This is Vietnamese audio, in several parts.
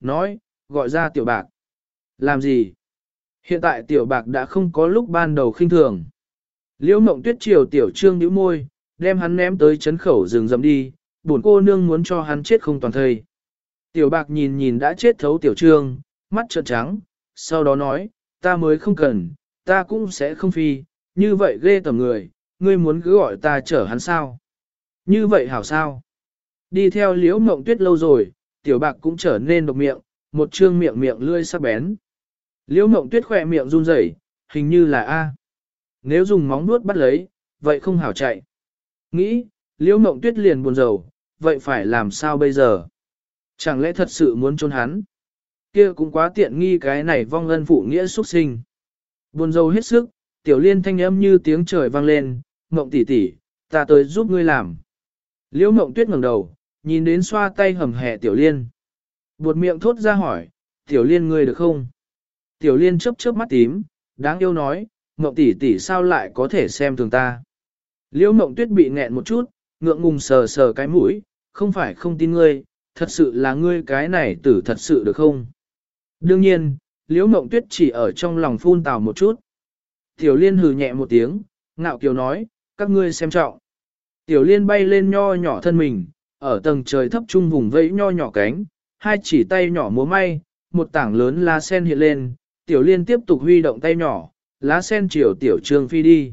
nói, gọi ra tiểu bạc. Làm gì? Hiện tại tiểu bạc đã không có lúc ban đầu khinh thường. Liễu mộng tuyết chiều tiểu trương nhíu môi, đem hắn ném tới chấn khẩu rừng rậm đi, buồn cô nương muốn cho hắn chết không toàn thây. Tiểu bạc nhìn nhìn đã chết thấu tiểu trương, mắt trợn trắng, sau đó nói, ta mới không cần, ta cũng sẽ không phi, như vậy ghê tầm người, ngươi muốn cứ gọi ta chở hắn sao? Như vậy hảo sao? Đi theo liễu mộng tuyết lâu rồi, tiểu bạc cũng trở nên độc miệng, một trương miệng miệng lươi sắc bén. Liễu mộng tuyết khỏe miệng run rẩy, hình như là A. Nếu dùng móng nuốt bắt lấy, vậy không hảo chạy. Nghĩ, liễu mộng tuyết liền buồn rầu, vậy phải làm sao bây giờ? Chẳng lẽ thật sự muốn trốn hắn? Kia cũng quá tiện nghi cái này vong ân phụ nghĩa xuất sinh. Buồn rầu hết sức, tiểu liên thanh âm như tiếng trời vang lên, mộng tỷ tỷ, ta tới giúp ngươi làm. Liễu mộng tuyết ngẩng đầu, nhìn đến xoa tay hầm hẹ tiểu liên. Buột miệng thốt ra hỏi, tiểu liên ngươi được không? Tiểu liên chớp chớp mắt tím, đáng yêu nói, mộng tỷ tỷ sao lại có thể xem thường ta. Liễu mộng tuyết bị nghẹn một chút, ngượng ngùng sờ sờ cái mũi, không phải không tin ngươi, thật sự là ngươi cái này tử thật sự được không? Đương nhiên, liễu mộng tuyết chỉ ở trong lòng phun tào một chút. Tiểu liên hừ nhẹ một tiếng, ngạo kiều nói, các ngươi xem trọng. Tiểu liên bay lên nho nhỏ thân mình, ở tầng trời thấp trung vùng vẫy nho nhỏ cánh, hai chỉ tay nhỏ múa may, một tảng lớn lá sen hiện lên, tiểu liên tiếp tục huy động tay nhỏ, lá sen chiều tiểu trương phi đi.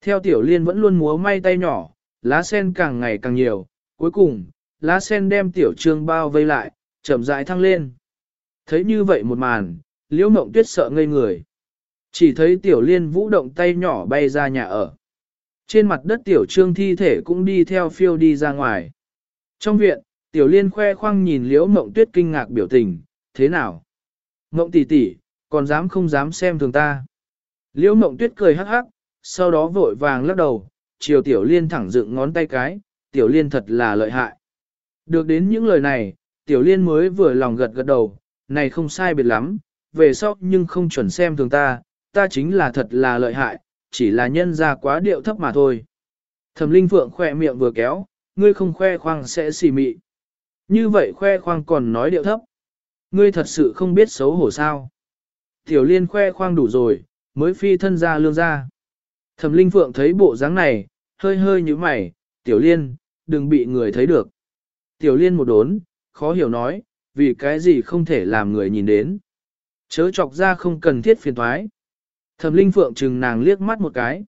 Theo tiểu liên vẫn luôn múa may tay nhỏ, lá sen càng ngày càng nhiều, cuối cùng, lá sen đem tiểu trương bao vây lại, chậm rãi thăng lên. Thấy như vậy một màn, liễu mộng tuyết sợ ngây người. Chỉ thấy tiểu liên vũ động tay nhỏ bay ra nhà ở. Trên mặt đất tiểu trương thi thể cũng đi theo phiêu đi ra ngoài. Trong viện, tiểu liên khoe khoang nhìn liễu mộng tuyết kinh ngạc biểu tình, thế nào? Mộng tỷ tỷ, còn dám không dám xem thường ta. Liễu mộng tuyết cười hắc hắc, sau đó vội vàng lắc đầu, chiều tiểu liên thẳng dựng ngón tay cái, tiểu liên thật là lợi hại. Được đến những lời này, tiểu liên mới vừa lòng gật gật đầu, này không sai biệt lắm, về sau nhưng không chuẩn xem thường ta, ta chính là thật là lợi hại, chỉ là nhân ra quá điệu thấp mà thôi. Thẩm linh phượng khoe miệng vừa kéo, ngươi không khoe khoang sẽ xì mị. Như vậy khoe khoang còn nói điệu thấp. Ngươi thật sự không biết xấu hổ sao. Tiểu liên khoe khoang đủ rồi, mới phi thân ra lương ra. Thẩm linh phượng thấy bộ dáng này, hơi hơi như mày, tiểu liên, đừng bị người thấy được. Tiểu liên một đốn, khó hiểu nói, vì cái gì không thể làm người nhìn đến. Chớ chọc ra không cần thiết phiền thoái. Thẩm linh phượng chừng nàng liếc mắt một cái.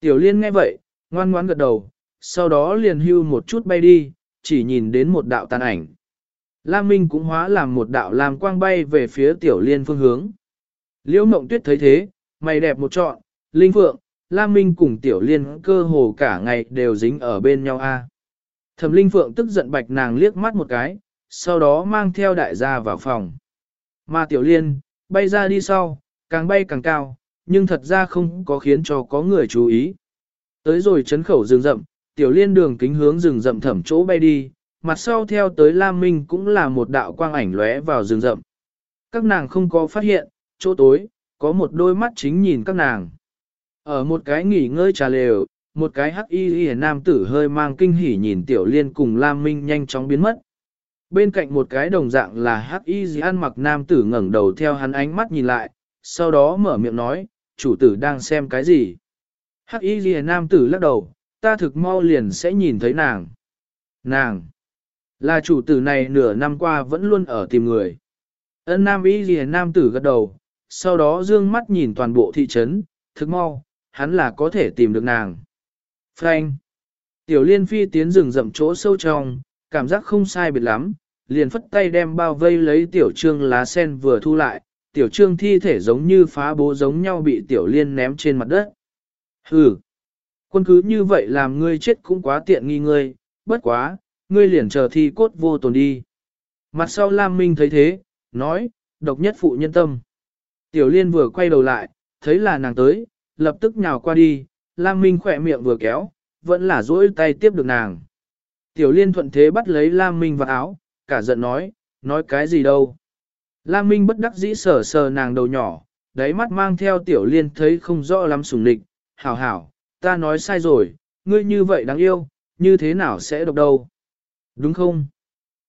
Tiểu liên nghe vậy, ngoan ngoãn gật đầu, sau đó liền hưu một chút bay đi, chỉ nhìn đến một đạo tàn ảnh. Lam Minh cũng hóa làm một đạo làm quang bay về phía tiểu liên phương hướng. Liễu mộng tuyết thấy thế, mày đẹp một trọn, linh phượng, Lam Minh cùng tiểu liên cơ hồ cả ngày đều dính ở bên nhau a. Thẩm linh phượng tức giận bạch nàng liếc mắt một cái, sau đó mang theo đại gia vào phòng. Mà tiểu liên, bay ra đi sau, càng bay càng cao, nhưng thật ra không có khiến cho có người chú ý. Tới rồi chấn khẩu rừng rậm, tiểu liên đường kính hướng rừng rậm thẩm chỗ bay đi, mặt sau theo tới Lam Minh cũng là một đạo quang ảnh lóe vào rừng rậm. Các nàng không có phát hiện, chỗ tối, có một đôi mắt chính nhìn các nàng. Ở một cái nghỉ ngơi trà lều, một cái hắc y y nam tử hơi mang kinh hỉ nhìn tiểu liên cùng Lam Minh nhanh chóng biến mất. Bên cạnh một cái đồng dạng là hắc y gì ăn mặc nam tử ngẩng đầu theo hắn ánh mắt nhìn lại, sau đó mở miệng nói, chủ tử đang xem cái gì. Hắc y gì nam tử lắc đầu, ta thực mau liền sẽ nhìn thấy nàng. Nàng, là chủ tử này nửa năm qua vẫn luôn ở tìm người. Ân nam ý gì nam tử gật đầu, sau đó dương mắt nhìn toàn bộ thị trấn, thực mau, hắn là có thể tìm được nàng. Frank, tiểu liên phi tiến rừng rậm chỗ sâu trong, cảm giác không sai biệt lắm, liền phất tay đem bao vây lấy tiểu trương lá sen vừa thu lại, tiểu trương thi thể giống như phá bố giống nhau bị tiểu liên ném trên mặt đất. Hừ, quân cứ như vậy làm ngươi chết cũng quá tiện nghi ngươi, bất quá, ngươi liền chờ thi cốt vô tồn đi. Mặt sau Lam Minh thấy thế, nói, độc nhất phụ nhân tâm. Tiểu liên vừa quay đầu lại, thấy là nàng tới, lập tức nhào qua đi, Lam Minh khỏe miệng vừa kéo, vẫn là dỗi tay tiếp được nàng. Tiểu liên thuận thế bắt lấy Lam Minh vào áo, cả giận nói, nói cái gì đâu. Lam Minh bất đắc dĩ sờ sờ nàng đầu nhỏ, đáy mắt mang theo tiểu liên thấy không rõ lắm sùng địch, hảo hảo, ta nói sai rồi, ngươi như vậy đáng yêu, như thế nào sẽ độc đâu. Đúng không?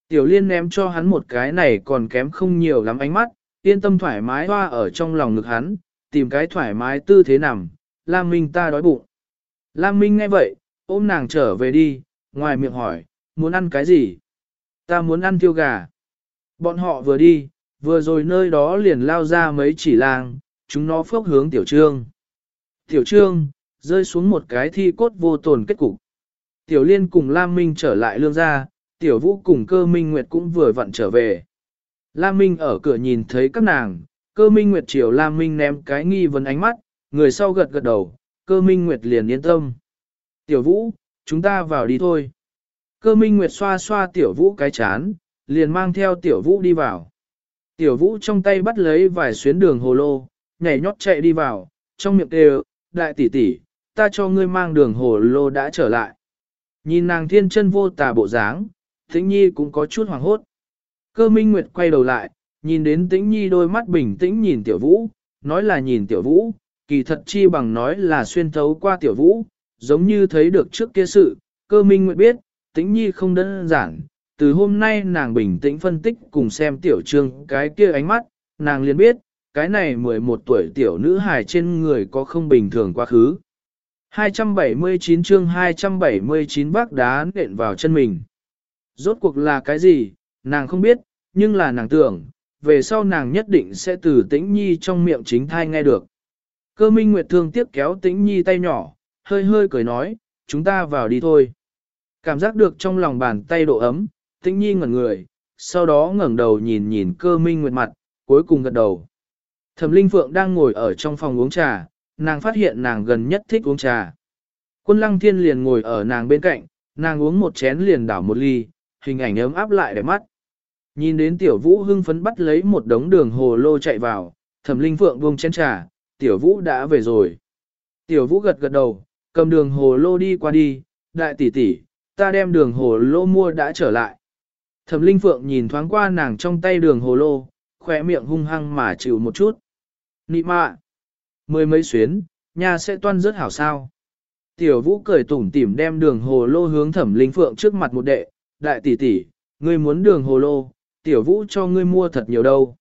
Tiểu liên ném cho hắn một cái này còn kém không nhiều lắm ánh mắt, yên tâm thoải mái hoa ở trong lòng ngực hắn, tìm cái thoải mái tư thế nằm, Lam Minh ta đói bụng. Lam Minh nghe vậy, ôm nàng trở về đi, ngoài miệng hỏi, muốn ăn cái gì? Ta muốn ăn tiêu gà. Bọn họ vừa đi, vừa rồi nơi đó liền lao ra mấy chỉ lang, chúng nó phước hướng tiểu trương. Tiểu trương, rơi xuống một cái thi cốt vô tồn kết cục. Tiểu liên cùng Lam Minh trở lại lương gia, tiểu vũ cùng cơ minh nguyệt cũng vừa vặn trở về. Lam Minh ở cửa nhìn thấy các nàng, cơ minh nguyệt chiều Lam Minh ném cái nghi vấn ánh mắt, người sau gật gật đầu, cơ minh nguyệt liền yên tâm. Tiểu vũ, chúng ta vào đi thôi. Cơ minh nguyệt xoa xoa tiểu vũ cái chán, liền mang theo tiểu vũ đi vào. Tiểu vũ trong tay bắt lấy vài xuyến đường hồ lô, nhảy nhót chạy đi vào, trong miệng kêu, đại tỷ tỷ, ta cho ngươi mang đường hồ lô đã trở lại. Nhìn nàng thiên chân vô tà bộ dáng, tĩnh nhi cũng có chút hoảng hốt. Cơ minh nguyệt quay đầu lại, nhìn đến tĩnh nhi đôi mắt bình tĩnh nhìn tiểu vũ, nói là nhìn tiểu vũ, kỳ thật chi bằng nói là xuyên thấu qua tiểu vũ, giống như thấy được trước kia sự, cơ minh nguyệt biết, tĩnh nhi không đơn giản, từ hôm nay nàng bình tĩnh phân tích cùng xem tiểu trương cái kia ánh mắt, nàng liền biết, cái này 11 tuổi tiểu nữ hài trên người có không bình thường quá khứ. 279 chương 279 bác đá nện vào chân mình. Rốt cuộc là cái gì, nàng không biết, nhưng là nàng tưởng, về sau nàng nhất định sẽ từ tĩnh nhi trong miệng chính thai nghe được. Cơ minh nguyệt thương tiếp kéo tĩnh nhi tay nhỏ, hơi hơi cười nói, chúng ta vào đi thôi. Cảm giác được trong lòng bàn tay độ ấm, tĩnh nhi ngẩn người, sau đó ngẩng đầu nhìn nhìn cơ minh nguyệt mặt, cuối cùng gật đầu. Thẩm Linh Phượng đang ngồi ở trong phòng uống trà, nàng phát hiện nàng gần nhất thích uống trà. Quân Lăng Thiên liền ngồi ở nàng bên cạnh, nàng uống một chén liền đảo một ly, hình ảnh ấm áp lại để mắt. Nhìn đến Tiểu Vũ hưng phấn bắt lấy một đống đường hồ lô chạy vào, Thẩm Linh Phượng buông chén trà, Tiểu Vũ đã về rồi. Tiểu Vũ gật gật đầu, cầm đường hồ lô đi qua đi, đại tỷ tỷ, ta đem đường hồ lô mua đã trở lại. Thẩm Linh Phượng nhìn thoáng qua nàng trong tay đường hồ lô, khỏe miệng hung hăng mà chịu một chút. Nị mạ, mười mấy xuyến, nhà sẽ toan rất hảo sao. Tiểu Vũ cười tủm tỉm đem đường hồ lô hướng Thẩm Linh Phượng trước mặt một đệ, đại tỷ tỷ, ngươi muốn đường hồ lô, Tiểu Vũ cho ngươi mua thật nhiều đâu.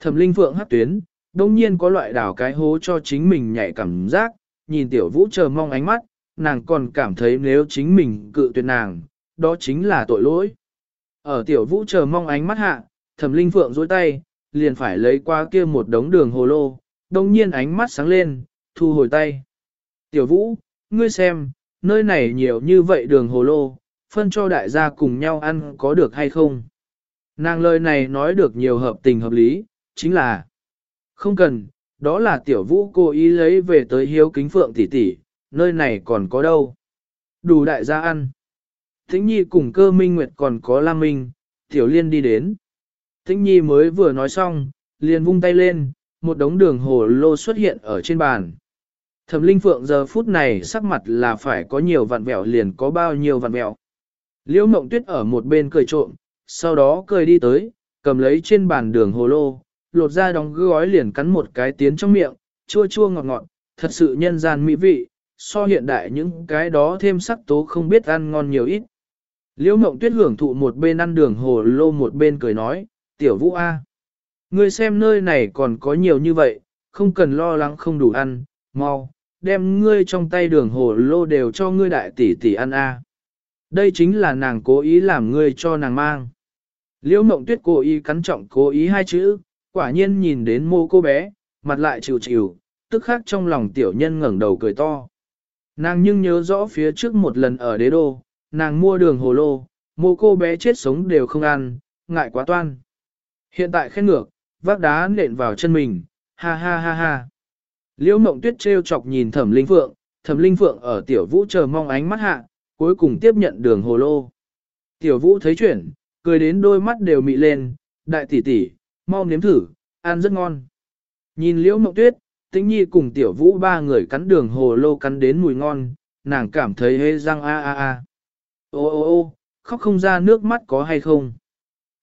Thẩm Linh Phượng hắc tuyến, đông nhiên có loại đảo cái hố cho chính mình nhảy cảm giác, nhìn Tiểu Vũ chờ mong ánh mắt, nàng còn cảm thấy nếu chính mình cự tuyệt nàng, đó chính là tội lỗi. Ở tiểu vũ chờ mong ánh mắt hạ, thẩm linh phượng dối tay, liền phải lấy qua kia một đống đường hồ lô, đồng nhiên ánh mắt sáng lên, thu hồi tay. Tiểu vũ, ngươi xem, nơi này nhiều như vậy đường hồ lô, phân cho đại gia cùng nhau ăn có được hay không? Nàng lời này nói được nhiều hợp tình hợp lý, chính là không cần, đó là tiểu vũ cố ý lấy về tới hiếu kính phượng tỷ tỷ, nơi này còn có đâu. Đủ đại gia ăn. thính Nhi cùng cơ minh nguyệt còn có Lam Minh, Tiểu Liên đi đến. thính Nhi mới vừa nói xong, liền vung tay lên, một đống đường hồ lô xuất hiện ở trên bàn. Thẩm Linh Phượng giờ phút này sắc mặt là phải có nhiều vạn vẹo liền có bao nhiêu vạn vẹo. Liễu Mộng Tuyết ở một bên cười trộm, sau đó cười đi tới, cầm lấy trên bàn đường hồ lô, lột ra đóng gói liền cắn một cái tiến trong miệng, chua chua ngọt ngọt, thật sự nhân gian mỹ vị, so hiện đại những cái đó thêm sắc tố không biết ăn ngon nhiều ít. Liễu mộng tuyết hưởng thụ một bên ăn đường hồ lô một bên cười nói, tiểu vũ A. Ngươi xem nơi này còn có nhiều như vậy, không cần lo lắng không đủ ăn, mau, đem ngươi trong tay đường hồ lô đều cho ngươi đại tỷ tỷ ăn A. Đây chính là nàng cố ý làm ngươi cho nàng mang. Liễu mộng tuyết cố ý cắn trọng cố ý hai chữ, quả nhiên nhìn đến mô cô bé, mặt lại chịu chịu, tức khắc trong lòng tiểu nhân ngẩng đầu cười to. Nàng nhưng nhớ rõ phía trước một lần ở đế đô, nàng mua đường hồ lô, mô cô bé chết sống đều không ăn, ngại quá toan. Hiện tại khen ngược, vác đá nện vào chân mình, ha ha ha ha. Liễu mộng tuyết trêu chọc nhìn thẩm linh phượng, thẩm linh phượng ở tiểu vũ chờ mong ánh mắt hạ, cuối cùng tiếp nhận đường hồ lô. Tiểu vũ thấy chuyển, cười đến đôi mắt đều mị lên, đại tỷ tỷ, mau nếm thử, ăn rất ngon. Nhìn liễu mộng tuyết, tĩnh nhi cùng tiểu vũ ba người cắn đường hồ lô cắn đến mùi ngon, nàng cảm thấy hê răng a a a. Ô ô ô, khóc không ra nước mắt có hay không?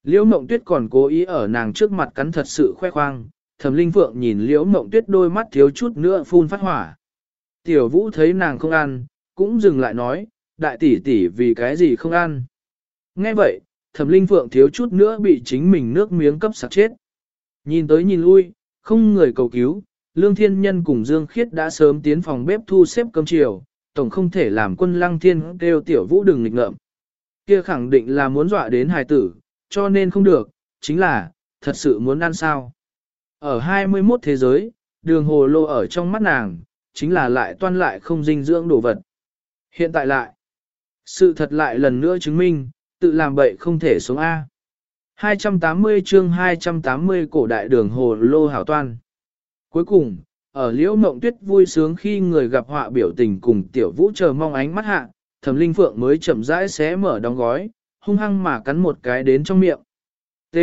Liễu mộng tuyết còn cố ý ở nàng trước mặt cắn thật sự khoe khoang, thẩm linh phượng nhìn liễu mộng tuyết đôi mắt thiếu chút nữa phun phát hỏa. Tiểu vũ thấy nàng không ăn, cũng dừng lại nói, đại tỷ tỷ vì cái gì không ăn. Nghe vậy, thẩm linh phượng thiếu chút nữa bị chính mình nước miếng cấp sạc chết. Nhìn tới nhìn lui, không người cầu cứu, Lương Thiên Nhân cùng Dương Khiết đã sớm tiến phòng bếp thu xếp cơm chiều, tổng không thể làm quân lăng thiên kêu tiểu vũ đừng nghịch ngợm. Kia khẳng định là muốn dọa đến hài tử, cho nên không được, chính là, thật sự muốn ăn sao. Ở 21 thế giới, đường hồ lô ở trong mắt nàng, chính là lại toan lại không dinh dưỡng đồ vật. Hiện tại lại, sự thật lại lần nữa chứng minh, tự làm bậy không thể sống A. 280 chương 280 cổ đại đường hồ lô hảo toan. Cuối cùng, ở liễu mộng tuyết vui sướng khi người gặp họa biểu tình cùng tiểu vũ chờ mong ánh mắt hạ, thẩm linh phượng mới chậm rãi xé mở đóng gói, hung hăng mà cắn một cái đến trong miệng. T.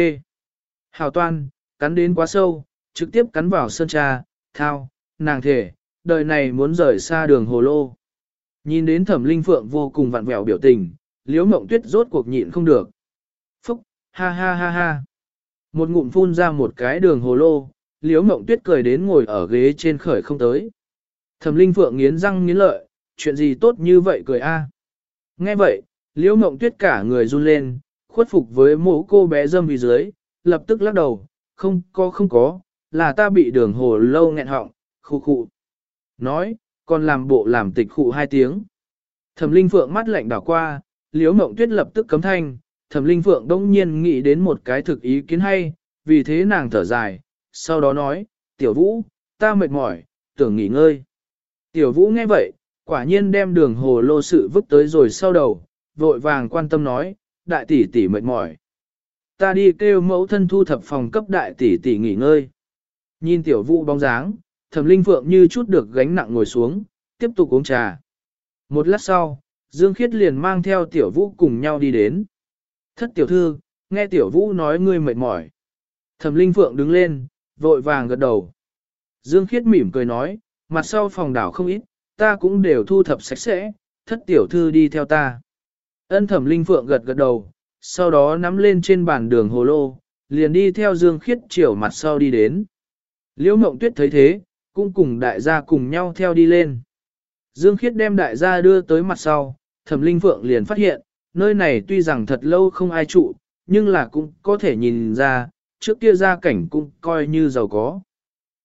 hào toan, cắn đến quá sâu, trực tiếp cắn vào sơn cha, thao, nàng thể, đời này muốn rời xa đường hồ lô. Nhìn đến thẩm linh phượng vô cùng vặn vẹo biểu tình, liễu mộng tuyết rốt cuộc nhịn không được. Phúc, ha ha ha ha. Một ngụm phun ra một cái đường hồ lô, liễu mộng tuyết cười đến ngồi ở ghế trên khởi không tới. Thẩm linh phượng nghiến răng nghiến lợi, chuyện gì tốt như vậy cười a? Nghe vậy, liễu mộng tuyết cả người run lên, khuất phục với mẫu cô bé dâm vì dưới, lập tức lắc đầu, không có không có, là ta bị đường hồ lâu nghẹn họng, khu khụ. Nói, còn làm bộ làm tịch khụ hai tiếng. Thẩm linh phượng mắt lạnh đảo qua, liễu mộng tuyết lập tức cấm thanh, thẩm linh phượng đông nhiên nghĩ đến một cái thực ý kiến hay, vì thế nàng thở dài, sau đó nói, tiểu vũ, ta mệt mỏi, tưởng nghỉ ngơi. Tiểu vũ nghe vậy, quả nhiên đem đường hồ lô sự vứt tới rồi sau đầu, vội vàng quan tâm nói, đại tỷ tỷ mệt mỏi. Ta đi kêu mẫu thân thu thập phòng cấp đại tỷ tỷ nghỉ ngơi. Nhìn tiểu vũ bóng dáng, thẩm linh phượng như chút được gánh nặng ngồi xuống, tiếp tục uống trà. Một lát sau, Dương Khiết liền mang theo tiểu vũ cùng nhau đi đến. Thất tiểu thư, nghe tiểu vũ nói ngươi mệt mỏi. Thẩm linh phượng đứng lên, vội vàng gật đầu. Dương Khiết mỉm cười nói, mặt sau phòng đảo không ít, ta cũng đều thu thập sạch sẽ, thất tiểu thư đi theo ta. Ân thẩm linh phượng gật gật đầu, sau đó nắm lên trên bàn đường hồ lô, liền đi theo Dương Khiết chiều mặt sau đi đến. Liễu Mộng Tuyết thấy thế, cũng cùng đại gia cùng nhau theo đi lên. Dương Khiết đem đại gia đưa tới mặt sau, Thẩm Linh Phượng liền phát hiện, nơi này tuy rằng thật lâu không ai trụ, nhưng là cũng có thể nhìn ra, trước kia gia cảnh cũng coi như giàu có.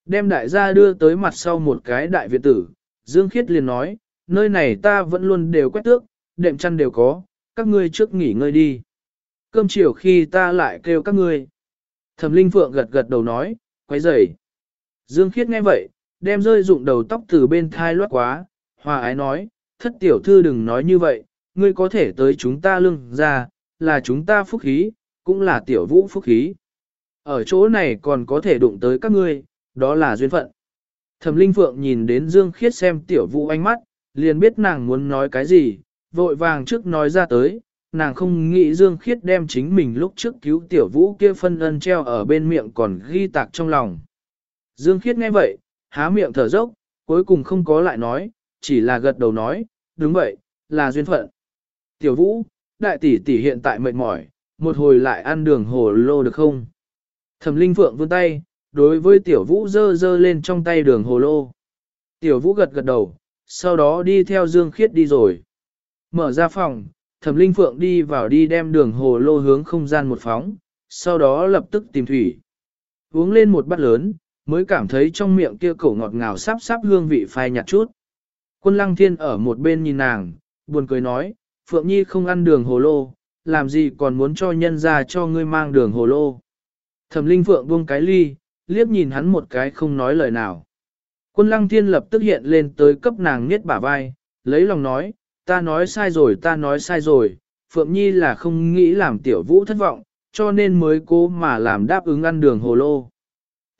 Đem đại gia đưa tới mặt sau một cái đại viện tử, Dương Khiết liền nói, nơi này ta vẫn luôn đều quét tước, đệm chăn đều có, các ngươi trước nghỉ ngơi đi. Cơm chiều khi ta lại kêu các ngươi. Thẩm Linh Phượng gật gật đầu nói, quấy rầy. Dương Khiết nghe vậy, đem rơi dụng đầu tóc từ bên thai loát quá, hòa ái nói, thất tiểu thư đừng nói như vậy, ngươi có thể tới chúng ta lưng ra, là chúng ta phúc khí, cũng là tiểu vũ phúc khí. Ở chỗ này còn có thể đụng tới các ngươi, đó là duyên phận. Thẩm Linh Phượng nhìn đến Dương Khiết xem tiểu vũ ánh mắt, liền biết nàng muốn nói cái gì, vội vàng trước nói ra tới, nàng không nghĩ Dương Khiết đem chính mình lúc trước cứu tiểu vũ kia phân ân treo ở bên miệng còn ghi tạc trong lòng. Dương Khiết nghe vậy, há miệng thở dốc, cuối cùng không có lại nói, chỉ là gật đầu nói, đúng vậy, là duyên phận. Tiểu vũ, đại tỷ tỷ hiện tại mệt mỏi, một hồi lại ăn đường hồ lô được không? Thẩm Linh Phượng vươn tay, đối với tiểu vũ dơ dơ lên trong tay đường hồ lô. Tiểu vũ gật gật đầu, sau đó đi theo Dương Khiết đi rồi. Mở ra phòng, Thẩm Linh Phượng đi vào đi đem đường hồ lô hướng không gian một phóng, sau đó lập tức tìm thủy. Uống lên một bát lớn, mới cảm thấy trong miệng kia cổ ngọt ngào sắp sắp hương vị phai nhạt chút. Quân lăng thiên ở một bên nhìn nàng, buồn cười nói, Phượng Nhi không ăn đường hồ lô, làm gì còn muốn cho nhân ra cho ngươi mang đường hồ lô. Thẩm linh Phượng buông cái ly, liếc nhìn hắn một cái không nói lời nào. Quân lăng thiên lập tức hiện lên tới cấp nàng niết bả vai, lấy lòng nói, ta nói sai rồi ta nói sai rồi, Phượng Nhi là không nghĩ làm tiểu vũ thất vọng, cho nên mới cố mà làm đáp ứng ăn đường hồ lô.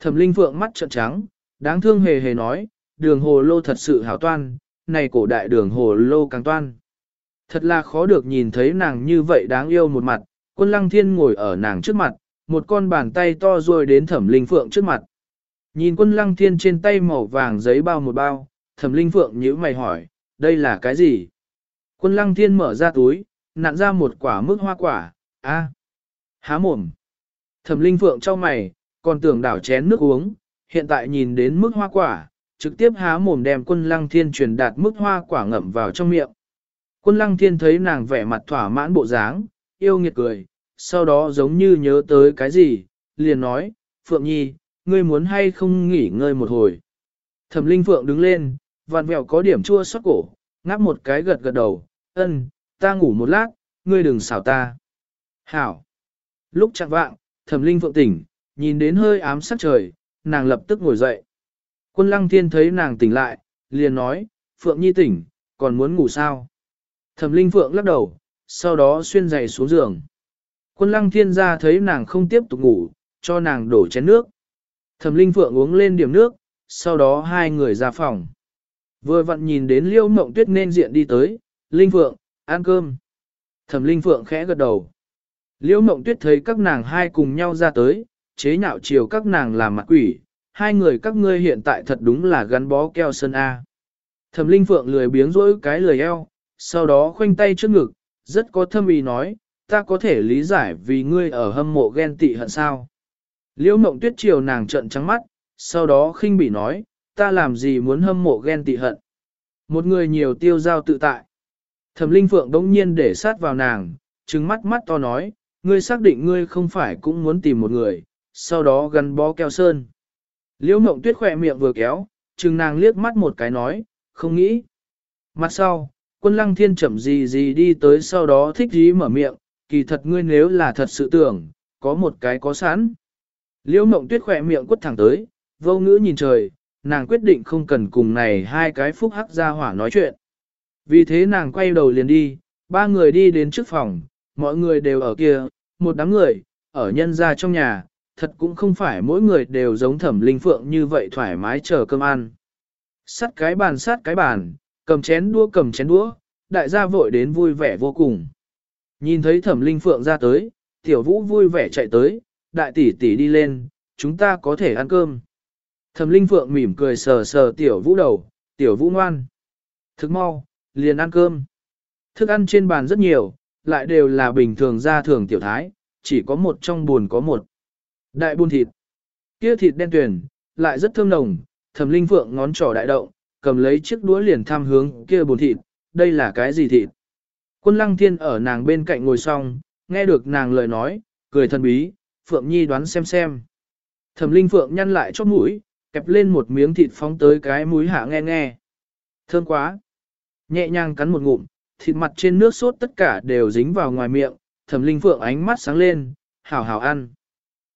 Thẩm Linh Phượng mắt trợn trắng, đáng thương hề hề nói, đường hồ lô thật sự hảo toan, này cổ đại đường hồ lô càng toan. Thật là khó được nhìn thấy nàng như vậy đáng yêu một mặt, quân lăng thiên ngồi ở nàng trước mặt, một con bàn tay to rồi đến thẩm linh phượng trước mặt. Nhìn quân lăng thiên trên tay màu vàng giấy bao một bao, thẩm linh phượng nhíu mày hỏi, đây là cái gì? Quân lăng thiên mở ra túi, nặn ra một quả mức hoa quả, a, há mồm. Thẩm linh phượng cho mày, còn tưởng đảo chén nước uống, hiện tại nhìn đến mức hoa quả, trực tiếp há mồm đem quân lăng thiên truyền đạt mức hoa quả ngậm vào trong miệng. Quân lăng thiên thấy nàng vẻ mặt thỏa mãn bộ dáng, yêu nghiệt cười, sau đó giống như nhớ tới cái gì, liền nói, Phượng Nhi, ngươi muốn hay không nghỉ ngơi một hồi. Thẩm Linh Phượng đứng lên, vặn vẹo có điểm chua xót cổ, ngáp một cái gật gật đầu, ân, ta ngủ một lát, ngươi đừng xảo ta. Hảo. Lúc chạng vạng, Thẩm Linh Phượng tỉnh, nhìn đến hơi ám sắc trời, nàng lập tức ngồi dậy. Quân Lăng Thiên thấy nàng tỉnh lại, liền nói, Phượng Nhi tỉnh, còn muốn ngủ sao? Thẩm Linh Phượng lắc đầu, sau đó xuyên giày xuống giường. Quân Lăng Thiên ra thấy nàng không tiếp tục ngủ, cho nàng đổ chén nước. Thẩm Linh Phượng uống lên điểm nước, sau đó hai người ra phòng. Vừa vặn nhìn đến Liêu Mộng Tuyết nên diện đi tới, Linh Phượng, ăn cơm. Thẩm Linh Phượng khẽ gật đầu. Liễu Mộng Tuyết thấy các nàng hai cùng nhau ra tới, chế nhạo chiều các nàng làm mặt quỷ, hai người các ngươi hiện tại thật đúng là gắn bó keo sơn A. Thẩm Linh Phượng lười biếng rỗi cái lười eo, sau đó khoanh tay trước ngực, rất có thâm ý nói, ta có thể lý giải vì ngươi ở hâm mộ ghen tị hận sao. Liễu mộng tuyết chiều nàng trận trắng mắt, sau đó khinh bỉ nói, ta làm gì muốn hâm mộ ghen tị hận. Một người nhiều tiêu giao tự tại. Thẩm Linh Phượng đống nhiên để sát vào nàng, trừng mắt mắt to nói, ngươi xác định ngươi không phải cũng muốn tìm một người, sau đó gắn bó keo sơn. Liễu mộng tuyết khỏe miệng vừa kéo, trừng nàng liếc mắt một cái nói, không nghĩ. Mặt sau, quân lăng thiên chậm gì gì đi tới sau đó thích dí mở miệng, kỳ thật ngươi nếu là thật sự tưởng, có một cái có sẵn. Liễu mộng tuyết khỏe miệng quất thẳng tới, vô ngữ nhìn trời, nàng quyết định không cần cùng này hai cái phúc hắc ra hỏa nói chuyện. Vì thế nàng quay đầu liền đi, ba người đi đến trước phòng, mọi người đều ở kia, một đám người, ở nhân gia trong nhà, thật cũng không phải mỗi người đều giống thẩm linh phượng như vậy thoải mái chờ cơm ăn. Sắt cái bàn sắt cái bàn, cầm chén đũa cầm chén đũa, đại gia vội đến vui vẻ vô cùng. Nhìn thấy thẩm linh phượng ra tới, tiểu vũ vui vẻ chạy tới, đại tỷ tỷ đi lên, chúng ta có thể ăn cơm. Thẩm linh phượng mỉm cười sờ sờ tiểu vũ đầu, tiểu vũ ngoan. Thức mau, liền ăn cơm. Thức ăn trên bàn rất nhiều, lại đều là bình thường ra thường tiểu thái, chỉ có một trong buồn có một. Đại buôn thịt. Kia thịt đen tuyển, lại rất thơm nồng, thẩm linh phượng ngón trỏ đại động, cầm lấy chiếc đũa liền tham hướng kia buồn thịt, đây là cái gì thịt? Quân lăng thiên ở nàng bên cạnh ngồi xong, nghe được nàng lời nói, cười thần bí, Phượng Nhi đoán xem xem. Thẩm linh Phượng nhăn lại chót mũi, kẹp lên một miếng thịt phóng tới cái mũi hạ nghe nghe. Thơm quá. Nhẹ nhàng cắn một ngụm, thịt mặt trên nước sốt tất cả đều dính vào ngoài miệng, thẩm linh Phượng ánh mắt sáng lên, hảo hảo ăn.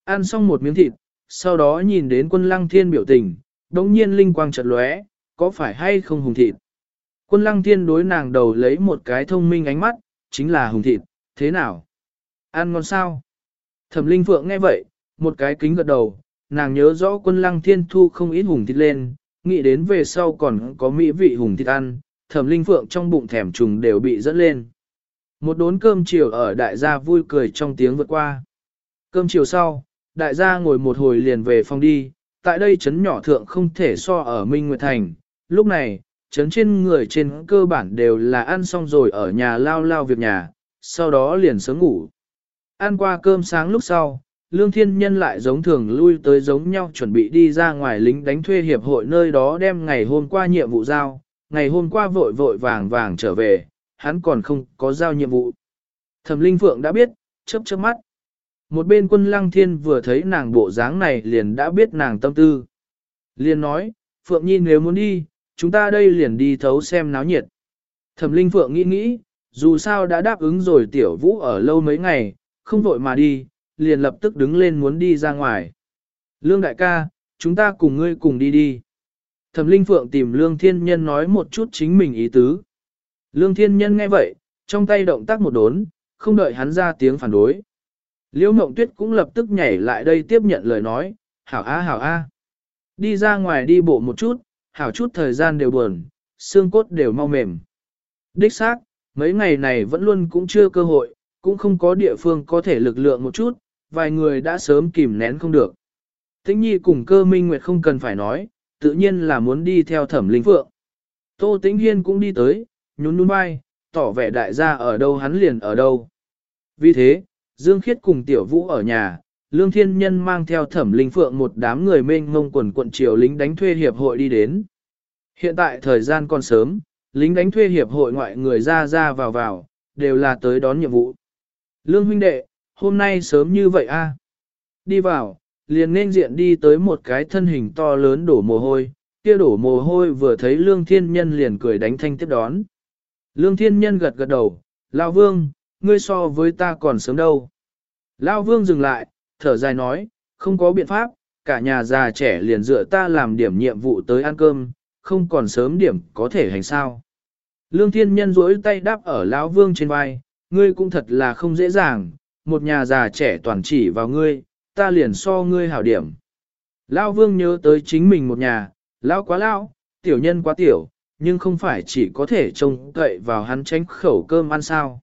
Ăn xong một miếng thịt, sau đó nhìn đến quân lăng thiên biểu tình, đống nhiên linh quang chợt lóe, có phải hay không hùng thịt? Quân lăng thiên đối nàng đầu lấy một cái thông minh ánh mắt, chính là hùng thịt, thế nào? Ăn ngon sao? Thẩm linh phượng nghe vậy, một cái kính gật đầu, nàng nhớ rõ quân lăng thiên thu không ít hùng thịt lên, nghĩ đến về sau còn có mỹ vị hùng thịt ăn, thẩm linh phượng trong bụng thèm trùng đều bị dẫn lên. Một đốn cơm chiều ở đại gia vui cười trong tiếng vượt qua. Cơm chiều sau, đại gia ngồi một hồi liền về phòng đi, tại đây chấn nhỏ thượng không thể so ở Minh Nguyệt Thành. Lúc này, chấn trên người trên cơ bản đều là ăn xong rồi ở nhà lao lao việc nhà, sau đó liền sớm ngủ. Ăn qua cơm sáng lúc sau, Lương Thiên Nhân lại giống thường lui tới giống nhau chuẩn bị đi ra ngoài lính đánh thuê hiệp hội nơi đó đem ngày hôm qua nhiệm vụ giao, ngày hôm qua vội vội vàng vàng trở về, hắn còn không có giao nhiệm vụ. Thẩm Linh Phượng đã biết, chớp chớp mắt. Một bên quân lăng thiên vừa thấy nàng bộ dáng này liền đã biết nàng tâm tư. Liền nói, Phượng Nhi nếu muốn đi, chúng ta đây liền đi thấu xem náo nhiệt. Thẩm Linh Phượng nghĩ nghĩ, dù sao đã đáp ứng rồi tiểu vũ ở lâu mấy ngày, không vội mà đi, liền lập tức đứng lên muốn đi ra ngoài. Lương đại ca, chúng ta cùng ngươi cùng đi đi. Thẩm Linh Phượng tìm Lương Thiên Nhân nói một chút chính mình ý tứ. Lương Thiên Nhân nghe vậy, trong tay động tác một đốn, không đợi hắn ra tiếng phản đối. Liễu Mộng Tuyết cũng lập tức nhảy lại đây tiếp nhận lời nói, hảo a hảo a. Đi ra ngoài đi bộ một chút, hảo chút thời gian đều buồn, xương cốt đều mau mềm. Đích xác, mấy ngày này vẫn luôn cũng chưa cơ hội, cũng không có địa phương có thể lực lượng một chút, vài người đã sớm kìm nén không được. Tĩnh Nhi cùng cơ minh nguyệt không cần phải nói, tự nhiên là muốn đi theo thẩm linh phượng. Tô Tĩnh Hiên cũng đi tới, nhún nhún vai, tỏ vẻ đại gia ở đâu hắn liền ở đâu. Vì thế, Dương Khiết cùng Tiểu Vũ ở nhà, Lương Thiên Nhân mang theo thẩm linh phượng một đám người mênh mông quần quận triều lính đánh thuê hiệp hội đi đến. Hiện tại thời gian còn sớm, lính đánh thuê hiệp hội ngoại người ra ra vào vào, đều là tới đón nhiệm vụ. Lương huynh đệ, hôm nay sớm như vậy a. Đi vào, liền nên diện đi tới một cái thân hình to lớn đổ mồ hôi, kia đổ mồ hôi vừa thấy Lương Thiên Nhân liền cười đánh thanh tiếp đón. Lương Thiên Nhân gật gật đầu, Lão Vương, ngươi so với ta còn sớm đâu. Lão Vương dừng lại, thở dài nói, không có biện pháp, cả nhà già trẻ liền dựa ta làm điểm nhiệm vụ tới ăn cơm, không còn sớm điểm có thể hành sao. Lương Thiên Nhân duỗi tay đáp ở Lão Vương trên vai, ngươi cũng thật là không dễ dàng, một nhà già trẻ toàn chỉ vào ngươi, ta liền so ngươi hảo điểm. Lão Vương nhớ tới chính mình một nhà, lão quá lão, tiểu nhân quá tiểu, nhưng không phải chỉ có thể trông cậy vào hắn tránh khẩu cơm ăn sao.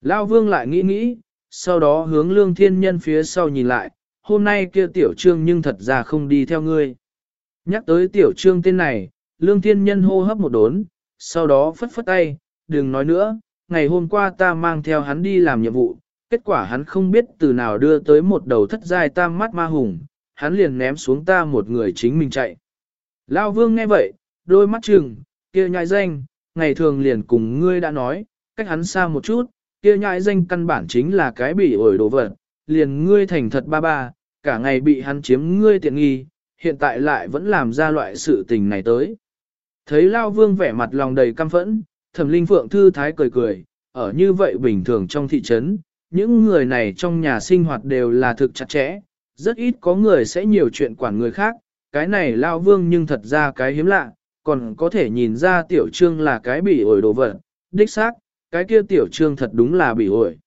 Lão Vương lại nghĩ nghĩ, sau đó hướng Lương Thiên Nhân phía sau nhìn lại, hôm nay kia tiểu trương nhưng thật ra không đi theo ngươi. Nhắc tới tiểu trương tên này, Lương Thiên Nhân hô hấp một đốn, sau đó phất phất tay, đừng nói nữa, ngày hôm qua ta mang theo hắn đi làm nhiệm vụ, kết quả hắn không biết từ nào đưa tới một đầu thất giai tam mắt ma hùng, hắn liền ném xuống ta một người chính mình chạy. Lao vương nghe vậy, đôi mắt trừng, kia nhai danh, ngày thường liền cùng ngươi đã nói, cách hắn xa một chút, kia nhai danh căn bản chính là cái bị ổi đồ vật, liền ngươi thành thật ba ba, cả ngày bị hắn chiếm ngươi tiện nghi, hiện tại lại vẫn làm ra loại sự tình này tới. Thấy Lao Vương vẻ mặt lòng đầy căm phẫn, thẩm linh phượng thư thái cười cười, ở như vậy bình thường trong thị trấn, những người này trong nhà sinh hoạt đều là thực chặt chẽ, rất ít có người sẽ nhiều chuyện quản người khác, cái này Lao Vương nhưng thật ra cái hiếm lạ, còn có thể nhìn ra tiểu trương là cái bị ổi đồ vật, đích xác, cái kia tiểu trương thật đúng là bị ổi.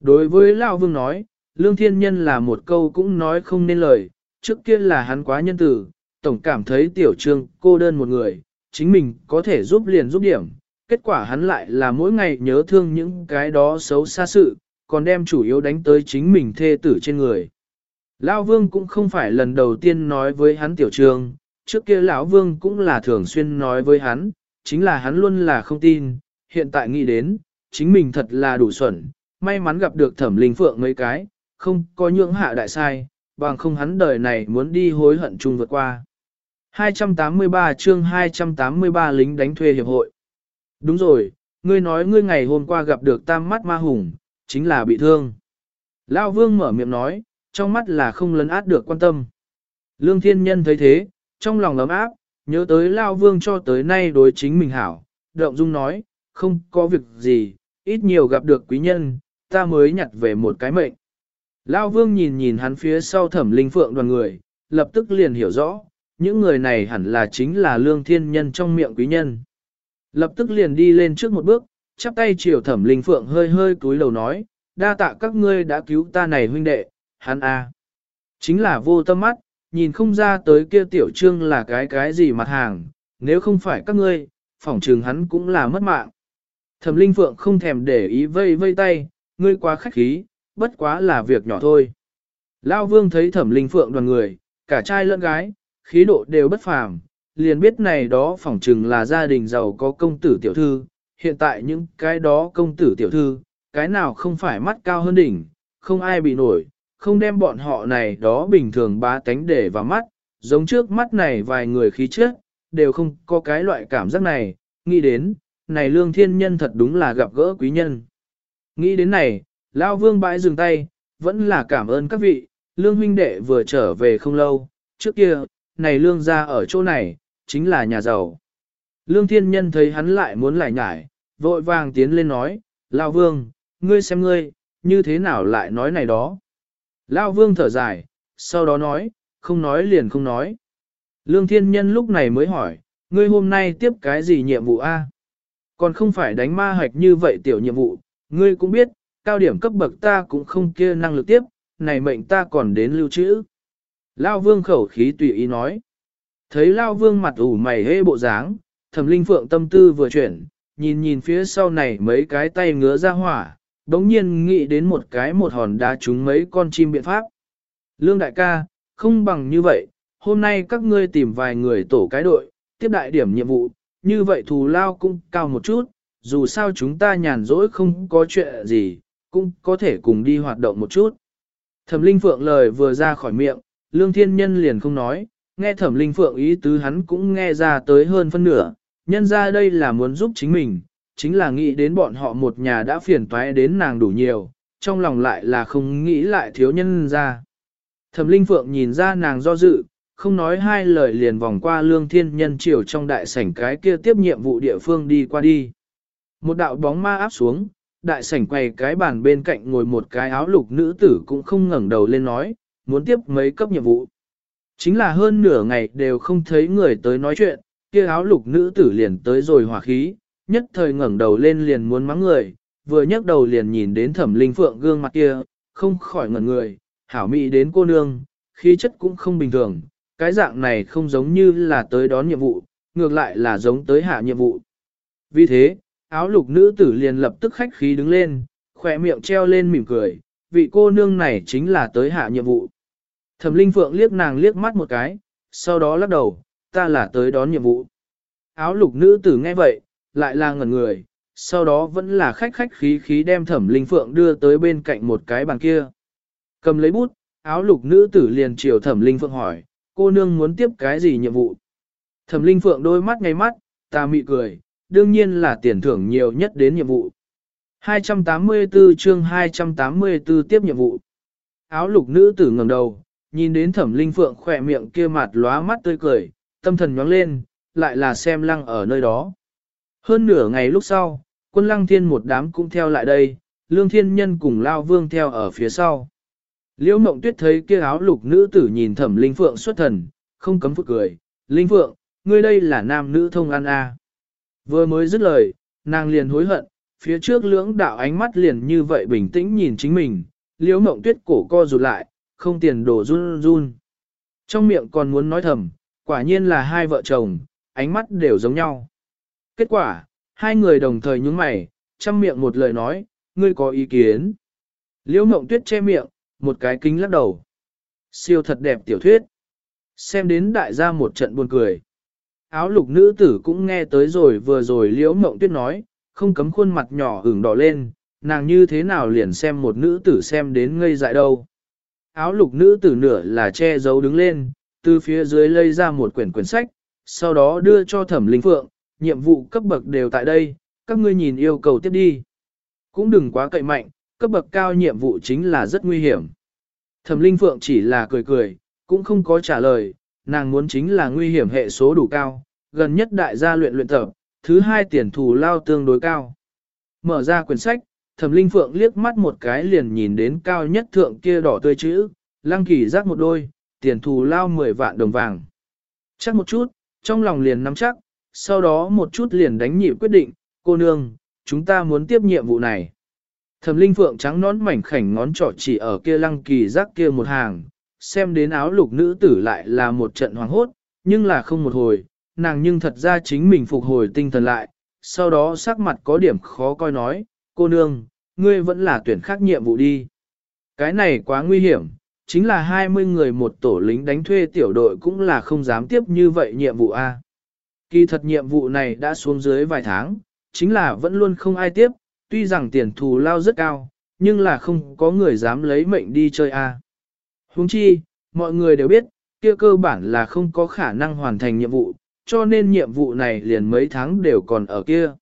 Đối với Lao Vương nói, Lương Thiên Nhân là một câu cũng nói không nên lời, trước kia là hắn quá nhân tử, tổng cảm thấy tiểu trương cô đơn một người, chính mình có thể giúp liền giúp điểm. Kết quả hắn lại là mỗi ngày nhớ thương những cái đó xấu xa sự, còn đem chủ yếu đánh tới chính mình thê tử trên người. Lão Vương cũng không phải lần đầu tiên nói với hắn tiểu trương, trước kia lão Vương cũng là thường xuyên nói với hắn, chính là hắn luôn là không tin, hiện tại nghĩ đến, chính mình thật là đủ xuẩn, may mắn gặp được thẩm linh phượng mấy cái, không có nhượng hạ đại sai, bằng không hắn đời này muốn đi hối hận chung vượt qua. 283 chương 283 lính đánh thuê hiệp hội. Đúng rồi, ngươi nói ngươi ngày hôm qua gặp được tam mắt ma hùng, chính là bị thương. Lao vương mở miệng nói, trong mắt là không lấn át được quan tâm. Lương thiên nhân thấy thế, trong lòng ấm áp, nhớ tới Lao vương cho tới nay đối chính mình hảo, động dung nói, không có việc gì, ít nhiều gặp được quý nhân, ta mới nhặt về một cái mệnh. Lao vương nhìn nhìn hắn phía sau thẩm linh phượng đoàn người, lập tức liền hiểu rõ, những người này hẳn là chính là lương thiên nhân trong miệng quý nhân. Lập tức liền đi lên trước một bước, chắp tay chiều thẩm linh phượng hơi hơi cúi đầu nói, đa tạ các ngươi đã cứu ta này huynh đệ, hắn a Chính là vô tâm mắt, nhìn không ra tới kia tiểu trương là cái cái gì mặt hàng, nếu không phải các ngươi, phỏng trường hắn cũng là mất mạng. Thẩm linh phượng không thèm để ý vây vây tay, ngươi quá khách khí, bất quá là việc nhỏ thôi. Lao vương thấy thẩm linh phượng đoàn người, cả trai lẫn gái, khí độ đều bất phàm, liền biết này đó phỏng chừng là gia đình giàu có công tử tiểu thư, hiện tại những cái đó công tử tiểu thư, cái nào không phải mắt cao hơn đỉnh, không ai bị nổi, không đem bọn họ này đó bình thường bá tánh để vào mắt, giống trước mắt này vài người khí trước, đều không có cái loại cảm giác này, nghĩ đến, này lương thiên nhân thật đúng là gặp gỡ quý nhân. Nghĩ đến này, Lao Vương bãi dừng tay, vẫn là cảm ơn các vị, lương huynh đệ vừa trở về không lâu, trước kia, này lương ra ở chỗ này, chính là nhà giàu. Lương thiên nhân thấy hắn lại muốn lại nhải, vội vàng tiến lên nói, Lao Vương, ngươi xem ngươi, như thế nào lại nói này đó. Lao Vương thở dài, sau đó nói, không nói liền không nói. Lương thiên nhân lúc này mới hỏi, ngươi hôm nay tiếp cái gì nhiệm vụ a? Còn không phải đánh ma hạch như vậy tiểu nhiệm vụ, ngươi cũng biết, cao điểm cấp bậc ta cũng không kia năng lực tiếp, này mệnh ta còn đến lưu trữ. Lao vương khẩu khí tùy ý nói. Thấy Lao vương mặt ủ mày hê bộ dáng, thẩm linh phượng tâm tư vừa chuyển, nhìn nhìn phía sau này mấy cái tay ngứa ra hỏa, đống nhiên nghĩ đến một cái một hòn đá trúng mấy con chim biện pháp. Lương đại ca, không bằng như vậy, hôm nay các ngươi tìm vài người tổ cái đội, tiếp đại điểm nhiệm vụ, như vậy thù lao cũng cao một chút, dù sao chúng ta nhàn rỗi không có chuyện gì, cũng có thể cùng đi hoạt động một chút. Thẩm Linh Phượng lời vừa ra khỏi miệng, Lương Thiên Nhân liền không nói, nghe Thẩm Linh Phượng ý tứ hắn cũng nghe ra tới hơn phân nửa, nhân ra đây là muốn giúp chính mình, chính là nghĩ đến bọn họ một nhà đã phiền toái đến nàng đủ nhiều, trong lòng lại là không nghĩ lại thiếu nhân ra. Thẩm Linh Phượng nhìn ra nàng do dự, không nói hai lời liền vòng qua lương thiên nhân triều trong đại sảnh cái kia tiếp nhiệm vụ địa phương đi qua đi. Một đạo bóng ma áp xuống, đại sảnh quầy cái bàn bên cạnh ngồi một cái áo lục nữ tử cũng không ngẩng đầu lên nói, muốn tiếp mấy cấp nhiệm vụ. Chính là hơn nửa ngày đều không thấy người tới nói chuyện, kia áo lục nữ tử liền tới rồi hỏa khí, nhất thời ngẩng đầu lên liền muốn mắng người, vừa nhấc đầu liền nhìn đến thẩm linh phượng gương mặt kia, không khỏi ngẩn người, hảo mị đến cô nương, khí chất cũng không bình thường, cái dạng này không giống như là tới đón nhiệm vụ, ngược lại là giống tới hạ nhiệm vụ. Vì thế, áo lục nữ tử liền lập tức khách khí đứng lên, khỏe miệng treo lên mỉm cười, vị cô nương này chính là tới hạ nhiệm vụ. Thẩm Linh Phượng liếc nàng liếc mắt một cái, sau đó lắc đầu, ta là tới đón nhiệm vụ. Áo lục nữ tử nghe vậy, lại là ngẩn người, sau đó vẫn là khách khách khí khí đem Thẩm Linh Phượng đưa tới bên cạnh một cái bàn kia. Cầm lấy bút, áo lục nữ tử liền chiều Thẩm Linh Phượng hỏi, cô nương muốn tiếp cái gì nhiệm vụ? Thẩm Linh Phượng đôi mắt ngay mắt, ta mị cười, đương nhiên là tiền thưởng nhiều nhất đến nhiệm vụ. 284 chương 284 tiếp nhiệm vụ. Áo lục nữ tử ngẩng đầu, nhìn đến thẩm linh phượng khỏe miệng kia mặt lóa mắt tươi cười, tâm thần nhóng lên, lại là xem lăng ở nơi đó. Hơn nửa ngày lúc sau, quân lăng thiên một đám cũng theo lại đây, lương thiên nhân cùng lao vương theo ở phía sau. Liễu mộng tuyết thấy kia áo lục nữ tử nhìn thẩm linh phượng xuất thần, không cấm phút cười, linh phượng, ngươi đây là nam nữ thông ăn a. Vừa mới dứt lời, nàng liền hối hận, phía trước lưỡng đạo ánh mắt liền như vậy bình tĩnh nhìn chính mình, liễu mộng tuyết cổ co rụt lại, không tiền đổ run run. Trong miệng còn muốn nói thầm, quả nhiên là hai vợ chồng, ánh mắt đều giống nhau. Kết quả, hai người đồng thời nhúng mày, chăm miệng một lời nói, ngươi có ý kiến. Liễu mộng tuyết che miệng, một cái kính lắc đầu. Siêu thật đẹp tiểu thuyết. Xem đến đại gia một trận buồn cười. Áo lục nữ tử cũng nghe tới rồi vừa rồi liễu mộng tuyết nói, không cấm khuôn mặt nhỏ ửng đỏ lên, nàng như thế nào liền xem một nữ tử xem đến ngây dại đâu. Áo lục nữ tử nửa là che giấu đứng lên, từ phía dưới lây ra một quyển quyển sách, sau đó đưa cho thẩm linh phượng, nhiệm vụ cấp bậc đều tại đây, các ngươi nhìn yêu cầu tiếp đi. Cũng đừng quá cậy mạnh, cấp bậc cao nhiệm vụ chính là rất nguy hiểm. Thẩm linh phượng chỉ là cười cười, cũng không có trả lời, nàng muốn chính là nguy hiểm hệ số đủ cao, gần nhất đại gia luyện luyện tập, thứ hai tiền thù lao tương đối cao. Mở ra quyển sách, thẩm linh phượng liếc mắt một cái liền nhìn đến cao nhất thượng kia đỏ tươi chữ, lăng kỳ giác một đôi, tiền thù lao 10 vạn đồng vàng. Chắc một chút, trong lòng liền nắm chắc, sau đó một chút liền đánh nhịp quyết định, cô nương, chúng ta muốn tiếp nhiệm vụ này. Thẩm linh phượng trắng nón mảnh khảnh ngón trỏ chỉ ở kia lăng kỳ giác kia một hàng, xem đến áo lục nữ tử lại là một trận hoàng hốt, nhưng là không một hồi, nàng nhưng thật ra chính mình phục hồi tinh thần lại, sau đó sắc mặt có điểm khó coi nói, cô nương, ngươi vẫn là tuyển khác nhiệm vụ đi. Cái này quá nguy hiểm, chính là 20 người một tổ lính đánh thuê tiểu đội cũng là không dám tiếp như vậy nhiệm vụ A. Kỳ thật nhiệm vụ này đã xuống dưới vài tháng, chính là vẫn luôn không ai tiếp, tuy rằng tiền thù lao rất cao, nhưng là không có người dám lấy mệnh đi chơi A. Huống chi, mọi người đều biết, kia cơ bản là không có khả năng hoàn thành nhiệm vụ, cho nên nhiệm vụ này liền mấy tháng đều còn ở kia.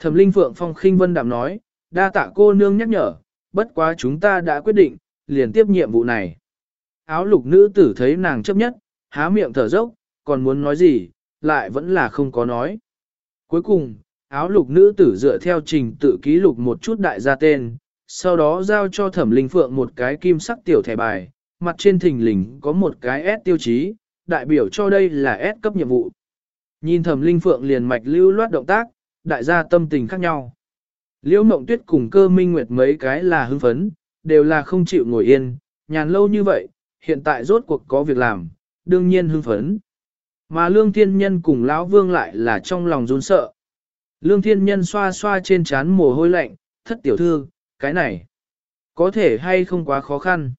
Thẩm Linh Phượng Phong khinh vân đạm nói, đa tạ cô nương nhắc nhở, bất quá chúng ta đã quyết định, liền tiếp nhiệm vụ này. Áo lục nữ tử thấy nàng chấp nhất, há miệng thở dốc, còn muốn nói gì, lại vẫn là không có nói. Cuối cùng, áo lục nữ tử dựa theo trình tự ký lục một chút đại gia tên, sau đó giao cho thẩm linh phượng một cái kim sắc tiểu thẻ bài, mặt trên thình lình có một cái S tiêu chí, đại biểu cho đây là S cấp nhiệm vụ. Nhìn thẩm linh phượng liền mạch lưu loát động tác, đại gia tâm tình khác nhau. Liễu mộng tuyết cùng cơ minh nguyệt mấy cái là hưng phấn, đều là không chịu ngồi yên, nhàn lâu như vậy, hiện tại rốt cuộc có việc làm, đương nhiên hưng phấn. Mà lương thiên nhân cùng lão vương lại là trong lòng run sợ. Lương thiên nhân xoa xoa trên trán mồ hôi lạnh, thất tiểu thư, cái này, có thể hay không quá khó khăn.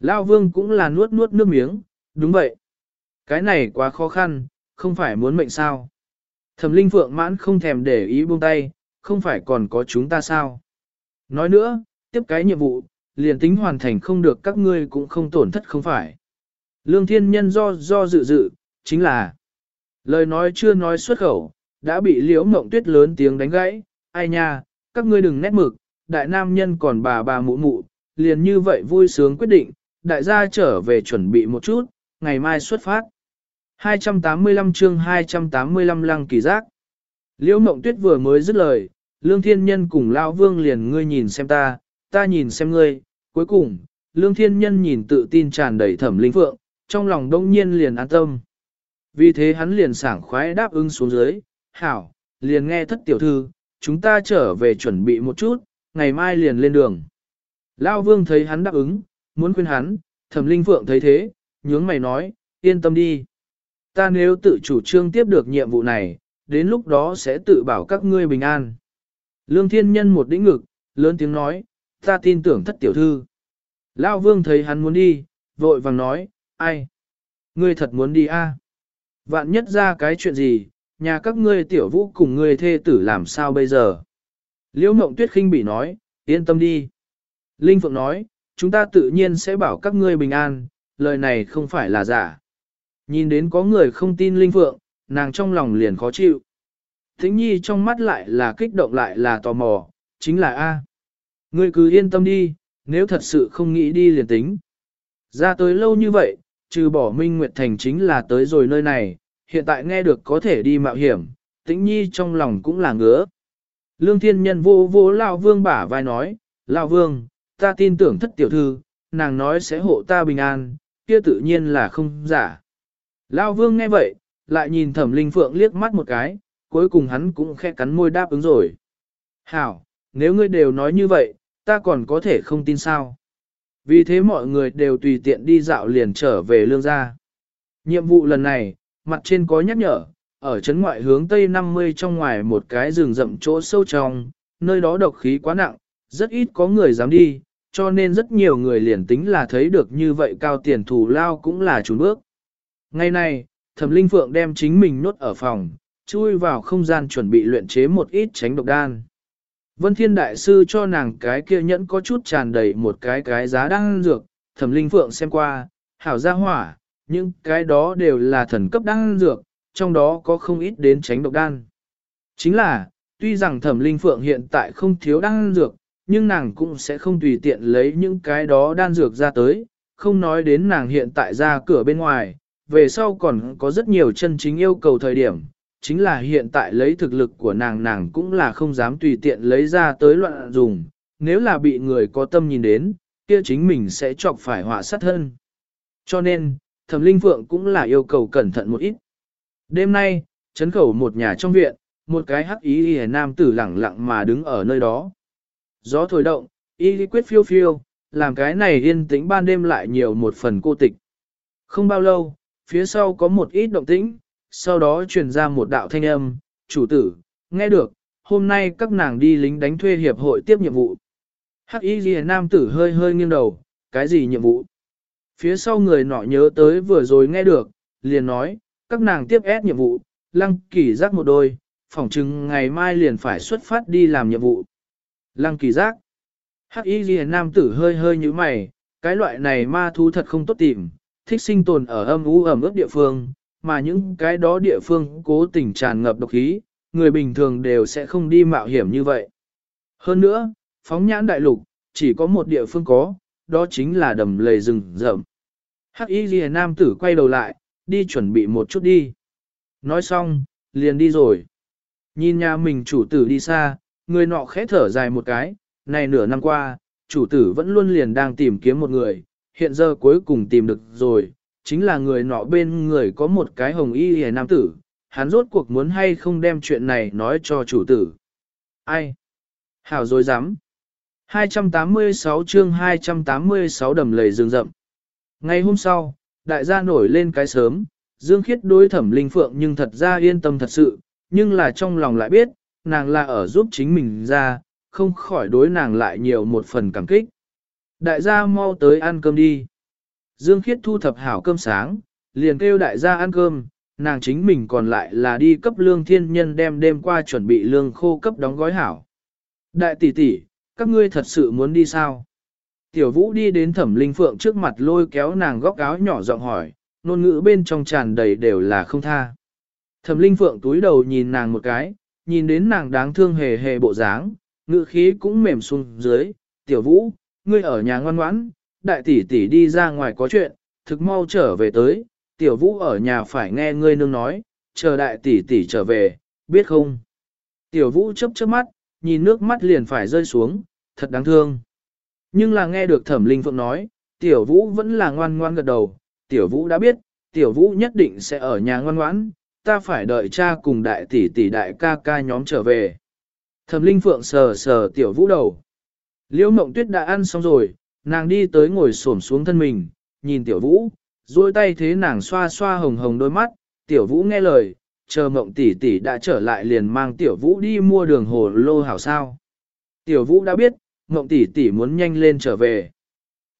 Lão vương cũng là nuốt nuốt nước miếng, đúng vậy. Cái này quá khó khăn, không phải muốn mệnh sao. Thẩm linh phượng mãn không thèm để ý buông tay, không phải còn có chúng ta sao. Nói nữa, tiếp cái nhiệm vụ, liền tính hoàn thành không được các ngươi cũng không tổn thất không phải. Lương thiên nhân do do dự dự, chính là lời nói chưa nói xuất khẩu, đã bị liễu mộng tuyết lớn tiếng đánh gãy, ai nha, các ngươi đừng nét mực, đại nam nhân còn bà bà mụ mụ, liền như vậy vui sướng quyết định, đại gia trở về chuẩn bị một chút, ngày mai xuất phát. 285 chương 285 lăng kỳ giác. Liễu Mộng Tuyết vừa mới dứt lời, Lương Thiên Nhân cùng Lão Vương liền ngươi nhìn xem ta, ta nhìn xem ngươi, cuối cùng, Lương Thiên Nhân nhìn tự tin tràn đầy thẩm linh phượng, trong lòng đông nhiên liền an tâm. Vì thế hắn liền sảng khoái đáp ứng xuống dưới, hảo, liền nghe thất tiểu thư, chúng ta trở về chuẩn bị một chút, ngày mai liền lên đường. Lão Vương thấy hắn đáp ứng, muốn khuyên hắn, thẩm linh phượng thấy thế, nhướng mày nói, yên tâm đi. Ta nếu tự chủ trương tiếp được nhiệm vụ này, đến lúc đó sẽ tự bảo các ngươi bình an. Lương thiên nhân một đĩnh ngực, lớn tiếng nói, ta tin tưởng thất tiểu thư. Lão vương thấy hắn muốn đi, vội vàng nói, ai? Ngươi thật muốn đi a? À? Vạn nhất ra cái chuyện gì, nhà các ngươi tiểu vũ cùng ngươi thê tử làm sao bây giờ? Liễu mộng tuyết khinh bị nói, yên tâm đi. Linh Phượng nói, chúng ta tự nhiên sẽ bảo các ngươi bình an, lời này không phải là giả. Nhìn đến có người không tin Linh Phượng, nàng trong lòng liền khó chịu. Thính nhi trong mắt lại là kích động lại là tò mò, chính là A. Ngươi cứ yên tâm đi, nếu thật sự không nghĩ đi liền tính. Ra tới lâu như vậy, trừ bỏ Minh Nguyệt Thành chính là tới rồi nơi này, hiện tại nghe được có thể đi mạo hiểm, tĩnh nhi trong lòng cũng là ngứa. Lương thiên nhân vô vô Lao Vương bả vai nói, Lao Vương, ta tin tưởng thất tiểu thư, nàng nói sẽ hộ ta bình an, kia tự nhiên là không giả. Lao Vương nghe vậy, lại nhìn thẩm linh phượng liếc mắt một cái, cuối cùng hắn cũng khẽ cắn môi đáp ứng rồi. Hảo, nếu ngươi đều nói như vậy, ta còn có thể không tin sao. Vì thế mọi người đều tùy tiện đi dạo liền trở về lương gia. Nhiệm vụ lần này, mặt trên có nhắc nhở, ở trấn ngoại hướng tây 50 trong ngoài một cái rừng rậm chỗ sâu trong, nơi đó độc khí quá nặng, rất ít có người dám đi, cho nên rất nhiều người liền tính là thấy được như vậy cao tiền thù lao cũng là chủ bước. Ngày nay, Thẩm Linh Phượng đem chính mình nốt ở phòng, chui vào không gian chuẩn bị luyện chế một ít tránh độc đan. Vân Thiên Đại Sư cho nàng cái kia nhẫn có chút tràn đầy một cái cái giá đan dược, Thẩm Linh Phượng xem qua, hảo gia hỏa, nhưng cái đó đều là thần cấp đan dược, trong đó có không ít đến tránh độc đan. Chính là, tuy rằng Thẩm Linh Phượng hiện tại không thiếu đan dược, nhưng nàng cũng sẽ không tùy tiện lấy những cái đó đan dược ra tới, không nói đến nàng hiện tại ra cửa bên ngoài, về sau còn có rất nhiều chân chính yêu cầu thời điểm, chính là hiện tại lấy thực lực của nàng nàng cũng là không dám tùy tiện lấy ra tới loạn dùng, nếu là bị người có tâm nhìn đến, kia chính mình sẽ chọc phải họa sát thân. Cho nên, thẩm linh phượng cũng là yêu cầu cẩn thận một ít. Đêm nay, chấn khẩu một nhà trong viện, một cái hắc ý y nam tử lẳng lặng mà đứng ở nơi đó. Gió thổi động, y quyết phiêu phiêu, làm cái này yên tĩnh ban đêm lại nhiều một phần cô tịch. Không bao lâu, phía sau có một ít động tĩnh, sau đó truyền ra một đạo thanh âm, chủ tử, nghe được, hôm nay các nàng đi lính đánh thuê hiệp hội tiếp nhiệm vụ. Hắc y ghi nam tử hơi hơi nghiêng đầu, cái gì nhiệm vụ? Phía sau người nọ nhớ tới vừa rồi nghe được, liền nói, các nàng tiếp ép nhiệm vụ, lăng kỳ giác một đôi, phỏng chừng ngày mai liền phải xuất phát đi làm nhiệm vụ. Lăng kỳ giác. Hắc y ghi nam tử hơi hơi như mày, cái loại này ma thú thật không tốt tìm, thích sinh tồn ở âm u ẩm ướt địa phương, mà những cái đó địa phương cố tình tràn ngập độc khí, người bình thường đều sẽ không đi mạo hiểm như vậy. Hơn nữa, phóng nhãn đại lục, chỉ có một địa phương có, đó chính là đầm lầy rừng rậm. Hắc Y Liễu Nam tử quay đầu lại, đi chuẩn bị một chút đi. Nói xong, liền đi rồi. Nhìn nhà mình chủ tử đi xa, người nọ khẽ thở dài một cái, này nửa năm qua, chủ tử vẫn luôn liền đang tìm kiếm một người, hiện giờ cuối cùng tìm được rồi, chính là người nọ bên người có một cái hồng y hề nam tử, hắn rốt cuộc muốn hay không đem chuyện này nói cho chủ tử. Ai? Hảo dối dám. 286 chương 286 đầm lầy rừng rậm. Ngày hôm sau, đại gia nổi lên cái sớm, Dương Khiết đối thẩm linh phượng nhưng thật ra yên tâm thật sự, nhưng là trong lòng lại biết, nàng là ở giúp chính mình ra, không khỏi đối nàng lại nhiều một phần cảm kích. Đại gia mau tới ăn cơm đi. Dương Khiết thu thập hảo cơm sáng, liền kêu đại gia ăn cơm, nàng chính mình còn lại là đi cấp lương thiên nhân đem đêm qua chuẩn bị lương khô cấp đóng gói hảo. Đại tỷ tỷ, các ngươi thật sự muốn đi sao? Tiểu vũ đi đến thẩm linh phượng trước mặt lôi kéo nàng góc áo nhỏ giọng hỏi, ngôn ngữ bên trong tràn đầy đều là không tha. Thẩm linh phượng túi đầu nhìn nàng một cái, nhìn đến nàng đáng thương hề hề bộ dáng, ngữ khí cũng mềm xuống dưới, tiểu vũ, ngươi ở nhà ngoan ngoãn, đại tỷ tỷ đi ra ngoài có chuyện, thực mau trở về tới, tiểu vũ ở nhà phải nghe ngươi nương nói, chờ đại tỷ tỷ trở về, biết không? Tiểu vũ chấp chớp mắt, nhìn nước mắt liền phải rơi xuống, thật đáng thương. Nhưng là nghe được thẩm linh phượng nói, tiểu vũ vẫn là ngoan ngoan gật đầu, tiểu vũ đã biết, tiểu vũ nhất định sẽ ở nhà ngoan ngoãn, ta phải đợi cha cùng đại tỷ tỷ đại ca ca nhóm trở về. Thẩm linh phượng sờ sờ tiểu vũ đầu. Liễu mộng tuyết đã ăn xong rồi, nàng đi tới ngồi xổm xuống thân mình, nhìn tiểu vũ, duỗi tay thế nàng xoa xoa hồng hồng đôi mắt, tiểu vũ nghe lời, chờ mộng tỷ tỷ đã trở lại liền mang tiểu vũ đi mua đường hồ lô hảo sao. Tiểu vũ đã biết, mộng tỷ tỷ muốn nhanh lên trở về.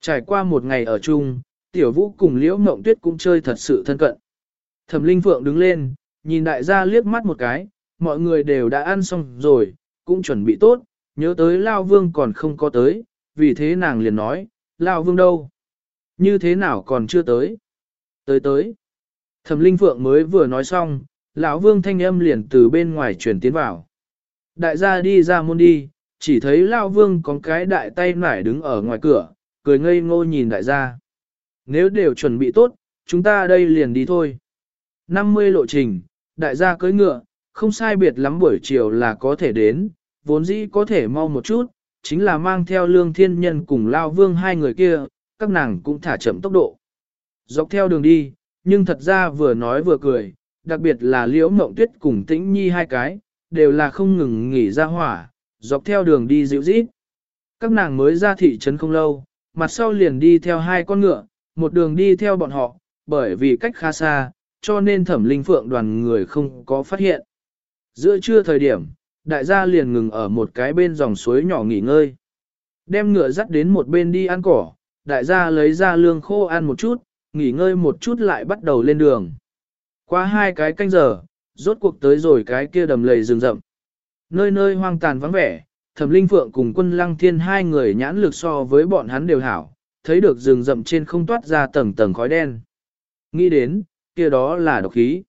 Trải qua một ngày ở chung, tiểu vũ cùng liễu mộng tuyết cũng chơi thật sự thân cận. Thẩm linh phượng đứng lên, nhìn đại gia liếc mắt một cái, mọi người đều đã ăn xong rồi, cũng chuẩn bị tốt, nhớ tới Lao Vương còn không có tới, vì thế nàng liền nói, Lao Vương đâu? Như thế nào còn chưa tới? Tới tới. Thẩm Linh Phượng mới vừa nói xong, lão Vương thanh âm liền từ bên ngoài truyền tiến vào. Đại gia đi ra môn đi, chỉ thấy Lao Vương có cái đại tay nải đứng ở ngoài cửa, cười ngây ngô nhìn đại gia. Nếu đều chuẩn bị tốt, chúng ta đây liền đi thôi. 50 lộ trình, đại gia cưỡi ngựa, không sai biệt lắm buổi chiều là có thể đến, vốn dĩ có thể mau một chút, chính là mang theo lương thiên nhân cùng lao vương hai người kia, các nàng cũng thả chậm tốc độ. Dọc theo đường đi, nhưng thật ra vừa nói vừa cười, đặc biệt là liễu mộng tuyết cùng tĩnh nhi hai cái, đều là không ngừng nghỉ ra hỏa, dọc theo đường đi dịu dít. Các nàng mới ra thị trấn không lâu, mặt sau liền đi theo hai con ngựa, một đường đi theo bọn họ, bởi vì cách khá xa, cho nên thẩm linh phượng đoàn người không có phát hiện. Giữa trưa thời điểm, đại gia liền ngừng ở một cái bên dòng suối nhỏ nghỉ ngơi. Đem ngựa dắt đến một bên đi ăn cỏ, đại gia lấy ra lương khô ăn một chút, nghỉ ngơi một chút lại bắt đầu lên đường. Qua hai cái canh giờ, rốt cuộc tới rồi cái kia đầm lầy rừng rậm. Nơi nơi hoang tàn vắng vẻ, thẩm linh phượng cùng quân lăng thiên hai người nhãn lực so với bọn hắn đều hảo, thấy được rừng rậm trên không toát ra tầng tầng khói đen. Nghĩ đến, kia đó là độc khí.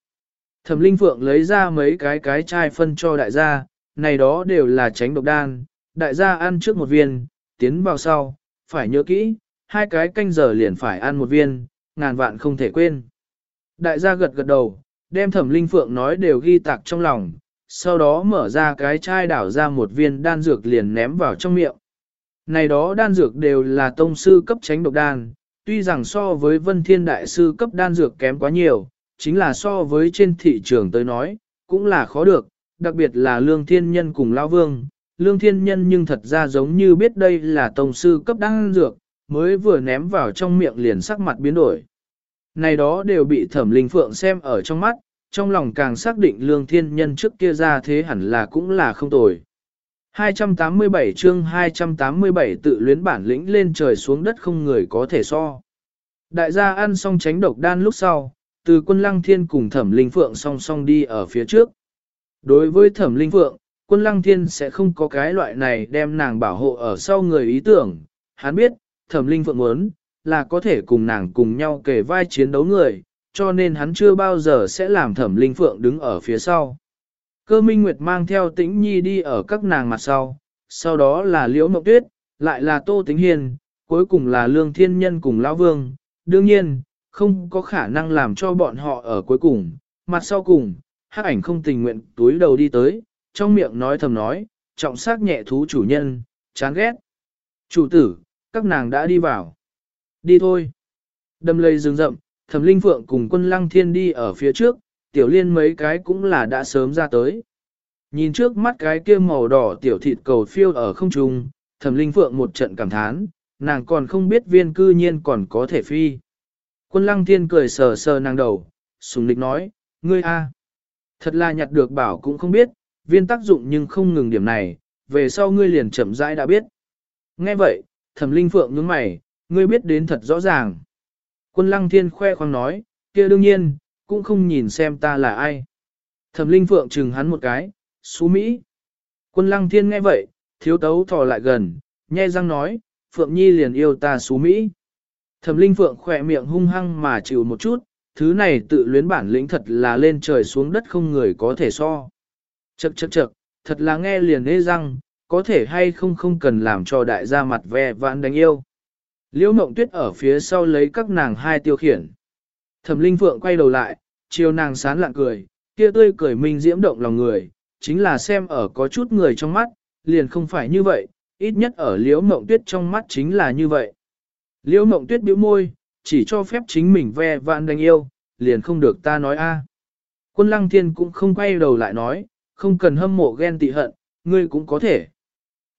Thẩm linh phượng lấy ra mấy cái cái chai phân cho đại gia, này đó đều là tránh độc đan, đại gia ăn trước một viên, tiến vào sau, phải nhớ kỹ, hai cái canh giờ liền phải ăn một viên, ngàn vạn không thể quên. Đại gia gật gật đầu, đem thẩm linh phượng nói đều ghi tạc trong lòng, sau đó mở ra cái chai đảo ra một viên đan dược liền ném vào trong miệng. Này đó đan dược đều là tông sư cấp tránh độc đan, tuy rằng so với vân thiên đại sư cấp đan dược kém quá nhiều, chính là so với trên thị trường tới nói, cũng là khó được, đặc biệt là lương thiên nhân cùng lao vương. Lương thiên nhân nhưng thật ra giống như biết đây là tông sư cấp đăng dược, mới vừa ném vào trong miệng liền sắc mặt biến đổi. Này đó đều bị thẩm linh phượng xem ở trong mắt, trong lòng càng xác định lương thiên nhân trước kia ra thế hẳn là cũng là không tồi. 287 chương 287 tự luyến bản lĩnh lên trời xuống đất không người có thể so. Đại gia ăn xong tránh độc đan lúc sau, từ quân lăng thiên cùng thẩm linh phượng song song đi ở phía trước. Đối với thẩm linh phượng, quân lăng thiên sẽ không có cái loại này đem nàng bảo hộ ở sau người ý tưởng. Hắn biết, thẩm linh phượng muốn, là có thể cùng nàng cùng nhau kề vai chiến đấu người, cho nên hắn chưa bao giờ sẽ làm thẩm linh phượng đứng ở phía sau. Cơ minh nguyệt mang theo tĩnh nhi đi ở các nàng mặt sau, sau đó là liễu mộng tuyết, lại là tô Tĩnh hiền, cuối cùng là lương thiên nhân cùng lão vương. Đương nhiên, không có khả năng làm cho bọn họ ở cuối cùng, mặt sau cùng, hắc ảnh không tình nguyện túi đầu đi tới, trong miệng nói thầm nói, trọng sắc nhẹ thú chủ nhân, chán ghét. Chủ tử, các nàng đã đi vào. Đi thôi. Đâm lây rừng rậm, thẩm linh phượng cùng quân lăng thiên đi ở phía trước, tiểu liên mấy cái cũng là đã sớm ra tới. Nhìn trước mắt cái kia màu đỏ tiểu thịt cầu phiêu ở không trung, thẩm linh phượng một trận cảm thán, nàng còn không biết viên cư nhiên còn có thể phi. Quân lăng thiên cười sờ sờ nàng đầu, sùng lịch nói, ngươi a, Thật là nhặt được bảo cũng không biết, viên tác dụng nhưng không ngừng điểm này, về sau ngươi liền chậm rãi đã biết. Nghe vậy, thẩm linh phượng nhướng mày, ngươi biết đến thật rõ ràng. Quân lăng thiên khoe khoang nói, kia đương nhiên, cũng không nhìn xem ta là ai. Thẩm linh phượng chừng hắn một cái, xú Mỹ. Quân lăng thiên nghe vậy, thiếu tấu thò lại gần, nhe răng nói, phượng nhi liền yêu ta xú Mỹ. Thẩm linh phượng khỏe miệng hung hăng mà chịu một chút, thứ này tự luyến bản lĩnh thật là lên trời xuống đất không người có thể so. Chậc chậc chậc, thật là nghe liền ê răng, có thể hay không không cần làm cho đại gia mặt ve vãn đánh yêu. Liễu mộng tuyết ở phía sau lấy các nàng hai tiêu khiển. Thẩm linh phượng quay đầu lại, chiều nàng sán lạng cười, kia tươi cười minh diễm động lòng người, chính là xem ở có chút người trong mắt, liền không phải như vậy, ít nhất ở liễu mộng tuyết trong mắt chính là như vậy. Liễu mộng tuyết bĩu môi, chỉ cho phép chính mình ve vạn đánh yêu, liền không được ta nói a. À. Quân lăng thiên cũng không quay đầu lại nói, không cần hâm mộ ghen tị hận, ngươi cũng có thể.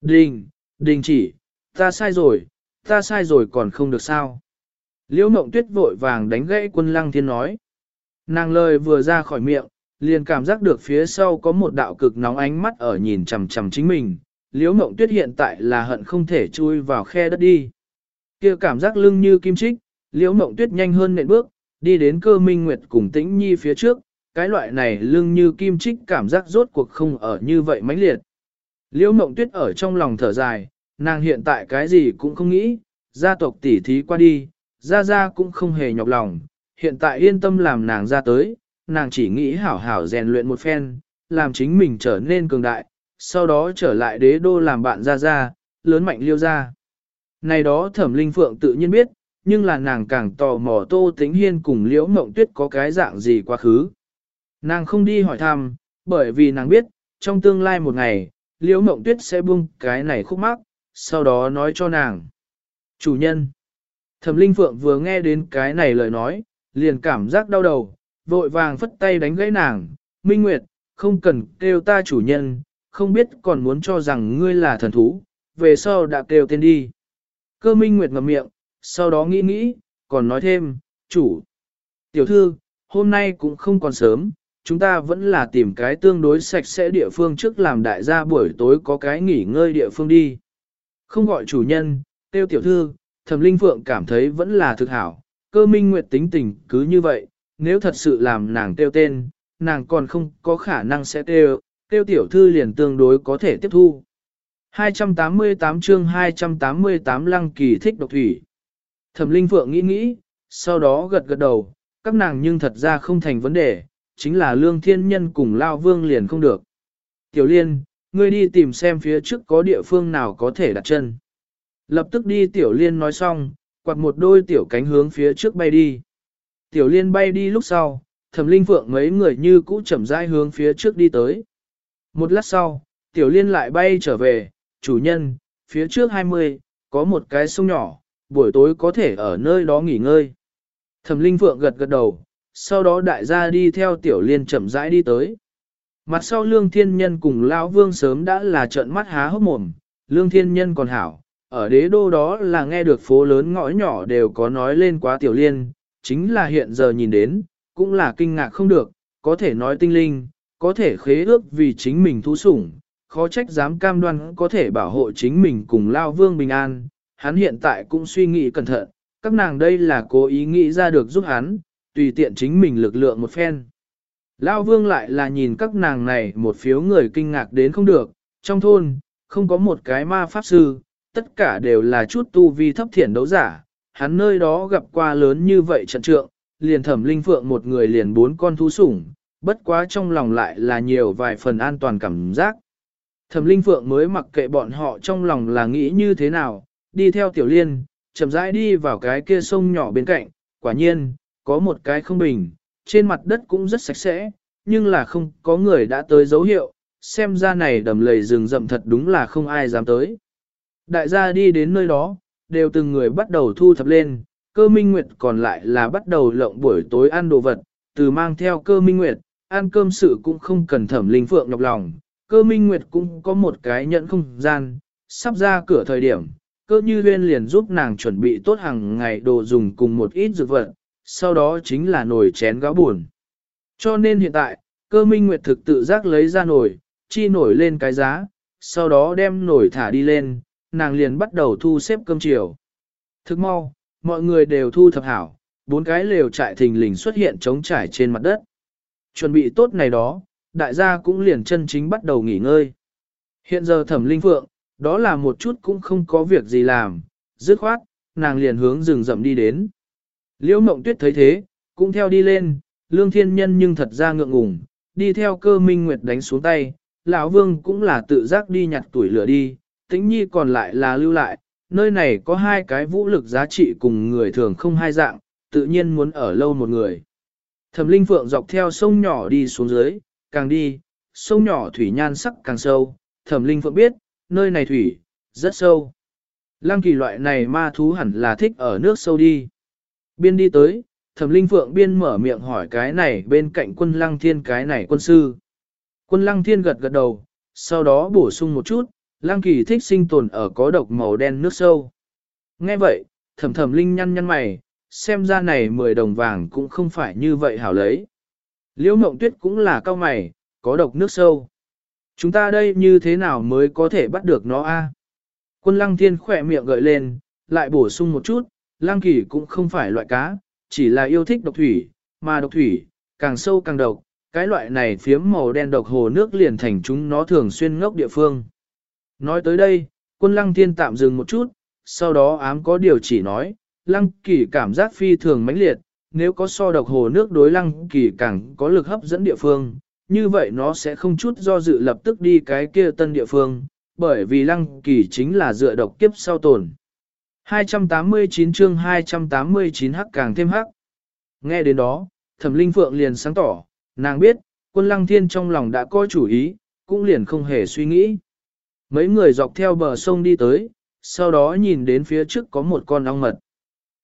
Đình, đình chỉ, ta sai rồi, ta sai rồi còn không được sao. Liễu mộng tuyết vội vàng đánh gãy quân lăng thiên nói. Nàng lời vừa ra khỏi miệng, liền cảm giác được phía sau có một đạo cực nóng ánh mắt ở nhìn chằm chằm chính mình. Liễu mộng tuyết hiện tại là hận không thể chui vào khe đất đi. kia cảm giác lưng như kim trích, liễu mộng tuyết nhanh hơn nện bước, đi đến cơ minh nguyệt cùng tĩnh nhi phía trước, cái loại này lưng như kim trích cảm giác rốt cuộc không ở như vậy mãnh liệt. Liễu mộng tuyết ở trong lòng thở dài, nàng hiện tại cái gì cũng không nghĩ, gia tộc tỷ thí qua đi, gia gia cũng không hề nhọc lòng, hiện tại yên tâm làm nàng ra tới, nàng chỉ nghĩ hảo hảo rèn luyện một phen, làm chính mình trở nên cường đại, sau đó trở lại đế đô làm bạn gia gia, lớn mạnh liêu gia. Này đó thẩm linh phượng tự nhiên biết, nhưng là nàng càng tò mò tô tính hiên cùng liễu mộng tuyết có cái dạng gì quá khứ. Nàng không đi hỏi thăm, bởi vì nàng biết, trong tương lai một ngày, liễu mộng tuyết sẽ buông cái này khúc mắc, sau đó nói cho nàng. Chủ nhân. Thẩm Linh Phượng vừa nghe đến cái này lời nói, liền cảm giác đau đầu, vội vàng phất tay đánh gãy nàng. Minh Nguyệt, không cần kêu ta chủ nhân, không biết còn muốn cho rằng ngươi là thần thú, về sau đã kêu tên đi. Cơ Minh Nguyệt ngậm miệng, sau đó nghĩ nghĩ, còn nói thêm, chủ. Tiểu thư, hôm nay cũng không còn sớm, chúng ta vẫn là tìm cái tương đối sạch sẽ địa phương trước làm đại gia buổi tối có cái nghỉ ngơi địa phương đi. Không gọi chủ nhân, tiêu tiểu thư, thẩm linh phượng cảm thấy vẫn là thực hảo, cơ minh nguyệt tính tình cứ như vậy, nếu thật sự làm nàng tiêu tên, nàng còn không có khả năng sẽ tiêu, tiêu tiểu thư liền tương đối có thể tiếp thu. 288 chương 288 lăng kỳ thích độc thủy. Thẩm linh phượng nghĩ nghĩ, sau đó gật gật đầu, các nàng nhưng thật ra không thành vấn đề, chính là lương thiên nhân cùng lao vương liền không được. Tiểu liên, ngươi đi tìm xem phía trước có địa phương nào có thể đặt chân. Lập tức đi tiểu liên nói xong, quạt một đôi tiểu cánh hướng phía trước bay đi. Tiểu liên bay đi lúc sau, thẩm linh phượng mấy người như cũ chậm rãi hướng phía trước đi tới. Một lát sau, tiểu liên lại bay trở về, chủ nhân, phía trước 20, có một cái sông nhỏ, buổi tối có thể ở nơi đó nghỉ ngơi. Thẩm linh phượng gật gật đầu, sau đó đại gia đi theo tiểu liên chậm rãi đi tới. Mặt sau lương thiên nhân cùng lão vương sớm đã là trợn mắt há hốc mồm, lương thiên nhân còn hảo, ở đế đô đó là nghe được phố lớn ngõ nhỏ đều có nói lên quá tiểu liên, chính là hiện giờ nhìn đến, cũng là kinh ngạc không được, có thể nói tinh linh, có thể khế ước vì chính mình thú sủng, khó trách dám cam đoan có thể bảo hộ chính mình cùng lao vương bình an, hắn hiện tại cũng suy nghĩ cẩn thận, các nàng đây là cố ý nghĩ ra được giúp hắn, tùy tiện chính mình lực lượng một phen. Lao vương lại là nhìn các nàng này một phiếu người kinh ngạc đến không được, trong thôn, không có một cái ma pháp sư, tất cả đều là chút tu vi thấp thiển đấu giả, hắn nơi đó gặp qua lớn như vậy trận trượng, liền thẩm linh phượng một người liền bốn con thú sủng, bất quá trong lòng lại là nhiều vài phần an toàn cảm giác. Thẩm linh phượng mới mặc kệ bọn họ trong lòng là nghĩ như thế nào, đi theo tiểu liên, chậm rãi đi vào cái kia sông nhỏ bên cạnh, quả nhiên, có một cái không bình, trên mặt đất cũng rất sạch sẽ, nhưng là không có người đã tới dấu hiệu, xem ra này đầm lầy rừng rậm thật đúng là không ai dám tới. Đại gia đi đến nơi đó, đều từng người bắt đầu thu thập lên, cơ minh nguyệt còn lại là bắt đầu lộng buổi tối ăn đồ vật, từ mang theo cơ minh nguyệt, ăn cơm sự cũng không cần thẩm linh phượng nhọc lòng, cơ minh nguyệt cũng có một cái nhận không gian, sắp ra cửa thời điểm, cơ như huyên liền giúp nàng chuẩn bị tốt hàng ngày đồ dùng cùng một ít dược vật, sau đó chính là nồi chén gáo buồn. Cho nên hiện tại, cơ minh nguyệt thực tự giác lấy ra nồi, chi nổi lên cái giá, sau đó đem nồi thả đi lên, nàng liền bắt đầu thu xếp cơm chiều. Thức mau, mọi người đều thu thập hảo, bốn cái lều trại thình lình xuất hiện trống trải trên mặt đất. Chuẩn bị tốt này đó, đại gia cũng liền chân chính bắt đầu nghỉ ngơi. Hiện giờ thẩm linh phượng, đó là một chút cũng không có việc gì làm, dứt khoát, nàng liền hướng rừng rậm đi đến. Liễu mộng tuyết thấy thế, cũng theo đi lên, lương thiên nhân nhưng thật ra ngượng ngùng, đi theo cơ minh nguyệt đánh xuống tay, lão vương cũng là tự giác đi nhặt tuổi lửa đi, tĩnh nhi còn lại là lưu lại, nơi này có hai cái vũ lực giá trị cùng người thường không hai dạng, tự nhiên muốn ở lâu một người. Thẩm linh phượng dọc theo sông nhỏ đi xuống dưới, càng đi, sông nhỏ thủy nhan sắc càng sâu, thẩm linh phượng biết, nơi này thủy, rất sâu. Lăng kỳ loại này ma thú hẳn là thích ở nước sâu đi. Biên đi tới, thẩm linh phượng biên mở miệng hỏi cái này bên cạnh quân lăng thiên cái này quân sư. Quân lăng thiên gật gật đầu, sau đó bổ sung một chút, lăng kỳ thích sinh tồn ở có độc màu đen nước sâu. Nghe vậy, thẩm thẩm linh nhăn nhăn mày, xem ra này 10 đồng vàng cũng không phải như vậy hảo lấy. Liễu mộng tuyết cũng là cao mày, có độc nước sâu. Chúng ta đây như thế nào mới có thể bắt được nó a? Quân lăng thiên khỏe miệng gợi lên, lại bổ sung một chút, lăng kỳ cũng không phải loại cá, chỉ là yêu thích độc thủy, mà độc thủy, càng sâu càng độc, cái loại này phiếm màu đen độc hồ nước liền thành chúng nó thường xuyên ngốc địa phương. Nói tới đây, quân lăng thiên tạm dừng một chút, sau đó ám có điều chỉ nói, lăng kỳ cảm giác phi thường mãnh liệt, nếu có so độc hồ nước đối lăng kỳ càng có lực hấp dẫn địa phương, như vậy nó sẽ không chút do dự lập tức đi cái kia tân địa phương, bởi vì lăng kỳ chính là dựa độc kiếp sau tồn. 289 chương 289 hắc càng thêm hắc. Nghe đến đó, thẩm linh phượng liền sáng tỏ, nàng biết, quân lăng thiên trong lòng đã có chủ ý, cũng liền không hề suy nghĩ. Mấy người dọc theo bờ sông đi tới, sau đó nhìn đến phía trước có một con ong mật.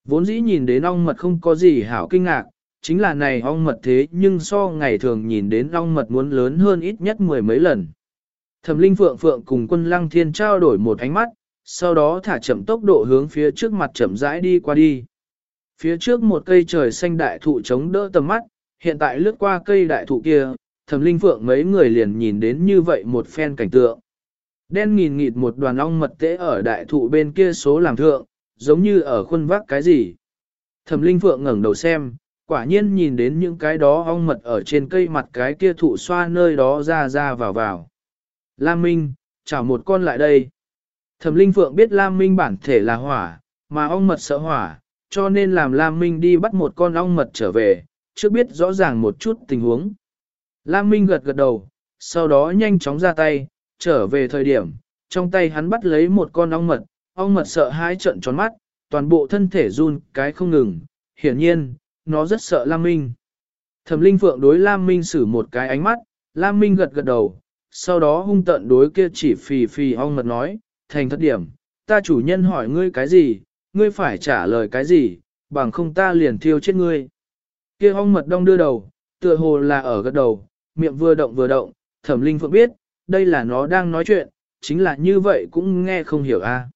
Vốn dĩ nhìn đến ong mật không có gì hảo kinh ngạc, chính là này ong mật thế nhưng so ngày thường nhìn đến ong mật muốn lớn hơn ít nhất mười mấy lần. Thẩm linh phượng phượng cùng quân lăng thiên trao đổi một ánh mắt, sau đó thả chậm tốc độ hướng phía trước mặt chậm rãi đi qua đi. Phía trước một cây trời xanh đại thụ chống đỡ tầm mắt, hiện tại lướt qua cây đại thụ kia, thẩm linh phượng mấy người liền nhìn đến như vậy một phen cảnh tượng. Đen nghìn nghịt một đoàn ong mật tễ ở đại thụ bên kia số làm thượng, giống như ở khuôn vác cái gì. Thẩm linh phượng ngẩng đầu xem, quả nhiên nhìn đến những cái đó ong mật ở trên cây mặt cái kia thụ xoa nơi đó ra ra vào vào. Lam Minh, chào một con lại đây. Thẩm Linh Phượng biết Lam Minh bản thể là hỏa, mà ong mật sợ hỏa, cho nên làm Lam Minh đi bắt một con ong mật trở về, chưa biết rõ ràng một chút tình huống. Lam Minh gật gật đầu, sau đó nhanh chóng ra tay, trở về thời điểm, trong tay hắn bắt lấy một con ong mật, ong mật sợ hãi trận tròn mắt, toàn bộ thân thể run cái không ngừng, hiển nhiên, nó rất sợ Lam Minh. Thẩm Linh Phượng đối Lam Minh xử một cái ánh mắt, Lam Minh gật gật đầu, sau đó hung tận đối kia chỉ phì phì ong mật nói, thành thất điểm, ta chủ nhân hỏi ngươi cái gì, ngươi phải trả lời cái gì, bằng không ta liền thiêu chết ngươi. Kia ong mật đông đưa đầu, tựa hồ là ở gật đầu, miệng vừa động vừa động, thẩm linh phượng biết, đây là nó đang nói chuyện, chính là như vậy cũng nghe không hiểu a. À.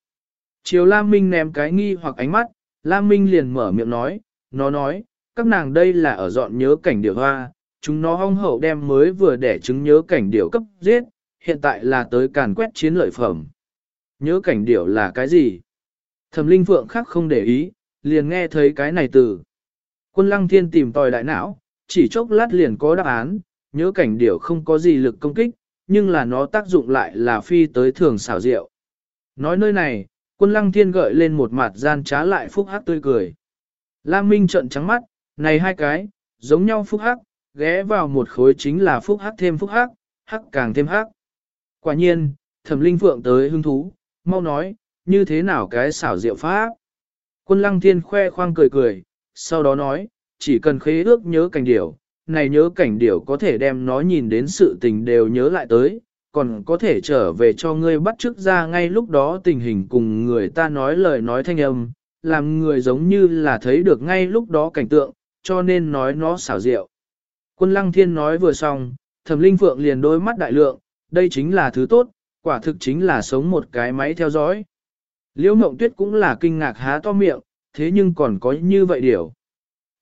Chiều Lam Minh ném cái nghi hoặc ánh mắt, Lam Minh liền mở miệng nói, nó nói, các nàng đây là ở dọn nhớ cảnh điểu hoa, chúng nó hong hậu đem mới vừa để chứng nhớ cảnh điểu cấp giết, hiện tại là tới càn quét chiến lợi phẩm. Nhớ cảnh điểu là cái gì? Thẩm linh phượng khác không để ý, liền nghe thấy cái này từ. Quân lăng thiên tìm tòi đại não, chỉ chốc lát liền có đáp án, nhớ cảnh điểu không có gì lực công kích, nhưng là nó tác dụng lại là phi tới thường xảo diệu. Nói nơi này, quân lăng thiên gợi lên một mặt gian trá lại phúc hát tươi cười. Lam Minh trận trắng mắt, này hai cái, giống nhau phúc hắc, ghé vào một khối chính là phúc hắc thêm phúc hắc, hắc càng thêm hắc. Quả nhiên, thẩm linh phượng tới hứng thú, mau nói, như thế nào cái xảo diệu pháp. Quân lăng thiên khoe khoang cười cười, sau đó nói, chỉ cần khế ước nhớ cảnh điểu, này nhớ cảnh điểu có thể đem nó nhìn đến sự tình đều nhớ lại tới, còn có thể trở về cho ngươi bắt trước ra ngay lúc đó tình hình cùng người ta nói lời nói thanh âm, làm người giống như là thấy được ngay lúc đó cảnh tượng, cho nên nói nó xảo diệu. Quân lăng thiên nói vừa xong, thẩm linh phượng liền đôi mắt đại lượng, đây chính là thứ tốt, quả thực chính là sống một cái máy theo dõi. Liễu mộng tuyết cũng là kinh ngạc há to miệng, thế nhưng còn có như vậy điều.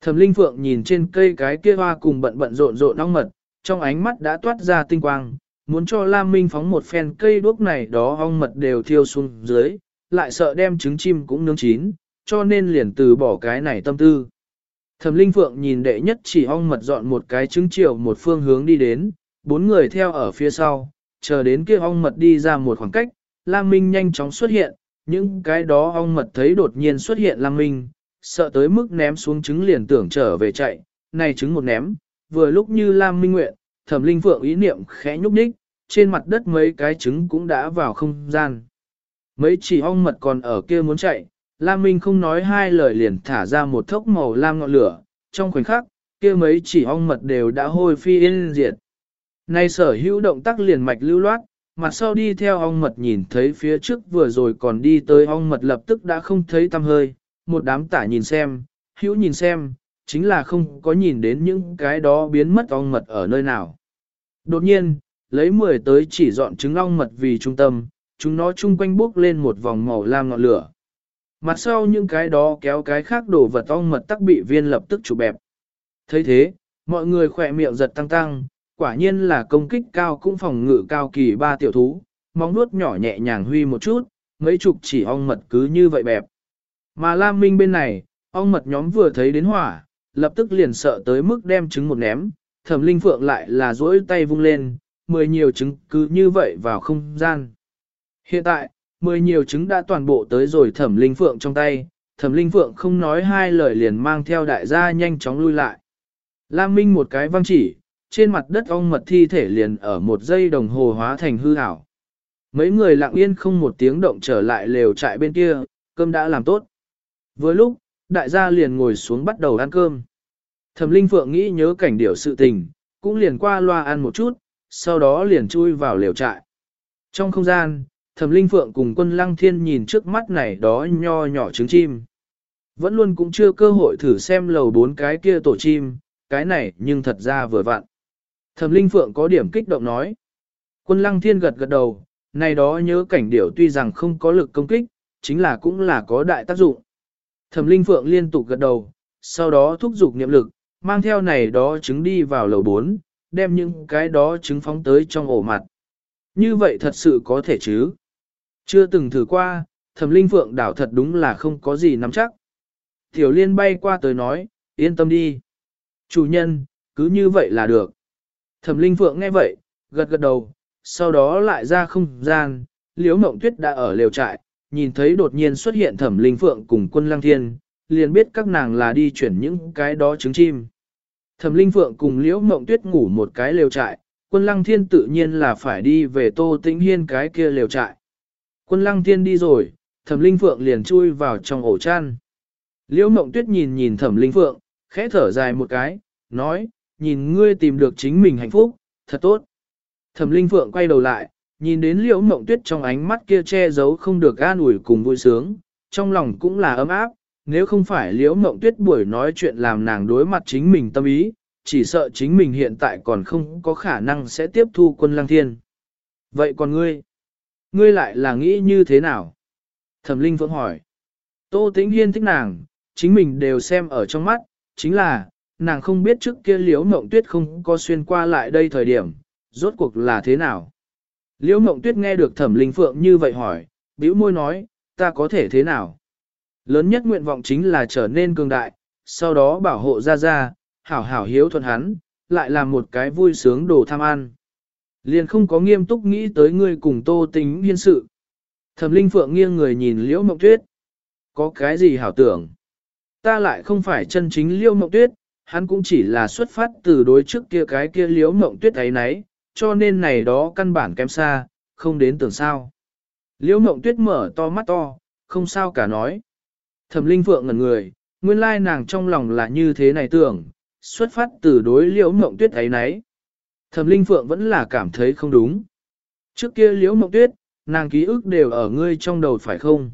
Thẩm linh phượng nhìn trên cây cái kia hoa cùng bận bận rộn rộn ong mật, trong ánh mắt đã toát ra tinh quang, muốn cho Lam Minh phóng một phen cây đuốc này đó ong mật đều thiêu xuống dưới, lại sợ đem trứng chim cũng nướng chín, cho nên liền từ bỏ cái này tâm tư. Thẩm Linh Phượng nhìn đệ nhất chỉ ong mật dọn một cái trứng chiều một phương hướng đi đến, bốn người theo ở phía sau, chờ đến kia ong mật đi ra một khoảng cách, Lam Minh nhanh chóng xuất hiện, những cái đó ong mật thấy đột nhiên xuất hiện Lam Minh, sợ tới mức ném xuống trứng liền tưởng trở về chạy, này trứng một ném, vừa lúc như Lam Minh nguyện, thẩm linh phượng ý niệm khẽ nhúc nhích, trên mặt đất mấy cái trứng cũng đã vào không gian. Mấy chỉ ong mật còn ở kia muốn chạy, Lam Minh không nói hai lời liền thả ra một thốc màu lam ngọn lửa, trong khoảnh khắc, kia mấy chỉ ong mật đều đã hôi phi yên diệt. Nay sở hữu động tác liền mạch lưu loát, mặt sau đi theo ong mật nhìn thấy phía trước vừa rồi còn đi tới ong mật lập tức đã không thấy tăm hơi, một đám tả nhìn xem, hữu nhìn xem, chính là không có nhìn đến những cái đó biến mất ong mật ở nơi nào. Đột nhiên, lấy 10 tới chỉ dọn trứng ong mật vì trung tâm, chúng nó chung quanh bốc lên một vòng màu lam ngọn lửa. Mặt sau những cái đó kéo cái khác đổ vật ong mật tắc bị viên lập tức chụp bẹp. thấy thế, mọi người khỏe miệng giật tăng tăng, quả nhiên là công kích cao cũng phòng ngự cao kỳ ba tiểu thú, móng nuốt nhỏ nhẹ nhàng huy một chút, mấy chục chỉ ong mật cứ như vậy bẹp. Mà Lam Minh bên này, ong mật nhóm vừa thấy đến hỏa, lập tức liền sợ tới mức đem trứng một ném, thẩm linh phượng lại là duỗi tay vung lên, mười nhiều trứng cứ như vậy vào không gian. Hiện tại, mười nhiều trứng đã toàn bộ tới rồi thẩm linh phượng trong tay, thẩm linh phượng không nói hai lời liền mang theo đại gia nhanh chóng lui lại. Lam Minh một cái văng chỉ, trên mặt đất ong mật thi thể liền ở một giây đồng hồ hóa thành hư ảo. Mấy người lặng yên không một tiếng động trở lại lều trại bên kia, cơm đã làm tốt. Với lúc, đại gia liền ngồi xuống bắt đầu ăn cơm. Thẩm Linh Phượng nghĩ nhớ cảnh điểu sự tình, cũng liền qua loa ăn một chút, sau đó liền chui vào lều trại. Trong không gian, Thẩm Linh Phượng cùng quân lăng thiên nhìn trước mắt này đó nho nhỏ trứng chim. Vẫn luôn cũng chưa cơ hội thử xem lầu bốn cái kia tổ chim, cái này nhưng thật ra vừa vặn. Thẩm Linh Phượng có điểm kích động nói. Quân lăng thiên gật gật đầu, này đó nhớ cảnh điểu tuy rằng không có lực công kích, chính là cũng là có đại tác dụng. Thẩm Linh Phượng liên tục gật đầu, sau đó thúc giục niệm lực, mang theo này đó trứng đi vào lầu 4, đem những cái đó trứng phóng tới trong ổ mặt. Như vậy thật sự có thể chứ? Chưa từng thử qua, Thẩm Linh Phượng đảo thật đúng là không có gì nắm chắc. Tiểu Liên bay qua tới nói, yên tâm đi. Chủ nhân, cứ như vậy là được. Thẩm Linh Phượng nghe vậy, gật gật đầu, sau đó lại ra không gian, Liễu Mộng Tuyết đã ở lều trại, nhìn thấy đột nhiên xuất hiện Thẩm Linh Phượng cùng Quân Lăng Thiên, liền biết các nàng là đi chuyển những cái đó trứng chim. Thẩm Linh Phượng cùng Liễu Mộng Tuyết ngủ một cái lều trại, Quân Lăng Thiên tự nhiên là phải đi về Tô Tĩnh Hiên cái kia lều trại. Quân Lăng Thiên đi rồi, Thẩm Linh Phượng liền chui vào trong ổ chăn. Liễu Mộng Tuyết nhìn nhìn Thẩm Linh Phượng, khẽ thở dài một cái, nói, nhìn ngươi tìm được chính mình hạnh phúc, thật tốt. Thẩm Linh Phượng quay đầu lại, nhìn đến liễu mộng tuyết trong ánh mắt kia che giấu không được an ủi cùng vui sướng, trong lòng cũng là ấm áp, nếu không phải liễu mộng tuyết buổi nói chuyện làm nàng đối mặt chính mình tâm ý, chỉ sợ chính mình hiện tại còn không có khả năng sẽ tiếp thu quân lang thiên. Vậy còn ngươi? Ngươi lại là nghĩ như thế nào? Thẩm Linh Phượng hỏi. Tô Tĩnh Hiên thích nàng, chính mình đều xem ở trong mắt, chính là, nàng không biết trước kia liễu mộng tuyết không có xuyên qua lại đây thời điểm, rốt cuộc là thế nào. Liễu mộng tuyết nghe được thẩm linh phượng như vậy hỏi, bĩu môi nói, ta có thể thế nào? Lớn nhất nguyện vọng chính là trở nên cường đại, sau đó bảo hộ ra ra, hảo hảo hiếu thuận hắn, lại làm một cái vui sướng đồ tham ăn. Liền không có nghiêm túc nghĩ tới ngươi cùng tô tính hiên sự. Thẩm linh phượng nghiêng người nhìn liễu mộng tuyết. Có cái gì hảo tưởng? Ta lại không phải chân chính liễu mộng tuyết, hắn cũng chỉ là xuất phát từ đối trước kia cái kia liễu mộng tuyết ấy nấy, cho nên này đó căn bản kém xa, không đến tưởng sao. Liễu mộng tuyết mở to mắt to, không sao cả nói. Thẩm linh phượng ngẩn người, nguyên lai nàng trong lòng là như thế này tưởng, xuất phát từ đối liễu mộng tuyết ấy nấy. Thẩm linh phượng vẫn là cảm thấy không đúng. Trước kia liễu mộng tuyết, nàng ký ức đều ở ngươi trong đầu phải không?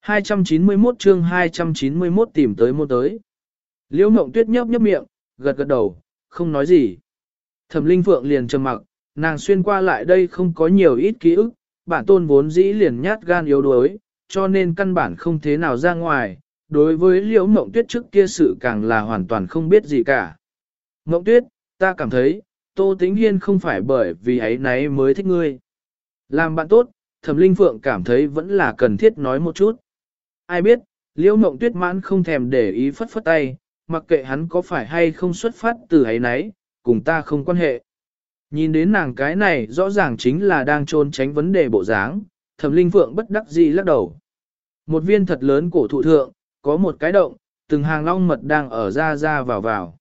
291 chương 291 tìm tới môn tới. Liễu mộng tuyết nhấp nhấp miệng, gật gật đầu, không nói gì. Thẩm linh phượng liền trầm mặc, nàng xuyên qua lại đây không có nhiều ít ký ức, bản tôn vốn dĩ liền nhát gan yếu đuối, cho nên căn bản không thế nào ra ngoài, đối với liễu mộng tuyết trước kia sự càng là hoàn toàn không biết gì cả. Mộng tuyết, ta cảm thấy, Tô Tĩnh Hiên không phải bởi vì ấy nấy mới thích ngươi. Làm bạn tốt, Thẩm Linh Phượng cảm thấy vẫn là cần thiết nói một chút. Ai biết, Liễu Mộng Tuyết mãn không thèm để ý phất phất tay, mặc kệ hắn có phải hay không xuất phát từ ấy nấy, cùng ta không quan hệ. Nhìn đến nàng cái này rõ ràng chính là đang trôn tránh vấn đề bộ dáng, thẩm linh phượng bất đắc dĩ lắc đầu. Một viên thật lớn cổ thụ thượng, có một cái động, từng hàng long mật đang ở ra ra vào vào.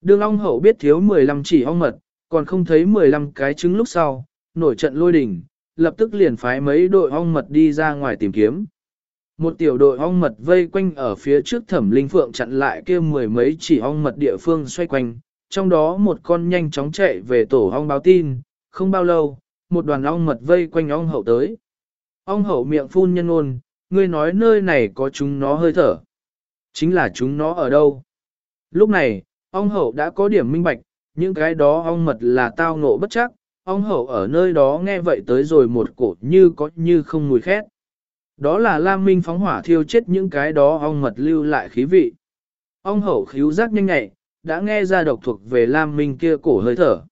Đương ong hậu biết thiếu 15 chỉ ong mật, còn không thấy 15 cái trứng lúc sau, nổi trận lôi đình, lập tức liền phái mấy đội ong mật đi ra ngoài tìm kiếm. Một tiểu đội ong mật vây quanh ở phía trước thẩm linh phượng chặn lại kia mười mấy chỉ ong mật địa phương xoay quanh, trong đó một con nhanh chóng chạy về tổ ong báo tin, không bao lâu, một đoàn ong mật vây quanh ong hậu tới. Ong hậu miệng phun nhân ôn, ngươi nói nơi này có chúng nó hơi thở. Chính là chúng nó ở đâu? Lúc này, ong hậu đã có điểm minh bạch, những cái đó ong mật là tao ngộ bất chắc, ong hậu ở nơi đó nghe vậy tới rồi một cổ như có như không mùi khét. Đó là Lam Minh phóng hỏa thiêu chết những cái đó ong mật lưu lại khí vị. Ong hậu khíu giác nhanh nhạy, đã nghe ra độc thuộc về Lam Minh kia cổ hơi thở.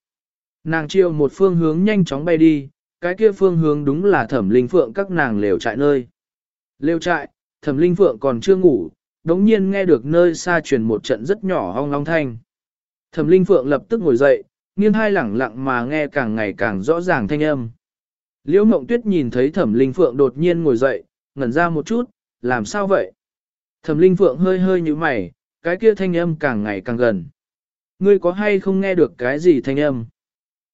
Nàng chiều một phương hướng nhanh chóng bay đi, cái kia phương hướng đúng là thẩm linh phượng các nàng lều trại nơi. Lều trại, thẩm linh phượng còn chưa ngủ, đống nhiên nghe được nơi xa truyền một trận rất nhỏ hong long thanh. Thẩm linh phượng lập tức ngồi dậy, nghiêng hai lẳng lặng mà nghe càng ngày càng rõ ràng thanh âm. Liễu mộng tuyết nhìn thấy thẩm linh phượng đột nhiên ngồi dậy, ngẩn ra một chút, làm sao vậy? Thẩm linh phượng hơi hơi như mày, cái kia thanh âm càng ngày càng gần. Ngươi có hay không nghe được cái gì thanh âm?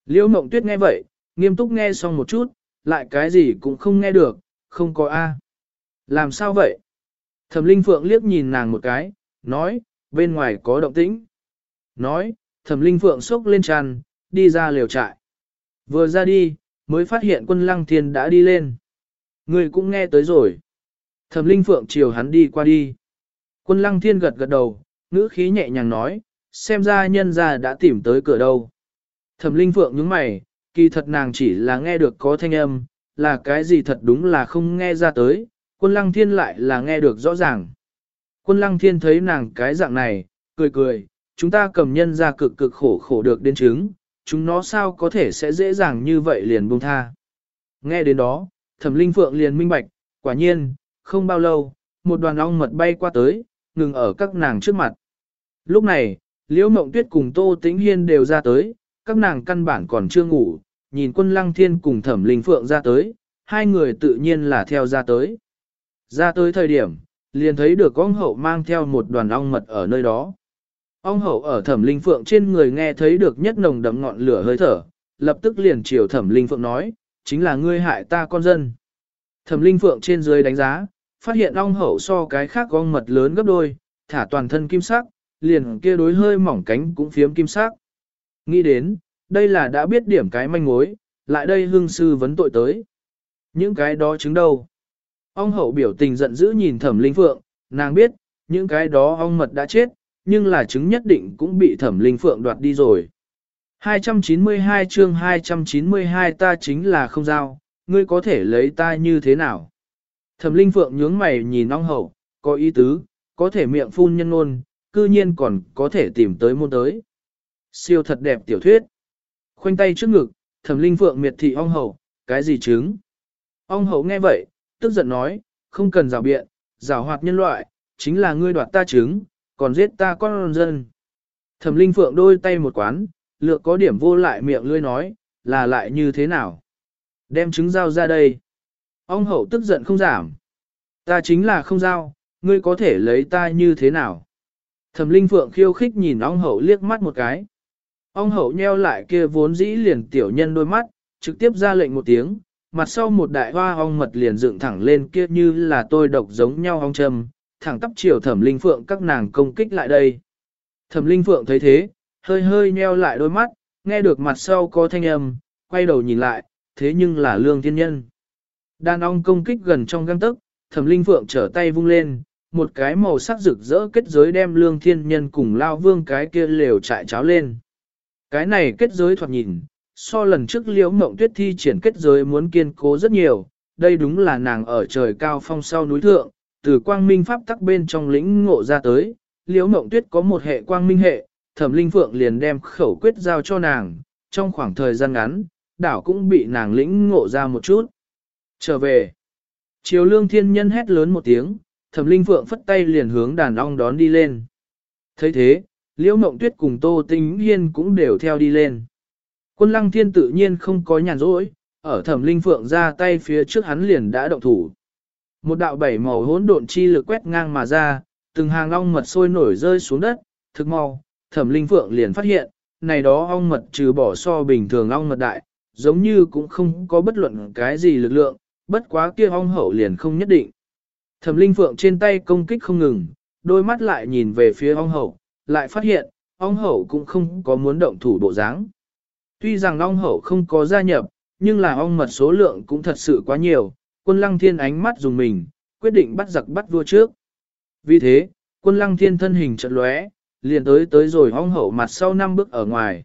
Liễu mộng tuyết nghe vậy, nghiêm túc nghe xong một chút, lại cái gì cũng không nghe được, không có A. Làm sao vậy? Thẩm linh phượng liếc nhìn nàng một cái, nói, bên ngoài có động tĩnh. Nói, thẩm linh phượng sốc lên tràn, đi ra liều trại. Vừa ra đi, mới phát hiện quân lăng thiên đã đi lên. Người cũng nghe tới rồi. Thẩm linh phượng chiều hắn đi qua đi. Quân lăng thiên gật gật đầu, ngữ khí nhẹ nhàng nói, xem ra nhân ra đã tìm tới cửa đâu. Thẩm linh phượng nhướng mày, kỳ thật nàng chỉ là nghe được có thanh âm, là cái gì thật đúng là không nghe ra tới, quân lăng thiên lại là nghe được rõ ràng. Quân lăng thiên thấy nàng cái dạng này, cười cười, chúng ta cầm nhân ra cực cực khổ khổ được đến chứng, chúng nó sao có thể sẽ dễ dàng như vậy liền buông tha. Nghe đến đó, thẩm linh phượng liền minh bạch, quả nhiên, không bao lâu, một đoàn ong mật bay qua tới, ngừng ở các nàng trước mặt. Lúc này, Liễu Mộng Tuyết cùng Tô Tĩnh Hiên đều ra tới, các nàng căn bản còn chưa ngủ, nhìn quân lăng thiên cùng thẩm linh phượng ra tới, hai người tự nhiên là theo ra tới. Ra tới thời điểm, liền thấy được ong hậu mang theo một đoàn ong mật ở nơi đó. Ong hậu ở thẩm linh phượng trên người nghe thấy được nhất nồng đậm ngọn lửa hơi thở, lập tức liền chiều thẩm linh phượng nói, chính là ngươi hại ta con dân. Thẩm linh phượng trên dưới đánh giá, phát hiện ong hậu so cái khác ong mật lớn gấp đôi, thả toàn thân kim sắc, liền kia đối hơi mỏng cánh cũng phiếm kim sắc. Nghĩ đến, đây là đã biết điểm cái manh mối, lại đây hương sư vấn tội tới. Những cái đó chứng đâu? Ong hậu biểu tình giận dữ nhìn thẩm linh phượng, nàng biết, những cái đó ong mật đã chết, nhưng là chứng nhất định cũng bị thẩm linh phượng đoạt đi rồi. 292 chương 292 ta chính là không giao, ngươi có thể lấy ta như thế nào? Thẩm linh phượng nhướng mày nhìn ong hậu, có ý tứ, có thể miệng phun nhân ngôn, cư nhiên còn có thể tìm tới môn tới. Siêu thật đẹp tiểu thuyết. Khoanh tay trước ngực, thẩm linh phượng miệt thị ong hậu, cái gì chứng? Ong hậu nghe vậy, tức giận nói, không cần rào biện, rào hoạt nhân loại, chính là ngươi đoạt ta trứng, còn giết ta con dân. Thẩm linh phượng đôi tay một quán, lựa có điểm vô lại miệng lươi nói, là lại như thế nào? Đem trứng giao ra đây. Ông hậu tức giận không giảm. Ta chính là không giao, ngươi có thể lấy ta như thế nào? Thẩm linh phượng khiêu khích nhìn ông hậu liếc mắt một cái. Ông hậu nheo lại kia vốn dĩ liền tiểu nhân đôi mắt, trực tiếp ra lệnh một tiếng, mặt sau một đại hoa ong mật liền dựng thẳng lên kia như là tôi độc giống nhau ong châm, thẳng tắp chiều thẩm linh phượng các nàng công kích lại đây. Thẩm linh phượng thấy thế, hơi hơi nheo lại đôi mắt, nghe được mặt sau có thanh âm, quay đầu nhìn lại, thế nhưng là lương thiên nhân. Đàn ong công kích gần trong găng tức, thẩm linh phượng trở tay vung lên, một cái màu sắc rực rỡ kết giới đem lương thiên nhân cùng lao vương cái kia lều trại cháo lên. Cái này kết giới thoạt nhìn, so lần trước liễu mộng tuyết thi triển kết giới muốn kiên cố rất nhiều, đây đúng là nàng ở trời cao phong sau núi thượng, từ quang minh pháp tắc bên trong lĩnh ngộ ra tới, liễu mộng tuyết có một hệ quang minh hệ, thẩm linh phượng liền đem khẩu quyết giao cho nàng, trong khoảng thời gian ngắn, đảo cũng bị nàng lĩnh ngộ ra một chút. Trở về, triều lương thiên nhân hét lớn một tiếng, thẩm linh phượng phất tay liền hướng đàn ong đón đi lên. thấy thế, liễu mộng tuyết cùng tô tinh hiên cũng đều theo đi lên. Quân lăng thiên tự nhiên không có nhàn rỗi, ở thẩm linh phượng ra tay phía trước hắn liền đã động thủ. Một đạo bảy màu hỗn độn chi lực quét ngang mà ra, từng hàng ong mật sôi nổi rơi xuống đất, thực mau, thẩm linh phượng liền phát hiện, này đó ong mật trừ bỏ so bình thường ong mật đại, giống như cũng không có bất luận cái gì lực lượng, bất quá kia ong hậu liền không nhất định. Thẩm linh phượng trên tay công kích không ngừng, đôi mắt lại nhìn về phía ong hậu, lại phát hiện, ong hậu cũng không có muốn động thủ bộ dáng. Tuy rằng ong hậu không có gia nhập, nhưng là ong mật số lượng cũng thật sự quá nhiều, quân lăng thiên ánh mắt dùng mình, quyết định bắt giặc bắt vua trước. Vì thế, quân lăng thiên thân hình chợt lóe, liền tới tới rồi ong hậu mặt sau năm bước ở ngoài.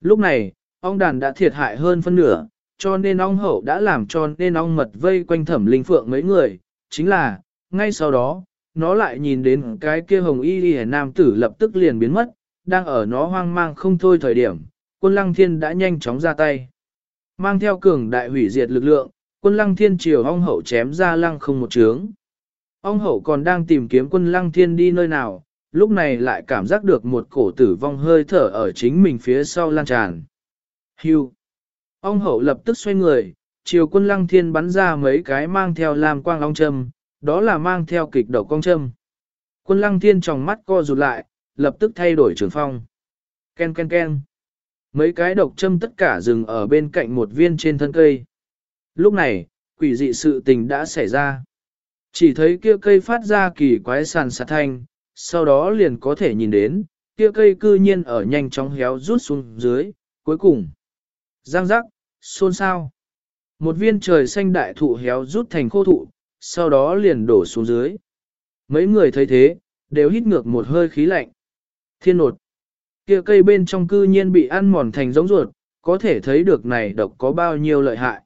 Lúc này, ong đàn đã thiệt hại hơn phân nửa, cho nên ong hậu đã làm cho nên ong mật vây quanh thẩm linh phượng mấy người, chính là, ngay sau đó, nó lại nhìn đến cái kia hồng y y nam tử lập tức liền biến mất, đang ở nó hoang mang không thôi thời điểm, quân lăng thiên đã nhanh chóng ra tay. Mang theo cường đại hủy diệt lực lượng, quân lăng thiên chiều ong hậu chém ra lăng không một trướng. Ong hậu còn đang tìm kiếm quân lăng thiên đi nơi nào, lúc này lại cảm giác được một cổ tử vong hơi thở ở chính mình phía sau lan tràn. Hưu! Ong hậu lập tức xoay người, chiều quân lăng thiên bắn ra mấy cái mang theo làm quang long châm, đó là mang theo kịch đầu cong châm. Quân lăng thiên trong mắt co rụt lại, lập tức thay đổi trường phong. Ken ken ken. Mấy cái độc châm tất cả dừng ở bên cạnh một viên trên thân cây. Lúc này, quỷ dị sự tình đã xảy ra. Chỉ thấy kia cây phát ra kỳ quái sàn sạt thanh, sau đó liền có thể nhìn đến, kia cây cư nhiên ở nhanh chóng héo rút xuống dưới, cuối cùng. Giang giác, xôn xao. Một viên trời xanh đại thụ héo rút thành khô thụ, sau đó liền đổ xuống dưới. Mấy người thấy thế, đều hít ngược một hơi khí lạnh. Thiên nột. Kia cây bên trong cư nhiên bị ăn mòn thành giống ruột, có thể thấy được này độc có bao nhiêu lợi hại.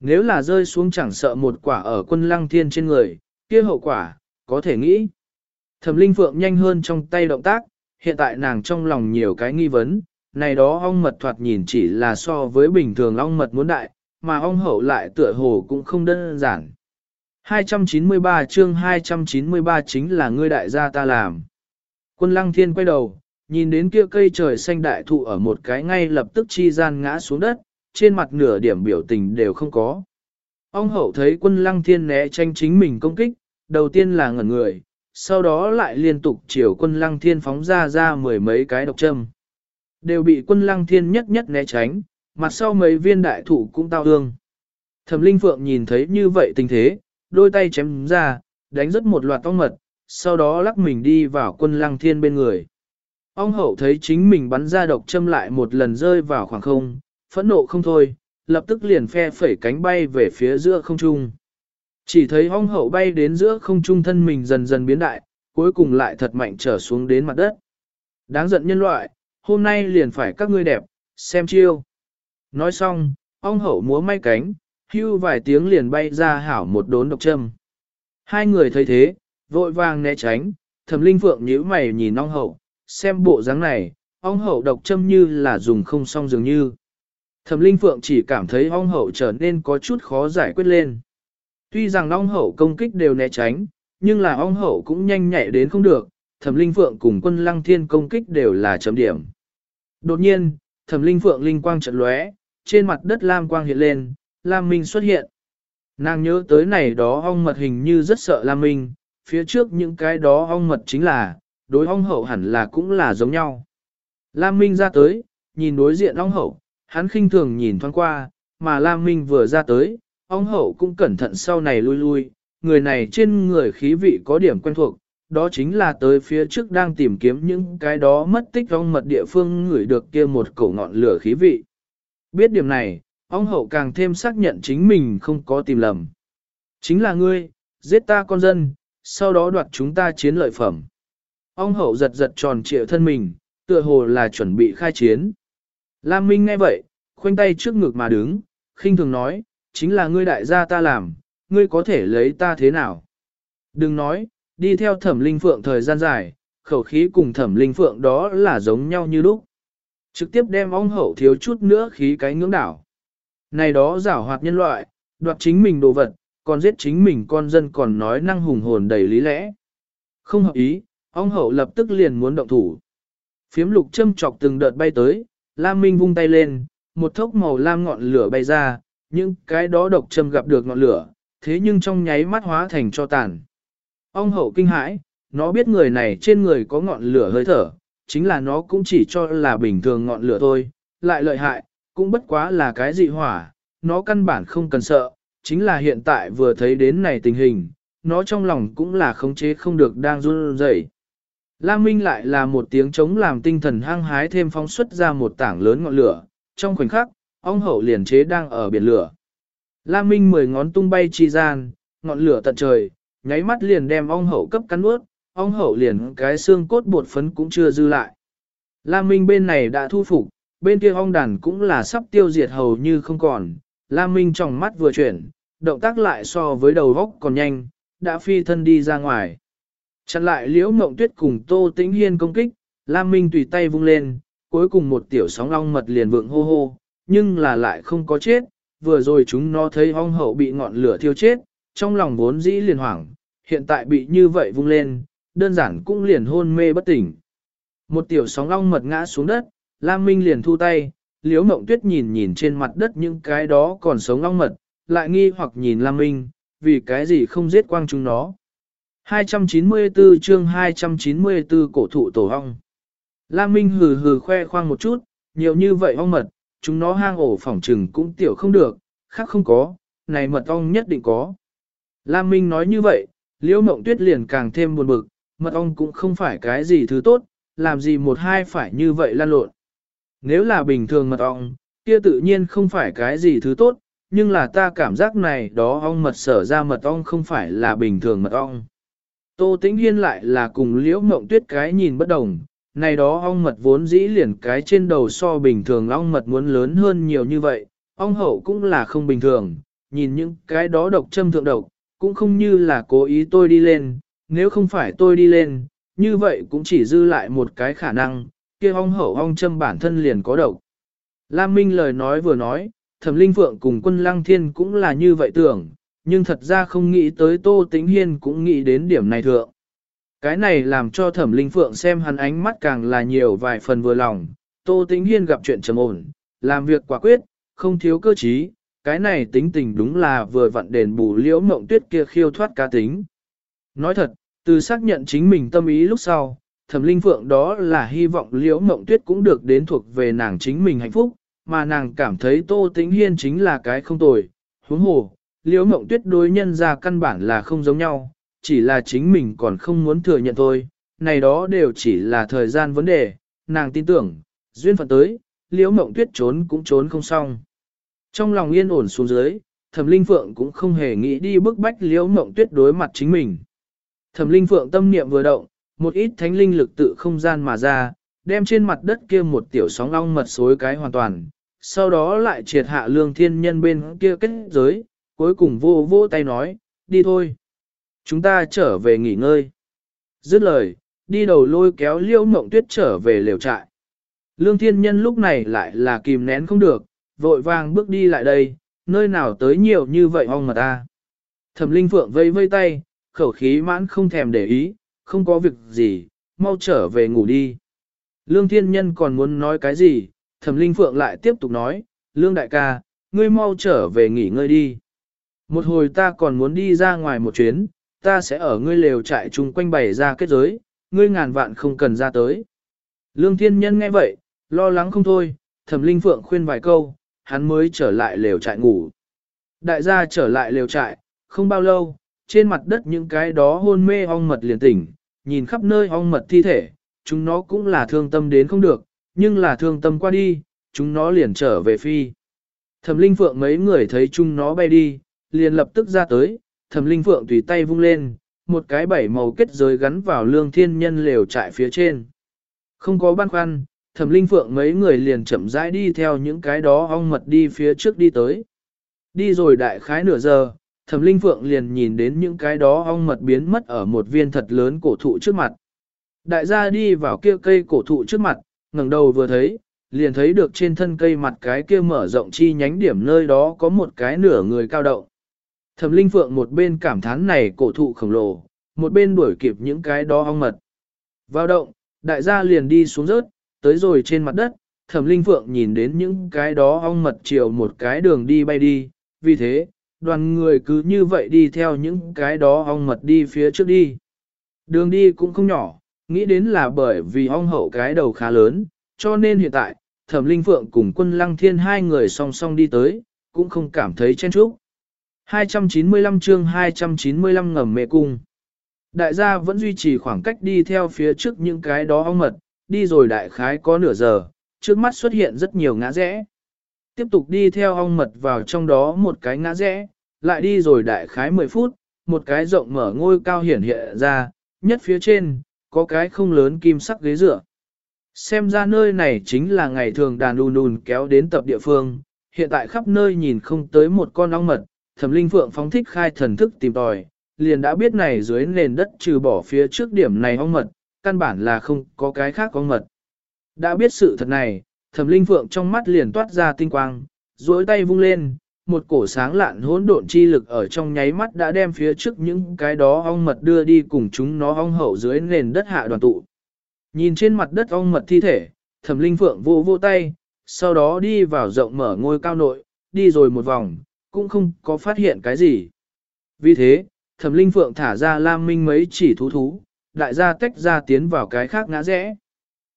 Nếu là rơi xuống chẳng sợ một quả ở quân lăng thiên trên người, kia hậu quả, có thể nghĩ. Thẩm Linh Phượng nhanh hơn trong tay động tác, hiện tại nàng trong lòng nhiều cái nghi vấn, này đó ong mật thoạt nhìn chỉ là so với bình thường ong mật muốn đại, mà ong hậu lại tựa hồ cũng không đơn giản. 293 chương 293 chính là ngươi đại gia ta làm. Quân lăng thiên quay đầu, nhìn đến kia cây trời xanh đại thụ ở một cái ngay lập tức chi gian ngã xuống đất, trên mặt nửa điểm biểu tình đều không có. Ông hậu thấy quân lăng thiên né tranh chính mình công kích, đầu tiên là ngẩn người, sau đó lại liên tục chiều quân lăng thiên phóng ra ra mười mấy cái độc châm. Đều bị quân lăng thiên nhất nhất né tránh, mặt sau mấy viên đại thụ cũng tao ương. Thẩm Linh Phượng nhìn thấy như vậy tình thế, đôi tay chém ra, đánh rất một loạt tóc mật, sau đó lắc mình đi vào quân lăng thiên bên người. Ông hậu thấy chính mình bắn ra độc châm lại một lần rơi vào khoảng không, phẫn nộ không thôi, lập tức liền phe phẩy cánh bay về phía giữa không trung. Chỉ thấy ong hậu bay đến giữa không trung thân mình dần dần biến đại, cuối cùng lại thật mạnh trở xuống đến mặt đất. Đáng giận nhân loại, hôm nay liền phải các ngươi đẹp, xem chiêu. Nói xong, ong hậu múa may cánh, hưu vài tiếng liền bay ra hảo một đốn độc châm. Hai người thấy thế, vội vàng né tránh, thẩm linh phượng nhíu mày nhìn ong hậu, xem bộ dáng này, ong hậu độc châm như là dùng không xong dường như. Thẩm linh phượng chỉ cảm thấy ong hậu trở nên có chút khó giải quyết lên. Tuy rằng ong hậu công kích đều né tránh, nhưng là ong hậu cũng nhanh nhạy đến không được, thẩm linh phượng cùng quân lăng thiên công kích đều là chấm điểm. Đột nhiên, thẩm linh phượng linh quang trận lóe, trên mặt đất lam quang hiện lên, lam minh xuất hiện. Nàng nhớ tới này đó ong mật hình như rất sợ lam minh, phía trước những cái đó ong mật chính là, đối ong hậu hẳn là cũng là giống nhau. Lam minh ra tới, nhìn đối diện ong hậu, hắn khinh thường nhìn thoáng qua, mà Lam Minh vừa ra tới, ong hậu cũng cẩn thận sau này lui lui, người này trên người khí vị có điểm quen thuộc, đó chính là tới phía trước đang tìm kiếm những cái đó mất tích trong mật địa phương ngửi được kia một cổ ngọn lửa khí vị. Biết điểm này, ong hậu càng thêm xác nhận chính mình không có tìm lầm. Chính là ngươi, giết ta con dân, sau đó đoạt chúng ta chiến lợi phẩm. Ông hậu giật giật tròn trịa thân mình, tựa hồ là chuẩn bị khai chiến. Lam Minh nghe vậy, khoanh tay trước ngực mà đứng, khinh thường nói, chính là ngươi đại gia ta làm, ngươi có thể lấy ta thế nào. Đừng nói, đi theo thẩm linh phượng thời gian dài, khẩu khí cùng thẩm linh phượng đó là giống nhau như lúc. Trực tiếp đem ong hậu thiếu chút nữa khí cái ngưỡng đảo. Này đó giảo hoạt nhân loại, đoạt chính mình đồ vật, còn giết chính mình con dân còn nói năng hùng hồn đầy lý lẽ. Không hợp ý, ong hậu lập tức liền muốn động thủ. Phiếm lục châm chọc từng đợt bay tới, Lam Minh vung tay lên, một thốc màu lam ngọn lửa bay ra, những cái đó độc châm gặp được ngọn lửa, thế nhưng trong nháy mắt hóa thành cho tàn. Ông hậu kinh hãi, nó biết người này trên người có ngọn lửa hơi thở, chính là nó cũng chỉ cho là bình thường ngọn lửa thôi, lại lợi hại, cũng bất quá là cái dị hỏa, nó căn bản không cần sợ, chính là hiện tại vừa thấy đến này tình hình, nó trong lòng cũng là khống chế không được đang run rẩy. Lam Minh lại là một tiếng chống làm tinh thần hăng hái thêm phóng xuất ra một tảng lớn ngọn lửa, trong khoảnh khắc, ong hậu liền chế đang ở biển lửa. Lam Minh mười ngón tung bay chi gian, ngọn lửa tận trời, nháy mắt liền đem ong hậu cấp cắn ướt, ong hậu liền cái xương cốt bột phấn cũng chưa dư lại. Lam Minh bên này đã thu phục, bên kia ong đàn cũng là sắp tiêu diệt hầu như không còn. Lam Minh trong mắt vừa chuyển, động tác lại so với đầu góc còn nhanh, đã phi thân đi ra ngoài. Chặn lại liễu mộng tuyết cùng Tô Tĩnh Hiên công kích, Lam Minh tùy tay vung lên, cuối cùng một tiểu sóng ong mật liền vượng hô hô, nhưng là lại không có chết, vừa rồi chúng nó thấy ong hậu bị ngọn lửa thiêu chết, trong lòng vốn dĩ liền hoảng, hiện tại bị như vậy vung lên, đơn giản cũng liền hôn mê bất tỉnh. Một tiểu sóng ong mật ngã xuống đất, Lam Minh liền thu tay, liễu mộng tuyết nhìn nhìn trên mặt đất những cái đó còn sống ong mật, lại nghi hoặc nhìn Lam Minh, vì cái gì không giết quang chúng nó. 294 chương 294 cổ thụ tổ ong. Lam Minh hừ hừ khoe khoang một chút, nhiều như vậy ong mật, chúng nó hang ổ phỏng trừng cũng tiểu không được, khác không có, này mật ong nhất định có. Lam Minh nói như vậy, liễu mộng tuyết liền càng thêm buồn bực, mật ong cũng không phải cái gì thứ tốt, làm gì một hai phải như vậy lan lộn. Nếu là bình thường mật ong, kia tự nhiên không phải cái gì thứ tốt, nhưng là ta cảm giác này đó ong mật sở ra mật ong không phải là bình thường mật ong. Tô Tĩnh Hiên lại là cùng liễu mộng tuyết cái nhìn bất đồng, này đó ong mật vốn dĩ liền cái trên đầu so bình thường ong mật muốn lớn hơn nhiều như vậy, ong hậu cũng là không bình thường, nhìn những cái đó độc châm thượng độc, cũng không như là cố ý tôi đi lên, nếu không phải tôi đi lên, như vậy cũng chỉ dư lại một cái khả năng, kia ong hậu ong châm bản thân liền có độc. Lam Minh lời nói vừa nói, thẩm linh phượng cùng quân lăng thiên cũng là như vậy tưởng, nhưng thật ra không nghĩ tới Tô Tĩnh Hiên cũng nghĩ đến điểm này thượng. Cái này làm cho thẩm linh phượng xem hắn ánh mắt càng là nhiều vài phần vừa lòng, Tô Tĩnh Hiên gặp chuyện trầm ổn, làm việc quả quyết, không thiếu cơ trí, cái này tính tình đúng là vừa vặn đền bù liễu mộng tuyết kia khiêu thoát cá tính. Nói thật, từ xác nhận chính mình tâm ý lúc sau, thẩm linh phượng đó là hy vọng liễu mộng tuyết cũng được đến thuộc về nàng chính mình hạnh phúc, mà nàng cảm thấy tô tĩnh hiên chính là cái không tồi. Huống hồ, liễu mộng tuyết đối nhân ra căn bản là không giống nhau, chỉ là chính mình còn không muốn thừa nhận thôi, này đó đều chỉ là thời gian vấn đề, nàng tin tưởng, duyên phận tới, liễu mộng tuyết trốn cũng trốn không xong. Trong lòng yên ổn xuống dưới, thẩm linh phượng cũng không hề nghĩ đi bức bách liễu mộng tuyết đối mặt chính mình. Thẩm linh phượng tâm niệm vừa động, một ít thánh linh lực tự không gian mà ra, đem trên mặt đất kia một tiểu sóng long mật xối cái hoàn toàn, sau đó lại triệt hạ lương thiên nhân bên kia kết giới, cuối cùng vô vô tay nói, đi thôi. Chúng ta trở về nghỉ ngơi. Dứt lời, đi đầu lôi kéo liễu mộng tuyết trở về lều trại. Lương thiên nhân lúc này lại là kìm nén không được, vội vàng bước đi lại đây, nơi nào tới nhiều như vậy ong mà ta. Thẩm linh phượng vây vây tay, khẩu khí mãn không thèm để ý, không có việc gì, mau trở về ngủ đi. Lương thiên nhân còn muốn nói cái gì, thẩm linh phượng lại tiếp tục nói, lương đại ca, ngươi mau trở về nghỉ ngơi đi. Một hồi ta còn muốn đi ra ngoài một chuyến, ta sẽ ở ngươi lều trại chung quanh bày ra kết giới, ngươi ngàn vạn không cần ra tới. Lương thiên nhân nghe vậy, lo lắng không thôi, thẩm linh phượng khuyên vài câu, hắn mới trở lại lều trại ngủ. Đại gia trở lại lều trại, không bao lâu, trên mặt đất những cái đó hôn mê ong mật liền tỉnh, nhìn khắp nơi ong mật thi thể, chúng nó cũng là thương tâm đến không được, nhưng là thương tâm qua đi, chúng nó liền trở về phi. Thẩm linh phượng mấy người thấy chúng nó bay đi, liền lập tức ra tới, thẩm linh phượng tùy tay vung lên, một cái bảy màu kết giới gắn vào lương thiên nhân lều trại phía trên. Không có băn khoăn, thẩm linh phượng mấy người liền chậm rãi đi theo những cái đó ong mật đi phía trước đi tới. Đi rồi đại khái nửa giờ, thẩm linh phượng liền nhìn đến những cái đó ong mật biến mất ở một viên thật lớn cổ thụ trước mặt. Đại gia đi vào kia cây cổ thụ trước mặt, ngẩng đầu vừa thấy, liền thấy được trên thân cây mặt cái kia mở rộng chi nhánh điểm nơi đó có một cái nửa người cao động. Thẩm linh phượng một bên cảm thán này cổ thụ khổng lồ, một bên đuổi kịp những cái đó ong mật. Vào động, đại gia liền đi xuống rớt, tới rồi trên mặt đất, thẩm linh phượng nhìn đến những cái đó ong mật chiều một cái đường đi bay đi, vì thế, đoàn người cứ như vậy đi theo những cái đó ong mật đi phía trước đi. Đường đi cũng không nhỏ, nghĩ đến là bởi vì ong hậu cái đầu khá lớn, cho nên hiện tại, thẩm linh phượng cùng quân lăng thiên hai người song song đi tới, cũng không cảm thấy chen chúc. 295 chương 295 ngầm mẹ cung. Đại gia vẫn duy trì khoảng cách đi theo phía trước những cái đó ong mật, đi rồi đại khái có nửa giờ, trước mắt xuất hiện rất nhiều ngã rẽ. Tiếp tục đi theo ong mật vào trong đó một cái ngã rẽ, lại đi rồi đại khái 10 phút, một cái rộng mở ngôi cao hiển hiện ra, nhất phía trên, có cái không lớn kim sắc ghế dựa. Xem ra nơi này chính là ngày thường đàn đùn đùn kéo đến tập địa phương, hiện tại khắp nơi nhìn không tới một con ong mật, thẩm linh phượng phóng thích khai thần thức tìm tòi, liền đã biết này dưới nền đất trừ bỏ phía trước điểm này ong mật, căn bản là không có cái khác ong mật. Đã biết sự thật này, thẩm linh phượng trong mắt liền toát ra tinh quang, duỗi tay vung lên, một cổ sáng lạn hỗn độn chi lực ở trong nháy mắt đã đem phía trước những cái đó ong mật đưa đi cùng chúng nó ong hậu dưới nền đất hạ đoàn tụ. Nhìn trên mặt đất ong mật thi thể, thẩm linh phượng vô vô tay, sau đó đi vào rộng mở ngôi cao nội, đi rồi một vòng, cũng không có phát hiện cái gì. Vì thế, thẩm linh phượng thả ra lam minh mấy chỉ thú thú, đại gia tách ra tiến vào cái khác ngã rẽ.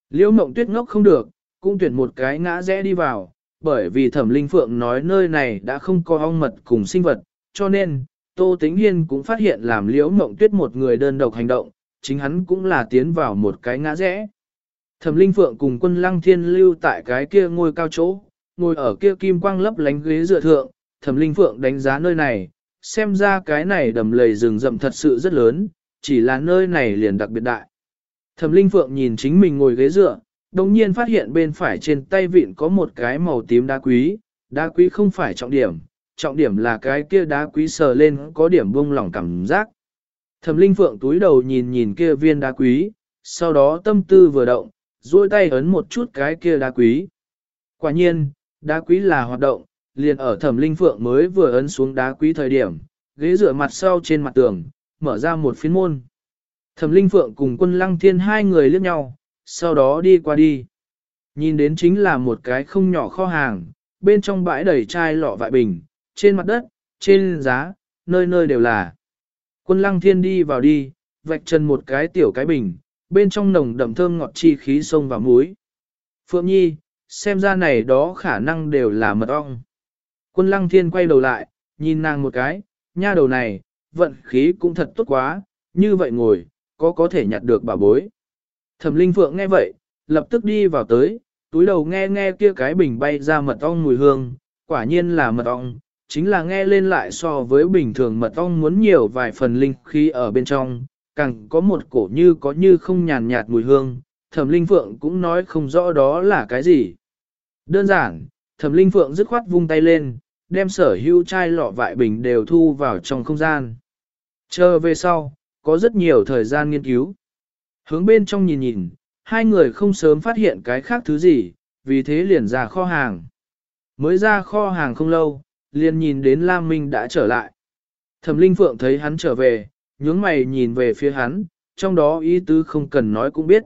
Liễu mộng tuyết ngốc không được, cũng tuyển một cái ngã rẽ đi vào, bởi vì thẩm linh phượng nói nơi này đã không có ong mật cùng sinh vật, cho nên, Tô Tĩnh Hiên cũng phát hiện làm liễu mộng tuyết một người đơn độc hành động, chính hắn cũng là tiến vào một cái ngã rẽ. Thẩm linh phượng cùng quân lăng thiên lưu tại cái kia ngôi cao chỗ, ngồi ở kia kim quang lấp lánh ghế dựa thượng, thẩm linh phượng đánh giá nơi này, xem ra cái này đầm lầy rừng rậm thật sự rất lớn, chỉ là nơi này liền đặc biệt đại. Thẩm linh phượng nhìn chính mình ngồi ghế dựa, đồng nhiên phát hiện bên phải trên tay vịn có một cái màu tím đá quý, đá quý không phải trọng điểm, trọng điểm là cái kia đá quý sờ lên có điểm buông lỏng cảm giác. Thẩm linh phượng túi đầu nhìn nhìn kia viên đá quý, sau đó tâm tư vừa động, duỗi tay ấn một chút cái kia đá quý. Quả nhiên, đá quý là hoạt động, liền ở thẩm linh phượng mới vừa ấn xuống đá quý thời điểm, ghế rửa mặt sau trên mặt tường, mở ra một phiến môn. Thẩm linh phượng cùng quân lăng thiên hai người liếc nhau, sau đó đi qua đi. Nhìn đến chính là một cái không nhỏ kho hàng, bên trong bãi đầy chai lọ vại bình, trên mặt đất, trên giá, nơi nơi đều là. Quân lăng thiên đi vào đi, vạch chân một cái tiểu cái bình, bên trong nồng đậm thơm ngọt chi khí sông vào muối. Phượng Nhi, xem ra này đó khả năng đều là mật ong. Quân lăng thiên quay đầu lại, nhìn nàng một cái, nha đầu này, vận khí cũng thật tốt quá, như vậy ngồi, có có thể nhặt được bà bối. Thẩm Linh Phượng nghe vậy, lập tức đi vào tới, túi đầu nghe nghe kia cái bình bay ra mật ong mùi hương, quả nhiên là mật ong, chính là nghe lên lại so với bình thường mật ong muốn nhiều vài phần linh khí ở bên trong, càng có một cổ như có như không nhàn nhạt mùi hương, Thẩm Linh Phượng cũng nói không rõ đó là cái gì. Đơn giản, Thẩm Linh Phượng dứt khoát vung tay lên, đem sở hữu chai lọ vại bình đều thu vào trong không gian. Chờ về sau, có rất nhiều thời gian nghiên cứu. Hướng bên trong nhìn nhìn, hai người không sớm phát hiện cái khác thứ gì, vì thế liền ra kho hàng. Mới ra kho hàng không lâu, liền nhìn đến Lam Minh đã trở lại. Thẩm Linh Phượng thấy hắn trở về, nhướng mày nhìn về phía hắn, trong đó ý tứ không cần nói cũng biết.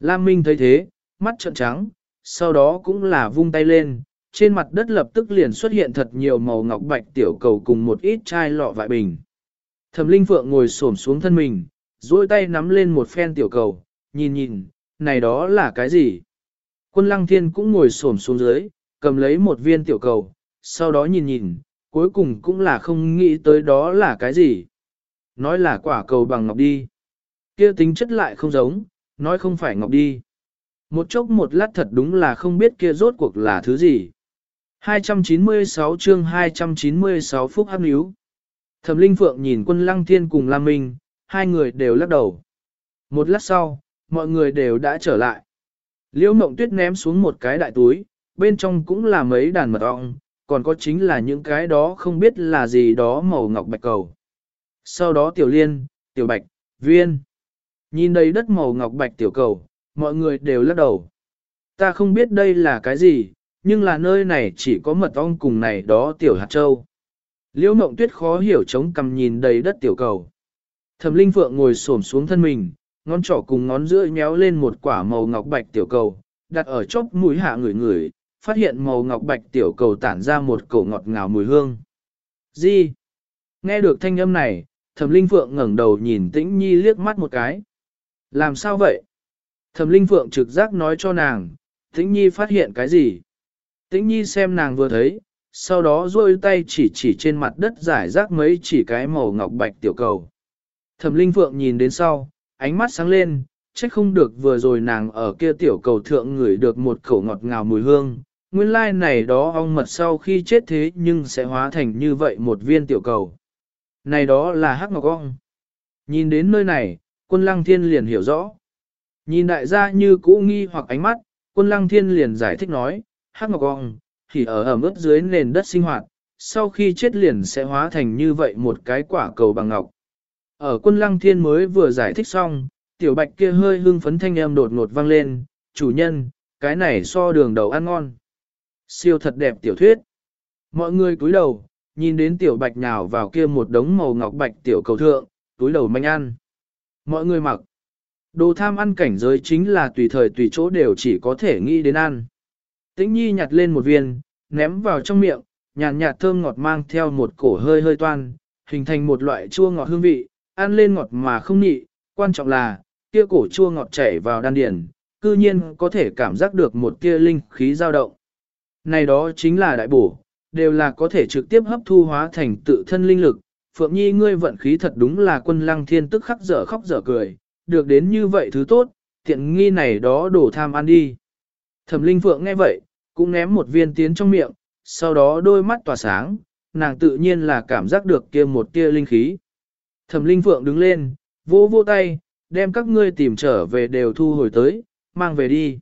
Lam Minh thấy thế, mắt trợn trắng, sau đó cũng là vung tay lên, trên mặt đất lập tức liền xuất hiện thật nhiều màu ngọc bạch tiểu cầu cùng một ít chai lọ vại bình. Thẩm Linh Phượng ngồi xổm xuống thân mình, duỗi tay nắm lên một phen tiểu cầu, nhìn nhìn, này đó là cái gì? Quân Lăng Thiên cũng ngồi xổm xuống dưới, cầm lấy một viên tiểu cầu, sau đó nhìn nhìn, cuối cùng cũng là không nghĩ tới đó là cái gì. Nói là quả cầu bằng ngọc đi. kia tính chất lại không giống, nói không phải ngọc đi. Một chốc một lát thật đúng là không biết kia rốt cuộc là thứ gì. 296 chương 296 phút hấp níu. Thẩm Linh Phượng nhìn quân lăng thiên cùng Lam Minh, hai người đều lắc đầu. Một lát sau, mọi người đều đã trở lại. Liễu Mộng Tuyết ném xuống một cái đại túi, bên trong cũng là mấy đàn mật ong, còn có chính là những cái đó không biết là gì đó màu ngọc bạch cầu. Sau đó Tiểu Liên, Tiểu Bạch, Viên. Nhìn đầy đất màu ngọc bạch tiểu cầu, mọi người đều lắc đầu. Ta không biết đây là cái gì, nhưng là nơi này chỉ có mật ong cùng này đó tiểu hạt châu. Liễu mộng tuyết khó hiểu chống cầm nhìn đầy đất tiểu cầu. Thẩm linh phượng ngồi xổm xuống thân mình, ngón trỏ cùng ngón giữa nhéo lên một quả màu ngọc bạch tiểu cầu, đặt ở chóp mũi hạ người người, phát hiện màu ngọc bạch tiểu cầu tản ra một cổ ngọt ngào mùi hương. Gì? Nghe được thanh âm này, thẩm linh phượng ngẩng đầu nhìn tĩnh nhi liếc mắt một cái. Làm sao vậy? Thẩm linh phượng trực giác nói cho nàng, Tĩnh Nhi phát hiện cái gì? Tĩnh Nhi xem nàng vừa thấy, sau đó duỗi tay chỉ chỉ trên mặt đất giải rác mấy chỉ cái màu ngọc bạch tiểu cầu. Thẩm Linh Phượng nhìn đến sau, ánh mắt sáng lên, trách không được vừa rồi nàng ở kia tiểu cầu thượng ngửi được một khẩu ngọt ngào mùi hương. Nguyên lai like này đó ong mật sau khi chết thế nhưng sẽ hóa thành như vậy một viên tiểu cầu. Này đó là hắc ngọc ong. Nhìn đến nơi này, quân lăng thiên liền hiểu rõ. Nhìn đại gia như cũ nghi hoặc ánh mắt, quân lăng thiên liền giải thích nói, hắc ngọc ong, thì ở ẩm ướt dưới nền đất sinh hoạt, sau khi chết liền sẽ hóa thành như vậy một cái quả cầu bằng ngọc. Ở quân lăng thiên mới vừa giải thích xong, tiểu bạch kia hơi hưng phấn thanh em đột ngột vang lên, chủ nhân, cái này so đường đầu ăn ngon. Siêu thật đẹp tiểu thuyết. Mọi người cúi đầu, nhìn đến tiểu bạch nhào vào kia một đống màu ngọc bạch tiểu cầu thượng, túi đầu manh ăn. Mọi người mặc. Đồ tham ăn cảnh giới chính là tùy thời tùy chỗ đều chỉ có thể nghĩ đến ăn. Tĩnh nhi nhặt lên một viên, ném vào trong miệng, nhàn nhạt, thơm ngọt mang theo một cổ hơi hơi toan, hình thành một loại chua ngọt hương vị, ăn lên ngọt mà không nhị, quan trọng là, kia cổ chua ngọt chảy vào đan điền, cư nhiên có thể cảm giác được một tia linh khí dao động. Này đó chính là đại bổ, đều là có thể trực tiếp hấp thu hóa thành tự thân linh lực. Phượng Nhi ngươi vận khí thật đúng là quân lăng thiên tức khắc dở khóc dở cười, được đến như vậy thứ tốt, tiện nghi này đó đổ tham ăn đi. Thẩm Linh Phượng nghe vậy, cũng ném một viên tiến trong miệng, sau đó đôi mắt tỏa sáng, nàng tự nhiên là cảm giác được kia một tia linh khí. Thẩm Linh Phượng đứng lên, vỗ vỗ tay, đem các ngươi tìm trở về đều thu hồi tới, mang về đi.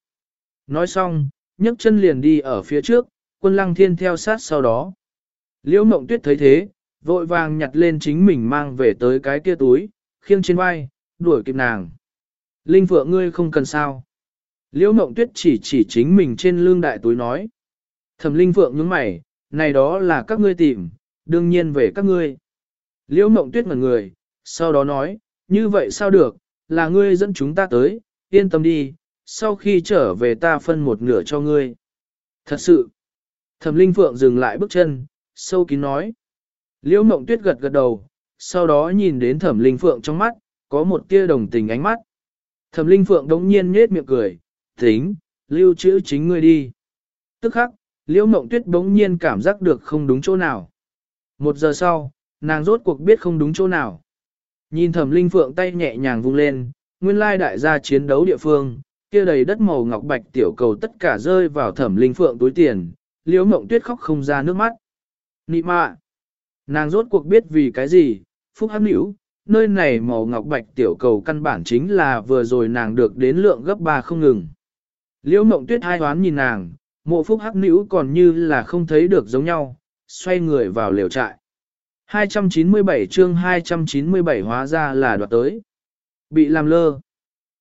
Nói xong, nhấc chân liền đi ở phía trước, quân lăng thiên theo sát sau đó. Liễu mộng tuyết thấy thế, vội vàng nhặt lên chính mình mang về tới cái kia túi, khiêng trên vai, đuổi kịp nàng. Linh Phượng ngươi không cần sao. Liễu mộng tuyết chỉ chỉ chính mình trên lưng đại túi nói. Thẩm Linh Phượng nhướng mày, này đó là các ngươi tìm, đương nhiên về các ngươi. Liễu mộng tuyết ngẩn người, sau đó nói, như vậy sao được, là ngươi dẫn chúng ta tới, yên tâm đi, sau khi trở về ta phân một nửa cho ngươi. Thật sự, thẩm linh phượng dừng lại bước chân, sâu kín nói. Liễu mộng tuyết gật gật đầu, sau đó nhìn đến thẩm linh phượng trong mắt, có một tia đồng tình ánh mắt. Thẩm linh phượng đống nhiên nết miệng cười, tính, lưu trữ chính ngươi đi. Tức khắc, liễu mộng tuyết đống nhiên cảm giác được không đúng chỗ nào. Một giờ sau, nàng rốt cuộc biết không đúng chỗ nào. Nhìn thẩm linh phượng tay nhẹ nhàng vung lên, nguyên lai đại gia chiến đấu địa phương, kia đầy đất màu ngọc bạch tiểu cầu tất cả rơi vào thẩm linh phượng túi tiền, liễu mộng tuyết khóc không ra nước mắt. Nị mạ! Nàng rốt cuộc biết vì cái gì, phúc hấp nữ, nơi này màu ngọc bạch tiểu cầu căn bản chính là vừa rồi nàng được đến lượng gấp ba không ngừng. Liễu mộng tuyết hai hoán nhìn nàng, mộ phúc hắc nữ còn như là không thấy được giống nhau, xoay người vào liều trại. 297 chương 297 hóa ra là đoạt tới. Bị làm lơ.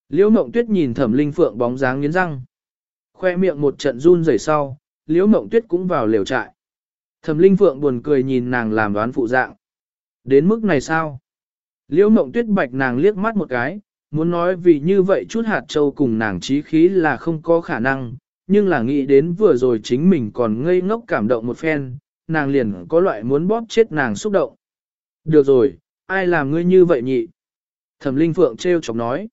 Liễu Mộng Tuyết nhìn Thẩm Linh Phượng bóng dáng nghiến răng. Khoe miệng một trận run rẩy sau, Liễu Mộng Tuyết cũng vào liều trại. Thẩm Linh Phượng buồn cười nhìn nàng làm đoán phụ dạng. Đến mức này sao? Liễu Mộng Tuyết bạch nàng liếc mắt một cái, muốn nói vì như vậy chút hạt châu cùng nàng trí khí là không có khả năng, nhưng là nghĩ đến vừa rồi chính mình còn ngây ngốc cảm động một phen, nàng liền có loại muốn bóp chết nàng xúc động. Được rồi, ai làm ngươi như vậy nhị? Thẩm Linh Phượng trêu chọc nói.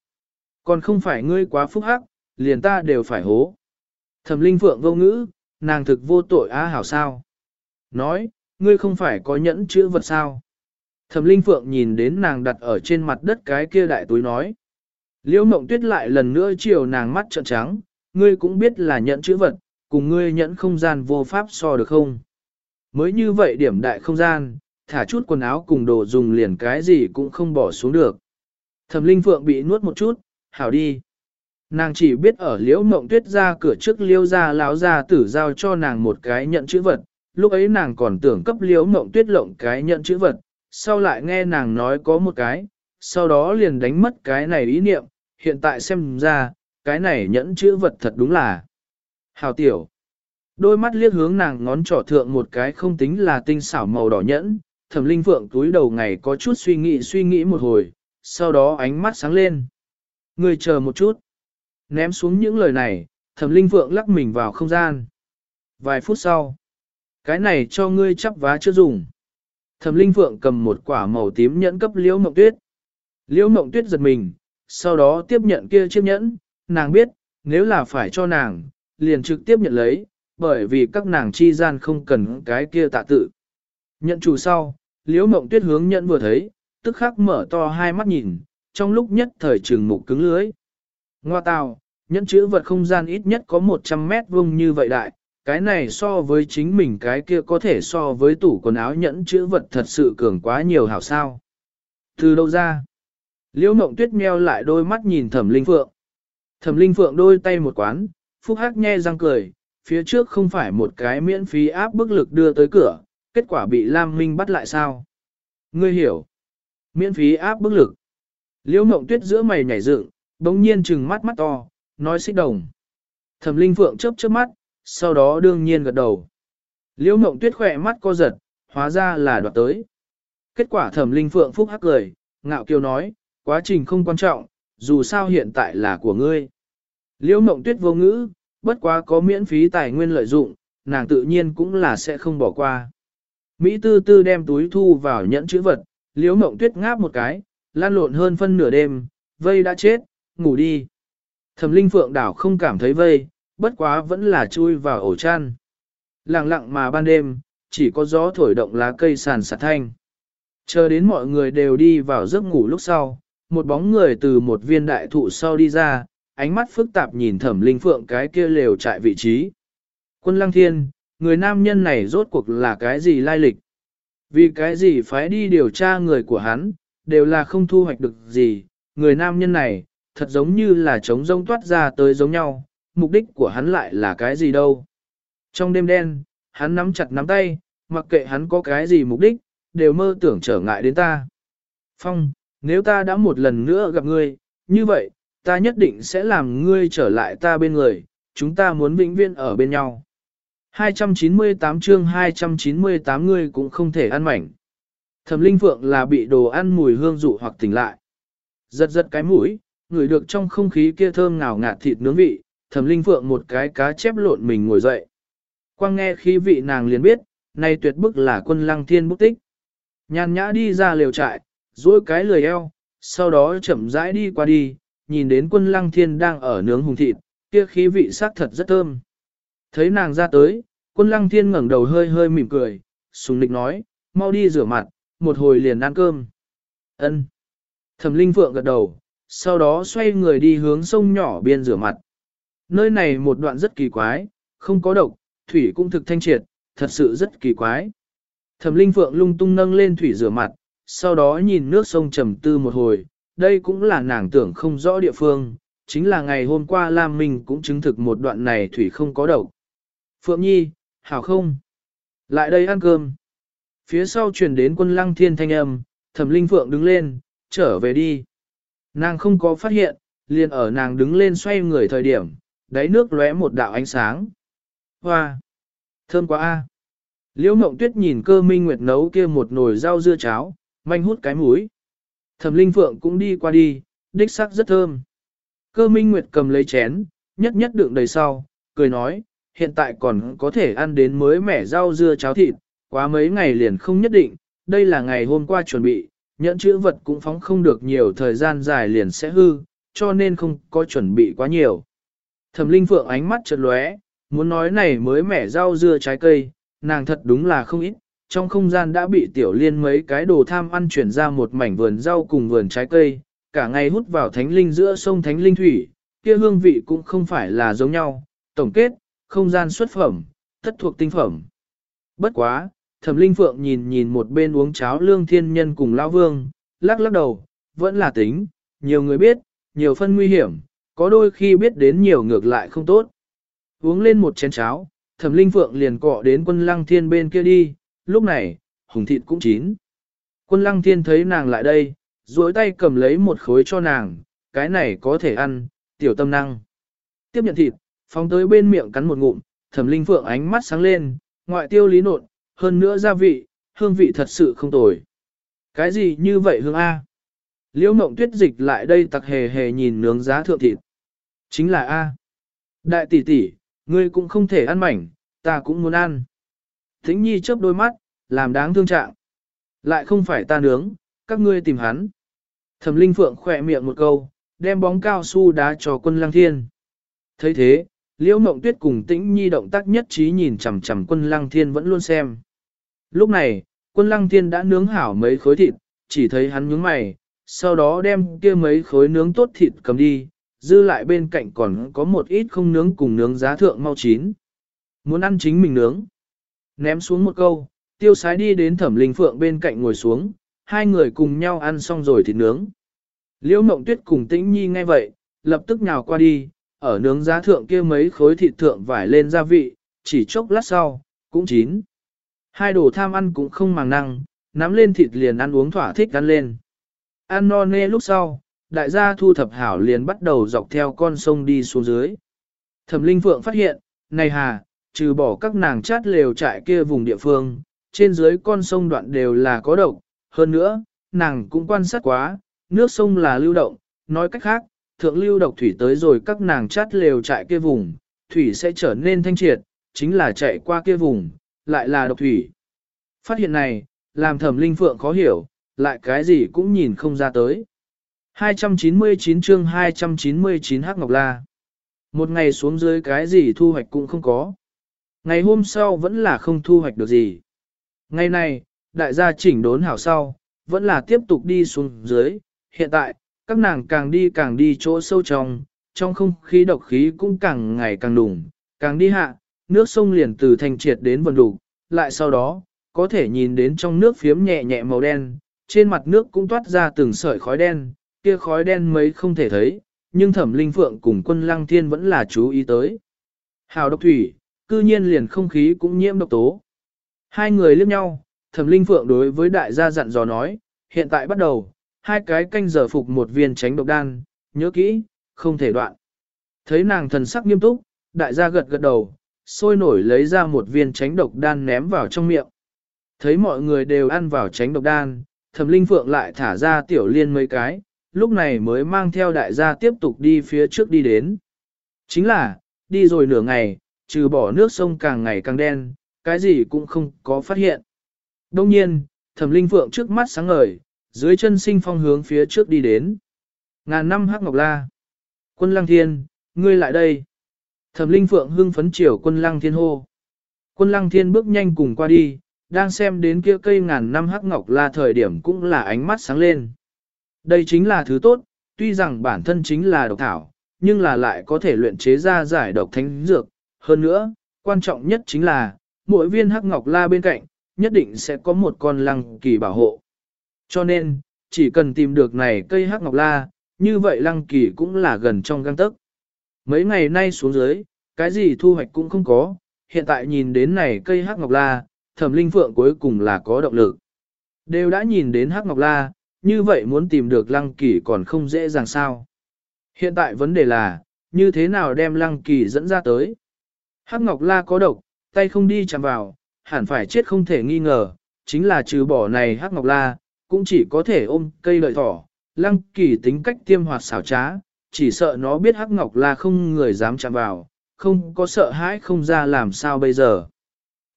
Còn không phải ngươi quá phúc hắc, liền ta đều phải hố. Thẩm Linh Phượng vô ngữ, nàng thực vô tội á hảo sao. Nói, ngươi không phải có nhẫn chữ vật sao. Thẩm Linh Phượng nhìn đến nàng đặt ở trên mặt đất cái kia đại túi nói. Liễu Mộng Tuyết lại lần nữa chiều nàng mắt trợn trắng, ngươi cũng biết là nhẫn chữ vật, cùng ngươi nhẫn không gian vô pháp so được không? Mới như vậy điểm đại không gian, thả chút quần áo cùng đồ dùng liền cái gì cũng không bỏ xuống được. Thẩm Linh Phượng bị nuốt một chút, hảo đi. Nàng chỉ biết ở liễu mộng tuyết ra cửa trước liễu ra láo ra tử giao cho nàng một cái nhận chữ vật, lúc ấy nàng còn tưởng cấp liễu mộng tuyết lộng cái nhận chữ vật, sau lại nghe nàng nói có một cái, sau đó liền đánh mất cái này ý niệm, hiện tại xem ra, cái này nhẫn chữ vật thật đúng là hào tiểu. Đôi mắt liếc hướng nàng ngón trỏ thượng một cái không tính là tinh xảo màu đỏ nhẫn, thẩm linh phượng túi đầu ngày có chút suy nghĩ suy nghĩ một hồi, sau đó ánh mắt sáng lên. Người chờ một chút. Ném xuống những lời này, thẩm linh phượng lắc mình vào không gian. Vài phút sau, cái này cho ngươi chắp vá chưa dùng. Thẩm linh phượng cầm một quả màu tím nhẫn cấp liễu mộng tuyết. Liễu mộng tuyết giật mình, sau đó tiếp nhận kia chiếc nhẫn, nàng biết, nếu là phải cho nàng, liền trực tiếp nhận lấy, bởi vì các nàng chi gian không cần cái kia tạ tự. Nhận chủ sau, liễu mộng tuyết hướng nhận vừa thấy, tức khắc mở to hai mắt nhìn, trong lúc nhất thời trường mục cứng lưới. Ngoa tào, nhẫn chữ vật không gian ít nhất có 100 mét vuông như vậy đại, cái này so với chính mình cái kia có thể so với tủ quần áo nhẫn chữ vật thật sự cường quá nhiều hảo sao. Từ đâu ra? Liễu mộng tuyết meo lại đôi mắt nhìn thẩm linh phượng. Thẩm linh phượng đôi tay một quán, phúc hắc nhe răng cười, phía trước không phải một cái miễn phí áp bức lực đưa tới cửa, kết quả bị Lam Minh bắt lại sao? Ngươi hiểu. Miễn phí áp bức lực. Liễu mộng tuyết giữa mày nhảy dựng, bỗng nhiên trừng mắt mắt to, nói xích đồng. Thẩm linh phượng chớp chớp mắt, sau đó đương nhiên gật đầu. Liễu mộng tuyết khỏe mắt co giật, hóa ra là đoạt tới. Kết quả thẩm linh phượng phúc hắc cười, ngạo kiều nói, quá trình không quan trọng, dù sao hiện tại là của ngươi. Liễu mộng tuyết vô ngữ, bất quá có miễn phí tài nguyên lợi dụng, nàng tự nhiên cũng là sẽ không bỏ qua. Mỹ tư tư đem túi thu vào nhẫn chữ vật, liễu mộng tuyết ngáp một cái, lan lộn hơn phân nửa đêm, vây đã chết, ngủ đi. Thẩm linh phượng đảo không cảm thấy vây, bất quá vẫn là chui vào ổ chăn. Lặng lặng mà ban đêm, chỉ có gió thổi động lá cây sàn sạt thanh. Chờ đến mọi người đều đi vào giấc ngủ lúc sau, một bóng người từ một viên đại thụ sau đi ra, ánh mắt phức tạp nhìn thẩm linh phượng cái kia lều trại vị trí. Quân lăng thiên, người nam nhân này rốt cuộc là cái gì lai lịch? Vì cái gì phải đi điều tra người của hắn, đều là không thu hoạch được gì, người nam nhân này, thật giống như là trống rông toát ra tới giống nhau, mục đích của hắn lại là cái gì đâu. Trong đêm đen, hắn nắm chặt nắm tay, mặc kệ hắn có cái gì mục đích, đều mơ tưởng trở ngại đến ta. Phong, nếu ta đã một lần nữa gặp ngươi, như vậy, ta nhất định sẽ làm ngươi trở lại ta bên người, chúng ta muốn vĩnh viễn ở bên nhau. 298 chương 298 ngươi cũng không thể ăn mảnh. Thẩm Linh Phượng là bị đồ ăn mùi hương dụ hoặc tỉnh lại. Giật giật cái mũi, ngửi được trong không khí kia thơm ngào ngạt thịt nướng vị, Thẩm Linh Phượng một cái cá chép lộn mình ngồi dậy. Quang nghe khí vị nàng liền biết, này tuyệt bức là quân lăng thiên bút tích. Nhàn nhã đi ra lều trại, duỗi cái lười eo, sau đó chậm rãi đi qua đi, nhìn đến quân lăng thiên đang ở nướng hùng thịt, kia khí vị sắc thật rất thơm. Thấy nàng ra tới, quân lăng thiên ngẩng đầu hơi hơi mỉm cười, sùng nịch nói, mau đi rửa mặt, một hồi liền ăn cơm. Ân. Thẩm linh phượng gật đầu, sau đó xoay người đi hướng sông nhỏ biên rửa mặt. Nơi này một đoạn rất kỳ quái, không có độc, thủy cũng thực thanh triệt, thật sự rất kỳ quái. Thẩm linh phượng lung tung nâng lên thủy rửa mặt, sau đó nhìn nước sông trầm tư một hồi, đây cũng là nàng tưởng không rõ địa phương, chính là ngày hôm qua Lam Minh cũng chứng thực một đoạn này thủy không có độc. Phượng Nhi, hảo không? Lại đây ăn cơm. Phía sau truyền đến quân lăng thiên thanh âm, thẩm linh Phượng đứng lên, trở về đi. Nàng không có phát hiện, liền ở nàng đứng lên xoay người thời điểm, đáy nước lóe một đạo ánh sáng. Hoa! Thơm quá a! Liễu Mộng Tuyết nhìn cơ minh nguyệt nấu kia một nồi rau dưa cháo, manh hút cái mũi. Thẩm Linh Phượng cũng đi qua đi, đích sắc rất thơm. Cơ minh nguyệt cầm lấy chén, nhất nhất đựng đầy sau, cười nói, hiện tại còn có thể ăn đến mới mẻ rau dưa cháo thịt, quá mấy ngày liền không nhất định, đây là ngày hôm qua chuẩn bị, nhẫn chữ vật cũng phóng không được nhiều thời gian dài liền sẽ hư, cho nên không có chuẩn bị quá nhiều. Thẩm Linh Phượng ánh mắt chợt lóe, muốn nói này mới mẻ rau dưa trái cây, nàng thật đúng là không ít, trong không gian đã bị tiểu liên mấy cái đồ tham ăn chuyển ra một mảnh vườn rau cùng vườn trái cây, cả ngày hút vào thánh linh giữa sông thánh linh thủy, kia hương vị cũng không phải là giống nhau, tổng kết, không gian xuất phẩm, tất thuộc tinh phẩm. Bất quá, thẩm linh phượng nhìn nhìn một bên uống cháo lương thiên nhân cùng lão vương, lắc lắc đầu, vẫn là tính, nhiều người biết, nhiều phân nguy hiểm, có đôi khi biết đến nhiều ngược lại không tốt. Uống lên một chén cháo, thẩm linh phượng liền cọ đến quân lăng thiên bên kia đi, lúc này, hùng thịt cũng chín. Quân lăng thiên thấy nàng lại đây, duỗi tay cầm lấy một khối cho nàng, cái này có thể ăn, tiểu tâm năng. Tiếp nhận thịt, phóng tới bên miệng cắn một ngụm, thẩm linh phượng ánh mắt sáng lên, ngoại tiêu lý nộn, hơn nữa gia vị, hương vị thật sự không tồi. Cái gì như vậy hương A? Liễu mộng tuyết dịch lại đây tặc hề hề nhìn nướng giá thượng thịt. Chính là A. Đại tỷ tỷ, ngươi cũng không thể ăn mảnh, ta cũng muốn ăn. Thính nhi chớp đôi mắt, làm đáng thương trạng. Lại không phải ta nướng, các ngươi tìm hắn. Thẩm linh phượng khỏe miệng một câu, đem bóng cao su đá cho quân lăng thiên. thấy thế, Liễu Mộng Tuyết cùng Tĩnh Nhi động tác nhất trí nhìn chằm chằm quân lăng thiên vẫn luôn xem. Lúc này, quân lăng thiên đã nướng hảo mấy khối thịt, chỉ thấy hắn nhướng mày, sau đó đem kia mấy khối nướng tốt thịt cầm đi, dư lại bên cạnh còn có một ít không nướng cùng nướng giá thượng mau chín. Muốn ăn chính mình nướng. Ném xuống một câu, tiêu sái đi đến thẩm linh phượng bên cạnh ngồi xuống, hai người cùng nhau ăn xong rồi thịt nướng. Liễu mộng tuyết cùng tĩnh nhi nghe vậy, lập tức nhào qua đi, ở nướng giá thượng kia mấy khối thịt thượng vải lên gia vị, chỉ chốc lát sau, cũng chín. Hai đồ tham ăn cũng không màng năng, nắm lên thịt liền ăn uống thỏa thích ăn lên. Ăn no nê lúc sau, đại gia thu thập hảo liền bắt đầu dọc theo con sông đi xuống dưới. Thẩm Linh Phượng phát hiện, này hà, trừ bỏ các nàng chát lều trại kia vùng địa phương, trên dưới con sông đoạn đều là có độc, hơn nữa, nàng cũng quan sát quá, nước sông là lưu động, nói cách khác, thượng lưu độc thủy tới rồi các nàng chát lều trại kia vùng, thủy sẽ trở nên thanh triệt, chính là chạy qua kia vùng, lại là độc thủy. Phát hiện này, làm thẩm linh phượng khó hiểu, lại cái gì cũng nhìn không ra tới. 299 chương 299 Hắc Ngọc La Một ngày xuống dưới cái gì thu hoạch cũng không có. Ngày hôm sau vẫn là không thu hoạch được gì. Ngày nay đại gia chỉnh đốn hảo sau, vẫn là tiếp tục đi xuống dưới. Hiện tại, các nàng càng đi càng đi chỗ sâu trong, trong không khí độc khí cũng càng ngày càng đủng, càng đi hạ, nước sông liền từ thành triệt đến vần đủ, lại sau đó, có thể nhìn đến trong nước phiếm nhẹ nhẹ màu đen, trên mặt nước cũng toát ra từng sợi khói đen, kia khói đen mấy không thể thấy, nhưng thẩm linh phượng cùng quân lăng thiên vẫn là chú ý tới. Hào độc thủy, cư nhiên liền không khí cũng nhiễm độc tố. Hai người liếc nhau, thẩm linh phượng đối với đại gia dặn dò nói, hiện tại bắt đầu, hai cái canh giờ phục một viên tránh độc đan, nhớ kỹ, không thể đoạn. Thấy nàng thần sắc nghiêm túc, đại gia gật gật đầu, sôi nổi lấy ra một viên tránh độc đan ném vào trong miệng. Thấy mọi người đều ăn vào tránh độc đan, thẩm linh phượng lại thả ra tiểu liên mấy cái, lúc này mới mang theo đại gia tiếp tục đi phía trước đi đến. Chính là, đi rồi nửa ngày, trừ bỏ nước sông càng ngày càng đen, cái gì cũng không có phát hiện. Đông nhiên, thẩm linh phượng trước mắt sáng ngời, dưới chân sinh phong hướng phía trước đi đến. Ngàn năm hắc ngọc la. Quân lăng thiên, ngươi lại đây. Thẩm linh phượng hưng phấn chiều quân lăng thiên hô. Quân lăng thiên bước nhanh cùng qua đi, đang xem đến kia cây ngàn năm hắc ngọc la thời điểm cũng là ánh mắt sáng lên. Đây chính là thứ tốt, tuy rằng bản thân chính là độc thảo, nhưng là lại có thể luyện chế ra giải độc thánh dược. Hơn nữa, quan trọng nhất chính là, mỗi viên hắc ngọc la bên cạnh, nhất định sẽ có một con lăng kỳ bảo hộ. Cho nên, chỉ cần tìm được này cây hắc ngọc la, như vậy lăng kỳ cũng là gần trong găng tấc. Mấy ngày nay xuống dưới, cái gì thu hoạch cũng không có, hiện tại nhìn đến này cây hắc ngọc la, thẩm linh phượng cuối cùng là có động lực. Đều đã nhìn đến hắc ngọc la, như vậy muốn tìm được lăng kỳ còn không dễ dàng sao. Hiện tại vấn đề là, như thế nào đem lăng kỳ dẫn ra tới. Hắc ngọc la có độc, tay không đi chạm vào, hẳn phải chết không thể nghi ngờ, chính là trừ bỏ này hắc ngọc la, cũng chỉ có thể ôm cây lợi thỏ. Lăng kỳ tính cách tiêm hoạt xảo trá, chỉ sợ nó biết hắc ngọc la không người dám chạm vào, không có sợ hãi không ra làm sao bây giờ.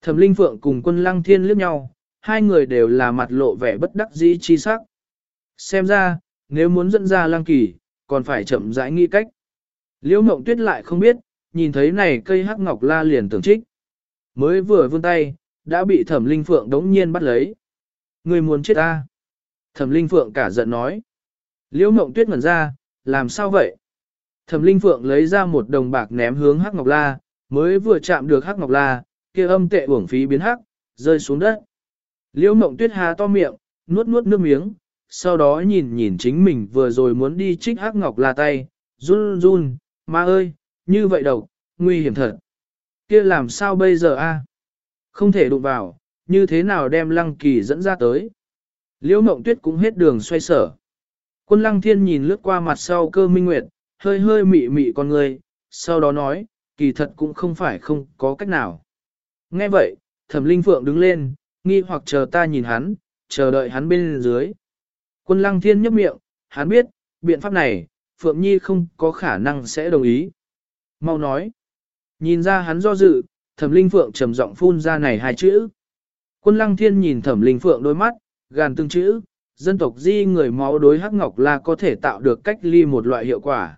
Thẩm Linh Phượng cùng quân lăng thiên liếc nhau, hai người đều là mặt lộ vẻ bất đắc dĩ chi sắc. Xem ra, nếu muốn dẫn ra lăng kỳ, còn phải chậm rãi nghĩ cách. Liễu mộng tuyết lại không biết, nhìn thấy này cây hắc ngọc la liền tưởng trích. Mới vừa vươn tay, đã bị thẩm linh phượng đống nhiên bắt lấy. Người muốn chết ta. Thẩm linh phượng cả giận nói. Liễu mộng tuyết ngẩn ra, làm sao vậy? Thẩm linh phượng lấy ra một đồng bạc ném hướng hắc ngọc la, mới vừa chạm được hắc ngọc la, kia âm tệ uổng phí biến hắc, rơi xuống đất. Liễu mộng tuyết há to miệng, nuốt nuốt nước miếng, sau đó nhìn nhìn chính mình vừa rồi muốn đi trích hắc ngọc la tay, run run, ma ơi, như vậy độc, nguy hiểm thật kia làm sao bây giờ a? Không thể đụng vào, như thế nào đem lăng kỳ dẫn ra tới. Liễu mộng tuyết cũng hết đường xoay sở. Quân lăng thiên nhìn lướt qua mặt sau cơ minh nguyệt, hơi hơi mị mị con người, sau đó nói, kỳ thật cũng không phải không có cách nào. Nghe vậy, thẩm linh phượng đứng lên, nghi hoặc chờ ta nhìn hắn, chờ đợi hắn bên dưới. Quân lăng thiên nhấp miệng, hắn biết, biện pháp này, Phượng Nhi không có khả năng sẽ đồng ý. Mau nói. Nhìn ra hắn do dự, thẩm linh Phượng trầm giọng phun ra này hai chữ. Quân lăng thiên nhìn thẩm linh Phượng đôi mắt, gàn từng chữ, dân tộc di người máu đối hắc ngọc là có thể tạo được cách ly một loại hiệu quả.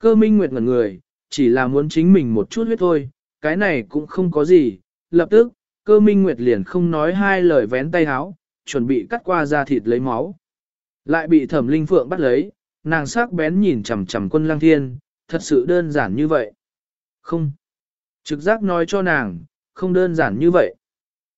Cơ minh nguyệt ngẩn người, chỉ là muốn chính mình một chút huyết thôi, cái này cũng không có gì. Lập tức, cơ minh nguyệt liền không nói hai lời vén tay háo, chuẩn bị cắt qua da thịt lấy máu. Lại bị thẩm linh phượng bắt lấy, nàng sắc bén nhìn chằm chằm quân lăng thiên, thật sự đơn giản như vậy. Không. Trực giác nói cho nàng, không đơn giản như vậy.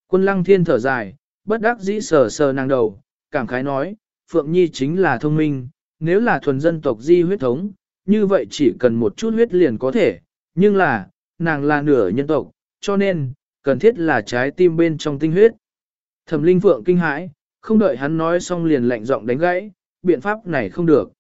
Quân lăng thiên thở dài, bất đắc dĩ sờ sờ nàng đầu, cảm khái nói, Phượng Nhi chính là thông minh, nếu là thuần dân tộc di huyết thống, như vậy chỉ cần một chút huyết liền có thể, nhưng là, nàng là nửa nhân tộc, cho nên, cần thiết là trái tim bên trong tinh huyết. Thẩm Linh Phượng kinh hãi, không đợi hắn nói xong liền lạnh giọng đánh gãy, biện pháp này không được.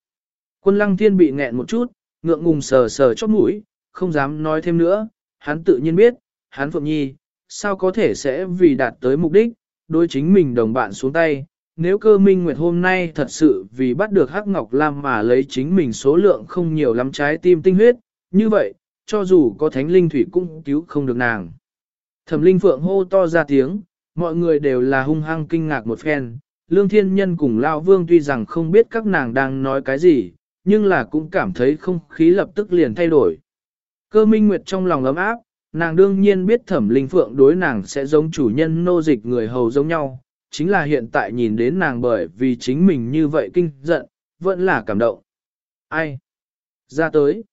Quân Lăng Thiên bị nghẹn một chút, ngượng ngùng sờ sờ chóp mũi, không dám nói thêm nữa, hắn tự nhiên biết, hắn Phượng Nhi, sao có thể sẽ vì đạt tới mục đích, đối chính mình đồng bạn xuống tay. Nếu cơ minh nguyệt hôm nay thật sự vì bắt được Hắc Ngọc Lam mà lấy chính mình số lượng không nhiều lắm trái tim tinh huyết, như vậy, cho dù có thánh linh thủy cũng cứu không được nàng. Thẩm linh phượng hô to ra tiếng, mọi người đều là hung hăng kinh ngạc một phen. Lương thiên nhân cùng Lao Vương tuy rằng không biết các nàng đang nói cái gì, nhưng là cũng cảm thấy không khí lập tức liền thay đổi. Cơ minh nguyệt trong lòng ấm áp, nàng đương nhiên biết thẩm linh phượng đối nàng sẽ giống chủ nhân nô dịch người hầu giống nhau, chính là hiện tại nhìn đến nàng bởi vì chính mình như vậy kinh giận, vẫn là cảm động. Ai? Ra tới.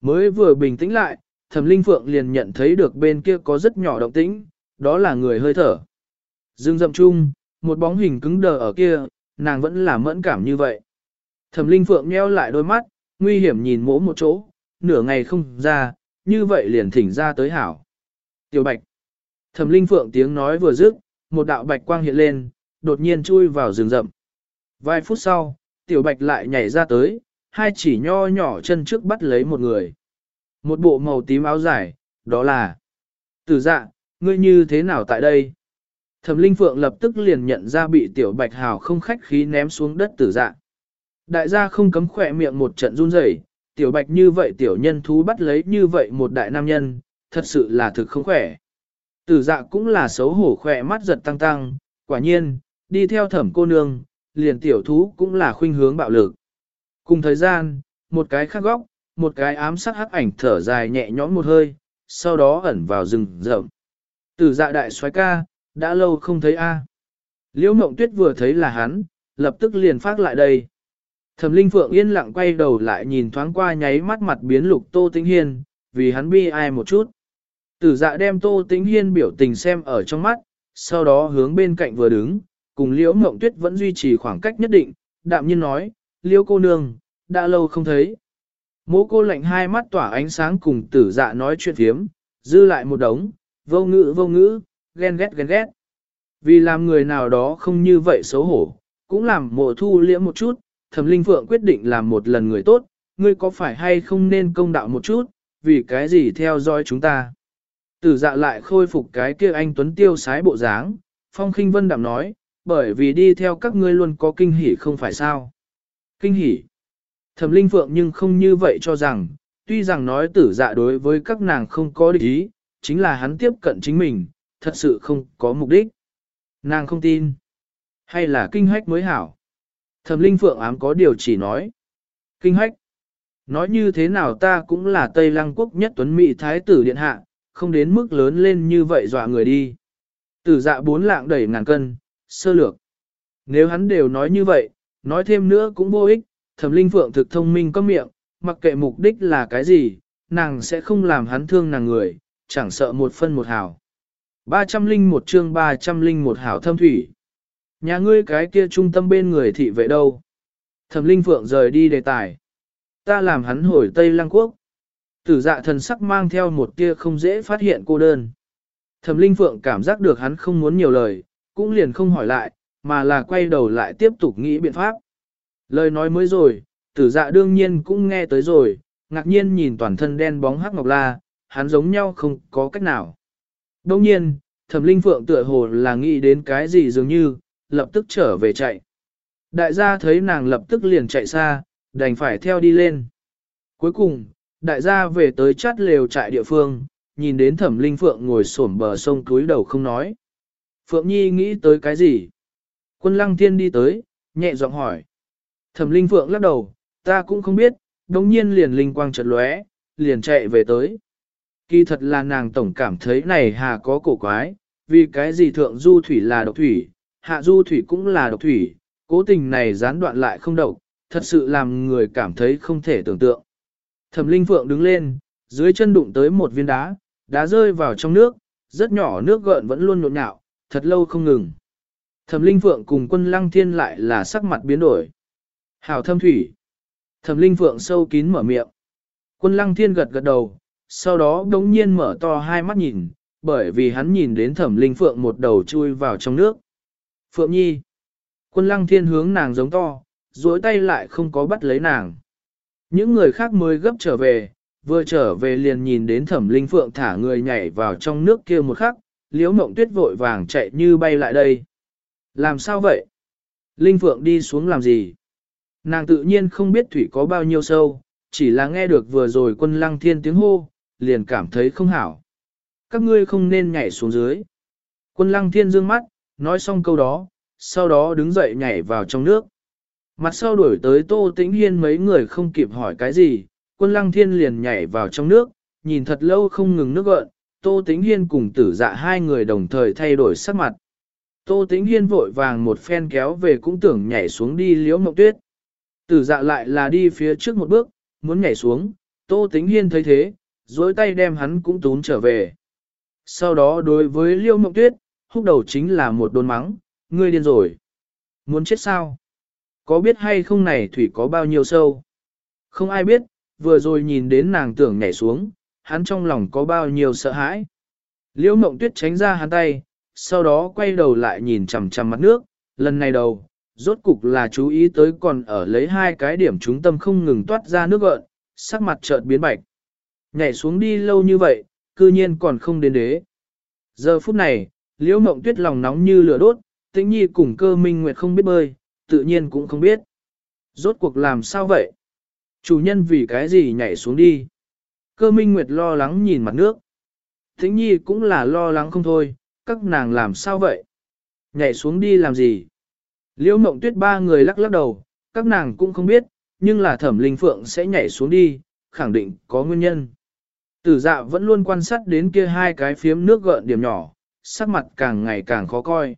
Mới vừa bình tĩnh lại, thẩm linh phượng liền nhận thấy được bên kia có rất nhỏ động tĩnh, đó là người hơi thở. Dương dậm chung, một bóng hình cứng đờ ở kia, nàng vẫn là mẫn cảm như vậy. Thẩm linh phượng nheo lại đôi mắt, nguy hiểm nhìn mỗ một chỗ, nửa ngày không ra, như vậy liền thỉnh ra tới hảo. Tiểu bạch. Thẩm linh phượng tiếng nói vừa dứt, một đạo bạch quang hiện lên, đột nhiên chui vào rừng rậm. Vài phút sau, tiểu bạch lại nhảy ra tới, hai chỉ nho nhỏ chân trước bắt lấy một người. Một bộ màu tím áo dài, đó là Tử dạ, ngươi như thế nào tại đây? Thẩm Linh Phượng lập tức liền nhận ra bị tiểu bạch hào không khách khí ném xuống đất tử dạ. Đại gia không cấm khỏe miệng một trận run rẩy, tiểu bạch như vậy tiểu nhân thú bắt lấy như vậy một đại nam nhân, thật sự là thực không khỏe. Tử dạ cũng là xấu hổ khỏe mắt giật tăng tăng, quả nhiên, đi theo thẩm cô nương, liền tiểu thú cũng là khuynh hướng bạo lực. Cùng thời gian, một cái khác góc, một cái ám sát hắc ảnh thở dài nhẹ nhõm một hơi, sau đó ẩn vào rừng rậm. Tử dạ đại soái ca, đã lâu không thấy a. Liễu Mộng Tuyết vừa thấy là hắn, lập tức liền phát lại đây. Thẩm Linh Phượng yên lặng quay đầu lại nhìn thoáng qua nháy mắt mặt biến lục Tô Tĩnh Hiên, vì hắn bi ai một chút. Tử dạ đem Tô Tĩnh Hiên biểu tình xem ở trong mắt, sau đó hướng bên cạnh vừa đứng, cùng Liễu Mộng Tuyết vẫn duy trì khoảng cách nhất định, đạm nhiên nói, Liễu cô nương, đã lâu không thấy. Mố cô lạnh hai mắt tỏa ánh sáng cùng tử dạ nói chuyện thiếm, dư lại một đống, vô ngữ vô ngữ, ghen ghét ghen ghét. Vì làm người nào đó không như vậy xấu hổ, cũng làm mộ thu liễm một chút, thẩm linh phượng quyết định làm một lần người tốt, ngươi có phải hay không nên công đạo một chút, vì cái gì theo dõi chúng ta. Tử dạ lại khôi phục cái kia anh Tuấn tiêu sái bộ dáng, phong khinh vân đạm nói, bởi vì đi theo các ngươi luôn có kinh hỉ không phải sao. Kinh hỉ. Thẩm linh phượng nhưng không như vậy cho rằng, tuy rằng nói tử dạ đối với các nàng không có địch ý, chính là hắn tiếp cận chính mình, thật sự không có mục đích. Nàng không tin. Hay là kinh hách mới hảo. Thẩm linh phượng ám có điều chỉ nói. Kinh hách. Nói như thế nào ta cũng là Tây Lăng quốc nhất tuấn Mỹ Thái tử Điện Hạ, không đến mức lớn lên như vậy dọa người đi. Tử dạ bốn lạng đẩy ngàn cân, sơ lược. Nếu hắn đều nói như vậy, nói thêm nữa cũng vô ích, thẩm linh phượng thực thông minh có miệng, mặc kệ mục đích là cái gì, nàng sẽ không làm hắn thương nàng người, chẳng sợ một phân một hảo. 301 chương 301 hảo thâm thủy. Nhà ngươi cái kia trung tâm bên người thị vệ đâu? Thẩm linh phượng rời đi đề tài. Ta làm hắn hồi Tây Lăng Quốc. Tử dạ thần sắc mang theo một tia không dễ phát hiện cô đơn. Thẩm linh phượng cảm giác được hắn không muốn nhiều lời, cũng liền không hỏi lại, mà là quay đầu lại tiếp tục nghĩ biện pháp. Lời nói mới rồi, tử dạ đương nhiên cũng nghe tới rồi, ngạc nhiên nhìn toàn thân đen bóng hắc ngọc la, hắn giống nhau không có cách nào. Đông nhiên, thẩm linh phượng tựa hồ là nghĩ đến cái gì dường như, lập tức trở về chạy. Đại gia thấy nàng lập tức liền chạy xa, đành phải theo đi lên. Cuối cùng, đại gia về tới chát lều trại địa phương, nhìn đến thẩm linh phượng ngồi xổm bờ sông túi đầu không nói. Phượng Nhi nghĩ tới cái gì? Quân lăng thiên đi tới, nhẹ giọng hỏi. Thẩm linh phượng lắc đầu, ta cũng không biết, đồng nhiên liền linh quang chợt lóe, liền chạy về tới. Kỳ thật là nàng tổng cảm thấy này hà có cổ quái, vì cái gì thượng du thủy là độc thủy, hạ du thủy cũng là độc thủy, cố tình này gián đoạn lại không độc, thật sự làm người cảm thấy không thể tưởng tượng. Thẩm Linh Phượng đứng lên, dưới chân đụng tới một viên đá, đá rơi vào trong nước, rất nhỏ nước gợn vẫn luôn nhộn nhạo, thật lâu không ngừng. Thẩm Linh Phượng cùng quân lăng thiên lại là sắc mặt biến đổi. Hảo thâm thủy. Thẩm Linh Phượng sâu kín mở miệng. Quân lăng thiên gật gật đầu, sau đó đống nhiên mở to hai mắt nhìn, bởi vì hắn nhìn đến thẩm Linh Phượng một đầu chui vào trong nước. Phượng Nhi. Quân lăng thiên hướng nàng giống to, duỗi tay lại không có bắt lấy nàng. Những người khác mới gấp trở về, vừa trở về liền nhìn đến thẩm linh phượng thả người nhảy vào trong nước kia một khắc, liễu mộng tuyết vội vàng chạy như bay lại đây. Làm sao vậy? Linh phượng đi xuống làm gì? Nàng tự nhiên không biết thủy có bao nhiêu sâu, chỉ là nghe được vừa rồi quân lăng thiên tiếng hô, liền cảm thấy không hảo. Các ngươi không nên nhảy xuống dưới. Quân lăng thiên dương mắt, nói xong câu đó, sau đó đứng dậy nhảy vào trong nước. Mặt sau đuổi tới Tô Tĩnh Hiên mấy người không kịp hỏi cái gì, quân lăng thiên liền nhảy vào trong nước, nhìn thật lâu không ngừng nước gợn, Tô Tĩnh Hiên cùng tử dạ hai người đồng thời thay đổi sắc mặt. Tô Tĩnh Hiên vội vàng một phen kéo về cũng tưởng nhảy xuống đi liễu mộng tuyết. Tử dạ lại là đi phía trước một bước, muốn nhảy xuống, Tô Tĩnh Hiên thấy thế, dối tay đem hắn cũng tún trở về. Sau đó đối với liễu mộng tuyết, húc đầu chính là một đồn mắng, ngươi điên rồi. Muốn chết sao? Có biết hay không này thủy có bao nhiêu sâu? Không ai biết, vừa rồi nhìn đến nàng tưởng nhảy xuống, hắn trong lòng có bao nhiêu sợ hãi. Liễu mộng tuyết tránh ra hắn tay, sau đó quay đầu lại nhìn chằm chằm mặt nước, lần này đầu, rốt cục là chú ý tới còn ở lấy hai cái điểm trúng tâm không ngừng toát ra nước gợn, sắc mặt chợt biến bạch. Nhảy xuống đi lâu như vậy, cư nhiên còn không đến đế. Giờ phút này, liễu mộng tuyết lòng nóng như lửa đốt, tĩnh nhi cùng cơ minh nguyệt không biết bơi, tự nhiên cũng không biết. Rốt cuộc làm sao vậy? Chủ nhân vì cái gì nhảy xuống đi? Cơ minh nguyệt lo lắng nhìn mặt nước. Tĩnh nhi cũng là lo lắng không thôi, các nàng làm sao vậy? Nhảy xuống đi làm gì? Liễu mộng tuyết ba người lắc lắc đầu, các nàng cũng không biết, nhưng là thẩm linh phượng sẽ nhảy xuống đi, khẳng định có nguyên nhân. Tử dạ vẫn luôn quan sát đến kia hai cái phiếm nước gợn điểm nhỏ, sắc mặt càng ngày càng khó coi.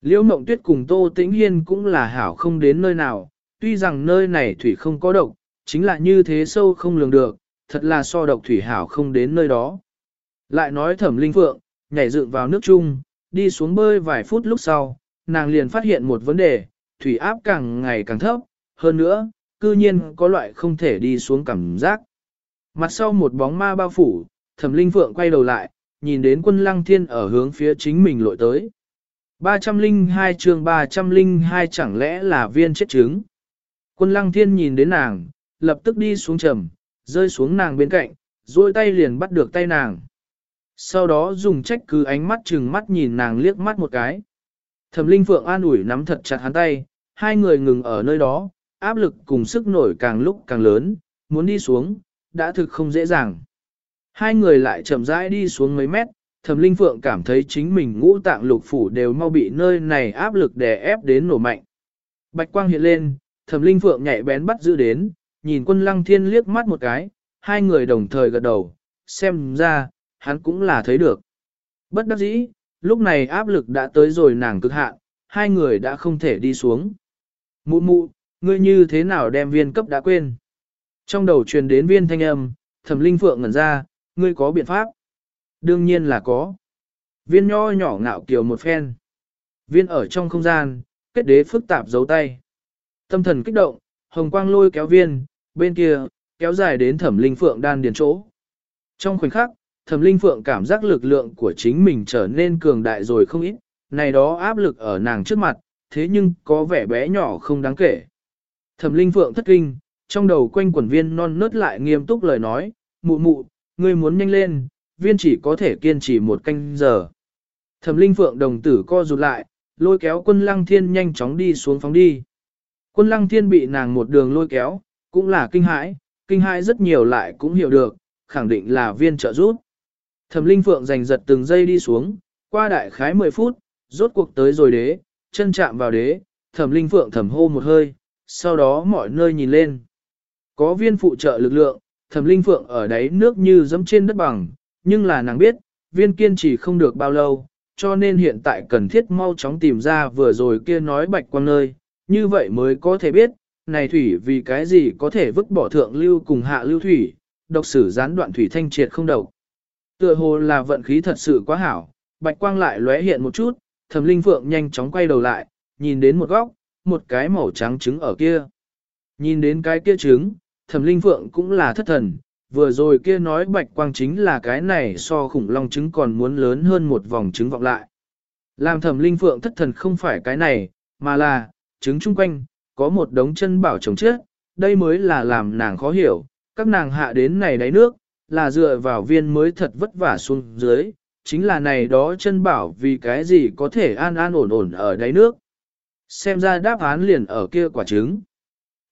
Liễu mộng tuyết cùng Tô Tĩnh Hiên cũng là hảo không đến nơi nào, tuy rằng nơi này thủy không có độc, chính là như thế sâu không lường được, thật là so độc thủy hảo không đến nơi đó. Lại nói thẩm linh phượng, nhảy dựng vào nước chung, đi xuống bơi vài phút lúc sau, nàng liền phát hiện một vấn đề, thủy áp càng ngày càng thấp, hơn nữa, cư nhiên có loại không thể đi xuống cảm giác. Mặt sau một bóng ma bao phủ, thẩm linh phượng quay đầu lại, nhìn đến quân lăng thiên ở hướng phía chính mình lội tới. 302 chương 302 chẳng lẽ là viên chết trứng. Quân lăng thiên nhìn đến nàng, lập tức đi xuống trầm, rơi xuống nàng bên cạnh, duỗi tay liền bắt được tay nàng. Sau đó dùng trách cứ ánh mắt chừng mắt nhìn nàng liếc mắt một cái. Thẩm linh phượng an ủi nắm thật chặt hắn tay, hai người ngừng ở nơi đó, áp lực cùng sức nổi càng lúc càng lớn, muốn đi xuống, đã thực không dễ dàng. Hai người lại chậm rãi đi xuống mấy mét, Thẩm Linh Phượng cảm thấy chính mình ngũ tạng lục phủ đều mau bị nơi này áp lực đè ép đến nổ mạnh. Bạch quang hiện lên, Thẩm Linh Phượng nhạy bén bắt giữ đến, nhìn quân lăng thiên liếc mắt một cái, hai người đồng thời gật đầu, xem ra, hắn cũng là thấy được. Bất đắc dĩ, lúc này áp lực đã tới rồi nàng cực hạn, hai người đã không thể đi xuống. Mụ mụ, ngươi như thế nào đem viên cấp đã quên? Trong đầu truyền đến viên thanh âm, Thẩm Linh Phượng ngẩn ra, ngươi có biện pháp? Đương nhiên là có. Viên nho nhỏ ngạo kiều một phen. Viên ở trong không gian, kết đế phức tạp giấu tay. Tâm thần kích động, hồng quang lôi kéo viên, bên kia, kéo dài đến thẩm linh phượng đan điền chỗ. Trong khoảnh khắc, thẩm linh phượng cảm giác lực lượng của chính mình trở nên cường đại rồi không ít, này đó áp lực ở nàng trước mặt, thế nhưng có vẻ bé nhỏ không đáng kể. Thẩm linh phượng thất kinh, trong đầu quanh quẩn viên non nớt lại nghiêm túc lời nói, mụ mụ, ngươi muốn nhanh lên, viên chỉ có thể kiên trì một canh giờ. Thẩm linh phượng đồng tử co rụt lại, lôi kéo quân lăng thiên nhanh chóng đi xuống phóng đi. Quân lăng thiên bị nàng một đường lôi kéo, cũng là kinh hãi, kinh hãi rất nhiều lại cũng hiểu được, khẳng định là viên trợ rút. Thẩm linh phượng giành giật từng giây đi xuống, qua đại khái 10 phút, rốt cuộc tới rồi đế, chân chạm vào đế, thẩm linh phượng thẩm hô một hơi, sau đó mọi nơi nhìn lên. Có viên phụ trợ lực lượng, thẩm linh phượng ở đáy nước như dẫm trên đất bằng, nhưng là nàng biết, viên kiên trì không được bao lâu, cho nên hiện tại cần thiết mau chóng tìm ra vừa rồi kia nói bạch quang nơi, như vậy mới có thể biết, này thủy vì cái gì có thể vứt bỏ thượng lưu cùng hạ lưu thủy, độc sử gián đoạn thủy thanh triệt không độc. Tựa hồ là vận khí thật sự quá hảo, bạch quang lại lóe hiện một chút, thẩm linh phượng nhanh chóng quay đầu lại, nhìn đến một góc, một cái màu trắng trứng ở kia. Nhìn đến cái kia trứng, thẩm linh phượng cũng là thất thần, vừa rồi kia nói bạch quang chính là cái này so khủng long trứng còn muốn lớn hơn một vòng trứng vọng lại. Làm thẩm linh phượng thất thần không phải cái này, mà là, trứng chung quanh, có một đống chân bảo chồng chết, đây mới là làm nàng khó hiểu, các nàng hạ đến này đáy nước, là dựa vào viên mới thật vất vả xuống dưới, chính là này đó chân bảo vì cái gì có thể an an ổn ổn ở đáy nước. Xem ra đáp án liền ở kia quả trứng.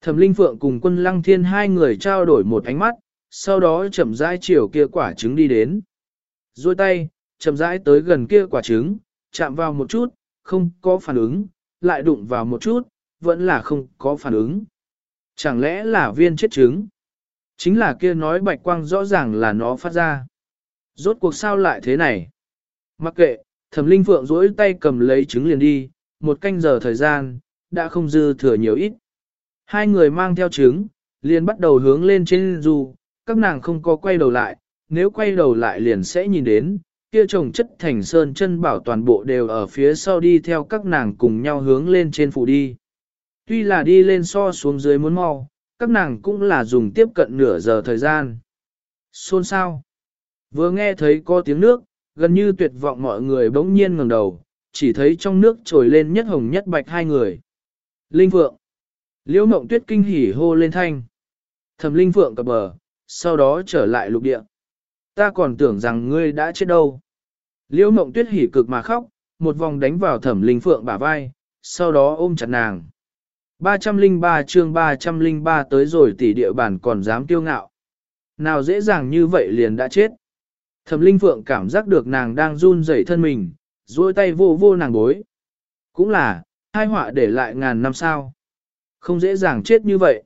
Thẩm Linh Phượng cùng quân lăng thiên hai người trao đổi một ánh mắt, sau đó chậm rãi chiều kia quả trứng đi đến. Rồi tay, chậm rãi tới gần kia quả trứng, chạm vào một chút, không có phản ứng, lại đụng vào một chút, vẫn là không có phản ứng. Chẳng lẽ là viên chết trứng? Chính là kia nói bạch quang rõ ràng là nó phát ra. Rốt cuộc sao lại thế này? Mặc kệ, thẩm linh phượng duỗi tay cầm lấy trứng liền đi, một canh giờ thời gian, đã không dư thừa nhiều ít. Hai người mang theo trứng, liền bắt đầu hướng lên trên dù, các nàng không có quay đầu lại, nếu quay đầu lại liền sẽ nhìn đến, kia trồng chất thành sơn chân bảo toàn bộ đều ở phía sau đi theo các nàng cùng nhau hướng lên trên phủ đi. Tuy là đi lên so xuống dưới muốn mau, các nàng cũng là dùng tiếp cận nửa giờ thời gian. Xôn sao? Vừa nghe thấy có tiếng nước, gần như tuyệt vọng mọi người bỗng nhiên ngẩng đầu, chỉ thấy trong nước trồi lên nhất hồng nhất bạch hai người. Linh Phượng. Liễu mộng tuyết kinh hỉ hô lên thanh. Thẩm Linh Phượng cập bờ, sau đó trở lại lục địa. Ta còn tưởng rằng ngươi đã chết đâu. Liễu mộng tuyết hỉ cực mà khóc, một vòng đánh vào thẩm Linh Phượng bả vai, sau đó ôm chặt nàng. 303 chương 303 tới rồi tỷ địa bản còn dám tiêu ngạo. Nào dễ dàng như vậy liền đã chết. Thẩm Linh Phượng cảm giác được nàng đang run rẩy thân mình, duỗi tay vô vô nàng bối. Cũng là, hai họa để lại ngàn năm sao. Không dễ dàng chết như vậy.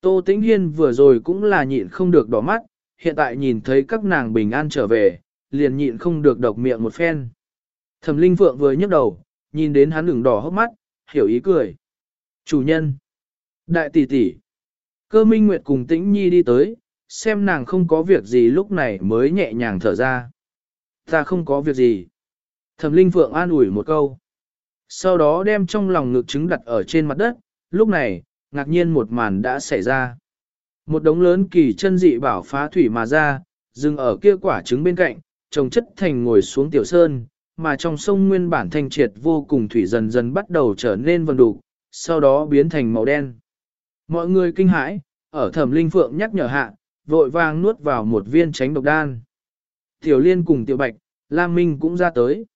Tô Tĩnh Hiên vừa rồi cũng là nhịn không được đỏ mắt, hiện tại nhìn thấy các nàng bình an trở về, liền nhịn không được độc miệng một phen. Thẩm Linh Phượng vừa nhấc đầu, nhìn đến hắn ửng đỏ hốc mắt, hiểu ý cười. Chủ nhân. Đại tỷ tỷ. Cơ Minh Nguyệt cùng Tĩnh Nhi đi tới, xem nàng không có việc gì lúc này mới nhẹ nhàng thở ra. Ta không có việc gì. Thẩm Linh Phượng an ủi một câu. Sau đó đem trong lòng ngực trứng đặt ở trên mặt đất, lúc này, ngạc nhiên một màn đã xảy ra. Một đống lớn kỳ chân dị bảo phá thủy mà ra, dừng ở kia quả trứng bên cạnh, trồng chất thành ngồi xuống tiểu sơn, mà trong sông nguyên bản thanh triệt vô cùng thủy dần dần bắt đầu trở nên vần đục, sau đó biến thành màu đen. Mọi người kinh hãi, ở thẩm linh phượng nhắc nhở hạ, vội vàng nuốt vào một viên tránh độc đan. Tiểu liên cùng tiểu bạch, Lam Minh cũng ra tới.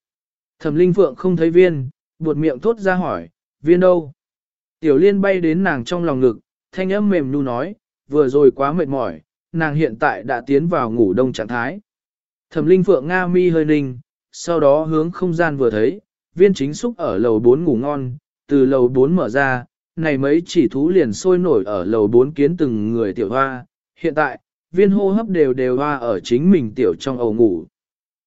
Thẩm linh phượng không thấy viên, buột miệng thốt ra hỏi, viên đâu? Tiểu liên bay đến nàng trong lòng ngực, thanh âm mềm nhu nói, vừa rồi quá mệt mỏi, nàng hiện tại đã tiến vào ngủ đông trạng thái. Thẩm linh phượng Nga mi hơi ninh, sau đó hướng không gian vừa thấy, viên chính xúc ở lầu 4 ngủ ngon, từ lầu 4 mở ra, này mấy chỉ thú liền sôi nổi ở lầu 4 kiến từng người tiểu hoa, hiện tại, viên hô hấp đều đều hoa ở chính mình tiểu trong ầu ngủ.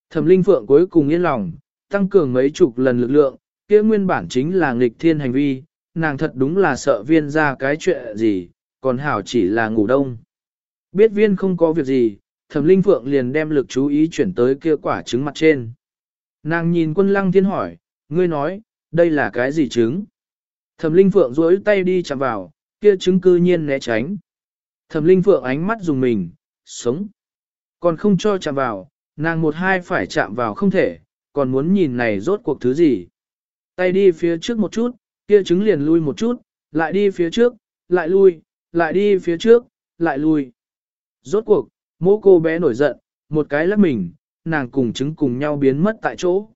Thẩm linh phượng cuối cùng yên lòng, tăng cường mấy chục lần lực lượng, kia nguyên bản chính là nghịch thiên hành vi, nàng thật đúng là sợ viên ra cái chuyện gì, còn hảo chỉ là ngủ đông. Biết viên không có việc gì, thẩm linh phượng liền đem lực chú ý chuyển tới kia quả trứng mặt trên. Nàng nhìn quân lăng thiên hỏi, ngươi nói, đây là cái gì trứng? Thẩm linh phượng duỗi tay đi chạm vào, kia trứng cư nhiên né tránh. Thẩm linh phượng ánh mắt dùng mình, sống. Còn không cho chạm vào, nàng một hai phải chạm vào không thể, còn muốn nhìn này rốt cuộc thứ gì. Tay đi phía trước một chút, kia trứng liền lui một chút, lại đi phía trước, lại lui, lại đi phía trước, lại lui. Rốt cuộc, mô cô bé nổi giận, một cái lắc mình, nàng cùng trứng cùng nhau biến mất tại chỗ.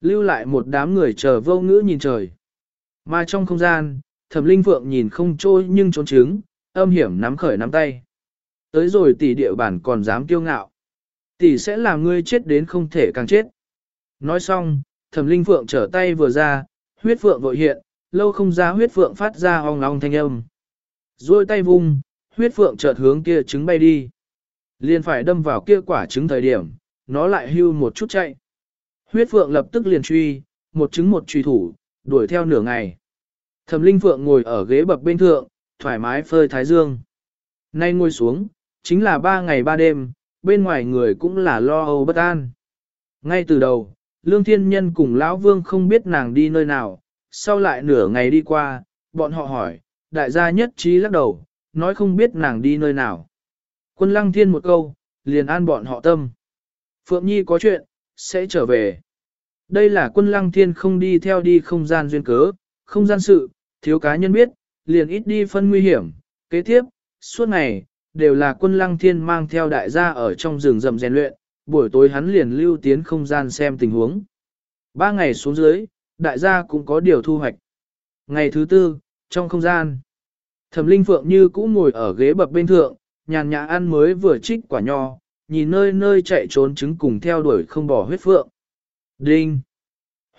Lưu lại một đám người chờ vô ngữ nhìn trời. Mà trong không gian, thẩm linh phượng nhìn không trôi nhưng trốn trứng, âm hiểm nắm khởi nắm tay. Tới rồi tỷ địa bản còn dám kiêu ngạo. Tỷ sẽ làm ngươi chết đến không thể càng chết. Nói xong, thẩm linh phượng trở tay vừa ra, huyết phượng vội hiện, lâu không ra huyết phượng phát ra ong ong thanh âm. Rồi tay vung, huyết phượng chợt hướng kia trứng bay đi. Liền phải đâm vào kia quả trứng thời điểm, nó lại hưu một chút chạy. Huyết phượng lập tức liền truy, một trứng một truy thủ, đuổi theo nửa ngày. Thẩm linh phượng ngồi ở ghế bập bên thượng, thoải mái phơi thái dương. Nay ngồi xuống, chính là ba ngày ba đêm, bên ngoài người cũng là lo âu bất an. Ngay từ đầu, Lương Thiên Nhân cùng Lão Vương không biết nàng đi nơi nào, sau lại nửa ngày đi qua, bọn họ hỏi, đại gia nhất trí lắc đầu, nói không biết nàng đi nơi nào. Quân Lăng Thiên một câu, liền an bọn họ tâm. Phượng Nhi có chuyện, sẽ trở về. Đây là quân Lăng Thiên không đi theo đi không gian duyên cớ, không gian sự, thiếu cá nhân biết, liền ít đi phân nguy hiểm. Kế tiếp, suốt ngày, đều là quân Lăng Thiên mang theo đại gia ở trong rừng rậm rèn luyện, buổi tối hắn liền lưu tiến không gian xem tình huống. Ba ngày xuống dưới, đại gia cũng có điều thu hoạch. Ngày thứ tư, trong không gian, thẩm linh phượng như cũ ngồi ở ghế bập bên thượng, nhàn nhã ăn mới vừa trích quả nho, nhìn nơi nơi chạy trốn trứng cùng theo đuổi không bỏ huyết phượng. Đinh!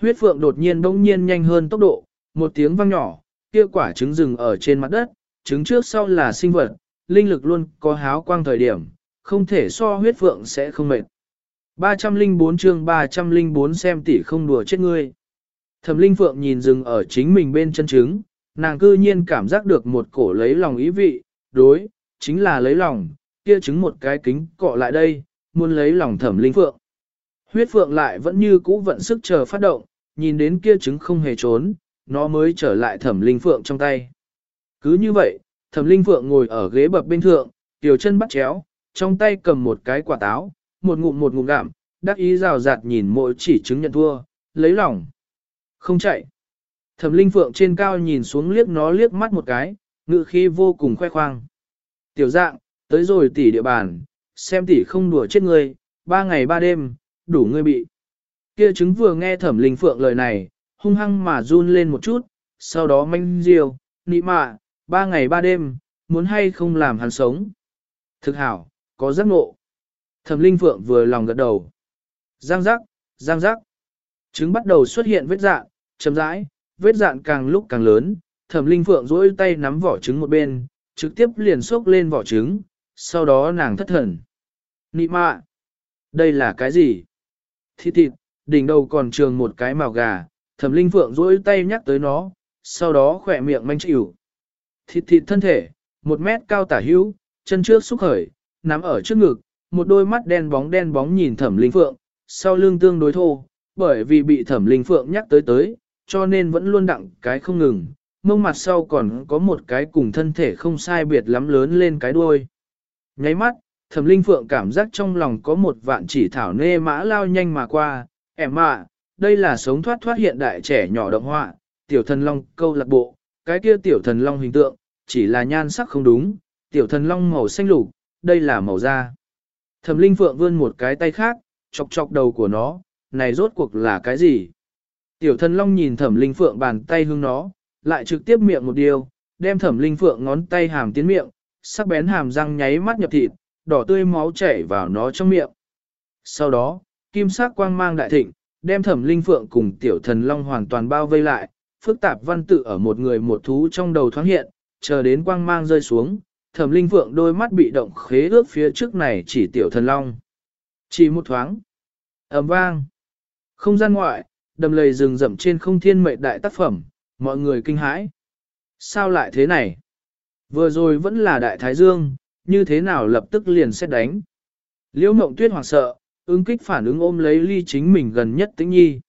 Huyết phượng đột nhiên bỗng nhiên nhanh hơn tốc độ, một tiếng vang nhỏ, kia quả trứng rừng ở trên mặt đất, trứng trước sau là sinh vật, linh lực luôn có háo quang thời điểm, không thể so huyết phượng sẽ không mệt. 304 chương 304 xem tỷ không đùa chết ngươi. Thẩm Linh Phượng nhìn dừng ở chính mình bên chân trứng, nàng cư nhiên cảm giác được một cổ lấy lòng ý vị, đối, chính là lấy lòng, kia trứng một cái kính cọ lại đây, muốn lấy lòng Thẩm Linh Phượng. Huyết Phượng lại vẫn như cũ vận sức chờ phát động, nhìn đến kia trứng không hề trốn, nó mới trở lại Thẩm Linh Phượng trong tay. Cứ như vậy, Thẩm Linh Phượng ngồi ở ghế bập bên thượng, tiểu chân bắt chéo, trong tay cầm một cái quả táo, một ngụm một ngụm gạm, đắc ý rào rạt nhìn mỗi chỉ trứng nhận thua, lấy lòng. Không chạy. Thẩm Linh Phượng trên cao nhìn xuống liếc nó liếc mắt một cái, ngự khí vô cùng khoe khoang. Tiểu dạng, tới rồi tỷ địa bàn, xem tỷ không đùa chết ngươi, ba ngày ba đêm, đủ ngươi bị. Kia chứng vừa nghe Thẩm Linh Phượng lời này, hung hăng mà run lên một chút, sau đó manh diều, nị mạ, ba ngày ba đêm, muốn hay không làm hắn sống. Thực hảo, có giác ngộ. Thẩm Linh Phượng vừa lòng gật đầu. Giang giác, giang giác. Trứng bắt đầu xuất hiện vết dạng, chậm rãi, vết dạn càng lúc càng lớn. Thẩm Linh Phượng duỗi tay nắm vỏ trứng một bên, trực tiếp liền xốc lên vỏ trứng, sau đó nàng thất thần. Nị mạ, đây là cái gì? Thịt thịt, đỉnh đầu còn trường một cái màu gà, Thẩm Linh Phượng duỗi tay nhắc tới nó, sau đó khỏe miệng manh chịu. Thịt thịt thân thể, một mét cao tả hữu, chân trước xúc khởi, nắm ở trước ngực, một đôi mắt đen bóng đen bóng nhìn thẩm linh phượng, sau lưng tương đối thô, bởi vì bị thẩm linh phượng nhắc tới tới, cho nên vẫn luôn đặng cái không ngừng, mông mặt sau còn có một cái cùng thân thể không sai biệt lắm lớn lên cái đuôi. Nháy mắt, thẩm linh phượng cảm giác trong lòng có một vạn chỉ thảo nê mã lao nhanh mà qua, em ạ, đây là sống thoát thoát hiện đại trẻ nhỏ động họa, tiểu thần long câu lạc bộ, cái kia tiểu thần long hình tượng, chỉ là nhan sắc không đúng, tiểu thần long màu xanh lục, đây là màu da. Thẩm Linh Phượng vươn một cái tay khác, chọc chọc đầu của nó, này rốt cuộc là cái gì? Tiểu thần long nhìn Thẩm Linh Phượng bàn tay hương nó, lại trực tiếp miệng một điều, đem Thẩm Linh Phượng ngón tay hàm tiến miệng, sắc bén hàm răng nháy mắt nhập thịt, đỏ tươi máu chảy vào nó trong miệng. Sau đó, kim sắc quang mang đại thịnh, đem Thẩm Linh Phượng cùng tiểu thần long hoàn toàn bao vây lại, phức tạp văn tự ở một người một thú trong đầu thoáng hiện, chờ đến quang mang rơi xuống, thẩm linh phượng đôi mắt bị động khế ước phía trước này chỉ tiểu thần long. Chỉ một thoáng. ầm vang. Không gian ngoại, đầm lầy rừng rậm trên không thiên mệnh đại tác phẩm, mọi người kinh hãi. Sao lại thế này? Vừa rồi vẫn là đại thái dương, như thế nào lập tức liền xét đánh. Liễu mộng tuyết hoảng sợ, ứng kích phản ứng ôm lấy ly chính mình gần nhất tĩnh nhi.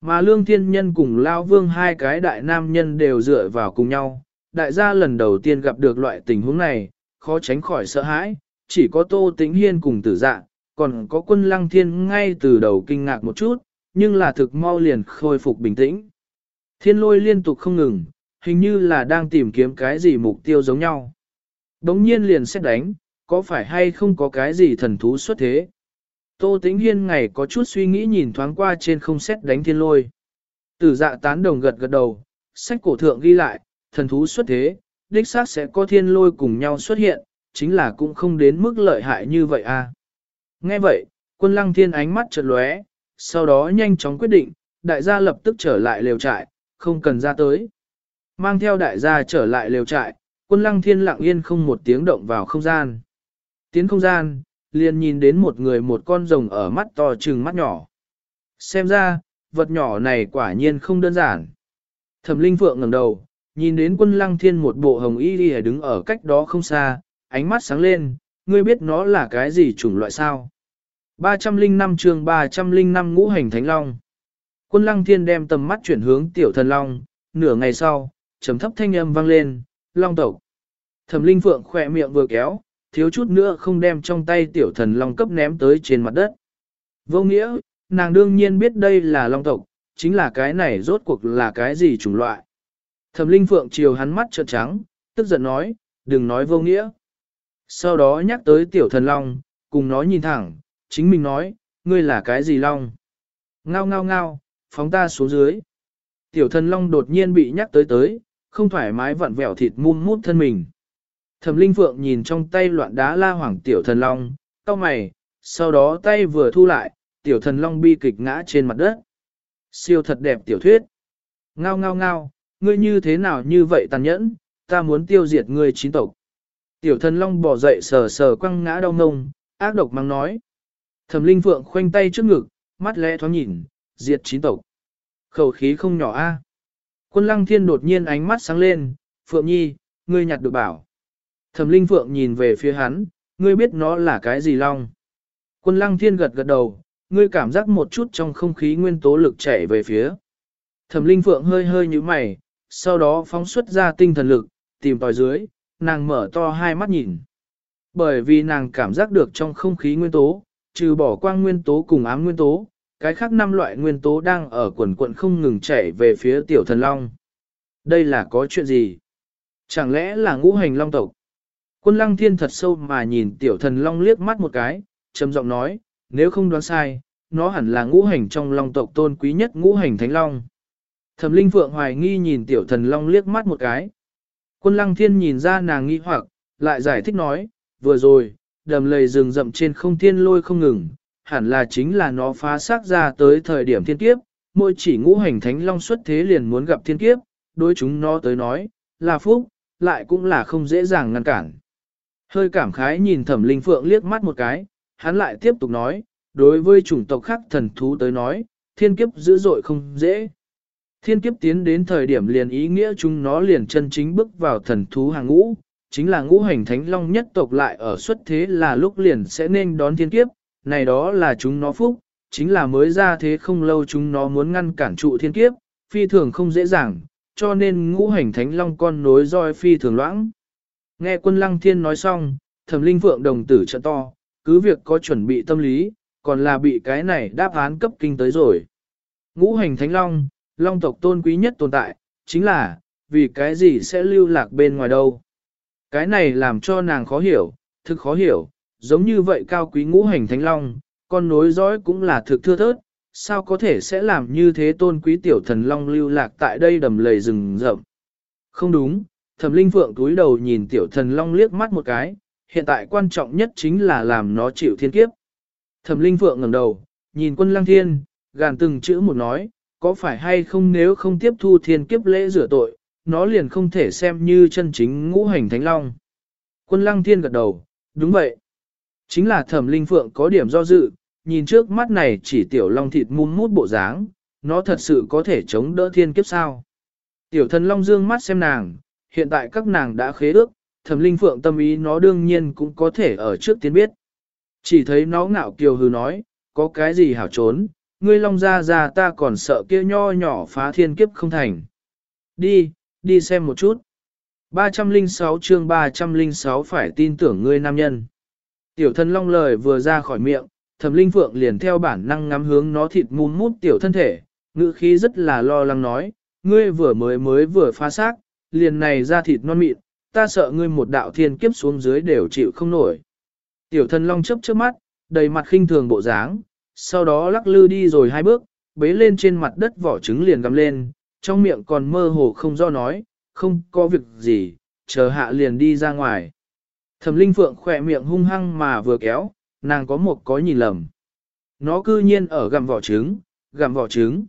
Mà lương thiên nhân cùng lao vương hai cái đại nam nhân đều dựa vào cùng nhau, đại gia lần đầu tiên gặp được loại tình huống này, khó tránh khỏi sợ hãi, chỉ có Tô Tĩnh Hiên cùng tử dạ, còn có quân lăng thiên ngay từ đầu kinh ngạc một chút, nhưng là thực mau liền khôi phục bình tĩnh. Thiên lôi liên tục không ngừng, hình như là đang tìm kiếm cái gì mục tiêu giống nhau. Đống nhiên liền xét đánh, có phải hay không có cái gì thần thú xuất thế? Tô Tĩnh Hiên ngày có chút suy nghĩ nhìn thoáng qua trên không xét đánh thiên lôi. Tử dạ tán đồng gật gật đầu, sách cổ thượng ghi lại, thần thú xuất thế, đích xác sẽ có thiên lôi cùng nhau xuất hiện, chính là cũng không đến mức lợi hại như vậy a. À. Nghe vậy, quân lăng thiên ánh mắt chợt lóe, sau đó nhanh chóng quyết định, đại gia lập tức trở lại lều trại, không cần ra tới. Mang theo đại gia trở lại lều trại, quân lăng thiên lặng yên không một tiếng động vào không gian. Tiến không gian, liền nhìn đến một người một con rồng ở mắt to trừng mắt nhỏ. Xem ra, vật nhỏ này quả nhiên không đơn giản. Thẩm Linh Phượng ngẩng đầu, nhìn đến quân lăng thiên một bộ hồng y đi đứng ở cách đó không xa, ánh mắt sáng lên, ngươi biết nó là cái gì chủng loại sao? 305 chương 305 ngũ hành thánh long. Quân lăng thiên đem tầm mắt chuyển hướng tiểu thần long, nửa ngày sau, trầm thấp thanh âm vang lên, long tộc. Thẩm linh phượng khỏe miệng vừa kéo, thiếu chút nữa không đem trong tay tiểu thần long cấp ném tới trên mặt đất. Vô nghĩa, nàng đương nhiên biết đây là long tộc, chính là cái này rốt cuộc là cái gì chủng loại. Thẩm linh phượng chiều hắn mắt trợn trắng, tức giận nói, đừng nói vô nghĩa. Sau đó nhắc tới tiểu thần long, cùng nó nhìn thẳng, chính mình nói, ngươi là cái gì long? Ngao ngao ngao, phóng ta xuống dưới. Tiểu thần long đột nhiên bị nhắc tới tới, không thoải mái vặn vẹo thịt mum mút thân mình. Thẩm linh phượng nhìn trong tay loạn đá la hoảng tiểu thần long, cau mày, sau đó tay vừa thu lại, tiểu thần long bi kịch ngã trên mặt đất. Siêu thật đẹp tiểu thuyết. Ngao ngao ngao, ngươi như thế nào như vậy tàn nhẫn, ta muốn tiêu diệt ngươi chín tộc. Tiểu thần long bỏ dậy sờ sờ quăng ngã đau ngông, ác độc mang nói. Thẩm linh phượng khoanh tay trước ngực, mắt lẽ thoáng nhìn, diệt chín tộc. Khẩu khí không nhỏ a. Quân lăng thiên đột nhiên ánh mắt sáng lên, Phượng Nhi, ngươi nhặt được bảo. Thẩm linh Phượng nhìn về phía hắn, ngươi biết nó là cái gì long. Quân lăng thiên gật gật đầu, ngươi cảm giác một chút trong không khí nguyên tố lực chảy về phía. Thẩm linh Phượng hơi hơi như mày, sau đó phóng xuất ra tinh thần lực, tìm tòi dưới, nàng mở to hai mắt nhìn. Bởi vì nàng cảm giác được trong không khí nguyên tố, trừ bỏ quang nguyên tố cùng ám nguyên tố, cái khác năm loại nguyên tố đang ở quần quận không ngừng chảy về phía tiểu thần long. Đây là có chuyện gì? Chẳng lẽ là ngũ hành long tộc? Quân lăng thiên thật sâu mà nhìn tiểu thần long liếc mắt một cái, trầm giọng nói, nếu không đoán sai, nó hẳn là ngũ hành trong long tộc tôn quý nhất ngũ hành thánh long. Thẩm linh phượng hoài nghi nhìn tiểu thần long liếc mắt một cái. Quân lăng thiên nhìn ra nàng nghi hoặc, lại giải thích nói, vừa rồi, đầm lầy rừng rậm trên không thiên lôi không ngừng, hẳn là chính là nó phá xác ra tới thời điểm thiên kiếp, mỗi chỉ ngũ hành thánh long xuất thế liền muốn gặp thiên kiếp, đối chúng nó tới nói, là phúc, lại cũng là không dễ dàng ngăn cản. Hơi cảm khái nhìn thẩm linh phượng liếc mắt một cái, hắn lại tiếp tục nói, đối với chủng tộc khác thần thú tới nói, thiên kiếp dữ dội không dễ. Thiên kiếp tiến đến thời điểm liền ý nghĩa chúng nó liền chân chính bước vào thần thú hàng ngũ, chính là ngũ hành thánh long nhất tộc lại ở xuất thế là lúc liền sẽ nên đón thiên kiếp, này đó là chúng nó phúc, chính là mới ra thế không lâu chúng nó muốn ngăn cản trụ thiên kiếp, phi thường không dễ dàng, cho nên ngũ hành thánh long con nối roi phi thường loãng. Nghe quân lăng thiên nói xong, thẩm linh phượng đồng tử trợ to, cứ việc có chuẩn bị tâm lý, còn là bị cái này đáp án cấp kinh tới rồi. Ngũ hành thánh long, long tộc tôn quý nhất tồn tại, chính là, vì cái gì sẽ lưu lạc bên ngoài đâu. Cái này làm cho nàng khó hiểu, thực khó hiểu, giống như vậy cao quý ngũ hành thánh long, con nối dõi cũng là thực thưa thớt, sao có thể sẽ làm như thế tôn quý tiểu thần long lưu lạc tại đây đầm lầy rừng rậm. Không đúng, thẩm linh phượng túi đầu nhìn tiểu thần long liếc mắt một cái, hiện tại quan trọng nhất chính là làm nó chịu thiên kiếp. Thẩm linh phượng ngẩng đầu, nhìn quân lăng thiên, gàn từng chữ một nói, có phải hay không nếu không tiếp thu thiên kiếp lễ rửa tội, nó liền không thể xem như chân chính ngũ hành thánh long. Quân lăng thiên gật đầu, đúng vậy. Chính là thẩm linh phượng có điểm do dự, nhìn trước mắt này chỉ tiểu long thịt mum mút bộ dáng, nó thật sự có thể chống đỡ thiên kiếp sao. Tiểu thần long dương mắt xem nàng, hiện tại các nàng đã khế ước, thẩm linh phượng tâm ý nó đương nhiên cũng có thể ở trước tiên biết. Chỉ thấy nó ngạo kiều hừ nói, có cái gì hảo trốn, ngươi long ra ra ta còn sợ kia nho nhỏ phá thiên kiếp không thành. Đi, đi xem một chút. 306 chương 306 phải tin tưởng ngươi nam nhân. Tiểu thân long lời vừa ra khỏi miệng, thẩm linh phượng liền theo bản năng ngắm hướng nó thịt mùm mút tiểu thân thể, ngữ khí rất là lo lắng nói, ngươi vừa mới mới vừa phá xác, liền này ra thịt non mịn, ta sợ ngươi một đạo thiên kiếp xuống dưới đều chịu không nổi. Tiểu thân long chấp trước mắt, đầy mặt khinh thường bộ dáng, sau đó lắc lư đi rồi hai bước, bế lên trên mặt đất vỏ trứng liền gắm lên, trong miệng còn mơ hồ không do nói, không có việc gì, chờ hạ liền đi ra ngoài. Thẩm Linh Phượng khỏe miệng hung hăng mà vừa kéo, nàng có một có nhìn lầm. Nó cư nhiên ở gặm vỏ trứng, gặm vỏ trứng.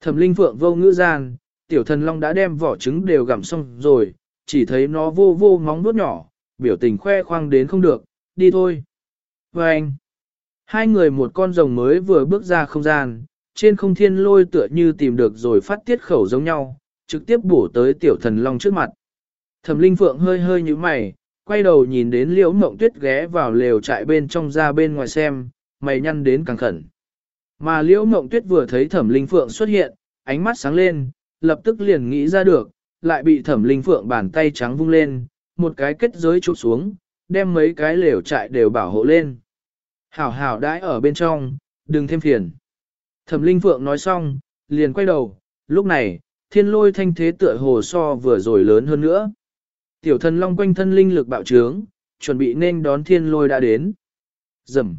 Thẩm Linh Phượng vô ngữ gian, tiểu thần long đã đem vỏ trứng đều gặm xong rồi, chỉ thấy nó vô vô móng vuốt nhỏ, biểu tình khoe khoang đến không được, đi thôi. Và anh, hai người một con rồng mới vừa bước ra không gian, trên không thiên lôi tựa như tìm được rồi phát tiết khẩu giống nhau, trực tiếp bổ tới tiểu thần long trước mặt. Thẩm linh phượng hơi hơi như mày, quay đầu nhìn đến liễu mộng tuyết ghé vào lều trại bên trong ra bên ngoài xem, mày nhăn đến càng khẩn. Mà liễu mộng tuyết vừa thấy thẩm linh phượng xuất hiện, ánh mắt sáng lên, lập tức liền nghĩ ra được, lại bị thẩm linh phượng bàn tay trắng vung lên, một cái kết giới chụp xuống, đem mấy cái lều trại đều bảo hộ lên. Hảo hảo đãi ở bên trong, đừng thêm phiền. Thẩm linh phượng nói xong, liền quay đầu, lúc này, thiên lôi thanh thế tựa hồ so vừa rồi lớn hơn nữa. Tiểu thần long quanh thân linh lực bạo trướng, chuẩn bị nên đón thiên lôi đã đến. Rầm!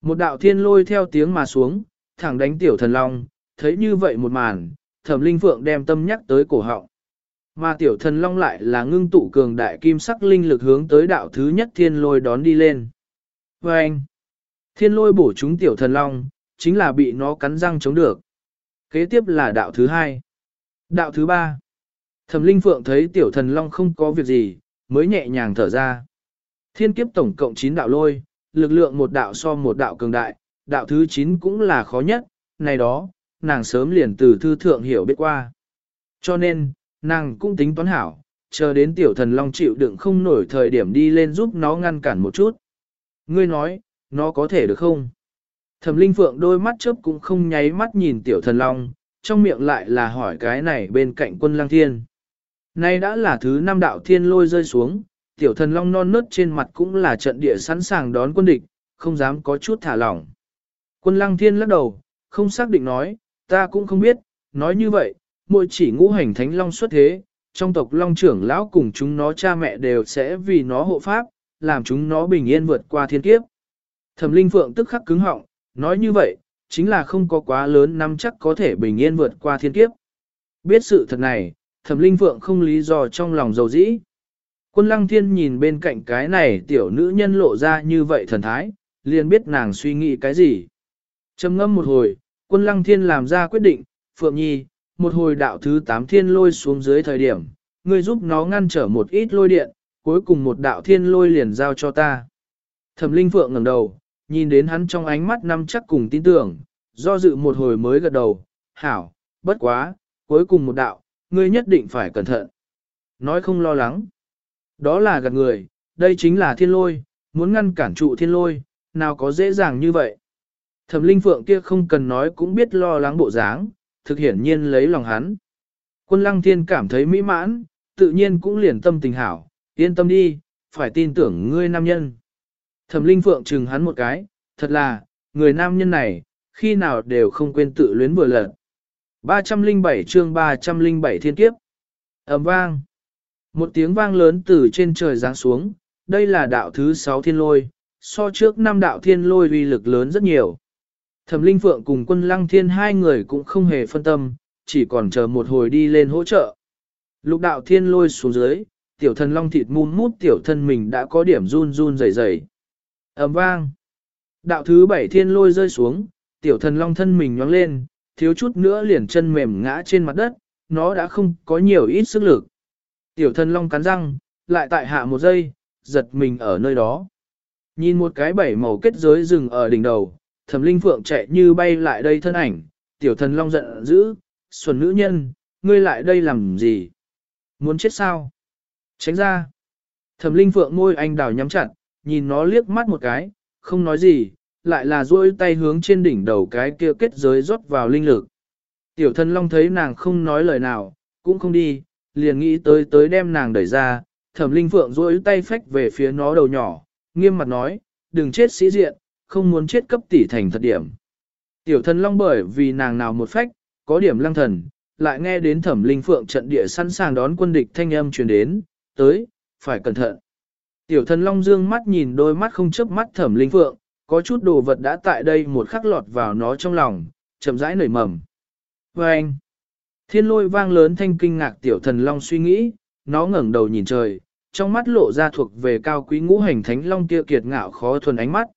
Một đạo thiên lôi theo tiếng mà xuống, thẳng đánh tiểu thần long, thấy như vậy một màn, thẩm linh phượng đem tâm nhắc tới cổ họng. Mà tiểu thần long lại là ngưng tụ cường đại kim sắc linh lực hướng tới đạo thứ nhất thiên lôi đón đi lên. Và anh, thiên lôi bổ chúng tiểu thần long, chính là bị nó cắn răng chống được. Kế tiếp là đạo thứ hai. Đạo thứ ba. Thẩm linh phượng thấy tiểu thần long không có việc gì, mới nhẹ nhàng thở ra. Thiên kiếp tổng cộng 9 đạo lôi, lực lượng một đạo so một đạo cường đại, đạo thứ 9 cũng là khó nhất, này đó, nàng sớm liền từ thư thượng hiểu biết qua. Cho nên, nàng cũng tính toán hảo, chờ đến tiểu thần long chịu đựng không nổi thời điểm đi lên giúp nó ngăn cản một chút. Ngươi nói, nó có thể được không? Thẩm linh phượng đôi mắt chớp cũng không nháy mắt nhìn tiểu thần long, trong miệng lại là hỏi cái này bên cạnh quân lang thiên. Nay đã là thứ năm đạo thiên lôi rơi xuống, tiểu thần long non nớt trên mặt cũng là trận địa sẵn sàng đón quân địch, không dám có chút thả lỏng. Quân lăng thiên lắc đầu, không xác định nói, ta cũng không biết, nói như vậy, mỗi chỉ ngũ hành thánh long xuất thế, trong tộc long trưởng lão cùng chúng nó cha mẹ đều sẽ vì nó hộ pháp, làm chúng nó bình yên vượt qua thiên kiếp. Thẩm linh phượng tức khắc cứng họng, nói như vậy, chính là không có quá lớn nắm chắc có thể bình yên vượt qua thiên kiếp. Biết sự thật này, thẩm linh phượng không lý do trong lòng dầu dĩ. Quân lăng thiên nhìn bên cạnh cái này tiểu nữ nhân lộ ra như vậy thần thái, liền biết nàng suy nghĩ cái gì. trầm ngâm một hồi, quân lăng thiên làm ra quyết định, Phượng Nhi, một hồi đạo thứ tám thiên lôi xuống dưới thời điểm, ngươi giúp nó ngăn trở một ít lôi điện, cuối cùng một đạo thiên lôi liền giao cho ta. Thẩm linh Phượng ngẩng đầu, nhìn đến hắn trong ánh mắt năm chắc cùng tin tưởng, do dự một hồi mới gật đầu, hảo, bất quá, cuối cùng một đạo, ngươi nhất định phải cẩn thận. Nói không lo lắng. Đó là gạt người, đây chính là thiên lôi, muốn ngăn cản trụ thiên lôi, nào có dễ dàng như vậy. Thẩm linh phượng kia không cần nói cũng biết lo lắng bộ dáng, thực hiển nhiên lấy lòng hắn. Quân lăng thiên cảm thấy mỹ mãn, tự nhiên cũng liền tâm tình hảo, yên tâm đi, phải tin tưởng ngươi nam nhân. Thẩm linh phượng chừng hắn một cái, thật là, người nam nhân này, khi nào đều không quên tự luyến vừa lần. 307 chương 307 thiên kiếp. ầm vang. Một tiếng vang lớn từ trên trời giáng xuống, đây là đạo thứ 6 thiên lôi, so trước năm đạo thiên lôi uy lực lớn rất nhiều. Thẩm Linh Phượng cùng quân lăng thiên hai người cũng không hề phân tâm, chỉ còn chờ một hồi đi lên hỗ trợ. Lục đạo thiên lôi xuống dưới, tiểu thần long thịt mum mút tiểu thân mình đã có điểm run run rẩy rẩy ầm vang. Đạo thứ bảy thiên lôi rơi xuống, tiểu thần long thân mình nhoáng lên, thiếu chút nữa liền chân mềm ngã trên mặt đất, nó đã không có nhiều ít sức lực. Tiểu thần long cắn răng, lại tại hạ một giây, giật mình ở nơi đó. Nhìn một cái bảy màu kết giới rừng ở đỉnh đầu, thẩm linh phượng chạy như bay lại đây thân ảnh, tiểu thần long giận dữ, xuân nữ nhân, ngươi lại đây làm gì? Muốn chết sao? Tránh ra. Thẩm linh phượng môi anh đào nhắm chặt, nhìn nó liếc mắt một cái, không nói gì, lại là duỗi tay hướng trên đỉnh đầu cái kia kết giới rót vào linh lực. Tiểu thần long thấy nàng không nói lời nào, cũng không đi, liền nghĩ tới tới đem nàng đẩy ra, thẩm linh phượng duỗi tay phách về phía nó đầu nhỏ, nghiêm mặt nói, đừng chết sĩ diện, không muốn chết cấp tỷ thành thật điểm. Tiểu thần long bởi vì nàng nào một phách, có điểm lăng thần, lại nghe đến thẩm linh phượng trận địa sẵn sàng đón quân địch thanh âm truyền đến, tới, phải cẩn thận. Tiểu thần long dương mắt nhìn đôi mắt không chớp mắt thẩm linh phượng, có chút đồ vật đã tại đây một khắc lọt vào nó trong lòng, chậm rãi nảy mầm. Và anh, thiên lôi vang lớn thanh kinh ngạc tiểu thần long suy nghĩ, nó ngẩng đầu nhìn trời, trong mắt lộ ra thuộc về cao quý ngũ hành thánh long kia kiệt ngạo khó thuần ánh mắt.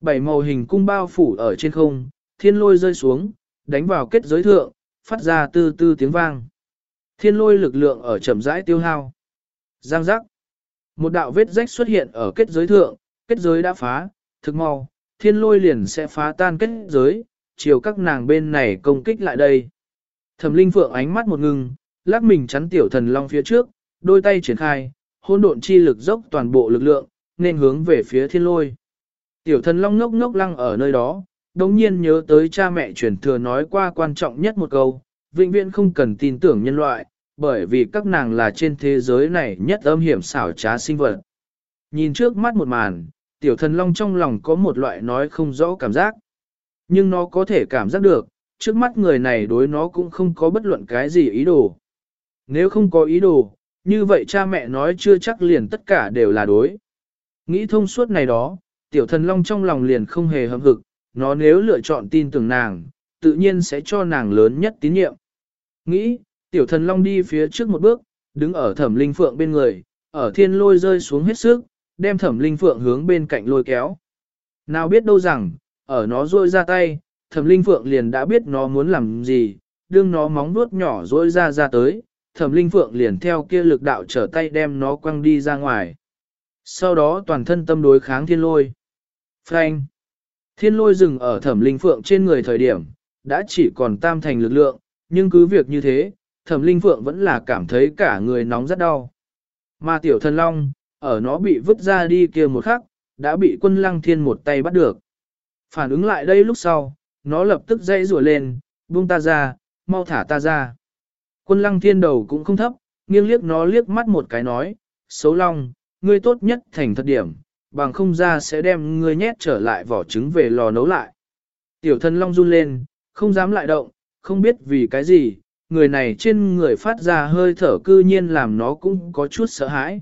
Bảy màu hình cung bao phủ ở trên không, thiên lôi rơi xuống, đánh vào kết giới thượng, phát ra tư tư tiếng vang. Thiên lôi lực lượng ở chậm rãi tiêu hao. Giang giác. Một đạo vết rách xuất hiện ở kết giới thượng, kết giới đã phá, thực mau, thiên lôi liền sẽ phá tan kết giới, chiều các nàng bên này công kích lại đây. Thẩm linh phượng ánh mắt một ngừng, lắc mình chắn tiểu thần long phía trước, đôi tay triển khai, hỗn độn chi lực dốc toàn bộ lực lượng, nên hướng về phía thiên lôi. Tiểu thần long ngốc ngốc lăng ở nơi đó, đồng nhiên nhớ tới cha mẹ truyền thừa nói qua quan trọng nhất một câu, vĩnh viễn không cần tin tưởng nhân loại, bởi vì các nàng là trên thế giới này nhất âm hiểm xảo trá sinh vật. Nhìn trước mắt một màn, tiểu thần long trong lòng có một loại nói không rõ cảm giác. Nhưng nó có thể cảm giác được, trước mắt người này đối nó cũng không có bất luận cái gì ý đồ. Nếu không có ý đồ, như vậy cha mẹ nói chưa chắc liền tất cả đều là đối. Nghĩ thông suốt này đó, tiểu thần long trong lòng liền không hề hâm hực, nó nếu lựa chọn tin tưởng nàng, tự nhiên sẽ cho nàng lớn nhất tín nhiệm. Nghĩ, tiểu thần long đi phía trước một bước, đứng ở thẩm linh phượng bên người, ở thiên lôi rơi xuống hết sức, đem thẩm linh phượng hướng bên cạnh lôi kéo. Nào biết đâu rằng, ở nó rôi ra tay, thẩm linh phượng liền đã biết nó muốn làm gì, đương nó móng vuốt nhỏ rôi ra ra tới, thẩm linh phượng liền theo kia lực đạo trở tay đem nó quăng đi ra ngoài. Sau đó toàn thân tâm đối kháng thiên lôi. Frank! Thiên lôi dừng ở thẩm linh phượng trên người thời điểm, đã chỉ còn tam thành lực lượng, nhưng cứ việc như thế, thẩm linh phượng vẫn là cảm thấy cả người nóng rất đau. Mà tiểu thần long, ở nó bị vứt ra đi kia một khắc, đã bị quân lăng thiên một tay bắt được. Phản ứng lại đây lúc sau, nó lập tức dãy rủa lên, buông ta ra, mau thả ta ra. Quân lăng thiên đầu cũng không thấp, nghiêng liếc nó liếc mắt một cái nói, xấu long, ngươi tốt nhất thành thật điểm, bằng không ra sẽ đem ngươi nhét trở lại vỏ trứng về lò nấu lại. Tiểu thần long run lên, không dám lại động, không biết vì cái gì, người này trên người phát ra hơi thở cư nhiên làm nó cũng có chút sợ hãi.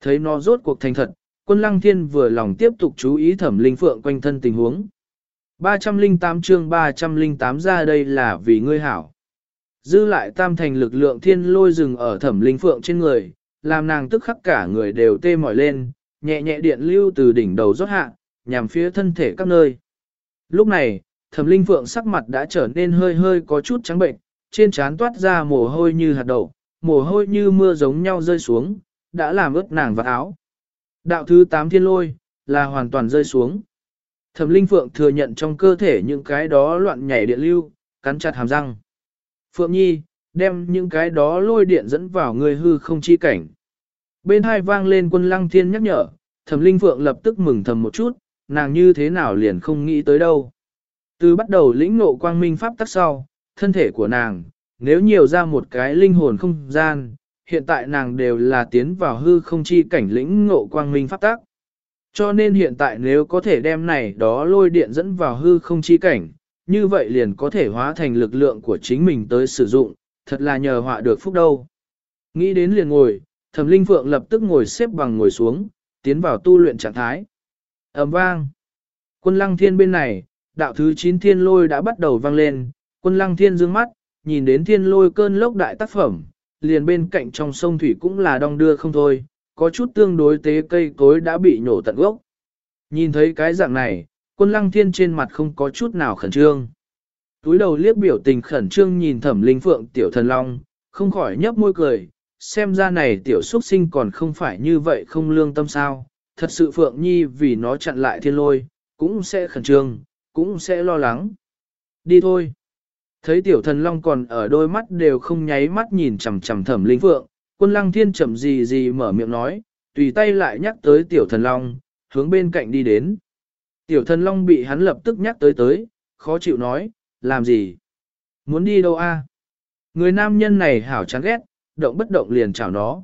Thấy nó rốt cuộc thành thật, quân lăng thiên vừa lòng tiếp tục chú ý thẩm linh phượng quanh thân tình huống. 308 chương 308 ra đây là vì ngươi hảo. Dư lại tam thành lực lượng thiên lôi rừng ở thẩm linh phượng trên người, làm nàng tức khắc cả người đều tê mỏi lên, nhẹ nhẹ điện lưu từ đỉnh đầu rót hạ, nhằm phía thân thể các nơi. Lúc này, thẩm linh phượng sắc mặt đã trở nên hơi hơi có chút trắng bệnh, trên trán toát ra mồ hôi như hạt đậu, mồ hôi như mưa giống nhau rơi xuống, đã làm ướt nàng và áo. Đạo thứ 8 thiên lôi, là hoàn toàn rơi xuống. Thẩm linh phượng thừa nhận trong cơ thể những cái đó loạn nhảy điện lưu, cắn chặt hàm răng. Phượng nhi, đem những cái đó lôi điện dẫn vào người hư không chi cảnh. Bên hai vang lên quân lăng thiên nhắc nhở, thẩm linh phượng lập tức mừng thầm một chút, nàng như thế nào liền không nghĩ tới đâu. Từ bắt đầu lĩnh ngộ quang minh pháp tắc sau, thân thể của nàng, nếu nhiều ra một cái linh hồn không gian, hiện tại nàng đều là tiến vào hư không chi cảnh lĩnh ngộ quang minh pháp tắc. Cho nên hiện tại nếu có thể đem này đó lôi điện dẫn vào hư không chi cảnh, như vậy liền có thể hóa thành lực lượng của chính mình tới sử dụng, thật là nhờ họa được phúc đâu. Nghĩ đến liền ngồi, thẩm linh phượng lập tức ngồi xếp bằng ngồi xuống, tiến vào tu luyện trạng thái. ầm vang. Quân lăng thiên bên này, đạo thứ 9 thiên lôi đã bắt đầu vang lên, quân lăng thiên dương mắt, nhìn đến thiên lôi cơn lốc đại tác phẩm, liền bên cạnh trong sông thủy cũng là đong đưa không thôi, có chút tương đối tế cây cối đã bị nhổ tận gốc. Nhìn thấy cái dạng này, quân lăng thiên trên mặt không có chút nào khẩn trương. Túi đầu liếc biểu tình khẩn trương nhìn thẩm linh phượng tiểu thần long, không khỏi nhấp môi cười, xem ra này tiểu xuất sinh còn không phải như vậy không lương tâm sao, thật sự phượng nhi vì nó chặn lại thiên lôi, cũng sẽ khẩn trương, cũng sẽ lo lắng. Đi thôi. Thấy tiểu thần long còn ở đôi mắt đều không nháy mắt nhìn chằm chằm thẩm linh phượng, quân lăng thiên chậm gì gì mở miệng nói, tùy tay lại nhắc tới tiểu thần long, hướng bên cạnh đi đến. Tiểu thần long bị hắn lập tức nhắc tới tới, khó chịu nói, làm gì? Muốn đi đâu a? Người nam nhân này hảo chán ghét, động bất động liền chào nó.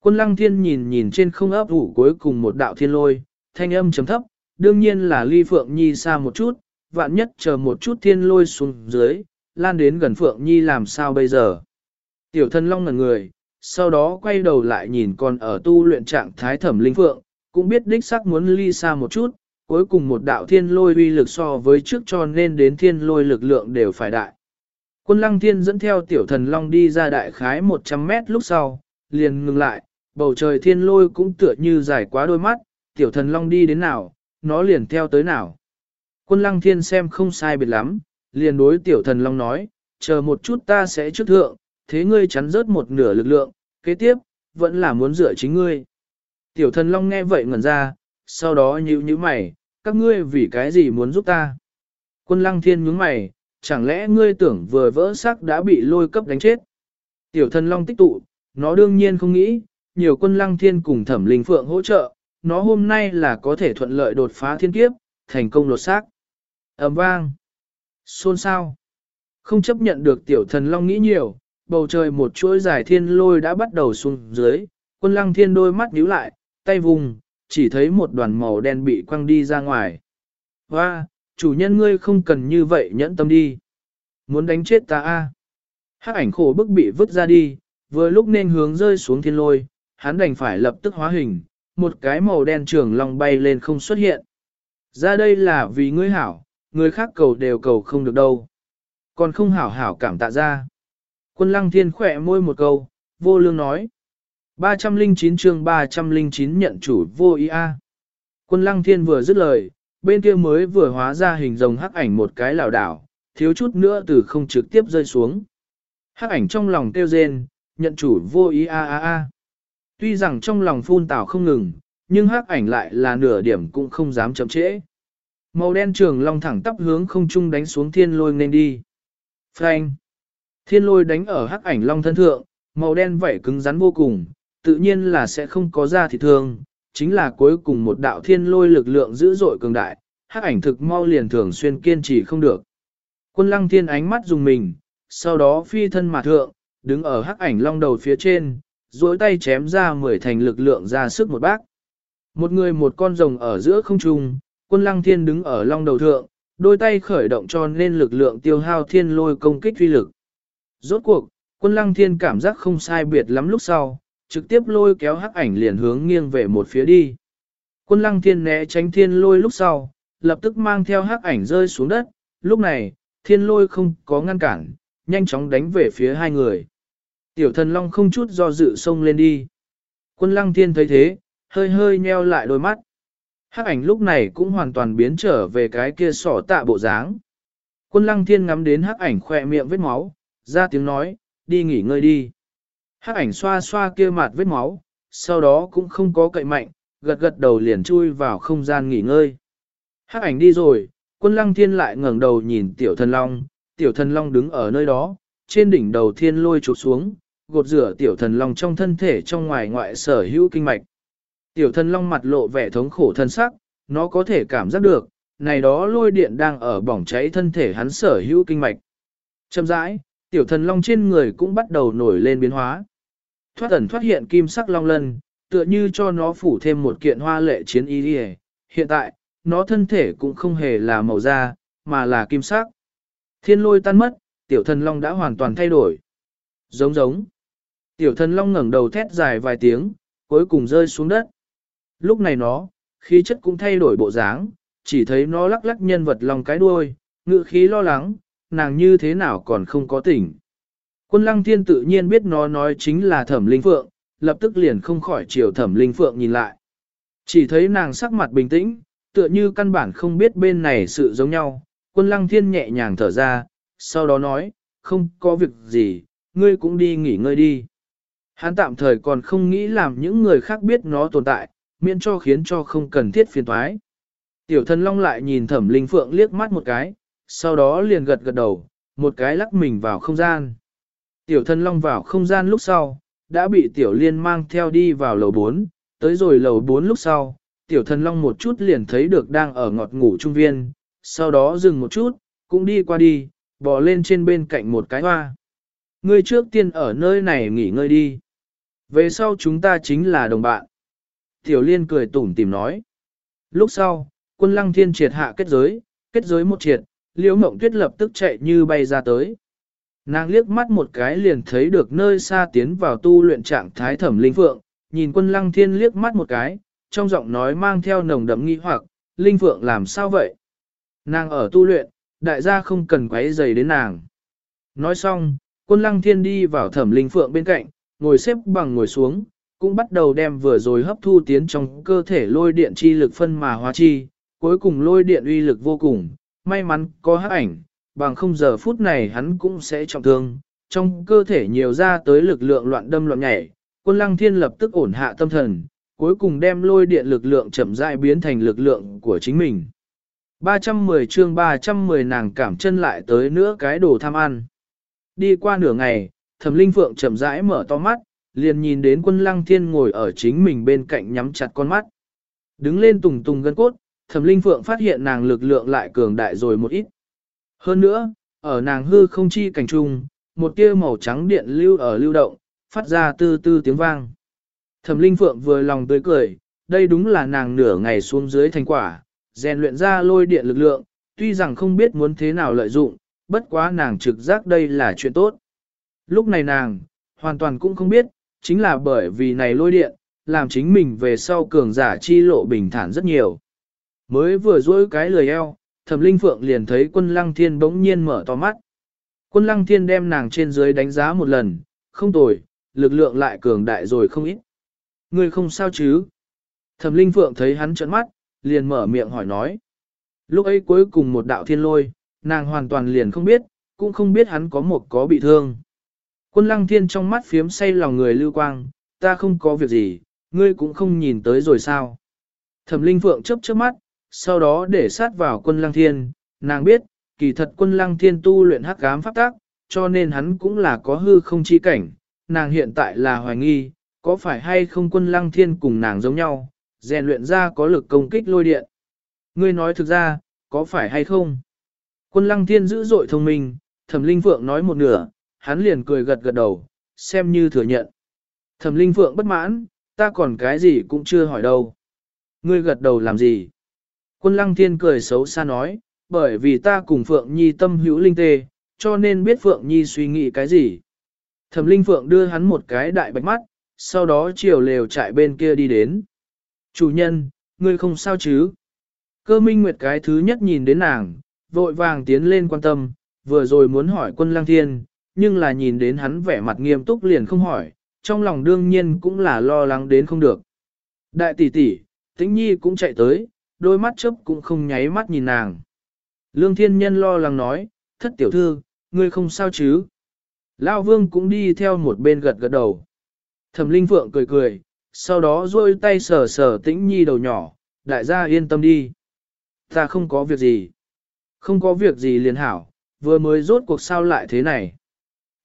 Quân lăng thiên nhìn nhìn trên không ấp ủ cuối cùng một đạo thiên lôi, thanh âm chấm thấp, đương nhiên là ly phượng nhi xa một chút, vạn nhất chờ một chút thiên lôi xuống dưới, lan đến gần phượng nhi làm sao bây giờ. Tiểu thân long ngần người, sau đó quay đầu lại nhìn còn ở tu luyện trạng thái thẩm linh phượng, cũng biết đích xác muốn ly xa một chút, cuối cùng một đạo thiên lôi uy lực so với trước cho nên đến thiên lôi lực lượng đều phải đại. Quân lăng thiên dẫn theo tiểu thần long đi ra đại khái 100 mét lúc sau, liền ngừng lại, bầu trời thiên lôi cũng tựa như dài quá đôi mắt, tiểu thần long đi đến nào, nó liền theo tới nào. Quân lăng thiên xem không sai biệt lắm, liền đối tiểu thần long nói, chờ một chút ta sẽ trước thượng, thế ngươi chắn rớt một nửa lực lượng, kế tiếp, vẫn là muốn dựa chính ngươi. Tiểu thần long nghe vậy ngẩn ra, sau đó nhíu nhíu mày, các ngươi vì cái gì muốn giúp ta? Quân lăng thiên nhướng mày, chẳng lẽ ngươi tưởng vừa vỡ xác đã bị lôi cấp đánh chết? Tiểu thần long tích tụ, nó đương nhiên không nghĩ, nhiều quân lăng thiên cùng thẩm linh phượng hỗ trợ, nó hôm nay là có thể thuận lợi đột phá thiên kiếp, thành công lột xác. ầm vang, xôn xao, không chấp nhận được tiểu thần long nghĩ nhiều, bầu trời một chuỗi dài thiên lôi đã bắt đầu xuống dưới, quân lăng thiên đôi mắt nhíu lại, tay vùng, chỉ thấy một đoàn màu đen bị quăng đi ra ngoài. Hoa, chủ nhân ngươi không cần như vậy nhẫn tâm đi. Muốn đánh chết ta a? Hắc ảnh khổ bức bị vứt ra đi, vừa lúc nên hướng rơi xuống thiên lôi, hắn đành phải lập tức hóa hình, một cái màu đen trường long bay lên không xuất hiện. Ra đây là vì ngươi hảo, người khác cầu đều cầu không được đâu. Còn không hảo hảo cảm tạ ra. Quân lăng thiên khỏe môi một câu, vô lương nói. 309 chương 309 nhận chủ vô ý a. Quân lăng thiên vừa dứt lời, bên kia mới vừa hóa ra hình rồng hắc ảnh một cái lảo đảo, thiếu chút nữa từ không trực tiếp rơi xuống. Hắc ảnh trong lòng kêu rên, nhận chủ vô ý a a a. Tuy rằng trong lòng phun tảo không ngừng, nhưng hắc ảnh lại là nửa điểm cũng không dám chậm trễ. Màu đen trường long thẳng tắp hướng không trung đánh xuống thiên lôi nên đi. Phanh! Thiên lôi đánh ở hắc ảnh long thân thượng, màu đen vậy cứng rắn vô cùng, tự nhiên là sẽ không có ra thịt thương, chính là cuối cùng một đạo thiên lôi lực lượng dữ dội cường đại, hắc ảnh thực mau liền thường xuyên kiên trì không được. Quân lăng thiên ánh mắt dùng mình, sau đó phi thân mà thượng, đứng ở hắc ảnh long đầu phía trên, duỗi tay chém ra mười thành lực lượng ra sức một bác. Một người một con rồng ở giữa không trung, quân lăng thiên đứng ở long đầu thượng, đôi tay khởi động cho nên lực lượng tiêu hao thiên lôi công kích uy lực. Rốt cuộc, quân lăng thiên cảm giác không sai biệt lắm lúc sau, trực tiếp lôi kéo hắc ảnh liền hướng nghiêng về một phía đi. Quân lăng thiên né tránh thiên lôi lúc sau, lập tức mang theo hắc ảnh rơi xuống đất, lúc này, thiên lôi không có ngăn cản, nhanh chóng đánh về phía hai người. Tiểu thần long không chút do dự xông lên đi. Quân lăng thiên thấy thế, hơi hơi nheo lại đôi mắt. Hắc ảnh lúc này cũng hoàn toàn biến trở về cái kia sỏ tạ bộ dáng. Quân lăng thiên ngắm đến hắc ảnh khỏe miệng vết máu, ra tiếng nói, đi nghỉ ngơi đi. Hắc ảnh xoa xoa kia mặt vết máu, sau đó cũng không có cậy mạnh, gật gật đầu liền chui vào không gian nghỉ ngơi. Hắc ảnh đi rồi, quân lăng thiên lại ngẩng đầu nhìn tiểu thần long, tiểu thần long đứng ở nơi đó, trên đỉnh đầu thiên lôi chụp xuống, gột rửa tiểu thần long trong thân thể trong ngoài ngoại sở hữu kinh mạch. Tiểu thần long mặt lộ vẻ thống khổ thân sắc, nó có thể cảm giác được, này đó lôi điện đang ở bỏng cháy thân thể hắn sở hữu kinh mạch. Châm rãi, tiểu thần long trên người cũng bắt đầu nổi lên biến hóa. Thoát ẩn thoát hiện kim sắc long lân, tựa như cho nó phủ thêm một kiện hoa lệ chiến y đi Hiện tại, nó thân thể cũng không hề là màu da, mà là kim sắc. Thiên lôi tan mất, tiểu thần long đã hoàn toàn thay đổi. Giống giống. Tiểu thần long ngẩng đầu thét dài vài tiếng, cuối cùng rơi xuống đất. Lúc này nó, khí chất cũng thay đổi bộ dáng, chỉ thấy nó lắc lắc nhân vật lòng cái đuôi, ngự khí lo lắng, nàng như thế nào còn không có tỉnh. Quân lăng thiên tự nhiên biết nó nói chính là thẩm linh phượng, lập tức liền không khỏi chiều thẩm linh phượng nhìn lại. Chỉ thấy nàng sắc mặt bình tĩnh, tựa như căn bản không biết bên này sự giống nhau, quân lăng thiên nhẹ nhàng thở ra, sau đó nói, không có việc gì, ngươi cũng đi nghỉ ngơi đi. Hắn tạm thời còn không nghĩ làm những người khác biết nó tồn tại, miễn cho khiến cho không cần thiết phiền thoái. Tiểu thần long lại nhìn thẩm linh phượng liếc mắt một cái, sau đó liền gật gật đầu, một cái lắc mình vào không gian. Tiểu thần long vào không gian lúc sau, đã bị tiểu liên mang theo đi vào lầu 4, tới rồi lầu 4 lúc sau, tiểu thần long một chút liền thấy được đang ở ngọt ngủ trung viên, sau đó dừng một chút, cũng đi qua đi, bò lên trên bên cạnh một cái hoa. Ngươi trước tiên ở nơi này nghỉ ngơi đi. Về sau chúng ta chính là đồng bạn. Tiểu liên cười tủm tìm nói. Lúc sau, quân lăng thiên triệt hạ kết giới, kết giới một triệt, liễu mộng tuyết lập tức chạy như bay ra tới. Nàng liếc mắt một cái liền thấy được nơi xa tiến vào tu luyện trạng thái thẩm linh phượng, nhìn quân lăng thiên liếc mắt một cái, trong giọng nói mang theo nồng đậm nghi hoặc, linh phượng làm sao vậy? Nàng ở tu luyện, đại gia không cần quấy dày đến nàng. Nói xong, quân lăng thiên đi vào thẩm linh phượng bên cạnh, ngồi xếp bằng ngồi xuống, cũng bắt đầu đem vừa rồi hấp thu tiến trong cơ thể lôi điện chi lực phân mà hóa chi, cuối cùng lôi điện uy lực vô cùng, may mắn có hắc ảnh, bằng không giờ phút này hắn cũng sẽ trọng thương, trong cơ thể nhiều ra tới lực lượng loạn đâm loạn nhảy, Quân lăng thiên lập tức ổn hạ tâm thần, cuối cùng đem lôi điện lực lượng chậm rãi biến thành lực lượng của chính mình. 310 chương 310 nàng cảm chân lại tới nữa cái đồ tham ăn. Đi qua nửa ngày, thẩm linh phượng chậm rãi mở to mắt, liền nhìn đến quân lăng thiên ngồi ở chính mình bên cạnh nhắm chặt con mắt. Đứng lên tùng tùng gân cốt, thẩm linh phượng phát hiện nàng lực lượng lại cường đại rồi một ít. Hơn nữa, ở nàng hư không chi cảnh trung, một tia màu trắng điện lưu ở lưu động, phát ra tư tư tiếng vang. Thẩm linh phượng vừa lòng tươi cười, đây đúng là nàng nửa ngày xuống dưới thành quả, rèn luyện ra lôi điện lực lượng, tuy rằng không biết muốn thế nào lợi dụng, bất quá nàng trực giác đây là chuyện tốt. Lúc này nàng, hoàn toàn cũng không biết, chính là bởi vì này lôi điện, làm chính mình về sau cường giả chi lộ bình thản rất nhiều. Mới vừa dối cái lời eo, thẩm linh phượng liền thấy quân lăng thiên bỗng nhiên mở to mắt. Quân lăng thiên đem nàng trên dưới đánh giá một lần, không tồi, lực lượng lại cường đại rồi không ít. Người không sao chứ? Thẩm linh phượng thấy hắn trợn mắt, liền mở miệng hỏi nói. Lúc ấy cuối cùng một đạo thiên lôi, nàng hoàn toàn liền không biết, cũng không biết hắn có một có bị thương. Quân lăng thiên trong mắt phiếm say lòng người lưu quang, ta không có việc gì, ngươi cũng không nhìn tới rồi sao. Thẩm linh phượng chớp chớp mắt, sau đó để sát vào quân lăng thiên, nàng biết, kỳ thật quân lăng thiên tu luyện hắc ám pháp tác, cho nên hắn cũng là có hư không chi cảnh, nàng hiện tại là hoài nghi, có phải hay không quân lăng thiên cùng nàng giống nhau, rèn luyện ra có lực công kích lôi điện. Ngươi nói thực ra, có phải hay không? Quân lăng thiên dữ dội thông minh, thẩm linh phượng nói một nửa, hắn liền cười gật gật đầu, xem như thừa nhận. Thẩm linh phượng bất mãn, ta còn cái gì cũng chưa hỏi đâu. Ngươi gật đầu làm gì? Quân lăng thiên cười xấu xa nói, bởi vì ta cùng Phượng Nhi tâm hữu linh tê, cho nên biết Phượng Nhi suy nghĩ cái gì. Thẩm linh Phượng đưa hắn một cái đại bạch mắt, sau đó chiều lều chạy bên kia đi đến. Chủ nhân, ngươi không sao chứ? Cơ minh nguyệt cái thứ nhất nhìn đến nàng, vội vàng tiến lên quan tâm, vừa rồi muốn hỏi quân lang thiên, nhưng là nhìn đến hắn vẻ mặt nghiêm túc liền không hỏi, trong lòng đương nhiên cũng là lo lắng đến không được. Đại tỷ tỷ, tĩnh nhi cũng chạy tới, đôi mắt chớp cũng không nháy mắt nhìn nàng. Lương thiên nhân lo lắng nói, thất tiểu thư, ngươi không sao chứ? Lao vương cũng đi theo một bên gật gật đầu. Thẩm linh phượng cười cười, sau đó duỗi tay sờ sờ tĩnh nhi đầu nhỏ, đại gia yên tâm đi. Ta không có việc gì. Không có việc gì liền hảo, vừa mới rốt cuộc sao lại thế này.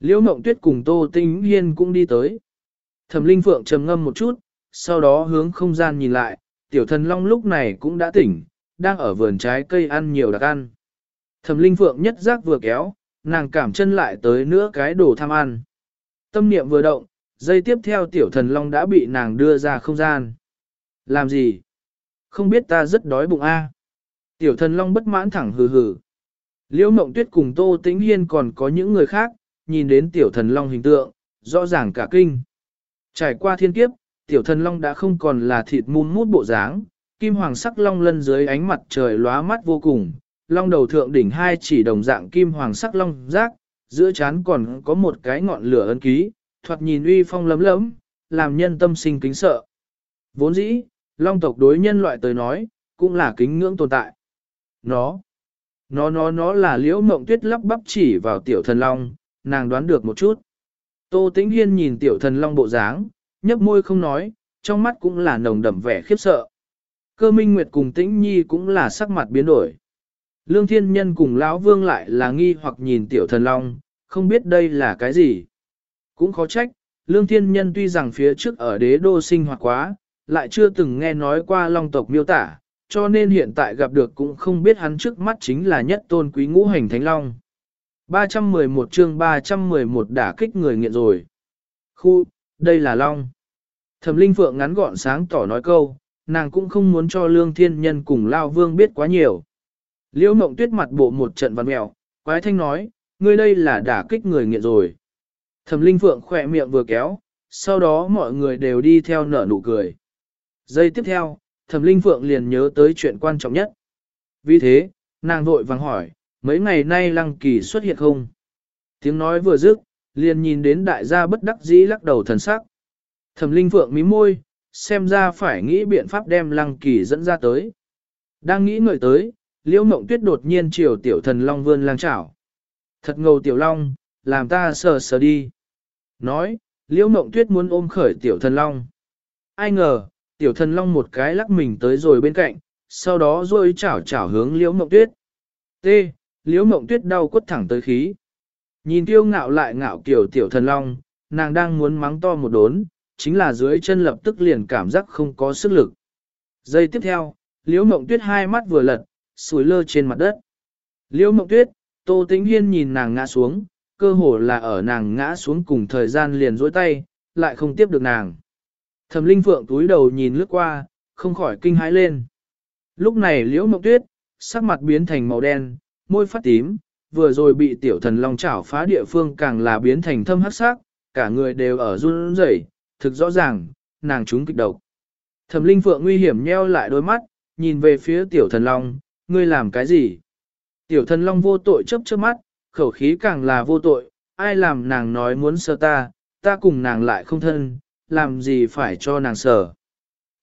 Liễu mộng tuyết cùng Tô Tinh Hiên cũng đi tới. Thẩm Linh Phượng trầm ngâm một chút, sau đó hướng không gian nhìn lại, tiểu thần long lúc này cũng đã tỉnh, đang ở vườn trái cây ăn nhiều đặc ăn. Thẩm Linh Phượng nhất giác vừa kéo, nàng cảm chân lại tới nữa cái đồ tham ăn. Tâm niệm vừa động, dây tiếp theo tiểu thần long đã bị nàng đưa ra không gian. Làm gì? Không biết ta rất đói bụng a. Tiểu thần long bất mãn thẳng hừ hừ. Liễu mộng tuyết cùng Tô Tĩnh Hiên còn có những người khác, nhìn đến tiểu thần long hình tượng, rõ ràng cả kinh. Trải qua thiên kiếp, tiểu thần long đã không còn là thịt mum mút bộ dáng, kim hoàng sắc long lân dưới ánh mặt trời lóa mắt vô cùng, long đầu thượng đỉnh hai chỉ đồng dạng kim hoàng sắc long giác, giữa chán còn có một cái ngọn lửa ân ký, thoạt nhìn uy phong lấm lấm, làm nhân tâm sinh kính sợ. Vốn dĩ, long tộc đối nhân loại tới nói, cũng là kính ngưỡng tồn tại. Nó, nó nó nó là liễu mộng tuyết lắp bắp chỉ vào tiểu thần long, nàng đoán được một chút. Tô Tĩnh Hiên nhìn tiểu thần long bộ dáng, nhấp môi không nói, trong mắt cũng là nồng đậm vẻ khiếp sợ. Cơ Minh Nguyệt cùng Tĩnh Nhi cũng là sắc mặt biến đổi. Lương Thiên Nhân cùng Lão Vương lại là nghi hoặc nhìn tiểu thần long, không biết đây là cái gì. Cũng khó trách, Lương Thiên Nhân tuy rằng phía trước ở đế đô sinh hoạt quá, lại chưa từng nghe nói qua long tộc miêu tả, cho nên hiện tại gặp được cũng không biết hắn trước mắt chính là nhất tôn quý ngũ hành thánh long. 311 chương 311 đã kích người nghiện rồi. Khu, đây là long. Thẩm Linh Phượng ngắn gọn sáng tỏ nói câu, nàng cũng không muốn cho Lương Thiên Nhân cùng Lao Vương biết quá nhiều. Liễu Mộng Tuyết mặt bộ một trận văn mèo, quái thanh nói, ngươi đây là đả kích người nghiện rồi. Thẩm Linh Phượng khỏe miệng vừa kéo, sau đó mọi người đều đi theo nở nụ cười. Giây tiếp theo, Thẩm Linh Phượng liền nhớ tới chuyện quan trọng nhất. Vì thế, nàng vội vàng hỏi, mấy ngày nay Lăng Kỳ xuất hiện không? Tiếng nói vừa dứt, liền nhìn đến đại gia bất đắc dĩ lắc đầu thần sắc. Thẩm Linh Phượng mí môi, xem ra phải nghĩ biện pháp đem Lăng Kỳ dẫn ra tới. Đang nghĩ ngợi tới, Liễu Mộng Tuyết đột nhiên chiều tiểu thần long vươn lang chảo. Thật ngầu tiểu long, làm ta sờ sờ đi. Nói, liễu mộng tuyết muốn ôm khởi tiểu thần long. Ai ngờ, tiểu thần long một cái lắc mình tới rồi bên cạnh, sau đó rôi chảo chảo hướng liễu mộng tuyết. T. Liễu mộng tuyết đau quất thẳng tới khí. Nhìn tiêu ngạo lại ngạo kiểu tiểu thần long, nàng đang muốn mắng to một đốn, chính là dưới chân lập tức liền cảm giác không có sức lực. Giây tiếp theo, liễu mộng tuyết hai mắt vừa lật, sủi lơ trên mặt đất. Liễu mộng tuyết, tô tĩnh hiên nhìn nàng ngã xuống, cơ hồ là ở nàng ngã xuống cùng thời gian liền dối tay, lại không tiếp được nàng. Thẩm linh phượng túi đầu nhìn lướt qua, không khỏi kinh hãi lên. Lúc này liễu mộng tuyết, sắc mặt biến thành màu đen, môi phát tím, vừa rồi bị tiểu thần long chảo phá địa phương càng là biến thành thâm hắc sắc, cả người đều ở run rẩy, thực rõ ràng, nàng trúng kịch độc. Thẩm linh phượng nguy hiểm nheo lại đôi mắt, nhìn về phía tiểu thần long, ngươi làm cái gì? Tiểu thần long vô tội chớp chớp mắt, khẩu khí càng là vô tội, ai làm nàng nói muốn sơ ta, ta cùng nàng lại không thân, làm gì phải cho nàng sở.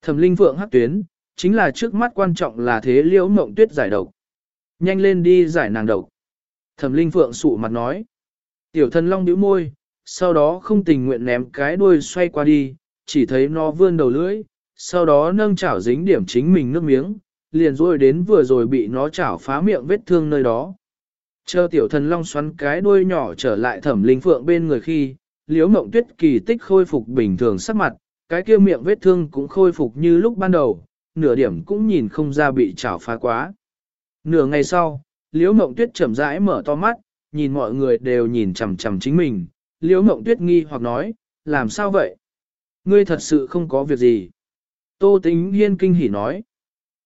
Thẩm linh phượng hắc tuyến, chính là trước mắt quan trọng là thế liễu mộng tuyết giải độc. Nhanh lên đi giải nàng độc. Thẩm linh phượng sụ mặt nói. Tiểu thần long bĩu môi, sau đó không tình nguyện ném cái đuôi xoay qua đi, chỉ thấy nó vươn đầu lưỡi, sau đó nâng chảo dính điểm chính mình nước miếng, liền rồi đến vừa rồi bị nó chảo phá miệng vết thương nơi đó. Chờ tiểu thần long xoắn cái đuôi nhỏ trở lại thẩm linh phượng bên người khi, liếu mộng tuyết kỳ tích khôi phục bình thường sắc mặt, cái kia miệng vết thương cũng khôi phục như lúc ban đầu, nửa điểm cũng nhìn không ra bị chảo phá quá. Nửa ngày sau, liễu mộng tuyết chậm rãi mở to mắt, nhìn mọi người đều nhìn chằm chằm chính mình, liễu mộng tuyết nghi hoặc nói, làm sao vậy? Ngươi thật sự không có việc gì. Tô tính hiên kinh hỉ nói.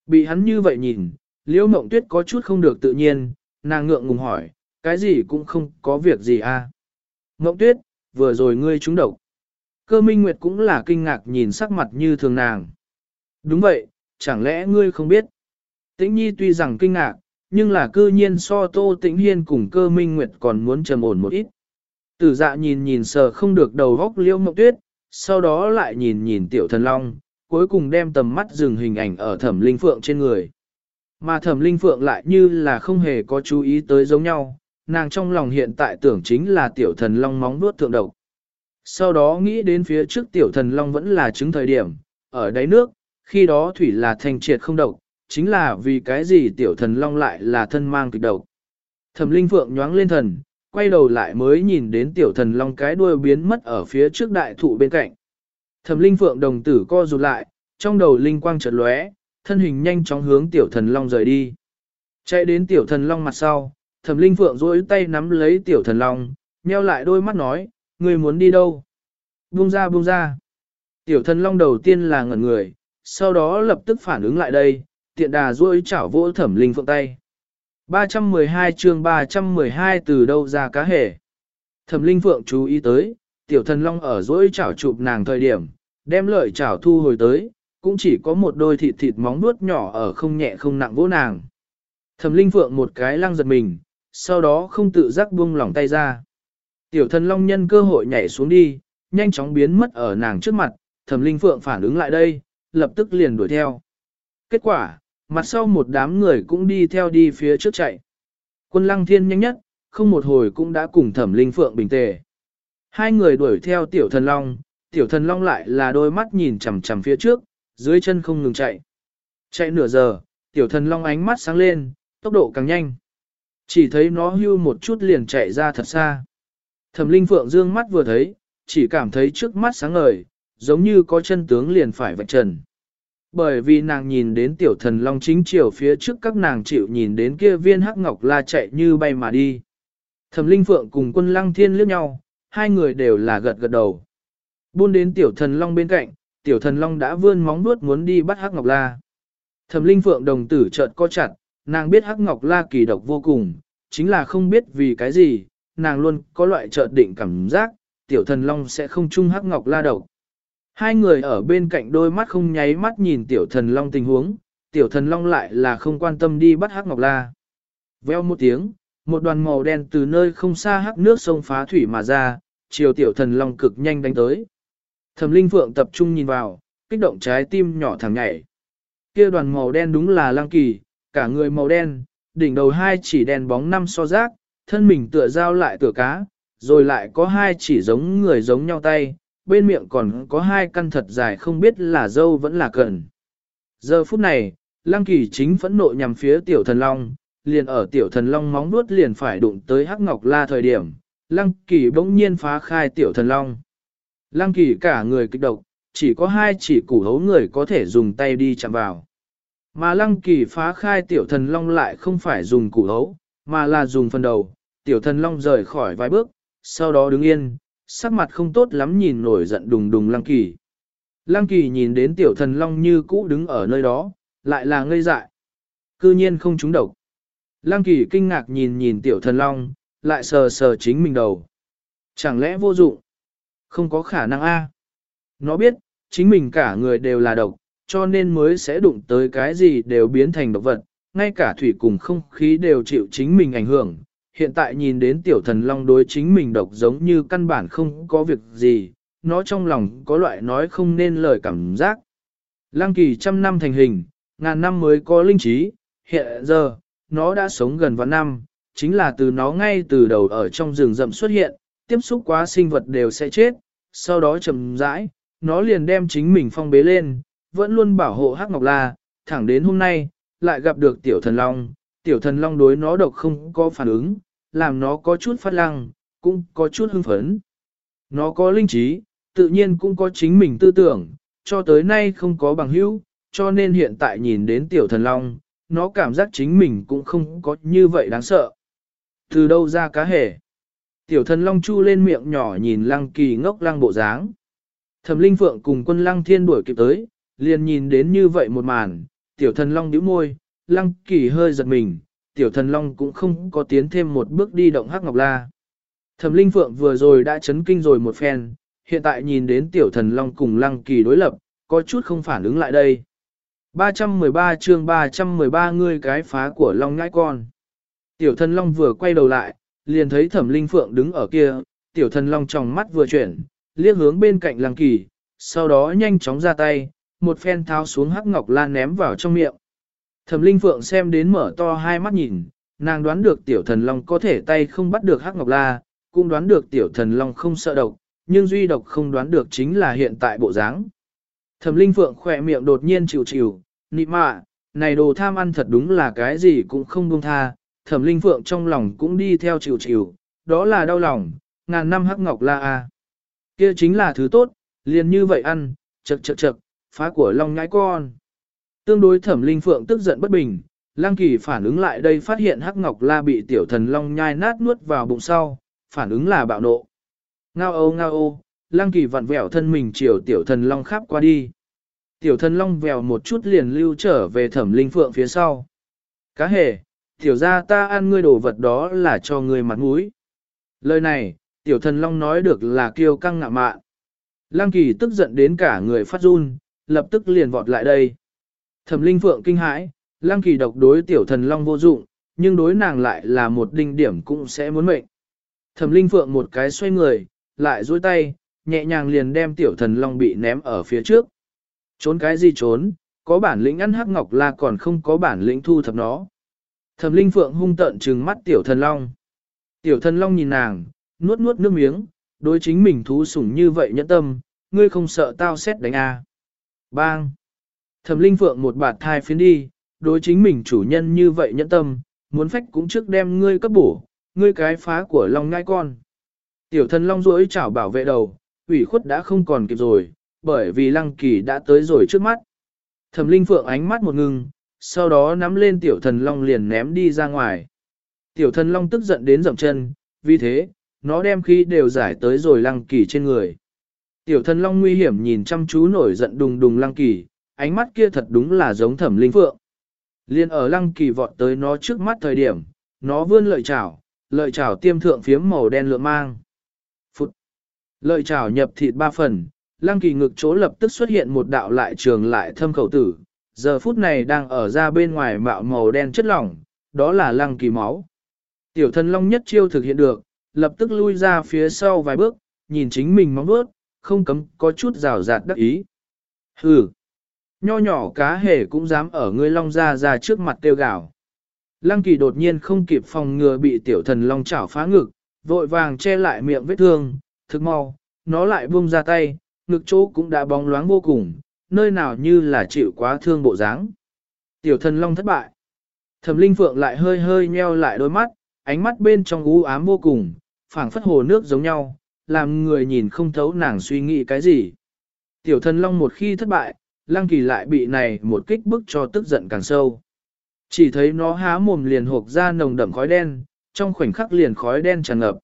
Bị hắn như vậy nhìn, liễu mộng tuyết có chút không được tự nhiên, nàng ngượng ngùng hỏi, cái gì cũng không có việc gì à. Mộng tuyết, vừa rồi ngươi trúng độc. Cơ minh nguyệt cũng là kinh ngạc nhìn sắc mặt như thường nàng. Đúng vậy, chẳng lẽ ngươi không biết? Tĩnh nhi tuy rằng kinh ngạc, nhưng là cư nhiên so tô tĩnh hiên cùng cơ minh nguyệt còn muốn trầm ổn một ít. Tử dạ nhìn nhìn sờ không được đầu góc liễu mộng tuyết, sau đó lại nhìn nhìn tiểu thần long, cuối cùng đem tầm mắt dừng hình ảnh ở thẩm linh phượng trên người. Mà thẩm linh phượng lại như là không hề có chú ý tới giống nhau, nàng trong lòng hiện tại tưởng chính là tiểu thần long móng nuốt thượng độc. Sau đó nghĩ đến phía trước tiểu thần long vẫn là chứng thời điểm, ở đáy nước, khi đó thủy là thành triệt không độc, chính là vì cái gì tiểu thần long lại là thân mang kịch độc. Thẩm linh phượng nhoáng lên thần, quay đầu lại mới nhìn đến tiểu thần long cái đuôi biến mất ở phía trước đại thụ bên cạnh. Thẩm linh phượng đồng tử co rụt lại, trong đầu linh quang chợt lóe, thân hình nhanh chóng hướng tiểu thần long rời đi. Chạy đến tiểu thần long mặt sau, thẩm linh phượng duỗi tay nắm lấy tiểu thần long, nheo lại đôi mắt nói, người muốn đi đâu? Buông ra buông ra. Tiểu thần long đầu tiên là ngẩn người, sau đó lập tức phản ứng lại đây, tiện đà duỗi chảo vỗ thẩm linh phượng tay. 312 chương 312 từ đâu ra cá hề. Thẩm linh phượng chú ý tới, tiểu thần long ở duỗi chảo chụp nàng thời điểm, đem lợi chảo thu hồi tới, cũng chỉ có một đôi thịt thịt móng nuốt nhỏ ở không nhẹ không nặng vỗ nàng. Thẩm linh phượng một cái lăng giật mình, sau đó không tự giác buông lỏng tay ra. Tiểu thần long nhân cơ hội nhảy xuống đi, nhanh chóng biến mất ở nàng trước mặt, thẩm linh phượng phản ứng lại đây, lập tức liền đuổi theo. Kết quả, mặt sau một đám người cũng đi theo đi phía trước chạy. Quân lăng thiên nhanh nhất, không một hồi cũng đã cùng thẩm linh phượng bình tề. Hai người đuổi theo tiểu thần long, tiểu thần long lại là đôi mắt nhìn chằm chằm phía trước, dưới chân không ngừng chạy. Chạy nửa giờ, tiểu thần long ánh mắt sáng lên, tốc độ càng nhanh. Chỉ thấy nó hưu một chút liền chạy ra thật xa. Thẩm linh phượng dương mắt vừa thấy, chỉ cảm thấy trước mắt sáng ngời, giống như có chân tướng liền phải vạch trần. Bởi vì nàng nhìn đến tiểu thần long chính chiều phía trước các nàng chịu nhìn đến kia viên hắc ngọc la chạy như bay mà đi. Thẩm linh phượng cùng quân lăng thiên liếc nhau, hai người đều là gật gật đầu. Buôn đến tiểu thần long bên cạnh, tiểu thần long đã vươn móng vuốt muốn đi bắt hắc ngọc la. Thẩm linh phượng đồng tử chợt co chặt, nàng biết hắc ngọc la kỳ độc vô cùng, chính là không biết vì cái gì, nàng luôn có loại chợt định cảm giác, tiểu thần long sẽ không chung hắc ngọc la độc. Hai người ở bên cạnh đôi mắt không nháy mắt nhìn tiểu thần long tình huống, tiểu thần long lại là không quan tâm đi bắt hắc ngọc la. Veo một tiếng, một đoàn màu đen từ nơi không xa hắc nước sông phá thủy mà ra, chiều tiểu thần long cực nhanh đánh tới. Thẩm Linh Phượng tập trung nhìn vào, kích động trái tim nhỏ thẳng nhảy. Kia đoàn màu đen đúng là lang kỳ, cả người màu đen, đỉnh đầu hai chỉ đèn bóng năm so rác, thân mình tựa dao lại tựa cá, rồi lại có hai chỉ giống người giống nhau tay, bên miệng còn có hai căn thật dài không biết là dâu vẫn là cần. Giờ phút này, Lăng Kỳ chính phẫn nộ nhằm phía tiểu thần long, liền ở tiểu thần long móng nuốt liền phải đụng tới hắc ngọc la thời điểm, Lăng Kỳ bỗng nhiên phá khai tiểu thần long. Lăng Kỳ cả người kích động, chỉ có hai chỉ củ hấu người có thể dùng tay đi chạm vào. Mà Lăng Kỳ phá khai tiểu thần long lại không phải dùng củ hấu, mà là dùng phần đầu, tiểu thần long rời khỏi vài bước, sau đó đứng yên, sắc mặt không tốt lắm nhìn nổi giận đùng đùng Lăng Kỳ. Lăng Kỳ nhìn đến tiểu thần long như cũ đứng ở nơi đó, lại là ngây dại. Cư nhiên không trúng độc. Lăng Kỳ kinh ngạc nhìn nhìn tiểu thần long, lại sờ sờ chính mình đầu. Chẳng lẽ vô dụng? Không có khả năng a. Nó biết, chính mình cả người đều là độc, cho nên mới sẽ đụng tới cái gì đều biến thành độc vật, ngay cả thủy cùng không khí đều chịu chính mình ảnh hưởng. Hiện tại nhìn đến tiểu thần long đối chính mình độc giống như căn bản không có việc gì, nó trong lòng có loại nói không nên lời cảm giác. Lăng kỳ trăm năm thành hình, ngàn năm mới có linh trí, hiện giờ, nó đã sống gần vạn năm, chính là từ nó ngay từ đầu ở trong rừng rậm xuất hiện, tiếp xúc quá sinh vật đều sẽ chết, sau đó chậm rãi, nó liền đem chính mình phong bế lên, vẫn luôn bảo hộ Hắc Ngọc La, thẳng đến hôm nay, lại gặp được tiểu thần long, tiểu thần long đối nó độc không có phản ứng, làm nó có chút phát lăng, cũng có chút hưng phấn. Nó có linh trí, tự nhiên cũng có chính mình tư tưởng, cho tới nay không có bằng hữu, cho nên hiện tại nhìn đến tiểu thần long, nó cảm giác chính mình cũng không có như vậy đáng sợ. Từ đâu ra cá hề? Tiểu thần long chu lên miệng nhỏ nhìn lăng kỳ ngốc lăng bộ dáng. Thẩm linh phượng cùng quân lăng thiên đuổi kịp tới, liền nhìn đến như vậy một màn, tiểu thần long nhíu môi, lăng kỳ hơi giật mình, tiểu thần long cũng không có tiến thêm một bước đi động hắc ngọc la. Thẩm linh phượng vừa rồi đã chấn kinh rồi một phen, hiện tại nhìn đến tiểu thần long cùng lăng kỳ đối lập, có chút không phản ứng lại đây. 313 chương 313 ngươi cái phá của long ngãi con. Tiểu thần long vừa quay đầu lại, liền thấy thẩm linh phượng đứng ở kia, tiểu thần long trong mắt vừa chuyển, liếc hướng bên cạnh lăng kỳ, sau đó nhanh chóng ra tay, một phen tháo xuống hắc ngọc lan ném vào trong miệng. Thẩm linh phượng xem đến mở to hai mắt nhìn, nàng đoán được tiểu thần long có thể tay không bắt được hắc ngọc la, cũng đoán được tiểu thần long không sợ độc, nhưng duy độc không đoán được chính là hiện tại bộ dáng. Thẩm linh phượng khỏe miệng đột nhiên chịu chịu, nị mạ, này đồ tham ăn thật đúng là cái gì cũng không buông tha, thẩm linh phượng trong lòng cũng đi theo chịu chịu, đó là đau lòng, ngàn năm hắc ngọc la a. Kia chính là thứ tốt, liền như vậy ăn, chật chật chật, phá của long nhãi con. Tương đối thẩm linh phượng tức giận bất bình, lang kỳ phản ứng lại đây phát hiện hắc ngọc la bị tiểu thần long nhai nát nuốt vào bụng sau, phản ứng là bạo nộ. Ngao ô ngao ô, lang kỳ vặn vẹo thân mình chiều tiểu thần long khắp qua đi. Tiểu thần long vèo một chút liền lưu trở về thẩm linh phượng phía sau. Cá hề, tiểu ra ta ăn ngươi đồ vật đó là cho ngươi mặt mũi. Lời này, tiểu thần long nói được là kiêu căng ngạ mạn. Lăng kỳ tức giận đến cả người phát run, lập tức liền vọt lại đây. Thẩm linh phượng kinh hãi, lăng kỳ độc đối tiểu thần long vô dụng, nhưng đối nàng lại là một đinh điểm cũng sẽ muốn mệnh. Thẩm linh phượng một cái xoay người, lại duỗi tay, nhẹ nhàng liền đem tiểu thần long bị ném ở phía trước. Trốn cái gì trốn, có bản lĩnh ăn hắc ngọc là còn không có bản lĩnh thu thập nó. Thẩm linh phượng hung tợn trừng mắt tiểu thần long. Tiểu thần long nhìn nàng, nuốt nuốt nước miếng, đối chính mình thú sủng như vậy nhẫn tâm, ngươi không sợ tao xét đánh à. Bang! Thẩm linh phượng một bạt thai phiến đi, đối chính mình chủ nhân như vậy nhẫn tâm, muốn phách cũng trước đem ngươi cấp bổ, ngươi cái phá của long ngai con. Tiểu thần long rỗi chảo bảo vệ đầu, ủy khuất đã không còn kịp rồi, bởi vì lăng kỳ đã tới rồi trước mắt. Thẩm linh phượng ánh mắt một ngừng, sau đó nắm lên tiểu thần long liền ném đi ra ngoài. Tiểu thần long tức giận đến dậm chân, vì thế, nó đem khí đều giải tới rồi lăng kỳ trên người. Tiểu thần long nguy hiểm nhìn chăm chú nổi giận đùng đùng lăng kỳ, ánh mắt kia thật đúng là giống thẩm linh phượng. Liên ở lăng kỳ vọt tới nó trước mắt thời điểm, nó vươn lợi chảo, lợi chảo tiêm thượng phiếm màu đen lượng mang. Phụt! Lợi chảo nhập thịt ba phần, lăng kỳ ngực chỗ lập tức xuất hiện một đạo lại trường lại thâm khẩu tử, giờ phút này đang ở ra bên ngoài mạo màu đen chất lỏng, đó là lăng kỳ máu. Tiểu thần long nhất chiêu thực hiện được, lập tức lui ra phía sau vài bước, nhìn chính mình móng bước, không cấm có chút rào rạt đắc ý. Hừ! Nho nhỏ cá hề cũng dám ở ngươi long ra ra trước mặt tiêu gạo. Lăng kỳ đột nhiên không kịp phòng ngừa bị tiểu thần long chảo phá ngực, vội vàng che lại miệng vết thương, thực mau, nó lại buông ra tay, ngực chỗ cũng đã bóng loáng vô cùng, nơi nào như là chịu quá thương bộ dáng. Tiểu thần long thất bại. Thẩm linh phượng lại hơi hơi nheo lại đôi mắt, ánh mắt bên trong u ám vô cùng, phảng phất hồ nước giống nhau, làm người nhìn không thấu nàng suy nghĩ cái gì. Tiểu thần long một khi thất bại, lăng kỳ lại bị này một kích bức cho tức giận càng sâu. Chỉ thấy nó há mồm liền hộp ra nồng đậm khói đen, trong khoảnh khắc liền khói đen tràn ngập.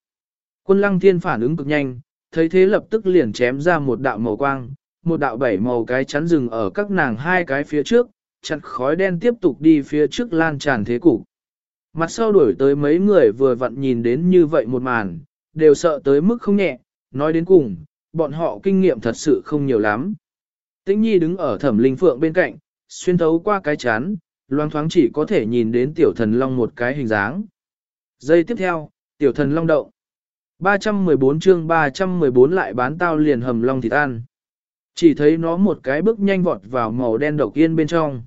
Quân lăng thiên phản ứng cực nhanh, thấy thế lập tức liền chém ra một đạo màu quang, một đạo bảy màu cái chắn rừng ở các nàng hai cái phía trước, chặn khói đen tiếp tục đi phía trước lan tràn thế cục. Mặt sau đuổi tới mấy người vừa vặn nhìn đến như vậy một màn, đều sợ tới mức không nhẹ, nói đến cùng, bọn họ kinh nghiệm thật sự không nhiều lắm. Tĩnh Nhi đứng ở thẩm linh phượng bên cạnh, xuyên thấu qua cái chán, loang thoáng chỉ có thể nhìn đến tiểu thần long một cái hình dáng. Giây tiếp theo, tiểu thần long động. 314 chương 314 lại bán tao liền hầm long thịt ăn. Chỉ thấy nó một cái bước nhanh vọt vào màu đen độc yên bên trong.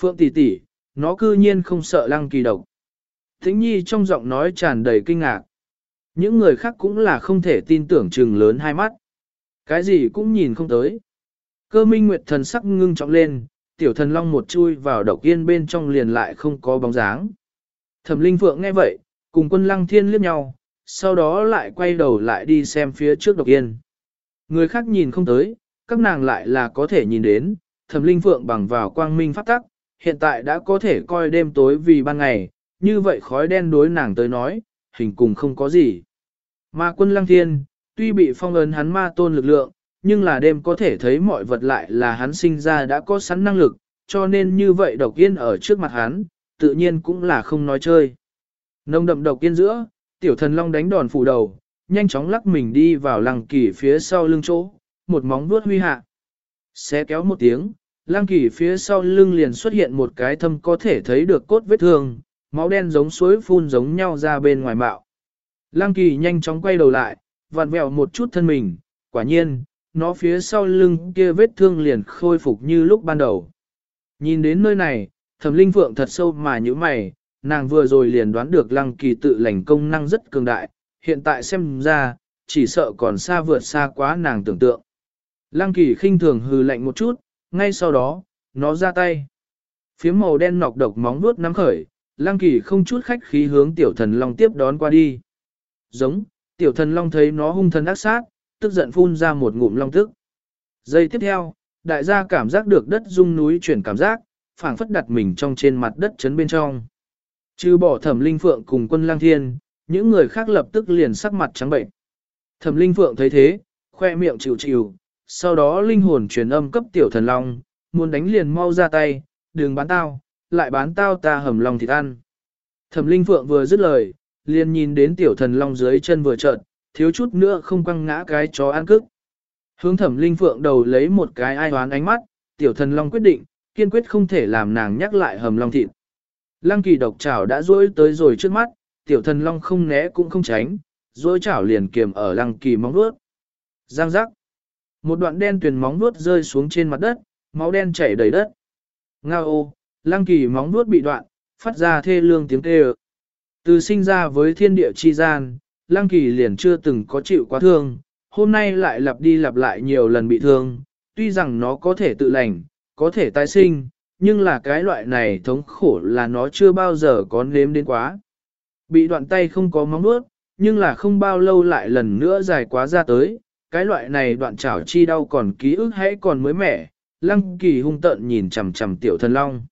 Phượng tỷ tỷ, nó cư nhiên không sợ lăng kỳ độc. Thính nhi trong giọng nói tràn đầy kinh ngạc. Những người khác cũng là không thể tin tưởng chừng lớn hai mắt. Cái gì cũng nhìn không tới. Cơ minh nguyệt thần sắc ngưng trọng lên, tiểu thần long một chui vào độc yên bên trong liền lại không có bóng dáng. Thẩm linh phượng nghe vậy, cùng quân lăng thiên liếc nhau, sau đó lại quay đầu lại đi xem phía trước độc yên. Người khác nhìn không tới, các nàng lại là có thể nhìn đến, thẩm linh phượng bằng vào quang minh pháp tắc, hiện tại đã có thể coi đêm tối vì ban ngày, như vậy khói đen đối nàng tới nói, hình cùng không có gì. Mà quân lăng thiên, tuy bị phong ấn hắn ma tôn lực lượng, nhưng là đêm có thể thấy mọi vật lại là hắn sinh ra đã có sẵn năng lực, cho nên như vậy độc yên ở trước mặt hắn, tự nhiên cũng là không nói chơi. Nông đậm độc yên giữa, tiểu thần long đánh đòn phủ đầu, nhanh chóng lắc mình đi vào lăng kỳ phía sau lưng chỗ, một móng vuốt huy hạ. Xé kéo một tiếng, lăng kỳ phía sau lưng liền xuất hiện một cái thâm có thể thấy được cốt vết thương, máu đen giống suối phun giống nhau ra bên ngoài mạo. Lăng kỳ nhanh chóng quay đầu lại, vặn vẹo một chút thân mình, quả nhiên, nó phía sau lưng kia vết thương liền khôi phục như lúc ban đầu. Nhìn đến nơi này, thẩm linh phượng thật sâu mà như mày, nàng vừa rồi liền đoán được lăng kỳ tự lành công năng rất cường đại, hiện tại xem ra, chỉ sợ còn xa vượt xa quá nàng tưởng tượng. Lăng kỳ khinh thường hừ lạnh một chút, ngay sau đó, nó ra tay. Phía màu đen nọc độc móng vuốt nắm khởi, lăng kỳ không chút khách khí hướng tiểu thần long tiếp đón qua đi. Giống, tiểu thần long thấy nó hung thần ác sát, tức giận phun ra một ngụm long tức. Giây tiếp theo, đại gia cảm giác được đất rung núi chuyển cảm giác, phảng phất đặt mình trong trên mặt đất chấn bên trong. Trừ bỏ thẩm linh phượng cùng quân lang thiên, những người khác lập tức liền sắc mặt trắng bệnh. Thẩm linh phượng thấy thế, khoe miệng chịu chịu, sau đó linh hồn truyền âm cấp tiểu thần long, muốn đánh liền mau ra tay, đừng bán tao, lại bán tao ta hầm lòng thịt ăn. Thẩm linh phượng vừa dứt lời, liền nhìn đến tiểu thần long dưới chân vừa trợn, thiếu chút nữa không quăng ngã cái chó ăn cức. Hướng thẩm linh phượng đầu lấy một cái ai hoán ánh mắt, tiểu thần long quyết định, kiên quyết không thể làm nàng nhắc lại hầm long thịt. Lăng kỳ độc chảo đã rối tới rồi trước mắt, tiểu thần long không né cũng không tránh, rối chảo liền kiềm ở lăng kỳ móng vuốt. Giang giác. Một đoạn đen tuyền móng vuốt rơi xuống trên mặt đất, máu đen chảy đầy đất. Ngao ô, lăng kỳ móng vuốt bị đoạn, phát ra thê lương tiếng kêu. Từ sinh ra với thiên địa chi gian, lăng kỳ liền chưa từng có chịu quá thương, hôm nay lại lặp đi lặp lại nhiều lần bị thương, tuy rằng nó có thể tự lành, có thể tái sinh, nhưng là cái loại này thống khổ là nó chưa bao giờ có nếm đến quá. Bị đoạn tay không có móng nuốt, nhưng là không bao lâu lại lần nữa dài quá ra tới, cái loại này đoạn chảo chi đau còn ký ức hãy còn mới mẻ, lăng kỳ hung tợn nhìn chằm chằm tiểu thần long.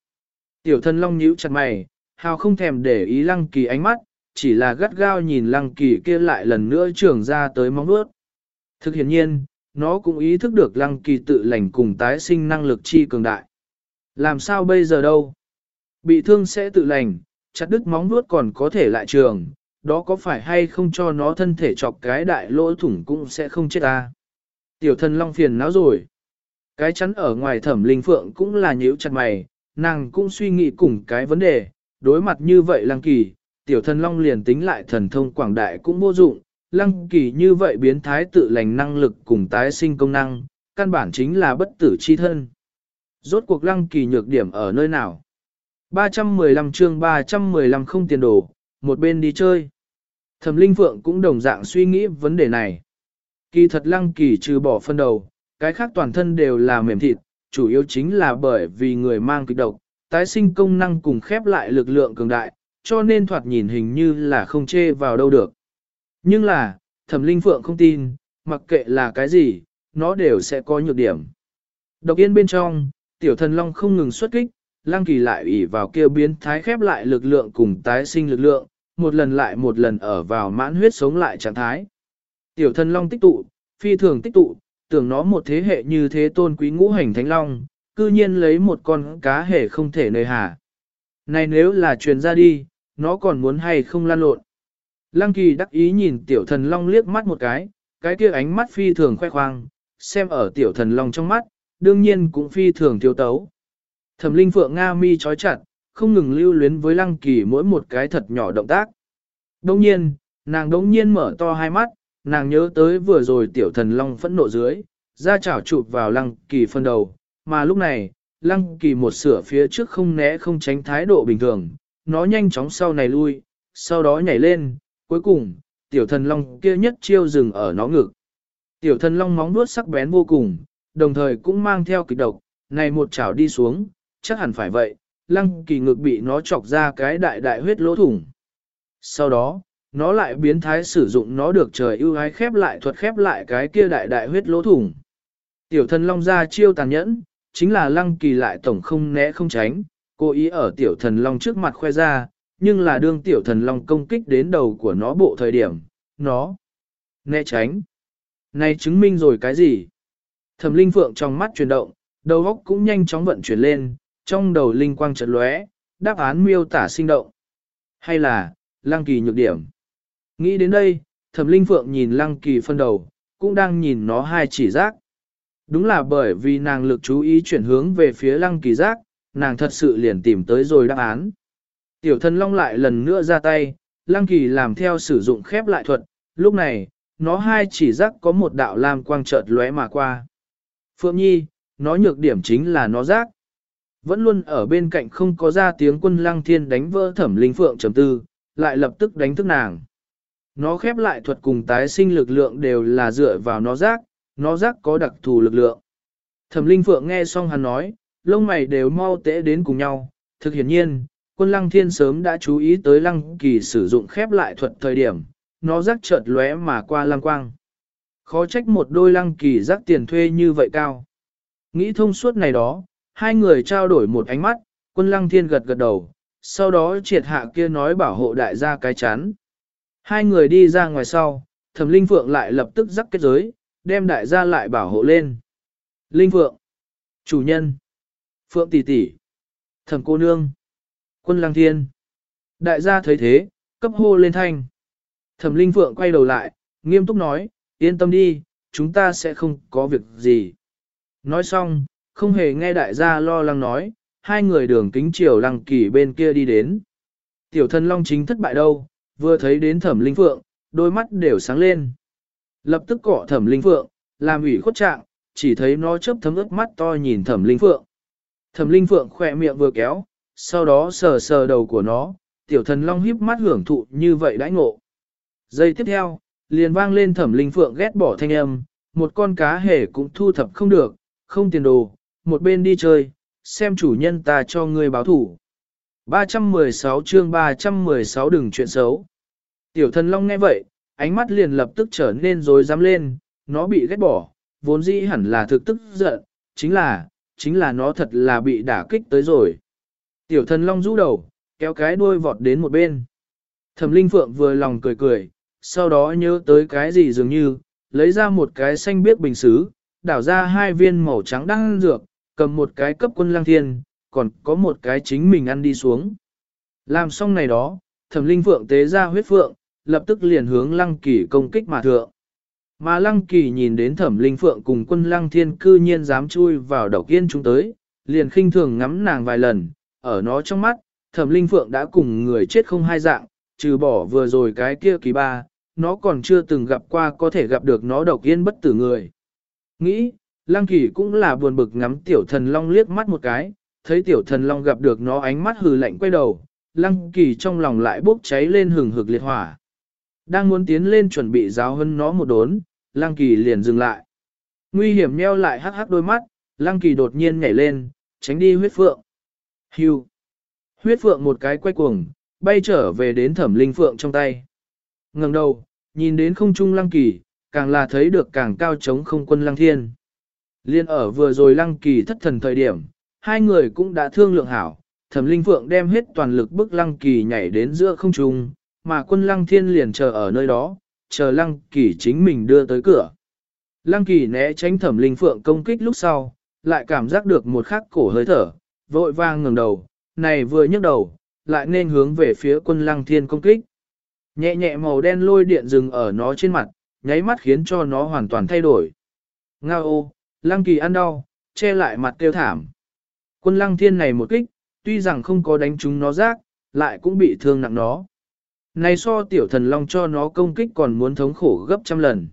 Tiểu thần long nhíu chặt mày, hào không thèm để ý lăng kỳ ánh mắt, chỉ là gắt gao nhìn lăng kỳ kia lại lần nữa trưởng ra tới móng vuốt. Thực hiện nhiên, nó cũng ý thức được lăng kỳ tự lành cùng tái sinh năng lực chi cường đại. Làm sao bây giờ đâu? Bị thương sẽ tự lành, chặt đứt móng vuốt còn có thể lại trường, đó có phải hay không cho nó thân thể chọc cái đại lỗ thủng cũng sẽ không chết ta. Tiểu thần long phiền não rồi. Cái chắn ở ngoài thẩm linh phượng cũng là nhíu chặt mày, nàng cũng suy nghĩ cùng cái vấn đề, đối mặt như vậy lăng kỳ, tiểu thần long liền tính lại thần thông quảng đại cũng vô dụng, lăng kỳ như vậy biến thái tự lành năng lực cùng tái sinh công năng, căn bản chính là bất tử chi thân. Rốt cuộc lăng kỳ nhược điểm ở nơi nào? 315 chương 315 không tiền đồ, một bên đi chơi. Thẩm Linh Phượng cũng đồng dạng suy nghĩ vấn đề này. Kỳ thật lăng kỳ trừ bỏ phân đầu, cái khác toàn thân đều là mềm thịt, chủ yếu chính là bởi vì người mang kịch độc, tái sinh công năng cùng khép lại lực lượng cường đại, cho nên thoạt nhìn hình như là không chê vào đâu được. Nhưng là, thẩm linh phượng không tin, mặc kệ là cái gì, nó đều sẽ có nhược điểm. Độc yên bên trong, tiểu thần long không ngừng xuất kích, lăng kỳ lại ủy vào kêu biến thái khép lại lực lượng cùng tái sinh lực lượng, một lần lại một lần ở vào mãn huyết sống lại trạng thái. Tiểu thần long tích tụ, phi thường tích tụ, tưởng nó một thế hệ như thế tôn quý ngũ hành thánh long, cư nhiên lấy một con cá hề không thể nơi hà. Này nếu là truyền ra đi, nó còn muốn hay không lan lộn. Lăng kỳ đắc ý nhìn tiểu thần long liếc mắt một cái, cái kia ánh mắt phi thường khoe khoang, xem ở tiểu thần long trong mắt, đương nhiên cũng phi thường thiếu tấu. Thẩm linh phượng Nga mi chói chặt, không ngừng lưu luyến với lăng kỳ mỗi một cái thật nhỏ động tác. Đông nhiên, nàng đống nhiên mở to hai mắt, nàng nhớ tới vừa rồi tiểu thần long phẫn nộ dưới, ra chảo chụp vào lăng kỳ phân đầu, mà lúc này, lăng kỳ một sửa phía trước không né không tránh thái độ bình thường, nó nhanh chóng sau này lui, sau đó nhảy lên, cuối cùng, tiểu thần long kia nhất chiêu dừng ở nó ngực. Tiểu thần long móng vuốt sắc bén vô cùng, đồng thời cũng mang theo kịch độc, này một chảo đi xuống, chắc hẳn phải vậy, lăng kỳ ngực bị nó chọc ra cái đại đại huyết lỗ thủng. Sau đó, nó lại biến thái sử dụng nó được trời ưu ái khép lại thuật khép lại cái kia đại đại huyết lỗ thủng. Tiểu thần long ra chiêu tàn nhẫn, chính là lăng kỳ lại tổng không né không tránh, Cô ý ở tiểu thần long trước mặt khoe ra, nhưng là đương tiểu thần long công kích đến đầu của nó bộ thời điểm, nó né tránh. Này chứng minh rồi cái gì? Thẩm linh phượng trong mắt chuyển động, đầu óc cũng nhanh chóng vận chuyển lên, trong đầu linh quang chợt lóe, đáp án miêu tả sinh động. Hay là, lăng kỳ nhược điểm. Nghĩ đến đây, thẩm linh phượng nhìn lăng kỳ phân đầu, cũng đang nhìn nó hai chỉ giác. Đúng là bởi vì nàng lực chú ý chuyển hướng về phía lăng kỳ giác, nàng thật sự liền tìm tới rồi đáp án. Tiểu thần long lại lần nữa ra tay, lăng kỳ làm theo sử dụng khép lại thuật, lúc này, nó hai chỉ giác có một đạo lam quang chợt lóe mà qua. Phượng Nhi, nó nhược điểm chính là nó giác. Vẫn luôn ở bên cạnh không có ra tiếng quân lăng thiên đánh vỡ thẩm linh phượng trầm tư, lại lập tức đánh thức nàng. Nó khép lại thuật cùng tái sinh lực lượng đều là dựa vào nó giác, nó giác có đặc thù lực lượng. Thẩm linh phượng nghe xong hắn nói, lông mày đều mau tễ đến cùng nhau, thực hiển nhiên, quân lăng thiên sớm đã chú ý tới lăng kỳ sử dụng khép lại thuật thời điểm, nó rắc chợt lóe mà qua lăng quang. Khó trách một đôi lăng kỳ rắc tiền thuê như vậy cao. Nghĩ thông suốt này đó, hai người trao đổi một ánh mắt, quân lăng thiên gật gật đầu, sau đó triệt hạ kia nói bảo hộ đại gia cái chán. Hai người đi ra ngoài sau, thẩm linh phượng lại lập tức rắc kết giới, đem đại gia lại bảo hộ lên. Linh phượng, chủ nhân, phượng tỷ tỷ, thẩm cô nương, quân lăng thiên. Đại gia thấy thế, cấp hô lên thanh. Thẩm linh phượng quay đầu lại, nghiêm túc nói, yên tâm đi, chúng ta sẽ không có việc gì. Nói xong, không hề nghe đại gia lo lắng nói, hai người đường kính chiều lăng kỳ bên kia đi đến. Tiểu Thân long chính thất bại đâu, vừa thấy đến thẩm linh phượng, đôi mắt đều sáng lên. Lập tức cọ thẩm linh phượng, làm ủy khuất trạng, chỉ thấy nó chớp thấm ướt mắt to nhìn thẩm linh phượng. Thẩm linh phượng khỏe miệng vừa kéo, sau đó sờ sờ đầu của nó, tiểu thần long híp mắt hưởng thụ như vậy đãi ngộ. Giây tiếp theo, liền vang lên thẩm linh phượng ghét bỏ thanh âm, một con cá hề cũng thu thập không được, không tiền đồ, một bên đi chơi, xem chủ nhân ta cho ngươi báo thủ. 316 chương 316 đừng chuyện xấu. Tiểu thần long nghe vậy, ánh mắt liền lập tức trở nên rối rắm lên, nó bị ghét bỏ, vốn dĩ hẳn là thực tức giận, chính là, chính là nó thật là bị đả kích tới rồi. Tiểu thần long rũ đầu, kéo cái đuôi vọt đến một bên. Thẩm linh phượng vừa lòng cười cười, sau đó nhớ tới cái gì dường như, lấy ra một cái xanh biếc bình xứ, đảo ra hai viên màu trắng đang dược, cầm một cái cấp quân lang thiên, còn có một cái chính mình ăn đi xuống. Làm xong này đó, thẩm linh phượng tế ra huyết phượng, lập tức liền hướng lăng kỳ công kích mà thượng. Mà lăng kỳ nhìn đến thẩm linh phượng cùng quân lăng thiên cư nhiên dám chui vào độc yên chúng tới, liền khinh thường ngắm nàng vài lần, ở nó trong mắt, thẩm linh phượng đã cùng người chết không hai dạng, trừ bỏ vừa rồi cái kia kỳ ba, nó còn chưa từng gặp qua có thể gặp được nó độc yên bất tử người. Nghĩ, lăng kỳ cũng là buồn bực ngắm tiểu thần long liếc mắt một cái, thấy tiểu thần long gặp được nó ánh mắt hừ lạnh quay đầu, lăng kỳ trong lòng lại bốc cháy lên hừng hực liệt hỏa. Đang muốn tiến lên chuẩn bị giáo hơn nó một đốn, Lăng Kỳ liền dừng lại. Nguy hiểm nheo lại hắc hắc đôi mắt, Lăng Kỳ đột nhiên nhảy lên, tránh đi huyết phượng. Hưu. Huyết phượng một cái quay cuồng, bay trở về đến thẩm linh phượng trong tay. ngẩng đầu, nhìn đến không trung Lăng Kỳ, càng là thấy được càng cao trống không quân Lăng Thiên. Liên ở vừa rồi Lăng Kỳ thất thần thời điểm, hai người cũng đã thương lượng hảo, thẩm linh phượng đem hết toàn lực bức Lăng Kỳ nhảy đến giữa không trung, mà quân Lăng Thiên liền chờ ở nơi đó, chờ Lăng Kỳ chính mình đưa tới cửa. Lăng Kỳ né tránh thẩm linh phượng công kích lúc sau, lại cảm giác được một khắc cổ hơi thở, vội vang ngẩng đầu, này vừa nhấc đầu, lại nên hướng về phía quân Lăng Thiên công kích. Nhẹ nhẹ màu đen lôi điện dừng ở nó trên mặt, nháy mắt khiến cho nó hoàn toàn thay đổi. Ngao ô, Lăng Kỳ ăn đau, che lại mặt tiêu thảm. Quân Lăng Thiên này một kích, tuy rằng không có đánh trúng nó rác, lại cũng bị thương nặng nó. Này so tiểu thần long cho nó công kích còn muốn thống khổ gấp trăm lần.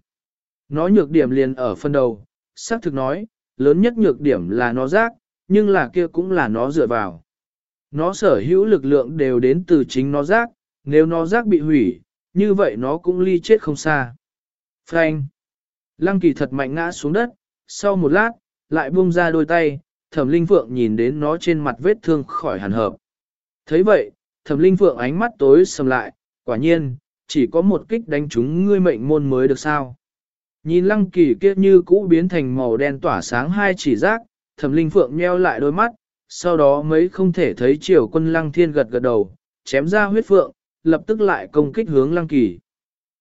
Nó nhược điểm liền ở phần đầu, xác thực nói, lớn nhất nhược điểm là nó rác, nhưng là kia cũng là nó dựa vào. Nó sở hữu lực lượng đều đến từ chính nó rác, nếu nó rác bị hủy, như vậy nó cũng ly chết không xa. Frank. Lăng kỳ thật mạnh ngã xuống đất, sau một lát, lại buông ra đôi tay, thẩm linh phượng nhìn đến nó trên mặt vết thương khỏi hẳn hợp. thấy vậy, thẩm linh phượng ánh mắt tối sầm lại, quả nhiên, chỉ có một kích đánh trúng ngươi mệnh môn mới được sao. Nhìn lăng kỳ kia như cũ biến thành màu đen tỏa sáng hai chỉ giác thẩm linh phượng nheo lại đôi mắt, sau đó mấy không thể thấy chiều quân lăng thiên gật gật đầu, chém ra huyết phượng, lập tức lại công kích hướng lăng kỳ.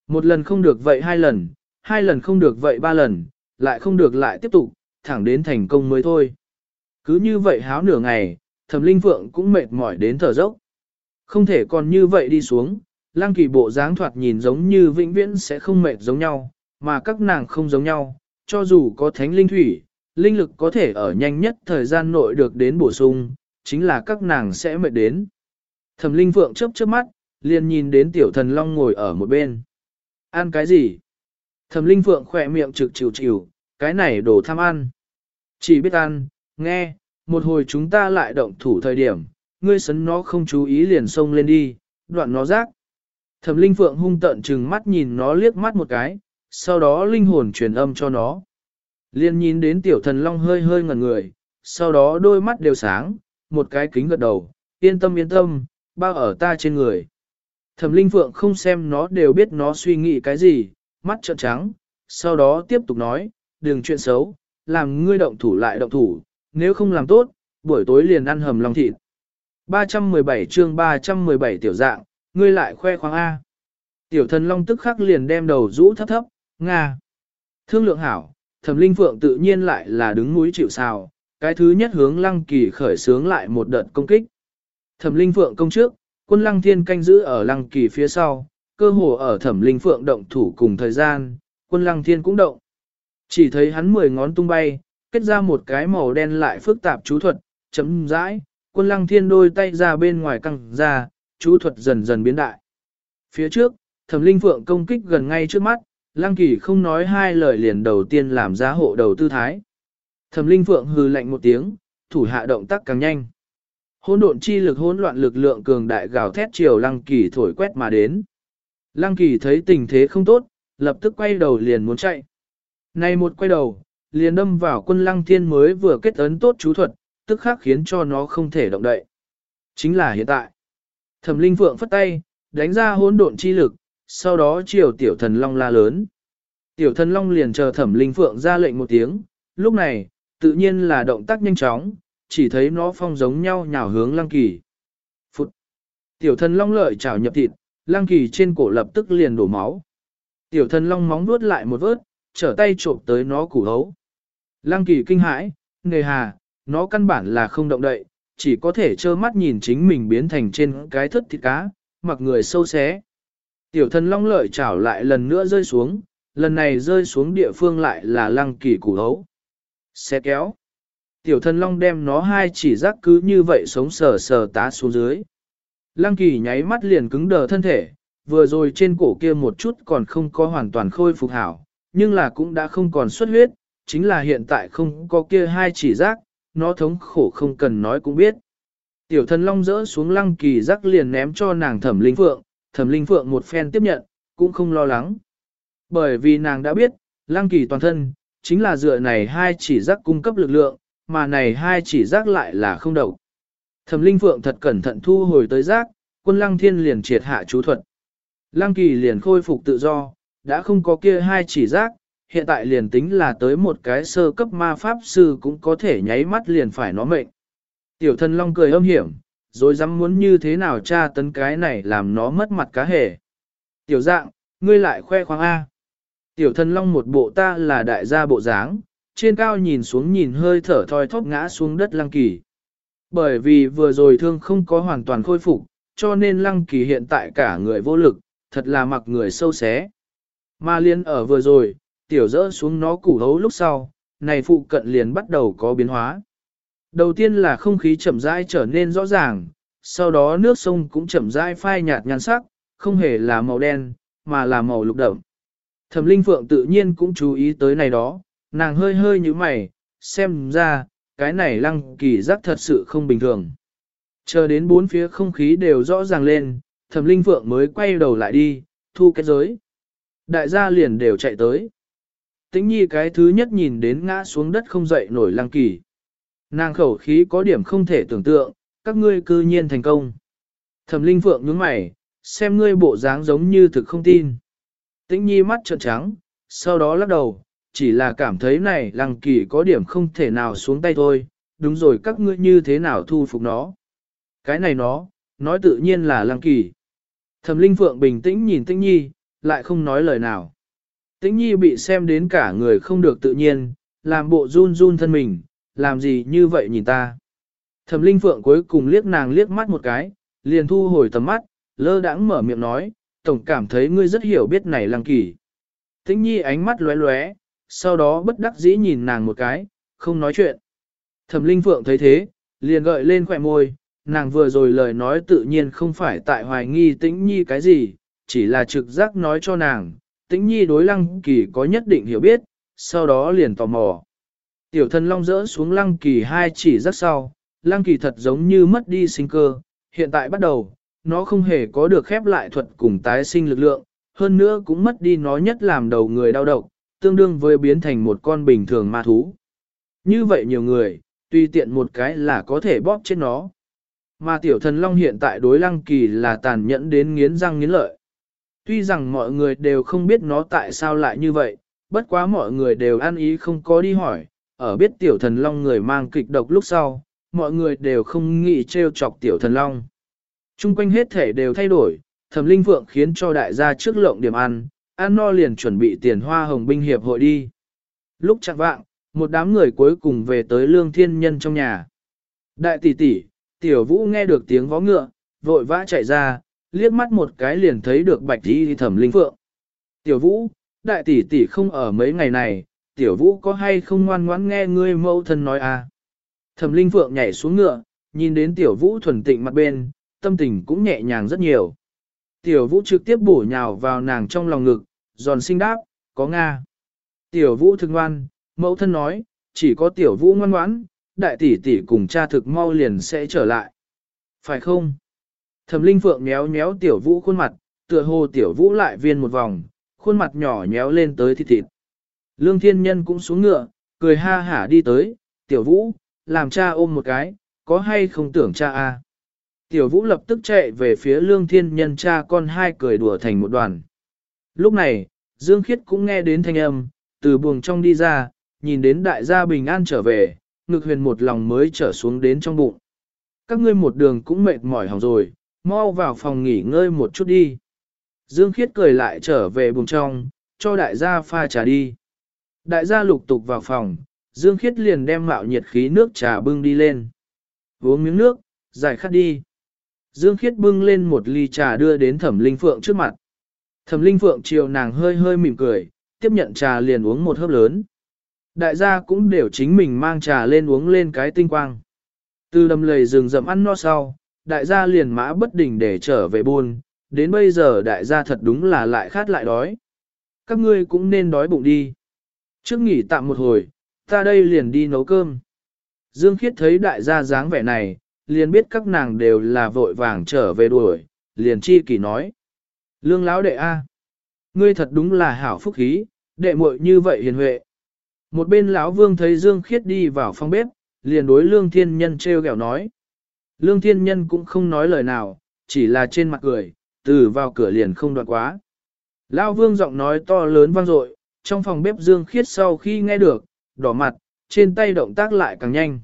Một lần không được vậy hai lần, hai lần không được vậy ba lần, lại không được lại tiếp tục, thẳng đến thành công mới thôi. Cứ như vậy háo nửa ngày, thẩm linh phượng cũng mệt mỏi đến thở dốc. Không thể còn như vậy đi xuống, Lang kỳ bộ dáng thoạt nhìn giống như vĩnh viễn sẽ không mệt giống nhau, mà các nàng không giống nhau, cho dù có thánh linh thủy, linh lực có thể ở nhanh nhất thời gian nội được đến bổ sung, chính là các nàng sẽ mệt đến. Thẩm linh phượng chớp chớp mắt, liền nhìn đến tiểu thần long ngồi ở một bên. Ăn cái gì? Thẩm linh phượng khỏe miệng trực chịu chịu, cái này đồ tham ăn. Chỉ biết ăn, nghe, một hồi chúng ta lại động thủ thời điểm, ngươi sấn nó không chú ý liền xông lên đi, đoạn nó rác. Thẩm linh phượng hung tận chừng mắt nhìn nó liếc mắt một cái, sau đó linh hồn truyền âm cho nó. Liên nhìn đến tiểu thần long hơi hơi ngẩn người, sau đó đôi mắt đều sáng, một cái kính gật đầu, yên tâm yên tâm, bao ở ta trên người. Thẩm linh phượng không xem nó đều biết nó suy nghĩ cái gì, mắt trợn trắng, sau đó tiếp tục nói, đừng chuyện xấu, làm ngươi động thủ lại động thủ, nếu không làm tốt, buổi tối liền ăn hầm long thịt. 317 chương 317 tiểu dạng, ngươi lại khoe khoang A. Tiểu thần long tức khắc liền đem đầu rũ thấp thấp, Nga. Thương lượng hảo, thẩm linh phượng tự nhiên lại là đứng núi chịu sào, cái thứ nhất hướng lăng kỳ khởi sướng lại một đợt công kích. Thẩm linh phượng công trước, quân lăng thiên canh giữ ở lăng kỳ phía sau, cơ hồ ở thẩm linh phượng động thủ cùng thời gian, quân lăng thiên cũng động. Chỉ thấy hắn mười ngón tung bay, kết ra một cái màu đen lại phức tạp chú thuật, chấm rãi, quân lăng thiên đôi tay ra bên ngoài căng ra, chú thuật dần dần biến đại. Phía trước, thẩm linh phượng công kích gần ngay trước mắt, lăng kỳ không nói hai lời liền đầu tiên làm giá hộ đầu tư thái. Thẩm linh phượng hừ lạnh một tiếng, thủ hạ động tác càng nhanh. Hỗn độn chi lực hỗn loạn lực lượng cường đại gào thét chiều lăng kỳ thổi quét mà đến. Lăng kỳ thấy tình thế không tốt, lập tức quay đầu liền muốn chạy. Này một quay đầu, liền đâm vào quân lăng thiên mới vừa kết ấn tốt chú thuật, tức khắc khiến cho nó không thể động đậy. Chính là hiện tại. Thẩm linh phượng phất tay, đánh ra hỗn độn chi lực, sau đó chiều tiểu thần long la lớn. Tiểu thần long liền chờ thẩm linh phượng ra lệnh một tiếng, lúc này, tự nhiên là động tác nhanh chóng, chỉ thấy nó phong giống nhau nhào hướng lăng kỳ. Phụt! Tiểu thần long lợi chảo nhập thịt, lăng kỳ trên cổ lập tức liền đổ máu. Tiểu thần long móng nuốt lại một vớt, trở tay trộm tới nó củ hấu. Lăng kỳ kinh hãi, nề hà, nó căn bản là không động đậy, chỉ có thể trơ mắt nhìn chính mình biến thành trên cái thất thịt cá, mặc người sâu xé. Tiểu thần long lợi chảo lại lần nữa rơi xuống, lần này rơi xuống địa phương lại là lăng kỳ củ hấu. Xé kéo. Tiểu thần long đem nó hai chỉ rác cứ như vậy sống sờ sờ tá xuống dưới. Lăng kỳ nháy mắt liền cứng đờ thân thể, vừa rồi trên cổ kia một chút còn không có hoàn toàn khôi phục hảo, nhưng là cũng đã không còn xuất huyết, chính là hiện tại không có kia hai chỉ rác, nó thống khổ không cần nói cũng biết. Tiểu thần long rỡ xuống lăng kỳ rắc liền ném cho nàng thẩm linh phượng, thẩm linh phượng một phen tiếp nhận, cũng không lo lắng. Bởi vì nàng đã biết, lăng kỳ toàn thân, chính là dựa này hai chỉ rắc cung cấp lực lượng, mà này hai chỉ rắc lại là không độc. Thẩm Linh Phượng thật cẩn thận thu hồi tới rắc quân lăng thiên liền triệt hạ chú thuật. Lăng kỳ liền khôi phục tự do, đã không có kia hai chỉ rắc hiện tại liền tính là tới một cái sơ cấp ma pháp sư cũng có thể nháy mắt liền phải nó mệnh. Tiểu thần long cười âm hiểm, rồi dám muốn như thế nào tra tấn cái này làm nó mất mặt cá hề. Tiểu dạng, ngươi lại khoe khoang A. Tiểu thần long một bộ ta là đại gia bộ dáng, trên cao nhìn xuống nhìn hơi thở thoi thóp ngã xuống đất lăng kỳ. Bởi vì vừa rồi thương không có hoàn toàn khôi phục, cho nên lăng kỳ hiện tại cả người vô lực, thật là mặc người sâu xé. Mà liên ở vừa rồi, tiểu dỡ xuống nó củ hấu lúc sau, này phụ cận liền bắt đầu có biến hóa. Đầu tiên là không khí chậm rãi trở nên rõ ràng, sau đó nước sông cũng chậm rãi phai nhạt nhan sắc, không hề là màu đen, mà là màu lục đậm. Thẩm Linh Phượng tự nhiên cũng chú ý tới này đó, nàng hơi hơi như mày, xem ra, cái này lăng kỳ giác thật sự không bình thường. Chờ đến bốn phía không khí đều rõ ràng lên, Thẩm Linh Phượng mới quay đầu lại đi, thu kết giới. Đại gia liền đều chạy tới. Tĩnh nhi cái thứ nhất nhìn đến ngã xuống đất không dậy nổi lăng kỳ. Nàng khẩu khí có điểm không thể tưởng tượng, các ngươi cư nhiên thành công. Thẩm Linh Phượng nhướng mày, xem ngươi bộ dáng giống như thực không tin. Tĩnh nhi mắt trợn trắng, sau đó lắc đầu, chỉ là cảm thấy này lăng kỳ có điểm không thể nào xuống tay thôi, đúng rồi các ngươi như thế nào thu phục nó. Cái này nó, nói tự nhiên là lăng kỳ. Thẩm Linh Phượng bình tĩnh nhìn Tĩnh Nhi, lại không nói lời nào. Tĩnh Nhi bị xem đến cả người không được tự nhiên, làm bộ run run thân mình, làm gì như vậy nhìn ta. Thẩm Linh Phượng cuối cùng liếc nàng liếc mắt một cái, liền thu hồi tầm mắt, lơ đãng mở miệng nói, tổng cảm thấy ngươi rất hiểu biết này lăng kỳ. Tĩnh Nhi ánh mắt lóe lóe, sau đó bất đắc dĩ nhìn nàng một cái, không nói chuyện. Thẩm Linh Phượng thấy thế, liền gợi lên khỏe môi, nàng vừa rồi lời nói tự nhiên không phải tại hoài nghi Tĩnh Nhi cái gì, chỉ là trực giác nói cho nàng, Tĩnh Nhi đối lăng kỳ có nhất định hiểu biết, sau đó liền tò mò. Tiểu thần long rỡ xuống lăng kỳ hai chỉ rất sau, lăng kỳ thật giống như mất đi sinh cơ, hiện tại bắt đầu, nó không hề có được khép lại thuật cùng tái sinh lực lượng, hơn nữa cũng mất đi nó nhất làm đầu người đau độc, tương đương với biến thành một con bình thường ma thú. Như vậy nhiều người, tuy tiện một cái là có thể bóp chết nó. Mà tiểu thần long hiện tại đối lăng kỳ là tàn nhẫn đến nghiến răng nghiến lợi. Tuy rằng mọi người đều không biết nó tại sao lại như vậy, bất quá mọi người đều ăn ý không có đi hỏi, ở biết tiểu thần long người mang kịch độc lúc sau, mọi người đều không nghĩ trêu chọc tiểu thần long. Trung quanh hết thể đều thay đổi, thẩm linh phượng khiến cho đại gia trước lộng điểm ăn, ăn no liền chuẩn bị tiền hoa hồng binh hiệp hội đi. Lúc chặn vạng, một đám người cuối cùng về tới lương thiên nhân trong nhà. Đại tỷ tỷ, tiểu vũ nghe được tiếng vó ngựa, vội vã chạy ra, liếc mắt một cái liền thấy được bạch đi thẩm linh phượng. Tiểu vũ, đại tỷ tỷ không ở mấy ngày này, tiểu vũ có hay không ngoan ngoãn nghe ngươi mẫu thân nói à. Thẩm linh phượng nhảy xuống ngựa, nhìn đến tiểu vũ thuần tịnh mặt bên, tâm tình cũng nhẹ nhàng rất nhiều. Tiểu vũ trực tiếp bổ nhào vào nàng trong lòng ngực, giòn sinh đáp, có Nga. Tiểu vũ thực ngoan, mẫu thân nói, chỉ có tiểu vũ ngoan ngoãn, đại tỷ tỷ cùng cha thực mau liền sẽ trở lại. Phải không? Thẩm linh phượng méo méo tiểu vũ khuôn mặt, tựa hồ tiểu vũ lại viên một vòng, khuôn mặt nhỏ nhéo lên tới thịt thịt. Lương thiên nhân cũng xuống ngựa, cười ha hả đi tới, tiểu vũ, làm cha ôm một cái, có hay không tưởng cha a? À? Tiểu vũ lập tức chạy về phía lương thiên nhân cha con hai cười đùa thành một đoàn. Lúc này, Dương Khiết cũng nghe đến thanh âm, từ buồng trong đi ra, nhìn đến đại gia bình an trở về, ngực huyền một lòng mới trở xuống đến trong bụng. Các ngươi một đường cũng mệt mỏi hỏng rồi, mau vào phòng nghỉ ngơi một chút đi. Dương Khiết cười lại trở về buồng trong, cho đại gia pha trà đi. Đại gia lục tục vào phòng, Dương Khiết liền đem mạo nhiệt khí nước trà bưng đi lên. Uống miếng nước, giải khát đi. Dương Khiết bưng lên một ly trà đưa đến Thẩm Linh Phượng trước mặt. Thẩm Linh Phượng chiều nàng hơi hơi mỉm cười, tiếp nhận trà liền uống một hớp lớn. Đại gia cũng đều chính mình mang trà lên uống lên cái tinh quang. Từ đầm lầy rừng rậm ăn no sau, đại gia liền mã bất đình để trở về buôn, đến bây giờ đại gia thật đúng là lại khát lại đói. Các ngươi cũng nên đói bụng đi. Trước nghỉ tạm một hồi, ta đây liền đi nấu cơm. Dương Khiết thấy đại gia dáng vẻ này, liền biết các nàng đều là vội vàng trở về đuổi, liền chi kỳ nói. Lương lão đệ A. Ngươi thật đúng là hảo phúc khí, đệ muội như vậy hiền huệ. Một bên lão vương thấy Dương Khiết đi vào phòng bếp, liền đối Lương Thiên Nhân treo gẹo nói. Lương Thiên Nhân cũng không nói lời nào, chỉ là trên mặt cười, từ vào cửa liền không đoạn quá. Lão Vương giọng nói to lớn vang dội, trong phòng bếp Dương Khiết sau khi nghe được, đỏ mặt, trên tay động tác lại càng nhanh.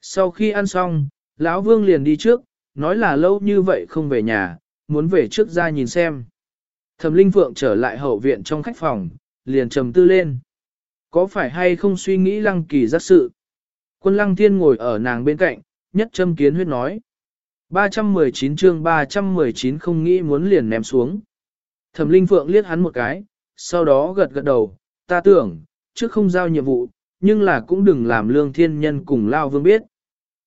Sau khi ăn xong, lão Vương liền đi trước, nói là lâu như vậy không về nhà, muốn về trước ra nhìn xem. Thẩm Linh Phượng trở lại hậu viện trong khách phòng, liền trầm tư lên. Có phải hay không suy nghĩ lăng kỳ giác sự? Quân lăng thiên ngồi ở nàng bên cạnh, nhất châm kiến huyết nói. 319 chương 319 không nghĩ muốn liền ném xuống. Thẩm Linh Phượng liếc hắn một cái, sau đó gật gật đầu, ta tưởng, trước không giao nhiệm vụ, nhưng là cũng đừng làm lương thiên nhân cùng lao vương biết.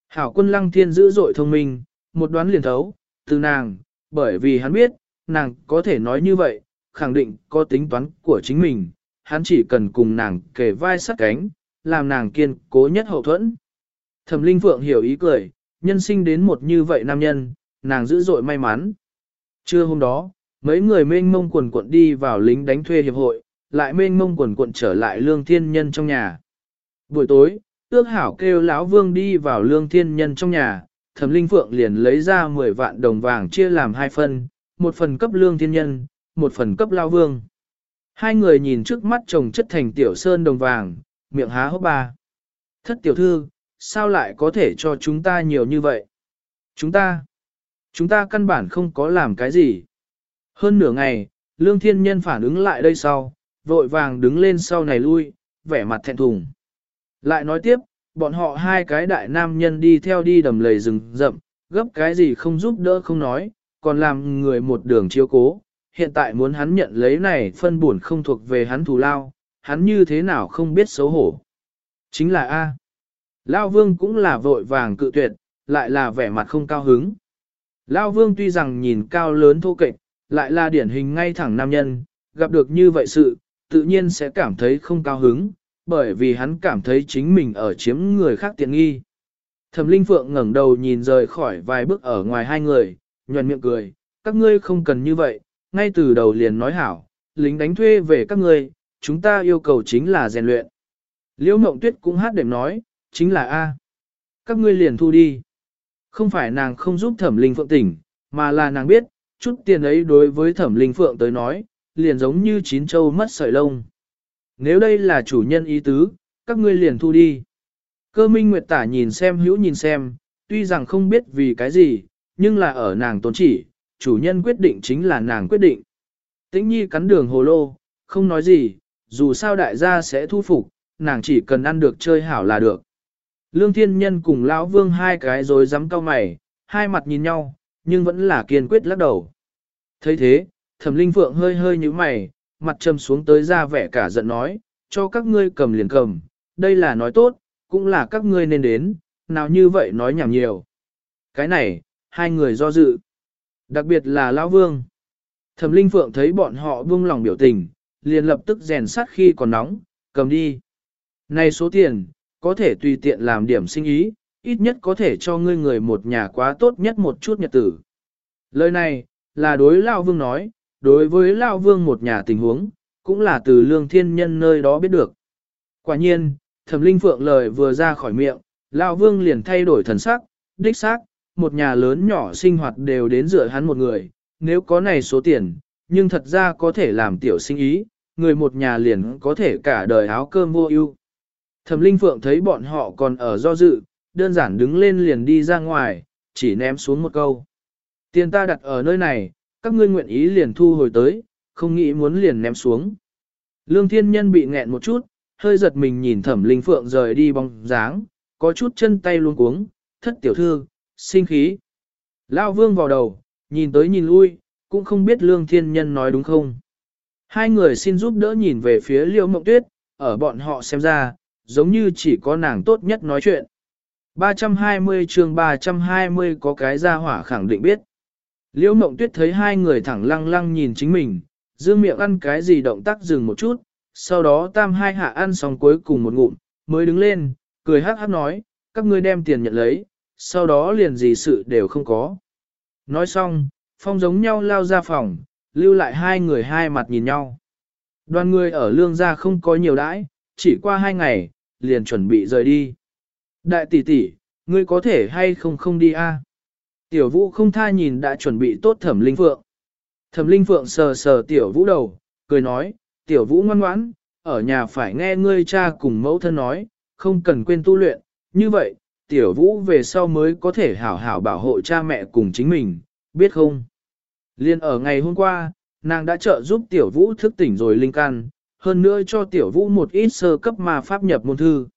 Hảo quân lăng thiên dữ dội thông minh, một đoán liền thấu, từ nàng, bởi vì hắn biết, nàng có thể nói như vậy, khẳng định có tính toán của chính mình, hắn chỉ cần cùng nàng kề vai sát cánh, làm nàng kiên cố nhất hậu thuẫn. Thẩm Linh Phượng hiểu ý cười, nhân sinh đến một như vậy nam nhân, nàng dữ dội may mắn. Trưa hôm đó, mấy người mênh mông quần cuộn đi vào lính đánh thuê hiệp hội, lại mênh mông quần cuộn trở lại lương thiên nhân trong nhà. Buổi tối, ước hảo kêu lão vương đi vào lương thiên nhân trong nhà, thẩm linh phượng liền lấy ra 10 vạn đồng vàng chia làm hai phần, một phần cấp lương thiên nhân, một phần cấp lão vương. Hai người nhìn trước mắt chồng chất thành tiểu sơn đồng vàng, miệng há hốc ba. Thất tiểu thư, sao lại có thể cho chúng ta nhiều như vậy? Chúng ta, chúng ta căn bản không có làm cái gì. Hơn nửa ngày, lương thiên nhân phản ứng lại đây sau, vội vàng đứng lên sau này lui, vẻ mặt thẹn thùng. Lại nói tiếp, bọn họ hai cái đại nam nhân đi theo đi đầm lầy rừng rậm, gấp cái gì không giúp đỡ không nói, còn làm người một đường chiếu cố. Hiện tại muốn hắn nhận lấy này phân buồn không thuộc về hắn thù lao, hắn như thế nào không biết xấu hổ. Chính là A. Lao vương cũng là vội vàng cự tuyệt, lại là vẻ mặt không cao hứng. Lao vương tuy rằng nhìn cao lớn thô kệch, lại là điển hình ngay thẳng nam nhân, gặp được như vậy sự, tự nhiên sẽ cảm thấy không cao hứng, bởi vì hắn cảm thấy chính mình ở chiếm người khác tiện nghi. Thẩm Linh Phượng ngẩng đầu nhìn rời khỏi vài bước ở ngoài hai người, nhuận miệng cười, các ngươi không cần như vậy, ngay từ đầu liền nói hảo, lính đánh thuê về các ngươi, chúng ta yêu cầu chính là rèn luyện. Liễu Mộng Tuyết cũng hát đệm nói, chính là A. Các ngươi liền thu đi. Không phải nàng không giúp thẩm linh phượng tỉnh, mà là nàng biết, chút tiền ấy đối với thẩm linh phượng tới nói, liền giống như chín châu mất sợi lông. Nếu đây là chủ nhân ý tứ, các ngươi liền thu đi. Cơ minh nguyệt tả nhìn xem hữu nhìn xem, tuy rằng không biết vì cái gì, nhưng là ở nàng tốn chỉ, chủ nhân quyết định chính là nàng quyết định. Tĩnh nhi cắn đường hồ lô, không nói gì, dù sao đại gia sẽ thu phục, nàng chỉ cần ăn được chơi hảo là được. Lương Thiên Nhân cùng Lão Vương hai cái rồi dám cao mày, hai mặt nhìn nhau, nhưng vẫn là kiên quyết lắc đầu. thấy thế, Thẩm Linh Phượng hơi hơi như mày, mặt trầm xuống tới ra vẻ cả giận nói, cho các ngươi cầm liền cầm, đây là nói tốt, cũng là các ngươi nên đến, nào như vậy nói nhảm nhiều. Cái này, hai người do dự. Đặc biệt là Lão Vương. Thẩm Linh Phượng thấy bọn họ buông lòng biểu tình, liền lập tức rèn sắt khi còn nóng, cầm đi. Này số tiền, có thể tùy tiện làm điểm sinh ý, ít nhất có thể cho ngươi người một nhà quá tốt nhất một chút nhật tử. Lời này, là đối Lao Vương nói, đối với Lao Vương một nhà tình huống, cũng là từ lương thiên nhân nơi đó biết được. Quả nhiên, thẩm linh phượng lời vừa ra khỏi miệng, Lao Vương liền thay đổi thần sắc, đích xác, một nhà lớn nhỏ sinh hoạt đều đến dựa hắn một người, nếu có này số tiền, nhưng thật ra có thể làm tiểu sinh ý, người một nhà liền có thể cả đời áo cơm vô ưu. Thẩm Linh Phượng thấy bọn họ còn ở do dự, đơn giản đứng lên liền đi ra ngoài, chỉ ném xuống một câu. Tiền ta đặt ở nơi này, các ngươi nguyện ý liền thu hồi tới, không nghĩ muốn liền ném xuống. Lương Thiên Nhân bị nghẹn một chút, hơi giật mình nhìn Thẩm Linh Phượng rời đi bóng dáng, có chút chân tay luôn cuống, thất tiểu thư, sinh khí. Lao Vương vào đầu, nhìn tới nhìn lui, cũng không biết Lương Thiên Nhân nói đúng không. Hai người xin giúp đỡ nhìn về phía Liễu Mộng Tuyết, ở bọn họ xem ra, giống như chỉ có nàng tốt nhất nói chuyện. 320 chương 320 có cái gia hỏa khẳng định biết. Liễu mộng tuyết thấy hai người thẳng lăng lăng nhìn chính mình, dương miệng ăn cái gì động tác dừng một chút, sau đó tam hai hạ ăn xong cuối cùng một ngụm, mới đứng lên, cười hát hát nói, các ngươi đem tiền nhận lấy, sau đó liền gì sự đều không có. Nói xong, phong giống nhau lao ra phòng, lưu lại hai người hai mặt nhìn nhau. Đoàn người ở lương gia không có nhiều đãi, chỉ qua hai ngày, liền chuẩn bị rời đi. Đại tỷ tỷ, ngươi có thể hay không không đi a? Tiểu vũ không tha nhìn đã chuẩn bị tốt thẩm linh phượng. Thẩm linh phượng sờ sờ tiểu vũ đầu, cười nói, tiểu vũ ngoan ngoãn, ở nhà phải nghe ngươi cha cùng mẫu thân nói, không cần quên tu luyện, như vậy, tiểu vũ về sau mới có thể hảo hảo bảo hộ cha mẹ cùng chính mình, biết không? Liên ở ngày hôm qua, nàng đã trợ giúp tiểu vũ thức tỉnh rồi linh căn hơn nữa cho tiểu vũ một ít sơ cấp mà pháp nhập môn thư.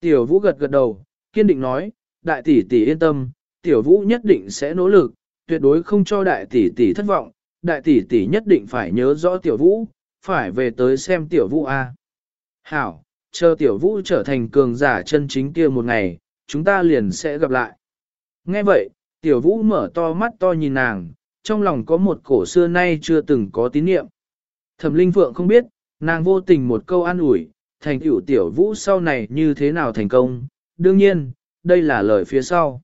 Tiểu vũ gật gật đầu, kiên định nói, đại tỷ tỷ yên tâm, tiểu vũ nhất định sẽ nỗ lực, tuyệt đối không cho đại tỷ tỷ thất vọng, đại tỷ tỷ nhất định phải nhớ rõ tiểu vũ, phải về tới xem tiểu vũ A. Hảo, chờ tiểu vũ trở thành cường giả chân chính kia một ngày, chúng ta liền sẽ gặp lại. Nghe vậy, tiểu vũ mở to mắt to nhìn nàng, trong lòng có một cổ xưa nay chưa từng có tín niệm. Thẩm Linh Phượng không biết, nàng vô tình một câu an ủi, thành tiểu tiểu vũ sau này như thế nào thành công, đương nhiên, đây là lời phía sau.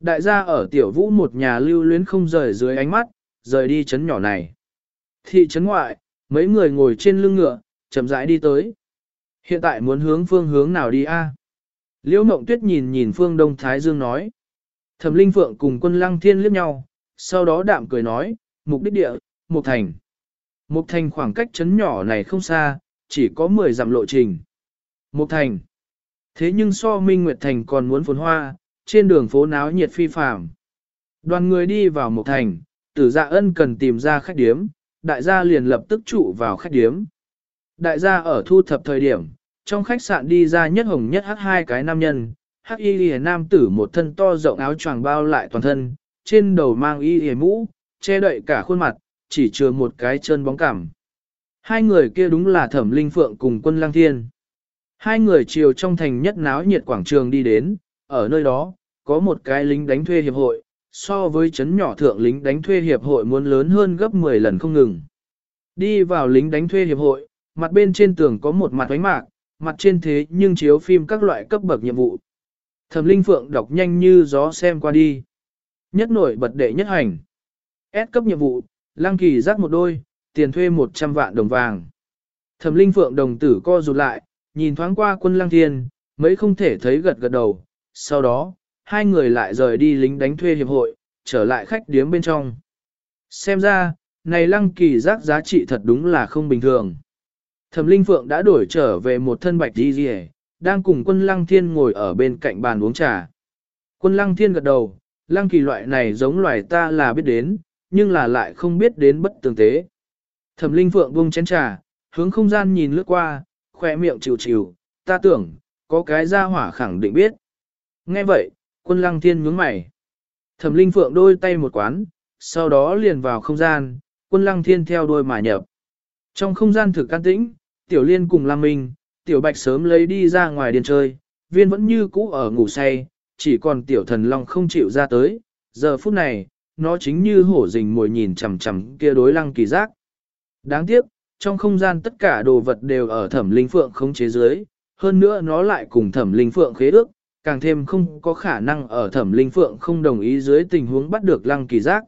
Đại gia ở tiểu vũ một nhà lưu luyến không rời dưới ánh mắt, rời đi chấn nhỏ này. Thị trấn ngoại, mấy người ngồi trên lưng ngựa, chậm rãi đi tới. Hiện tại muốn hướng phương hướng nào đi a? Liễu Mộng Tuyết nhìn nhìn phương Đông Thái Dương nói. Thẩm Linh Phượng cùng quân lăng thiên liếc nhau, sau đó đạm cười nói, mục đích địa, Mục Thành. Mục Thành khoảng cách chấn nhỏ này không xa, chỉ có 10 dặm lộ trình. Mục Thành. Thế nhưng so Minh Nguyệt Thành còn muốn phồn hoa, trên đường phố náo nhiệt phi phàm. Đoàn người đi vào Mục Thành, tử dạ ân cần tìm ra khách điếm, đại gia liền lập tức trụ vào khách điếm. Đại gia ở thu thập thời điểm, trong khách sạn đi ra nhất hồng nhất hắc hai cái nam nhân, hắc y lìa nam tử một thân to rộng áo choàng bao lại toàn thân, trên đầu mang y lìa mũ, che đậy cả khuôn mặt, chỉ chừa một cái chân bóng cảm. Hai người kia đúng là thẩm linh phượng cùng quân lang thiên. Hai người chiều trong thành nhất náo nhiệt quảng trường đi đến, ở nơi đó, có một cái lính đánh thuê hiệp hội, so với chấn nhỏ thượng lính đánh thuê hiệp hội muốn lớn hơn gấp 10 lần không ngừng. Đi vào lính đánh thuê hiệp hội, mặt bên trên tường có một mặt ánh mạc, mặt trên thế nhưng chiếu phim các loại cấp bậc nhiệm vụ. Thẩm Linh Phượng đọc nhanh như gió xem qua đi. Nhất nổi bật đệ nhất hành. S cấp nhiệm vụ, Lăng Kỳ rắc một đôi, tiền thuê 100 vạn đồng vàng. Thẩm Linh Phượng đồng tử co rụt lại, nhìn thoáng qua quân Lăng Thiên, mấy không thể thấy gật gật đầu. Sau đó, hai người lại rời đi lính đánh thuê hiệp hội, trở lại khách điếm bên trong. Xem ra, này Lăng Kỳ rắc giá trị thật đúng là không bình thường. Thẩm Linh Phượng đã đổi trở về một thân bạch đi rìa, đang cùng quân Lăng Thiên ngồi ở bên cạnh bàn uống trà. Quân Lăng Thiên gật đầu, Lăng Kỳ loại này giống loài ta là biết đến, nhưng là lại không biết đến bất tường tế. Thẩm Linh Phượng buông chén trà, hướng không gian nhìn lướt qua, khỏe miệng chịu chịu, ta tưởng, có cái gia hỏa khẳng định biết. Nghe vậy, quân Lăng Thiên nhướng mày. Thẩm Linh Phượng đôi tay một quán, sau đó liền vào không gian, quân Lăng Thiên theo đôi mà nhập. Trong không gian thực can tĩnh, Tiểu Liên cùng Lam Minh, Tiểu Bạch sớm lấy đi ra ngoài điền chơi, viên vẫn như cũ ở ngủ say, chỉ còn Tiểu Thần Long không chịu ra tới. Giờ phút này, nó chính như hổ rình mồi nhìn chằm chằm kia đối lăng kỳ giác. Đáng tiếc, trong không gian tất cả đồ vật đều ở thẩm linh phượng không chế dưới, hơn nữa nó lại cùng thẩm linh phượng khế ước, càng thêm không có khả năng ở thẩm linh phượng không đồng ý dưới tình huống bắt được lăng kỳ giác.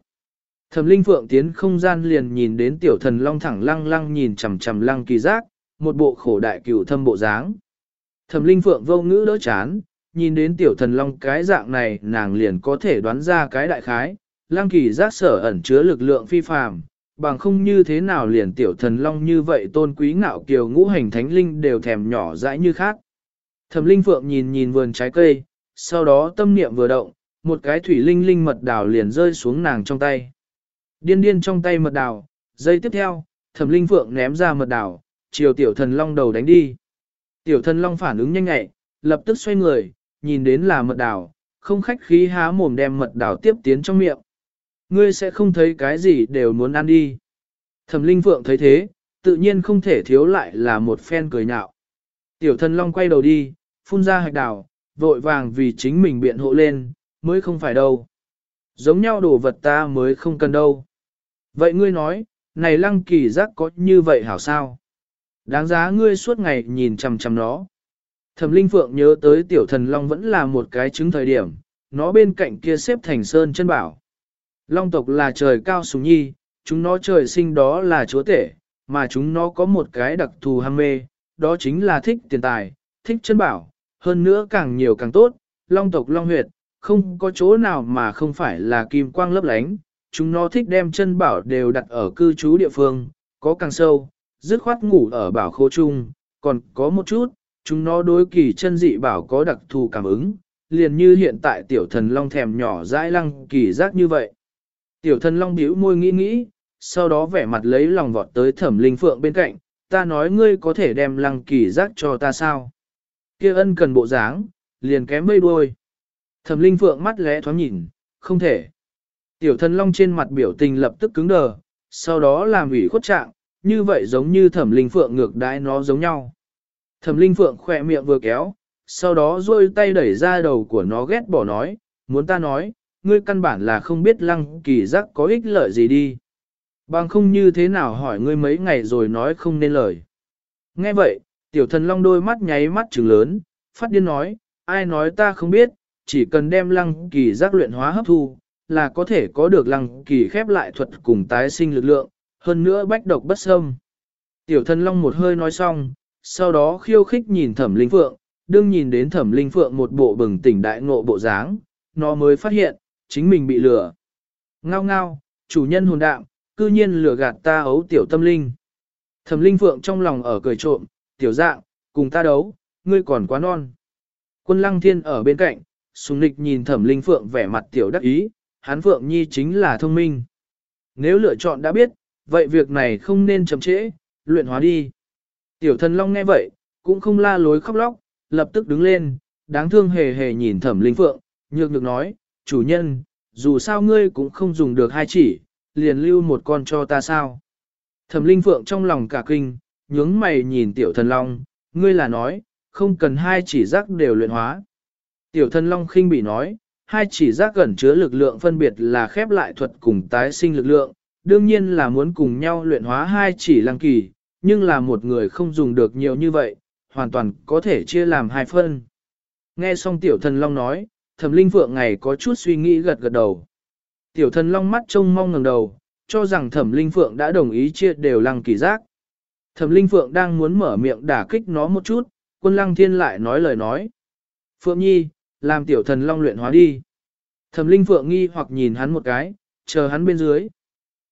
Thẩm linh phượng tiến không gian liền nhìn đến tiểu thần long thẳng lăng lăng nhìn chằm chằm lăng kỳ giác, một bộ khổ đại cửu thâm bộ dáng. Thẩm linh phượng vô ngữ đỡ chán, nhìn đến tiểu thần long cái dạng này nàng liền có thể đoán ra cái đại khái, Lang kỳ giác sở ẩn chứa lực lượng phi phàm, bằng không như thế nào liền tiểu thần long như vậy tôn quý ngạo kiều ngũ hành thánh linh đều thèm nhỏ dãi như khác. Thẩm linh phượng nhìn nhìn vườn trái cây, sau đó tâm niệm vừa động, một cái thủy linh linh mật đào liền rơi xuống nàng trong tay. Điên điên trong tay mật đào, giây tiếp theo, thẩm linh phượng ném ra mật đào, chiều tiểu thần long đầu đánh đi. Tiểu thần long phản ứng nhanh nhẹ, lập tức xoay người, nhìn đến là mật đào, không khách khí há mồm đem mật đào tiếp tiến trong miệng. Ngươi sẽ không thấy cái gì đều muốn ăn đi. Thẩm linh phượng thấy thế, tự nhiên không thể thiếu lại là một phen cười nhạo. Tiểu thần long quay đầu đi, phun ra hạch đào, vội vàng vì chính mình biện hộ lên, mới không phải đâu. Giống nhau đồ vật ta mới không cần đâu. Vậy ngươi nói, này lăng kỳ giác có như vậy hảo sao? Đáng giá ngươi suốt ngày nhìn chằm chằm nó. Thẩm Linh Phượng nhớ tới tiểu thần long vẫn là một cái chứng thời điểm, nó bên cạnh kia xếp thành sơn chân bảo. Long tộc là trời cao sùng nhi, chúng nó trời sinh đó là chúa tể, mà chúng nó có một cái đặc thù ham mê, đó chính là thích tiền tài, thích chân bảo, hơn nữa càng nhiều càng tốt, long tộc long huyệt, không có chỗ nào mà không phải là kim quang lấp lánh, chúng nó thích đem chân bảo đều đặt ở cư trú địa phương, có càng sâu, dứt khoát ngủ ở bảo khô chung, còn có một chút, chúng nó đối kỳ chân dị bảo có đặc thù cảm ứng, liền như hiện tại tiểu thần long thèm nhỏ dãi lăng kỳ giác như vậy. Tiểu thần long bĩu môi nghĩ nghĩ, sau đó vẻ mặt lấy lòng vọt tới thẩm linh phượng bên cạnh, ta nói ngươi có thể đem lăng kỳ giác cho ta sao? kia ân cần bộ dáng, liền kém mây đuôi. Thẩm linh phượng mắt lẽ thoáng nhìn, không thể. Tiểu thần long trên mặt biểu tình lập tức cứng đờ, sau đó làm ủy khuất trạng, như vậy giống như thẩm linh phượng ngược đái nó giống nhau. Thẩm linh phượng khỏe miệng vừa kéo, sau đó duỗi tay đẩy ra đầu của nó ghét bỏ nói, muốn ta nói, ngươi căn bản là không biết lăng kỳ giác có ích lợi gì đi. Bằng không như thế nào hỏi ngươi mấy ngày rồi nói không nên lời. Nghe vậy, tiểu thần long đôi mắt nháy mắt trừng lớn, phát điên nói, ai nói ta không biết, chỉ cần đem lăng kỳ giác luyện hóa hấp thu, là có thể có được lăng kỳ khép lại thuật cùng tái sinh lực lượng, hơn nữa bách độc bất xâm. Tiểu thần long một hơi nói xong, sau đó khiêu khích nhìn thẩm linh phượng, đương nhìn đến thẩm linh phượng một bộ bừng tỉnh đại ngộ bộ dáng, nó mới phát hiện, chính mình bị lừa. Ngao ngao, chủ nhân hồn đạm, cư nhiên lừa gạt ta ấu tiểu tâm linh. Thẩm linh phượng trong lòng ở cười trộm, tiểu dạng, cùng ta đấu, ngươi còn quá non. Quân lăng thiên ở bên cạnh, sùng nịch nhìn thẩm linh phượng vẻ mặt tiểu đắc ý, hắn phượng nhi chính là thông minh. Nếu lựa chọn đã biết, vậy việc này không nên chậm trễ, luyện hóa đi. Tiểu thần long nghe vậy, cũng không la lối khóc lóc, lập tức đứng lên, đáng thương hề hề nhìn thẩm linh phượng, nhược được nói, chủ nhân, dù sao ngươi cũng không dùng được hai chỉ, liền lưu một con cho ta sao. Thẩm linh phượng trong lòng cả kinh, nhướng mày nhìn tiểu thần long, ngươi là nói, không cần hai chỉ giác đều luyện hóa. Tiểu thần long khinh bị nói, hai chỉ giác gần chứa lực lượng phân biệt là khép lại thuật cùng tái sinh lực lượng, đương nhiên là muốn cùng nhau luyện hóa hai chỉ lăng kỳ, nhưng là một người không dùng được nhiều như vậy, hoàn toàn có thể chia làm hai phân. Nghe xong tiểu thần long nói, thẩm linh phượng ngày có chút suy nghĩ gật gật đầu. Tiểu thần long mắt trông mong ngẩng đầu, cho rằng thẩm linh phượng đã đồng ý chia đều lăng kỳ giác. Thẩm linh phượng đang muốn mở miệng đả kích nó một chút, quân lăng thiên lại nói lời nói. Phượng nhi, làm tiểu thần long luyện hóa đi. Thẩm linh phượng nghi hoặc nhìn hắn một cái, chờ hắn bên dưới.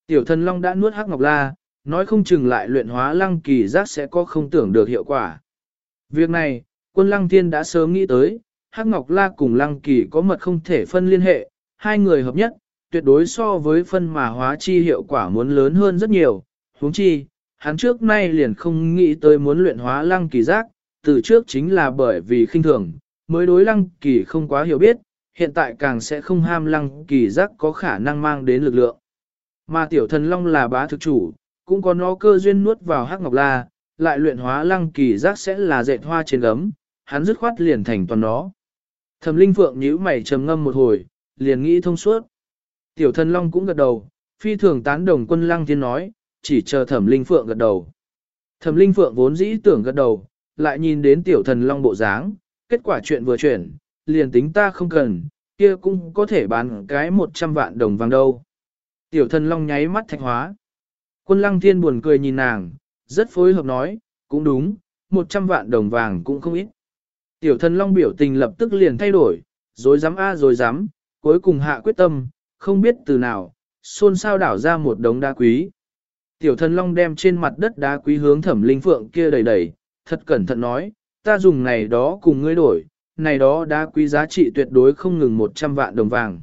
Tiểu thần long đã nuốt hắc ngọc la, nói không chừng lại luyện hóa lăng kỳ giác sẽ có không tưởng được hiệu quả. Việc này, quân lăng thiên đã sớm nghĩ tới, hắc ngọc la cùng lăng kỳ có mật không thể phân liên hệ, hai người hợp nhất, tuyệt đối so với phân mà hóa chi hiệu quả muốn lớn hơn rất nhiều. huống chi, hắn trước nay liền không nghĩ tới muốn luyện hóa lăng kỳ giác, từ trước chính là bởi vì khinh thường, mới đối lăng kỳ không quá hiểu biết, hiện tại càng sẽ không ham lăng kỳ giác có khả năng mang đến lực lượng. Mà tiểu thần long là bá thực chủ, cũng có nó cơ duyên nuốt vào hắc ngọc la, lại luyện hóa lăng kỳ giác sẽ là dệt hoa trên gấm, hắn dứt khoát liền thành toàn nó. Thẩm linh phượng nhíu mày trầm ngâm một hồi, liền nghĩ thông suốt. Tiểu thần long cũng gật đầu, phi thường tán đồng quân lăng thiên nói, chỉ chờ thẩm linh phượng gật đầu. Thẩm linh phượng vốn dĩ tưởng gật đầu, lại nhìn đến tiểu thần long bộ dáng, kết quả chuyện vừa chuyển, liền tính ta không cần, kia cũng có thể bán cái 100 vạn đồng vàng đâu. Tiểu thần long nháy mắt thạch hóa. Quân lăng thiên buồn cười nhìn nàng, rất phối hợp nói, cũng đúng, 100 vạn đồng vàng cũng không ít. Tiểu thần long biểu tình lập tức liền thay đổi, rồi dám a rồi dám, cuối cùng hạ quyết tâm, không biết từ nào, xôn xao đảo ra một đống đá quý. Tiểu thần long đem trên mặt đất đá quý hướng thẩm linh phượng kia đầy đầy, thật cẩn thận nói, ta dùng này đó cùng ngươi đổi, này đó đá quý giá trị tuyệt đối không ngừng 100 vạn đồng vàng.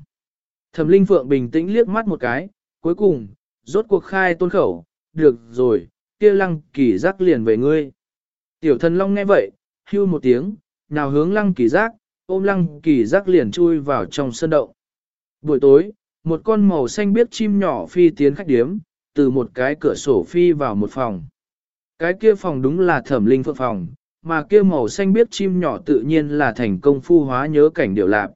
Thẩm linh phượng bình tĩnh liếc mắt một cái, cuối cùng, rốt cuộc khai tôn khẩu, được rồi, kia lăng kỳ giác liền về ngươi. Tiểu thần long nghe vậy, hưu một tiếng, nào hướng lăng kỳ giác, ôm lăng kỳ giác liền chui vào trong sân động. Buổi tối, một con màu xanh biết chim nhỏ phi tiến khách điếm, từ một cái cửa sổ phi vào một phòng. Cái kia phòng đúng là thẩm linh phượng phòng, mà kia màu xanh biết chim nhỏ tự nhiên là thành công phu hóa nhớ cảnh điều lạp.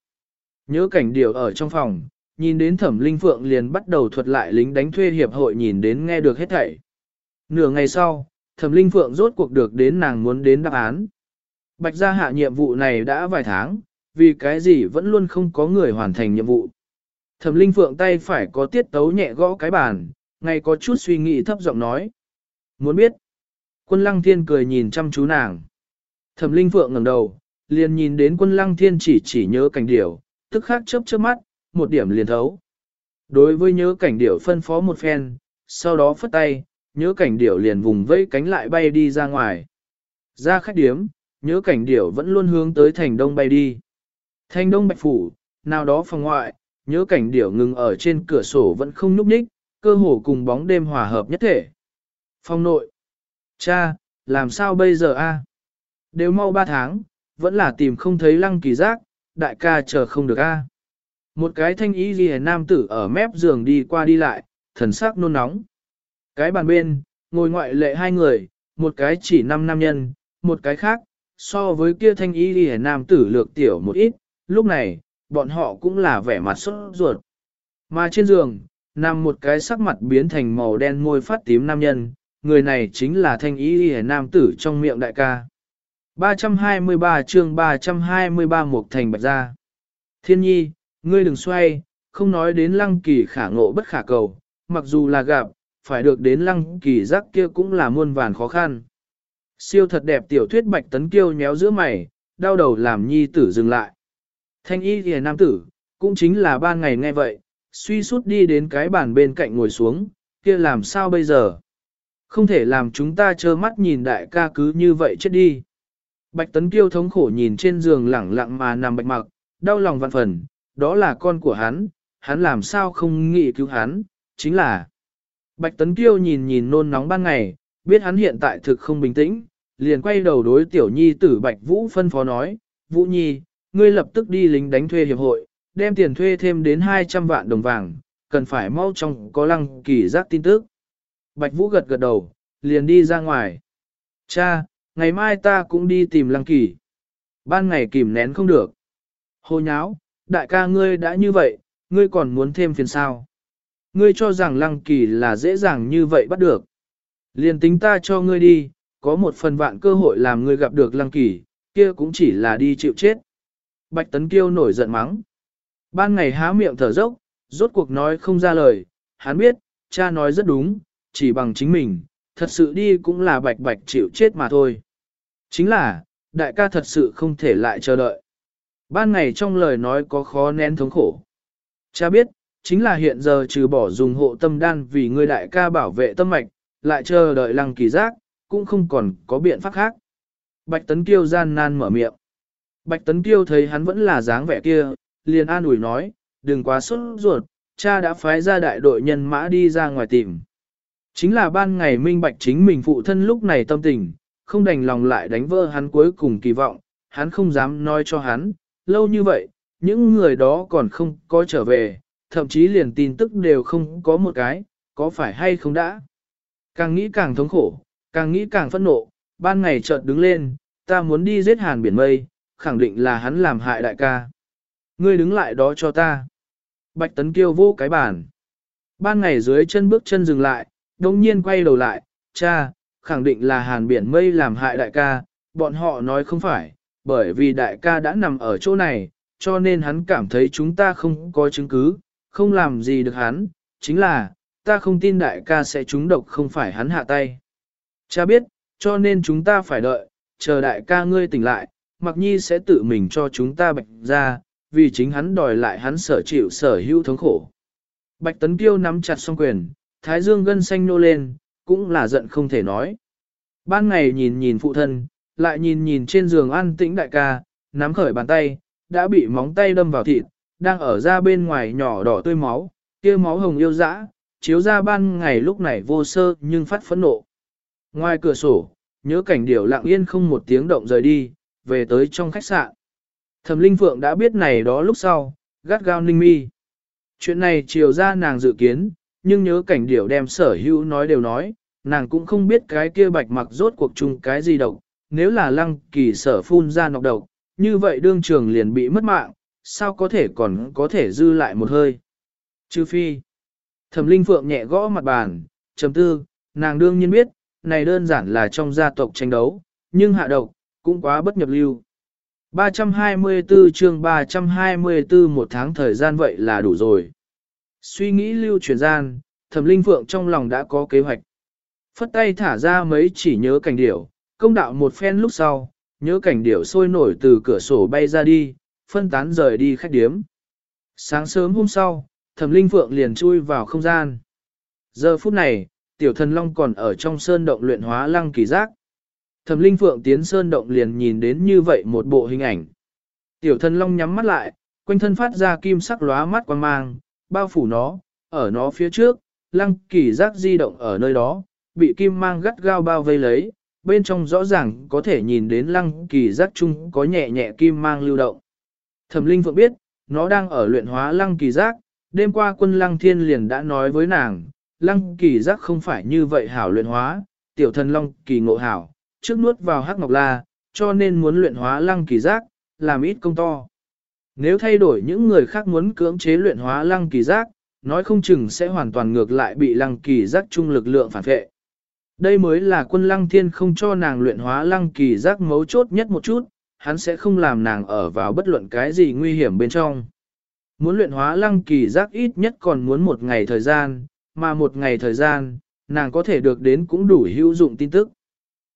Nhớ cảnh điều ở trong phòng, nhìn đến thẩm linh phượng liền bắt đầu thuật lại lính đánh thuê hiệp hội nhìn đến nghe được hết thảy. Nửa ngày sau, thẩm linh phượng rốt cuộc được đến nàng muốn đến đáp án. Bạch gia hạ nhiệm vụ này đã vài tháng, vì cái gì vẫn luôn không có người hoàn thành nhiệm vụ. Thẩm linh phượng tay phải có tiết tấu nhẹ gõ cái bàn, ngay có chút suy nghĩ thấp giọng nói. Muốn biết? Quân lăng thiên cười nhìn chăm chú nàng. Thẩm linh phượng ngẩng đầu, liền nhìn đến quân lăng thiên chỉ chỉ nhớ cảnh điểu, tức khắc chớp chớp mắt, một điểm liền thấu. Đối với nhớ cảnh điểu phân phó một phen, sau đó phất tay, nhớ cảnh điểu liền vùng vẫy cánh lại bay đi ra ngoài. Ra khách điếm, nhớ cảnh điểu vẫn luôn hướng tới thành đông bay đi. Thành đông bạch phủ, nào đó phòng ngoại, nhớ cảnh điểu ngừng ở trên cửa sổ vẫn không nhúc nhích, cơ hồ cùng bóng đêm hòa hợp nhất thể. phòng nội. Cha, làm sao bây giờ a? Đều mau ba tháng, vẫn là tìm không thấy lăng kỳ giác, đại ca chờ không được a. Một cái thanh ý ghi nam tử ở mép giường đi qua đi lại, thần sắc nôn nóng. Cái bàn bên, ngồi ngoại lệ hai người, một cái chỉ năm nam nhân, một cái khác, so với kia thanh ý đi nam tử lược tiểu một ít, lúc này, bọn họ cũng là vẻ mặt sốt ruột. Mà trên giường, nằm một cái sắc mặt biến thành màu đen môi phát tím nam nhân, người này chính là thanh ý đi nam tử trong miệng đại ca. 323 chương 323 một Thành Bạch Gia Thiên nhi, ngươi đừng xoay, không nói đến lăng kỳ khả ngộ bất khả cầu, mặc dù là gặp, phải được đến lăng kỳ giác kia cũng là muôn vàn khó khăn. Siêu thật đẹp tiểu thuyết bạch tấn kiêu nhéo giữa mày, đau đầu làm nhi tử dừng lại. Thanh y thì nam tử, cũng chính là ba ngày nghe vậy, suy sút đi đến cái bàn bên cạnh ngồi xuống, kia làm sao bây giờ? Không thể làm chúng ta trơ mắt nhìn đại ca cứ như vậy chết đi. Bạch tấn kiêu thống khổ nhìn trên giường lẳng lặng mà nằm bạch mặc, đau lòng vạn phần, đó là con của hắn, hắn làm sao không nghĩ cứu hắn, chính là Bạch Tấn Kiêu nhìn nhìn nôn nóng ban ngày, biết hắn hiện tại thực không bình tĩnh, liền quay đầu đối tiểu nhi tử Bạch Vũ phân phó nói, Vũ Nhi, ngươi lập tức đi lính đánh thuê hiệp hội, đem tiền thuê thêm đến 200 vạn đồng vàng, cần phải mau trong có lăng kỳ giác tin tức. Bạch Vũ gật gật đầu, liền đi ra ngoài. Cha, ngày mai ta cũng đi tìm lăng kỳ. Ban ngày kìm nén không được. Hồ nháo, đại ca ngươi đã như vậy, ngươi còn muốn thêm phiền sao? Ngươi cho rằng lăng kỳ là dễ dàng như vậy bắt được. Liền tính ta cho ngươi đi, có một phần vạn cơ hội làm ngươi gặp được lăng kỳ, kia cũng chỉ là đi chịu chết. Bạch Tấn Kiêu nổi giận mắng. Ban ngày há miệng thở dốc, rốt cuộc nói không ra lời, hắn biết, cha nói rất đúng, chỉ bằng chính mình, thật sự đi cũng là bạch bạch chịu chết mà thôi. Chính là, đại ca thật sự không thể lại chờ đợi. Ban ngày trong lời nói có khó nén thống khổ. Cha biết, chính là hiện giờ trừ bỏ dùng hộ tâm đan vì người đại ca bảo vệ tâm mạch, lại chờ đợi lăng kỳ giác, cũng không còn có biện pháp khác. Bạch Tấn Kiêu gian nan mở miệng. Bạch Tấn Kiêu thấy hắn vẫn là dáng vẻ kia, liền an ủi nói, đừng quá sốt ruột, cha đã phái ra đại đội nhân mã đi ra ngoài tìm. Chính là ban ngày minh bạch chính mình phụ thân lúc này tâm tình, không đành lòng lại đánh vỡ hắn cuối cùng kỳ vọng, hắn không dám nói cho hắn, lâu như vậy, những người đó còn không có trở về, thậm chí liền tin tức đều không có một cái, có phải hay không đã. Càng nghĩ càng thống khổ, càng nghĩ càng phẫn nộ, ban ngày chợt đứng lên, ta muốn đi giết hàn biển mây, khẳng định là hắn làm hại đại ca. Ngươi đứng lại đó cho ta. Bạch Tấn Kiêu vô cái bàn. Ban ngày dưới chân bước chân dừng lại, đồng nhiên quay đầu lại, cha, khẳng định là hàn biển mây làm hại đại ca, bọn họ nói không phải, bởi vì đại ca đã nằm ở chỗ này, cho nên hắn cảm thấy chúng ta không có chứng cứ, không làm gì được hắn, chính là, ta không tin đại ca sẽ trúng độc không phải hắn hạ tay. Cha biết, cho nên chúng ta phải đợi, chờ đại ca ngươi tỉnh lại, mặc nhi sẽ tự mình cho chúng ta bạch ra, vì chính hắn đòi lại hắn sở chịu sở hữu thống khổ. Bạch Tấn Kiêu nắm chặt song quyền, thái dương gân xanh nô lên, cũng là giận không thể nói. Ban ngày nhìn nhìn phụ thân, lại nhìn nhìn trên giường an tĩnh đại ca, nắm khởi bàn tay, đã bị móng tay đâm vào thịt, đang ở ra bên ngoài nhỏ đỏ tươi máu, kia máu hồng yêu dã, chiếu ra ban ngày lúc này vô sơ nhưng phát phẫn nộ. Ngoài cửa sổ, nhớ cảnh điểu lặng yên không một tiếng động rời đi, về tới trong khách sạn. Thẩm Linh Phượng đã biết này đó lúc sau, gắt gao ninh mi. Chuyện này chiều ra nàng dự kiến, nhưng nhớ cảnh điểu đem sở hữu nói đều nói, nàng cũng không biết cái kia bạch mặc rốt cuộc chung cái gì độc, nếu là lăng kỳ sở phun ra nọc độc, như vậy đương trường liền bị mất mạng, sao có thể còn có thể dư lại một hơi. Chư phi, thẩm linh phượng nhẹ gõ mặt bàn, trầm tư, nàng đương nhiên biết, này đơn giản là trong gia tộc tranh đấu, nhưng hạ độc, cũng quá bất nhập lưu. 324 chương 324 một tháng thời gian vậy là đủ rồi. Suy nghĩ lưu chuyển gian, thẩm linh phượng trong lòng đã có kế hoạch. Phất tay thả ra mấy chỉ nhớ cảnh điểu, công đạo một phen lúc sau, nhớ cảnh điểu sôi nổi từ cửa sổ bay ra đi, phân tán rời đi khách điếm. Sáng sớm hôm sau, thẩm linh phượng liền chui vào không gian. Giờ phút này, tiểu thần long còn ở trong sơn động luyện hóa lăng kỳ giác. Thẩm linh phượng tiến sơn động liền nhìn đến như vậy một bộ hình ảnh. Tiểu thần long nhắm mắt lại, quanh thân phát ra kim sắc lóa mắt quan mang, bao phủ nó, ở nó phía trước, lăng kỳ giác di động ở nơi đó, bị kim mang gắt gao bao vây lấy, bên trong rõ ràng có thể nhìn đến lăng kỳ giác chung có nhẹ nhẹ kim mang lưu động. Thẩm linh phượng biết, nó đang ở luyện hóa lăng kỳ giác, đêm qua quân lăng thiên liền đã nói với nàng, lăng kỳ giác không phải như vậy hảo luyện hóa, tiểu thần long kỳ ngộ hảo, trước nuốt vào hắc ngọc la, cho nên muốn luyện hóa lăng kỳ giác, làm ít công to. Nếu thay đổi những người khác muốn cưỡng chế luyện hóa lăng kỳ giác, nói không chừng sẽ hoàn toàn ngược lại bị lăng kỳ giác chung lực lượng phản vệ. Đây mới là quân lăng thiên không cho nàng luyện hóa lăng kỳ giác mấu chốt nhất một chút, hắn sẽ không làm nàng ở vào bất luận cái gì nguy hiểm bên trong. Muốn luyện hóa lăng kỳ giác ít nhất còn muốn một ngày thời gian, mà một ngày thời gian, nàng có thể được đến cũng đủ hữu dụng tin tức.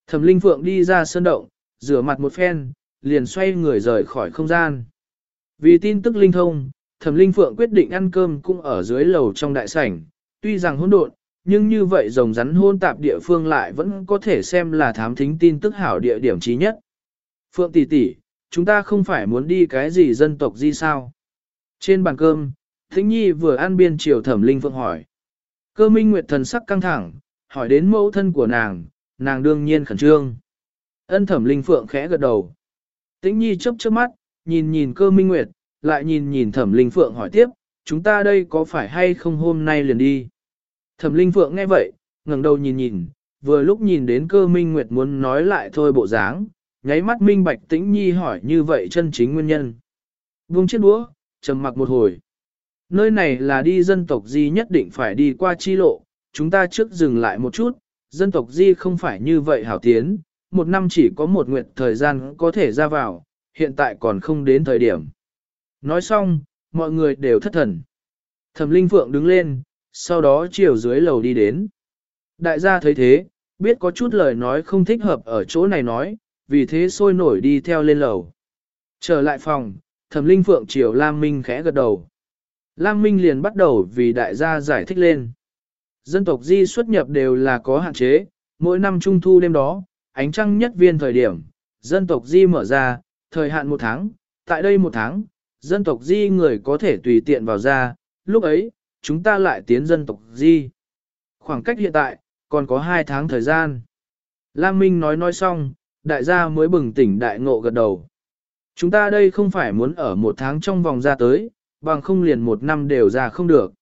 Thẩm Linh Phượng đi ra sơn động, rửa mặt một phen, liền xoay người rời khỏi không gian. Vì tin tức linh thông, Thẩm Linh Phượng quyết định ăn cơm cũng ở dưới lầu trong đại sảnh, tuy rằng hỗn độn, nhưng như vậy rồng rắn hôn tạp địa phương lại vẫn có thể xem là thám thính tin tức hảo địa điểm trí nhất. Phượng tỷ tỷ, chúng ta không phải muốn đi cái gì dân tộc gì sao? Trên bàn cơm, Thính Nhi vừa ăn biên chiều Thẩm Linh Phượng hỏi. Cơ Minh Nguyệt thần sắc căng thẳng, hỏi đến mẫu thân của nàng, nàng đương nhiên khẩn trương. Ân Thẩm Linh Phượng khẽ gật đầu. Tĩnh Nhi chớp chớp mắt, nhìn nhìn Cơ Minh Nguyệt, lại nhìn nhìn Thẩm Linh Phượng hỏi tiếp, chúng ta đây có phải hay không hôm nay liền đi? Thẩm Linh Phượng nghe vậy, ngẩng đầu nhìn nhìn, vừa lúc nhìn đến cơ minh nguyệt muốn nói lại thôi bộ dáng, nháy mắt minh bạch tĩnh nhi hỏi như vậy chân chính nguyên nhân. Vung chiếc đũa, trầm mặc một hồi. Nơi này là đi dân tộc di nhất định phải đi qua chi lộ, chúng ta trước dừng lại một chút, dân tộc di không phải như vậy hảo tiến, một năm chỉ có một nguyện thời gian có thể ra vào, hiện tại còn không đến thời điểm. Nói xong, mọi người đều thất thần. Thẩm Linh Phượng đứng lên, sau đó chiều dưới lầu đi đến. Đại gia thấy thế, biết có chút lời nói không thích hợp ở chỗ này nói, vì thế sôi nổi đi theo lên lầu. Trở lại phòng, thẩm linh phượng chiều Lam Minh khẽ gật đầu. Lam Minh liền bắt đầu vì đại gia giải thích lên. Dân tộc di xuất nhập đều là có hạn chế, mỗi năm trung thu đêm đó, ánh trăng nhất viên thời điểm, dân tộc di mở ra, thời hạn một tháng, tại đây một tháng, dân tộc di người có thể tùy tiện vào ra, lúc ấy, chúng ta lại tiến dân tộc di. Khoảng cách hiện tại, còn có hai tháng thời gian. Lam Minh nói nói xong, đại gia mới bừng tỉnh đại ngộ gật đầu. Chúng ta đây không phải muốn ở một tháng trong vòng ra tới, bằng không liền một năm đều ra không được.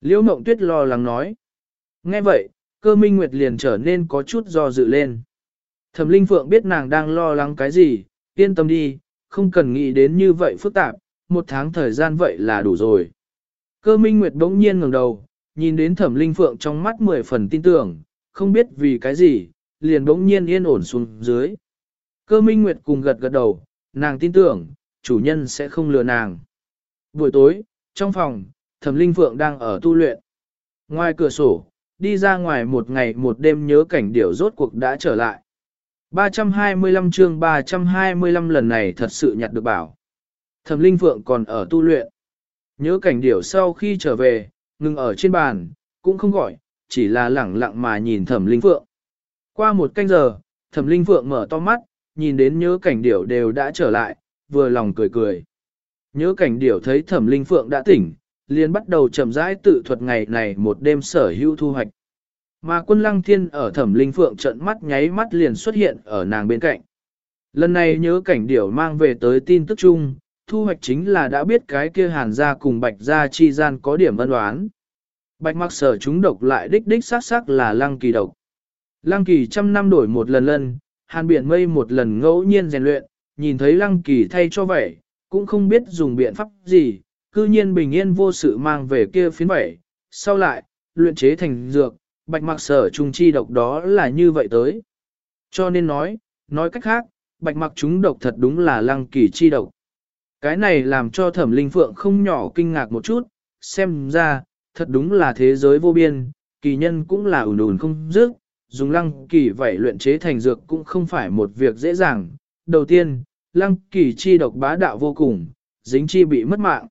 Liễu Mộng Tuyết lo lắng nói. Nghe vậy, cơ minh nguyệt liền trở nên có chút do dự lên. Thẩm Linh Phượng biết nàng đang lo lắng cái gì, yên tâm đi, không cần nghĩ đến như vậy phức tạp, một tháng thời gian vậy là đủ rồi. Cơ minh nguyệt bỗng nhiên ngẩng đầu, nhìn đến thẩm linh phượng trong mắt mười phần tin tưởng, không biết vì cái gì, liền bỗng nhiên yên ổn xuống dưới. Cơ minh nguyệt cùng gật gật đầu, nàng tin tưởng, chủ nhân sẽ không lừa nàng. Buổi tối, trong phòng, thẩm linh phượng đang ở tu luyện. Ngoài cửa sổ, đi ra ngoài một ngày một đêm nhớ cảnh điểu rốt cuộc đã trở lại. 325 chương 325 lần này thật sự nhặt được bảo. Thẩm Linh Phượng còn ở tu luyện. Nhớ cảnh điểu sau khi trở về, ngừng ở trên bàn, cũng không gọi, chỉ là lẳng lặng mà nhìn thẩm linh phượng. Qua một canh giờ, thẩm linh phượng mở to mắt, nhìn đến nhớ cảnh điểu đều đã trở lại, vừa lòng cười cười. Nhớ cảnh điểu thấy thẩm linh phượng đã tỉnh, liền bắt đầu chậm rãi tự thuật ngày này một đêm sở hữu thu hoạch. Mà quân lăng thiên ở thẩm linh phượng trận mắt nháy mắt liền xuất hiện ở nàng bên cạnh. Lần này nhớ cảnh điểu mang về tới tin tức chung, thu hoạch chính là đã biết cái kia hàn gia cùng bạch gia chi gian có điểm ân đoán. Bạch mặc sở chúng độc lại đích đích xác xác là lăng kỳ độc. Lăng kỳ trăm năm đổi một lần lần, hàn biển mây một lần ngẫu nhiên rèn luyện, nhìn thấy lăng kỳ thay cho vậy, cũng không biết dùng biện pháp gì, cư nhiên bình yên vô sự mang về kia phiến vậy. Sau lại, luyện chế thành dược, bạch mặc sở trung chi độc đó là như vậy tới. Cho nên nói, nói cách khác, bạch mặc chúng độc thật đúng là lăng kỳ chi độc. Cái này làm cho thẩm linh phượng không nhỏ kinh ngạc một chút, xem ra, thật đúng là thế giới vô biên, kỳ nhân cũng là ủn ủn không dứt, dùng lăng kỳ vậy luyện chế thành dược cũng không phải một việc dễ dàng. Đầu tiên, lăng kỳ chi độc bá đạo vô cùng, dính chi bị mất mạng.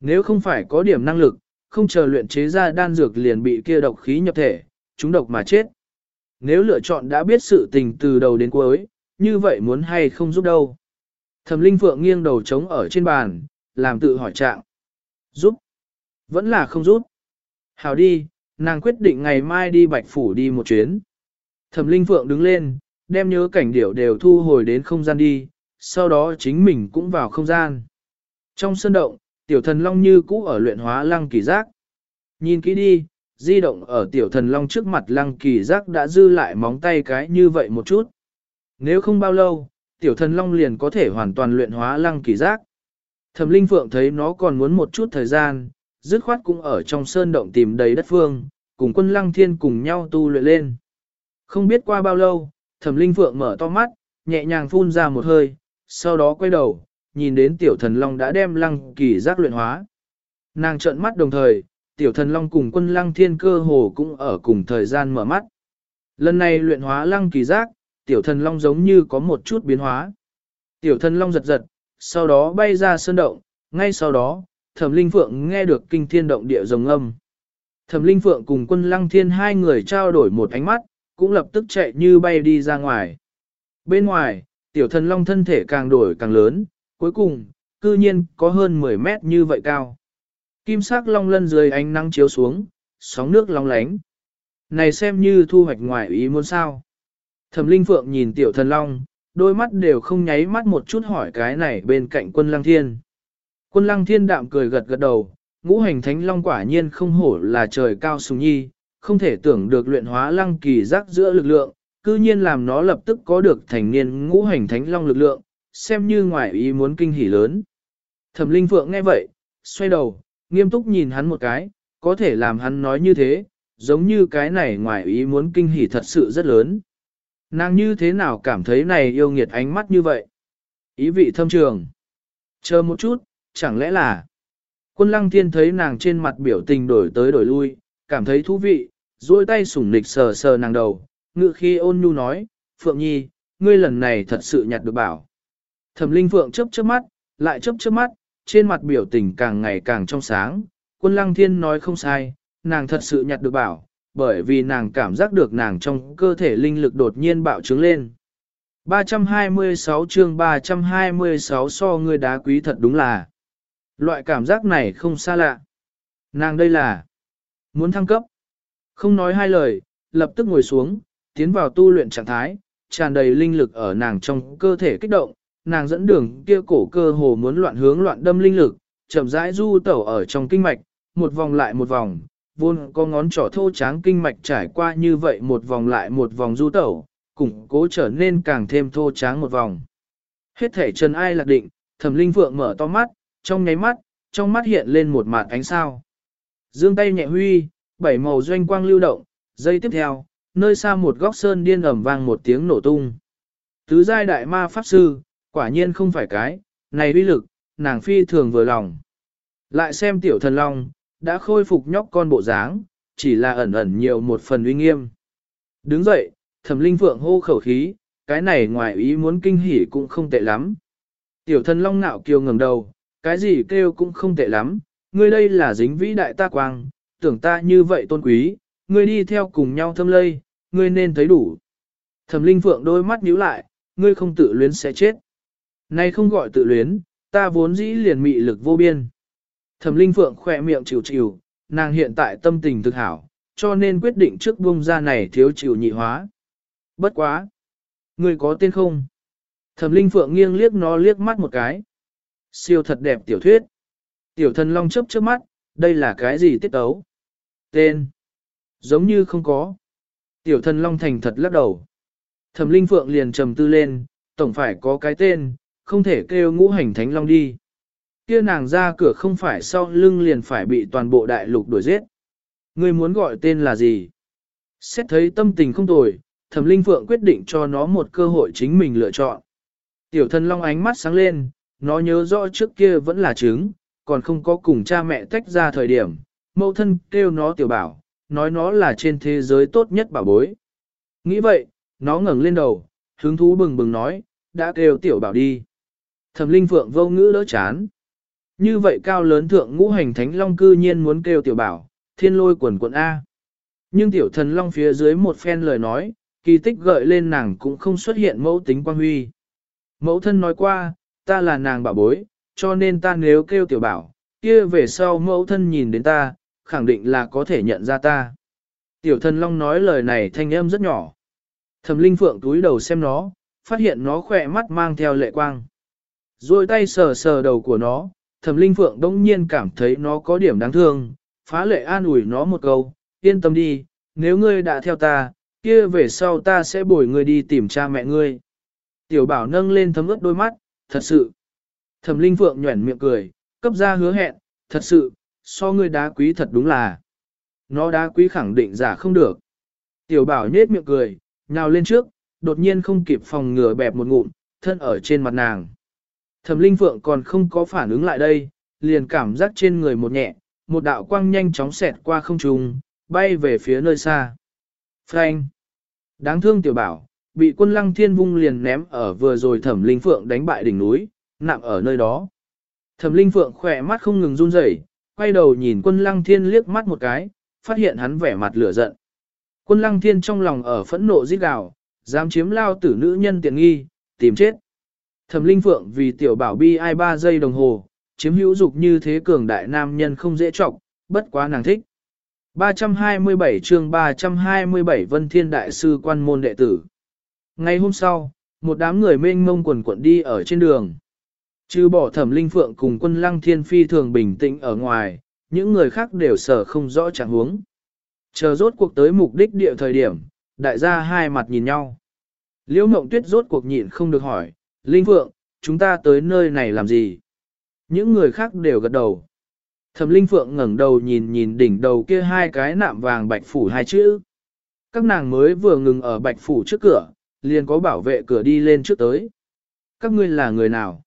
Nếu không phải có điểm năng lực, không chờ luyện chế ra đan dược liền bị kia độc khí nhập thể, chúng độc mà chết. Nếu lựa chọn đã biết sự tình từ đầu đến cuối, như vậy muốn hay không giúp đâu. Thẩm Linh Phượng nghiêng đầu trống ở trên bàn, làm tự hỏi trạng. Giúp? Vẫn là không giúp. Hảo đi, nàng quyết định ngày mai đi Bạch Phủ đi một chuyến. Thẩm Linh Phượng đứng lên, đem nhớ cảnh điểu đều thu hồi đến không gian đi, sau đó chính mình cũng vào không gian. Trong sân động, tiểu thần long như cũ ở luyện hóa lăng kỳ giác. Nhìn kỹ đi, di động ở tiểu thần long trước mặt lăng kỳ giác đã dư lại móng tay cái như vậy một chút. Nếu không bao lâu, tiểu thần long liền có thể hoàn toàn luyện hóa lăng kỳ giác. Thẩm linh phượng thấy nó còn muốn một chút thời gian, dứt khoát cũng ở trong sơn động tìm đầy đất phương, cùng quân lăng thiên cùng nhau tu luyện lên. Không biết qua bao lâu, thẩm linh phượng mở to mắt, nhẹ nhàng phun ra một hơi, sau đó quay đầu, nhìn đến tiểu thần long đã đem lăng kỳ giác luyện hóa. Nàng trợn mắt đồng thời, tiểu thần long cùng quân lăng thiên cơ hồ cũng ở cùng thời gian mở mắt. Lần này luyện hóa lăng kỳ giác, tiểu thần long giống như có một chút biến hóa. Tiểu thần long giật giật, sau đó bay ra sơn động, ngay sau đó, thẩm linh phượng nghe được kinh thiên động địa rồng âm. Thẩm linh phượng cùng quân lăng thiên hai người trao đổi một ánh mắt, cũng lập tức chạy như bay đi ra ngoài. Bên ngoài, tiểu thần long thân thể càng đổi càng lớn, cuối cùng, cư nhiên có hơn 10 mét như vậy cao. Kim sắc long lân dưới ánh nắng chiếu xuống, sóng nước long lánh. Này xem như thu hoạch ngoài ý muốn sao. Thẩm Linh Phượng nhìn tiểu thần long, đôi mắt đều không nháy mắt một chút hỏi cái này bên cạnh quân lăng thiên. Quân lăng thiên đạm cười gật gật đầu, ngũ hành thánh long quả nhiên không hổ là trời cao sùng nhi, không thể tưởng được luyện hóa lăng kỳ giác giữa lực lượng, cư nhiên làm nó lập tức có được thành niên ngũ hành thánh long lực lượng, xem như ngoại ý muốn kinh hỉ lớn. Thẩm Linh Phượng nghe vậy, xoay đầu, nghiêm túc nhìn hắn một cái, có thể làm hắn nói như thế, giống như cái này ngoại ý muốn kinh hỉ thật sự rất lớn. Nàng như thế nào cảm thấy này yêu nghiệt ánh mắt như vậy? Ý vị thâm trường. Chờ một chút, chẳng lẽ là... Quân lăng thiên thấy nàng trên mặt biểu tình đổi tới đổi lui, cảm thấy thú vị, duỗi tay sủng nịch sờ sờ nàng đầu, ngự khi ôn nhu nói, Phượng Nhi, ngươi lần này thật sự nhặt được bảo. Thẩm Linh Phượng chớp chớp mắt, lại chớp chớp mắt, trên mặt biểu tình càng ngày càng trong sáng. Quân Lăng Thiên nói không sai, nàng thật sự nhặt được bảo, bởi vì nàng cảm giác được nàng trong cơ thể linh lực đột nhiên bạo trướng lên. 326 chương 326 so người đá quý thật đúng là. Loại cảm giác này không xa lạ. Nàng đây là muốn thăng cấp. Không nói hai lời, lập tức ngồi xuống, tiến vào tu luyện trạng thái, tràn đầy linh lực ở nàng trong cơ thể kích động, nàng dẫn đường kia cổ cơ hồ muốn loạn hướng loạn đâm linh lực, chậm rãi du tẩu ở trong kinh mạch, một vòng lại một vòng, vốn có ngón trỏ thô tráng kinh mạch trải qua như vậy một vòng lại một vòng du tẩu, củng cố trở nên càng thêm thô tráng một vòng. Hết thể trần ai lạc định, thẩm linh phượng mở to mắt, trong nháy mắt, trong mắt hiện lên một mạt ánh sao. Dương tay nhẹ huy, bảy màu doanh quang lưu động, giây tiếp theo, nơi xa một góc sơn điên ẩm vang một tiếng nổ tung. Tứ giai đại ma pháp sư, quả nhiên không phải cái, này uy lực, nàng phi thường vừa lòng. Lại xem tiểu thần long, đã khôi phục nhóc con bộ dáng, chỉ là ẩn ẩn nhiều một phần uy nghiêm. Đứng dậy, thẩm linh phượng hô khẩu khí, cái này ngoài ý muốn kinh hỉ cũng không tệ lắm. Tiểu thần long nạo kiều ngẩng đầu, cái gì kêu cũng không tệ lắm, ngươi đây là dính vĩ đại ta quang, tưởng ta như vậy tôn quý, ngươi đi theo cùng nhau thâm lây, ngươi nên thấy đủ. Thẩm linh phượng đôi mắt nhíu lại, ngươi không tự luyến sẽ chết. Nay không gọi tự luyến, ta vốn dĩ liền mị lực vô biên. Thẩm Linh Phượng khỏe miệng chịu chịu, nàng hiện tại tâm tình thực hảo, cho nên quyết định trước buông ra này thiếu chịu nhị hóa. Bất quá! ngươi có tên không? Thẩm Linh Phượng nghiêng liếc nó liếc mắt một cái. Siêu thật đẹp tiểu thuyết. Tiểu thần long chấp trước mắt, đây là cái gì tiết tấu? Tên. Giống như không có. Tiểu thần long thành thật lắc đầu. Thẩm Linh Phượng liền trầm tư lên, tổng phải có cái tên, không thể kêu ngũ hành thánh long đi. Kia nàng ra cửa không phải sau lưng liền phải bị toàn bộ đại lục đuổi giết. Ngươi muốn gọi tên là gì? Xét thấy tâm tình không tồi, thẩm linh phượng quyết định cho nó một cơ hội chính mình lựa chọn. Tiểu thần long ánh mắt sáng lên, nó nhớ rõ trước kia vẫn là trứng, còn không có cùng cha mẹ tách ra thời điểm. Mẫu thân kêu nó tiểu bảo, nói nó là trên thế giới tốt nhất bảo bối. Nghĩ vậy, nó ngẩng lên đầu, hứng thú bừng bừng nói, đã kêu tiểu bảo đi. Thẩm linh phượng vô ngữ đỡ chán. Như vậy cao lớn thượng ngũ hành thánh long cư nhiên muốn kêu tiểu bảo, thiên lôi quần quận A. Nhưng tiểu thần long phía dưới một phen lời nói, kỳ tích gợi lên nàng cũng không xuất hiện mẫu tính quan huy. Mẫu thân nói qua, ta là nàng bảo bối, cho nên ta nếu kêu tiểu bảo, kia về sau mẫu thân nhìn đến ta, khẳng định là có thể nhận ra ta. Tiểu thần long nói lời này thanh âm rất nhỏ. Thẩm linh phượng túi đầu xem nó, phát hiện nó khỏe mắt mang theo lệ quang. Rồi tay sờ sờ đầu của nó, thẩm linh phượng đông nhiên cảm thấy nó có điểm đáng thương, phá lệ an ủi nó một câu, yên tâm đi, nếu ngươi đã theo ta, kia về sau ta sẽ bồi ngươi đi tìm cha mẹ ngươi. Tiểu bảo nâng lên thấm ướt đôi mắt, thật sự. Thẩm linh phượng nhuẩn miệng cười, cấp ra hứa hẹn, thật sự, so ngươi đá quý thật đúng là. Nó đá quý khẳng định giả không được. Tiểu bảo nhết miệng cười, nhào lên trước, đột nhiên không kịp phòng ngừa bẹp một ngụm, thân ở trên mặt nàng. Thẩm linh phượng còn không có phản ứng lại đây, liền cảm giác trên người một nhẹ, một đạo quang nhanh chóng xẹt qua không trung, bay về phía nơi xa. Frank! Đáng thương tiểu bảo, bị quân lăng thiên vung liền ném ở vừa rồi thẩm linh phượng đánh bại đỉnh núi, nằm ở nơi đó. Thẩm linh phượng khỏe mắt không ngừng run rẩy, quay đầu nhìn quân lăng thiên liếc mắt một cái, phát hiện hắn vẻ mặt lửa giận. Quân lăng thiên trong lòng ở phẫn nộ giết gào, dám chiếm lao tử nữ nhân tiện nghi, tìm chết. Thẩm linh phượng vì tiểu bảo bi ai ba giây đồng hồ, chiếm hữu dục như thế cường đại nam nhân không dễ trọng, bất quá nàng thích. 327 chương 327 Vân Thiên Đại Sư quan môn đệ tử. Ngày hôm sau, một đám người mênh mông quần quận đi ở trên đường. Chứ bỏ thẩm linh phượng cùng quân lăng thiên phi thường bình tĩnh ở ngoài, những người khác đều sở không rõ trạng huống. Chờ rốt cuộc tới mục đích địa thời điểm, đại gia hai mặt nhìn nhau. Liễu mộng tuyết rốt cuộc nhịn không được hỏi, Linh Phượng, chúng ta tới nơi này làm gì? Những người khác đều gật đầu. Thẩm Linh Phượng ngẩng đầu nhìn nhìn đỉnh đầu kia hai cái nạm vàng bạch phủ hai chữ. Các nàng mới vừa ngừng ở bạch phủ trước cửa, liền có bảo vệ cửa đi lên trước tới. Các ngươi là người nào?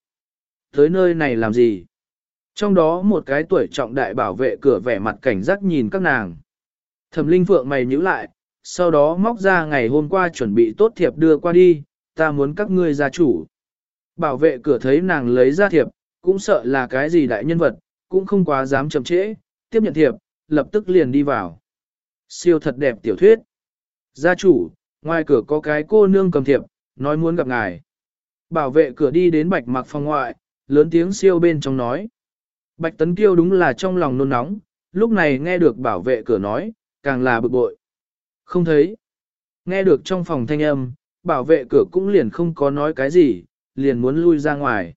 Tới nơi này làm gì? Trong đó một cái tuổi trọng đại bảo vệ cửa vẻ mặt cảnh giác nhìn các nàng. Thẩm Linh Phượng mày nhíu lại, sau đó móc ra ngày hôm qua chuẩn bị tốt thiệp đưa qua đi, ta muốn các ngươi gia chủ. Bảo vệ cửa thấy nàng lấy ra thiệp, cũng sợ là cái gì đại nhân vật, cũng không quá dám chậm trễ, tiếp nhận thiệp, lập tức liền đi vào. Siêu thật đẹp tiểu thuyết. Gia chủ, ngoài cửa có cái cô nương cầm thiệp, nói muốn gặp ngài. Bảo vệ cửa đi đến bạch mặc phòng ngoại, lớn tiếng siêu bên trong nói. Bạch tấn kiêu đúng là trong lòng nôn nóng, lúc này nghe được bảo vệ cửa nói, càng là bực bội. Không thấy. Nghe được trong phòng thanh âm, bảo vệ cửa cũng liền không có nói cái gì, liền muốn lui ra ngoài.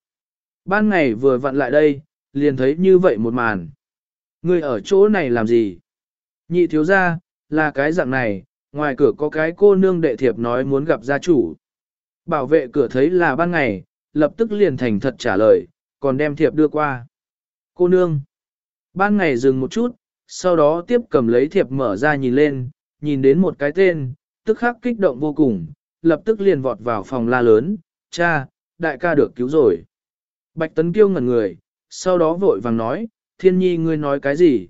Ban ngày vừa vặn lại đây, liền thấy như vậy một màn. Người ở chỗ này làm gì? Nhị thiếu ra, là cái dạng này, ngoài cửa có cái cô nương đệ thiệp nói muốn gặp gia chủ. Bảo vệ cửa thấy là ban ngày, lập tức liền thành thật trả lời, còn đem thiệp đưa qua. Cô nương. Ban ngày dừng một chút, sau đó tiếp cầm lấy thiệp mở ra nhìn lên, nhìn đến một cái tên, tức khắc kích động vô cùng, lập tức liền vọt vào phòng la lớn, cha, đại ca được cứu rồi. Bạch Tấn Kiêu ngẩn người, sau đó vội vàng nói, thiên nhi ngươi nói cái gì?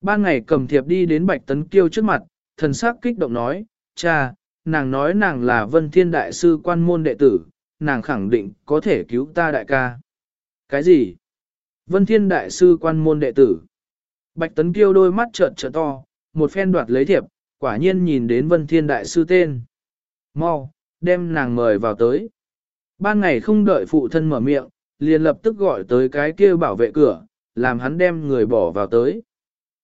Ban ngày cầm thiệp đi đến Bạch Tấn Kiêu trước mặt, thần sắc kích động nói, cha, nàng nói nàng là vân thiên đại sư quan môn đệ tử, nàng khẳng định có thể cứu ta đại ca. Cái gì? Vân thiên đại sư quan môn đệ tử. Bạch Tấn Kiêu đôi mắt trợn trợn to, một phen đoạt lấy thiệp, quả nhiên nhìn đến vân thiên đại sư tên. Mau, đem nàng mời vào tới. Ban ngày không đợi phụ thân mở miệng, liền lập tức gọi tới cái kia bảo vệ cửa, làm hắn đem người bỏ vào tới.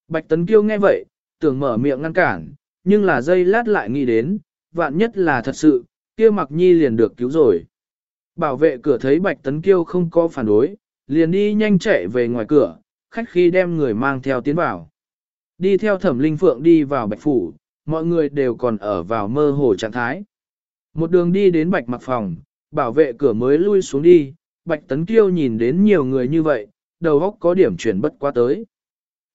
Bạch Tấn Kiêu nghe vậy, tưởng mở miệng ngăn cản, nhưng là dây lát lại nghĩ đến, vạn nhất là thật sự, kia mặc nhi liền được cứu rồi. Bảo vệ cửa thấy Bạch Tấn Kiêu không có phản đối, liền đi nhanh chạy về ngoài cửa, khách khi đem người mang theo tiến vào. Đi theo thẩm linh phượng đi vào Bạch Phủ, mọi người đều còn ở vào mơ hồ trạng thái. Một đường đi đến Bạch mặc phòng, bảo vệ cửa mới lui xuống đi, Bạch Tấn Kiêu nhìn đến nhiều người như vậy, đầu óc có điểm chuyển bất qua tới.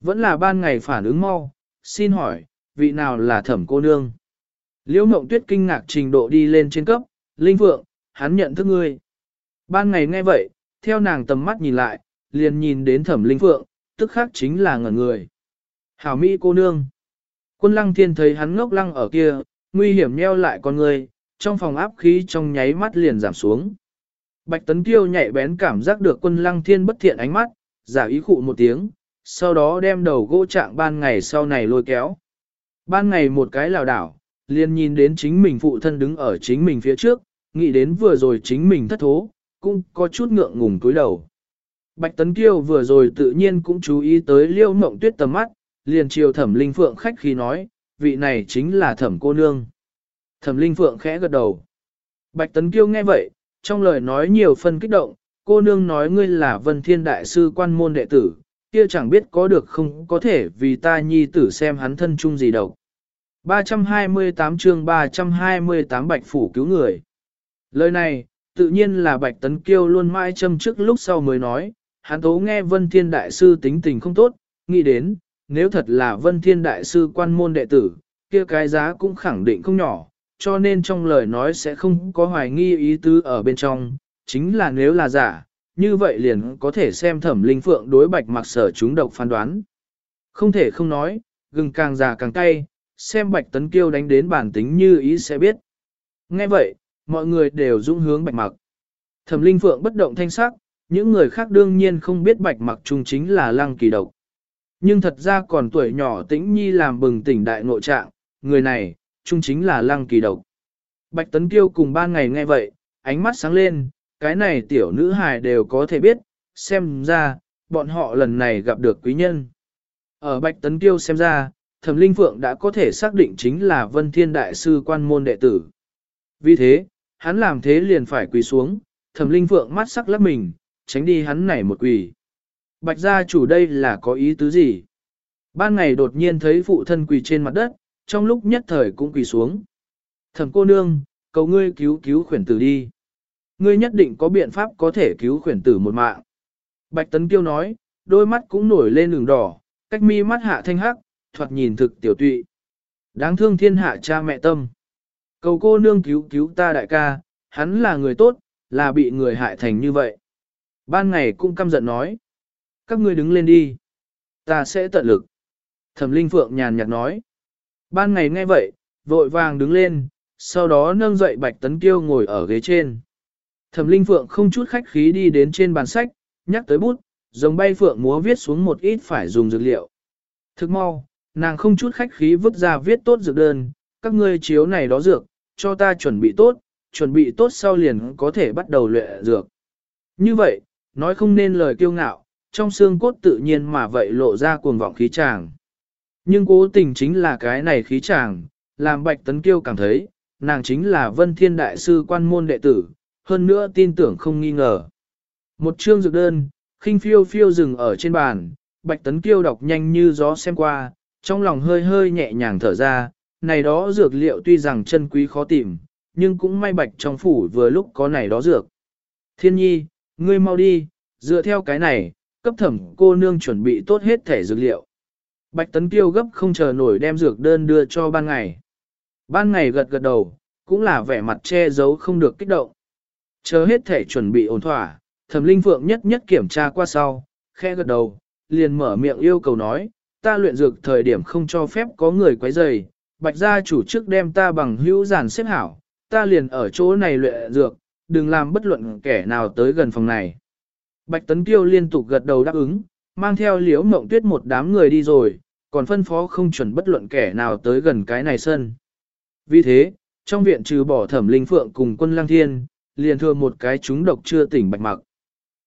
Vẫn là ban ngày phản ứng mau, xin hỏi, vị nào là thẩm cô nương? Liễu Mộng Tuyết kinh ngạc trình độ đi lên trên cấp, Linh Phượng, hắn nhận thức ngươi. Ban ngày nghe vậy, theo nàng tầm mắt nhìn lại, liền nhìn đến thẩm Linh Phượng, tức khác chính là ngẩn người. Hảo Mỹ cô nương. Quân lăng thiên thấy hắn ngốc lăng ở kia, Nguy hiểm nheo lại con người, trong phòng áp khí trong nháy mắt liền giảm xuống. Bạch Tấn Kiêu nhạy bén cảm giác được quân lăng thiên bất thiện ánh mắt, giả ý khụ một tiếng, sau đó đem đầu gỗ trạng ban ngày sau này lôi kéo. Ban ngày một cái lào đảo, liền nhìn đến chính mình phụ thân đứng ở chính mình phía trước, nghĩ đến vừa rồi chính mình thất thố, cũng có chút ngượng ngùng cúi đầu. Bạch Tấn Kiêu vừa rồi tự nhiên cũng chú ý tới liêu mộng tuyết tầm mắt, liền chiều thẩm linh phượng khách khi nói, vị này chính là thẩm cô nương. Thẩm linh phượng khẽ gật đầu. Bạch Tấn Kiêu nghe vậy, trong lời nói nhiều phân kích động, cô nương nói ngươi là vân thiên đại sư quan môn đệ tử, kia chẳng biết có được không có thể vì ta nhi tử xem hắn thân chung gì đâu. 328 chương 328 Bạch Phủ cứu người. Lời này, tự nhiên là Bạch Tấn Kiêu luôn mãi châm trước lúc sau mới nói, hắn tố nghe Vân Thiên Đại Sư tính tình không tốt, nghĩ đến, nếu thật là Vân Thiên Đại Sư quan môn đệ tử, kia cái giá cũng khẳng định không nhỏ, cho nên trong lời nói sẽ không có hoài nghi ý tứ ở bên trong, chính là nếu là giả, như vậy liền có thể xem thẩm linh phượng đối bạch mặc sở chúng độc phán đoán. Không thể không nói, gừng càng già càng cay, xem bạch tấn kiêu đánh đến bản tính như ý sẽ biết. Nghe vậy, mọi người đều dũng hướng bạch mặc. Thẩm linh phượng bất động thanh sắc, những người khác đương nhiên không biết bạch mặc trung chính là lăng kỳ độc. Nhưng thật ra còn tuổi nhỏ tĩnh nhi làm bừng tỉnh đại ngộ trạng, người này, trung chính là lăng kỳ độc. Bạch tấn kiêu cùng ba ngày nghe vậy, ánh mắt sáng lên, cái này tiểu nữ hài đều có thể biết, xem ra, bọn họ lần này gặp được quý nhân. Ở Bạch Tấn Kiêu xem ra, Thẩm Linh Phượng đã có thể xác định chính là Vân Thiên Đại Sư quan môn đệ tử. Vì thế, hắn làm thế liền phải quỳ xuống, Thẩm Linh Phượng mắt sắc lấp mình, tránh đi hắn này một quỳ. Bạch gia chủ đây là có ý tứ gì? Ban ngày đột nhiên thấy phụ thân quỳ trên mặt đất, trong lúc nhất thời cũng quỳ xuống. Thẩm cô nương, cầu ngươi cứu cứu khuyển tử đi. Ngươi nhất định có biện pháp có thể cứu khuyển tử một mạng. Bạch Tấn Kiêu nói, đôi mắt cũng nổi lên đường đỏ, cách mi mắt hạ thanh hắc, thoạt nhìn thực tiểu tụy. Đáng thương thiên hạ cha mẹ tâm. Cầu cô nương cứu cứu ta đại ca, hắn là người tốt, là bị người hại thành như vậy. Ban ngày cũng căm giận nói. Các ngươi đứng lên đi. Ta sẽ tận lực. Thẩm Linh Phượng nhàn nhạt nói. Ban ngày nghe vậy, vội vàng đứng lên, sau đó nâng dậy Bạch Tấn Kiêu ngồi ở ghế trên. Thẩm Linh Phượng không chút khách khí đi đến trên bàn sách, nhắc tới bút, giống bay phượng múa viết xuống một ít phải dùng dược liệu. Thức mau, nàng không chút khách khí vứt ra viết tốt dược đơn, các ngươi chiếu này đó dược, cho ta chuẩn bị tốt, chuẩn bị tốt sau liền có thể bắt đầu luyện dược. Như vậy, nói không nên lời kiêu ngạo, trong xương cốt tự nhiên mà vậy lộ ra cuồng vọng khí chàng. Nhưng cố tình chính là cái này khí chàng, làm Bạch Tấn Kiêu cảm thấy, nàng chính là Vân Thiên Đại Sư quan môn đệ tử, hơn nữa tin tưởng không nghi ngờ. Một chương dược đơn, khinh phiêu phiêu dừng ở trên bàn, Bạch Tấn Kiêu đọc nhanh như gió xem qua, trong lòng hơi hơi nhẹ nhàng thở ra, này đó dược liệu tuy rằng chân quý khó tìm, nhưng cũng may Bạch trong phủ vừa lúc có này đó dược. Thiên nhi, ngươi mau đi, dựa theo cái này, cấp thẩm cô nương chuẩn bị tốt hết thể dược liệu. Bạch Tấn Kiêu gấp không chờ nổi đem dược đơn đưa cho ban ngày. Ban ngày gật gật đầu, cũng là vẻ mặt che giấu không được kích động. Chờ hết thể chuẩn bị ổn thỏa, thẩm linh phượng nhất nhất kiểm tra qua sau, khe gật đầu, liền mở miệng yêu cầu nói, ta luyện dược thời điểm không cho phép có người quấy rầy, bạch gia chủ trước đem ta bằng hữu giản xếp hảo, ta liền ở chỗ này luyện dược, đừng làm bất luận kẻ nào tới gần phòng này. Bạch Tấn Kiêu liên tục gật đầu đáp ứng, mang theo liễu mộng tuyết một đám người đi rồi, còn phân phó không chuẩn bất luận kẻ nào tới gần cái này sân. Vì thế, trong viện trừ bỏ thẩm linh phượng cùng quân lang thiên, liền thừa một cái chúng độc chưa tỉnh bạch mặc.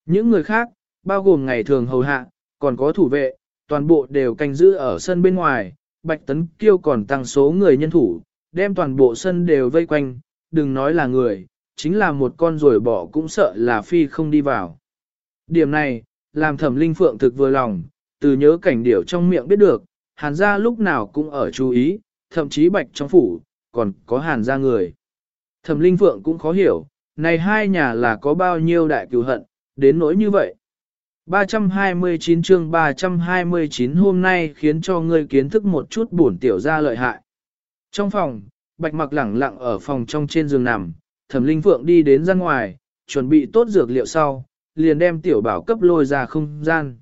Những người khác, bao gồm ngày thường hầu hạ, còn có thủ vệ, toàn bộ đều canh giữ ở sân bên ngoài, bạch tấn kiêu còn tăng số người nhân thủ, đem toàn bộ sân đều vây quanh, đừng nói là người, chính là một con rồi bỏ cũng sợ là phi không đi vào. Điểm này, làm thẩm linh phượng thực vừa lòng, từ nhớ cảnh điểu trong miệng biết được, hàn gia lúc nào cũng ở chú ý, thậm chí bạch trong phủ, còn có hàn gia người. Thẩm linh phượng cũng khó hiểu, này hai nhà là có bao nhiêu đại cửu hận, đến nỗi như vậy. 329 chương 329 hôm nay khiến cho ngươi kiến thức một chút bổn tiểu ra lợi hại. Trong phòng, bạch mặc lẳng lặng ở phòng trong trên giường nằm, thẩm linh phượng đi đến ra ngoài, chuẩn bị tốt dược liệu sau, liền đem tiểu bảo cấp lôi ra không gian.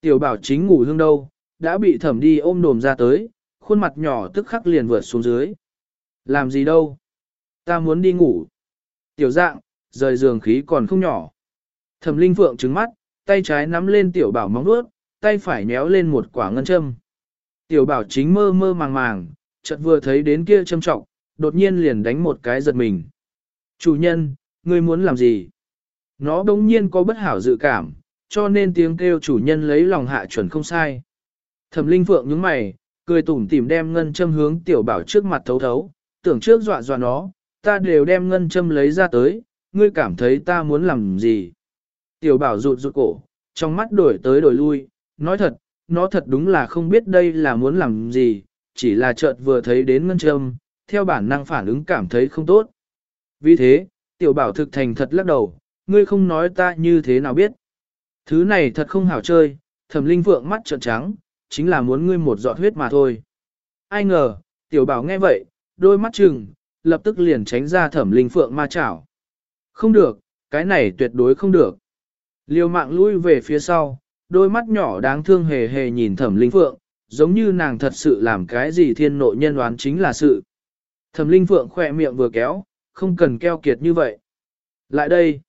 Tiểu bảo chính ngủ hương đâu, đã bị thẩm đi ôm đồm ra tới, khuôn mặt nhỏ tức khắc liền vượt xuống dưới. Làm gì đâu? Ta muốn đi ngủ. Tiểu dạng, rời giường khí còn không nhỏ. Thẩm linh phượng trứng mắt, tay trái nắm lên tiểu bảo móng nuốt, tay phải nhéo lên một quả ngân châm. Tiểu bảo chính mơ mơ màng màng, chợt vừa thấy đến kia châm trọng, đột nhiên liền đánh một cái giật mình. Chủ nhân, ngươi muốn làm gì? Nó đống nhiên có bất hảo dự cảm, cho nên tiếng kêu chủ nhân lấy lòng hạ chuẩn không sai. Thẩm linh phượng nhướng mày, cười tủm tỉm đem ngân châm hướng tiểu bảo trước mặt thấu thấu, tưởng trước dọa dọa nó, ta đều đem ngân châm lấy ra tới, ngươi cảm thấy ta muốn làm gì? Tiểu bảo rụt rụt cổ, trong mắt đổi tới đổi lui, nói thật, nó thật đúng là không biết đây là muốn làm gì, chỉ là chợt vừa thấy đến ngân châm, theo bản năng phản ứng cảm thấy không tốt. Vì thế, tiểu bảo thực thành thật lắc đầu, ngươi không nói ta như thế nào biết. Thứ này thật không hảo chơi, thẩm linh vượng mắt trợn trắng, chính là muốn ngươi một giọt huyết mà thôi. Ai ngờ, tiểu bảo nghe vậy, đôi mắt trừng, lập tức liền tránh ra thẩm linh phượng ma chảo. Không được, cái này tuyệt đối không được. liều mạng lui về phía sau, đôi mắt nhỏ đáng thương hề hề nhìn thẩm linh phượng, giống như nàng thật sự làm cái gì thiên nội nhân đoán chính là sự. Thẩm linh phượng khỏe miệng vừa kéo, không cần keo kiệt như vậy. Lại đây,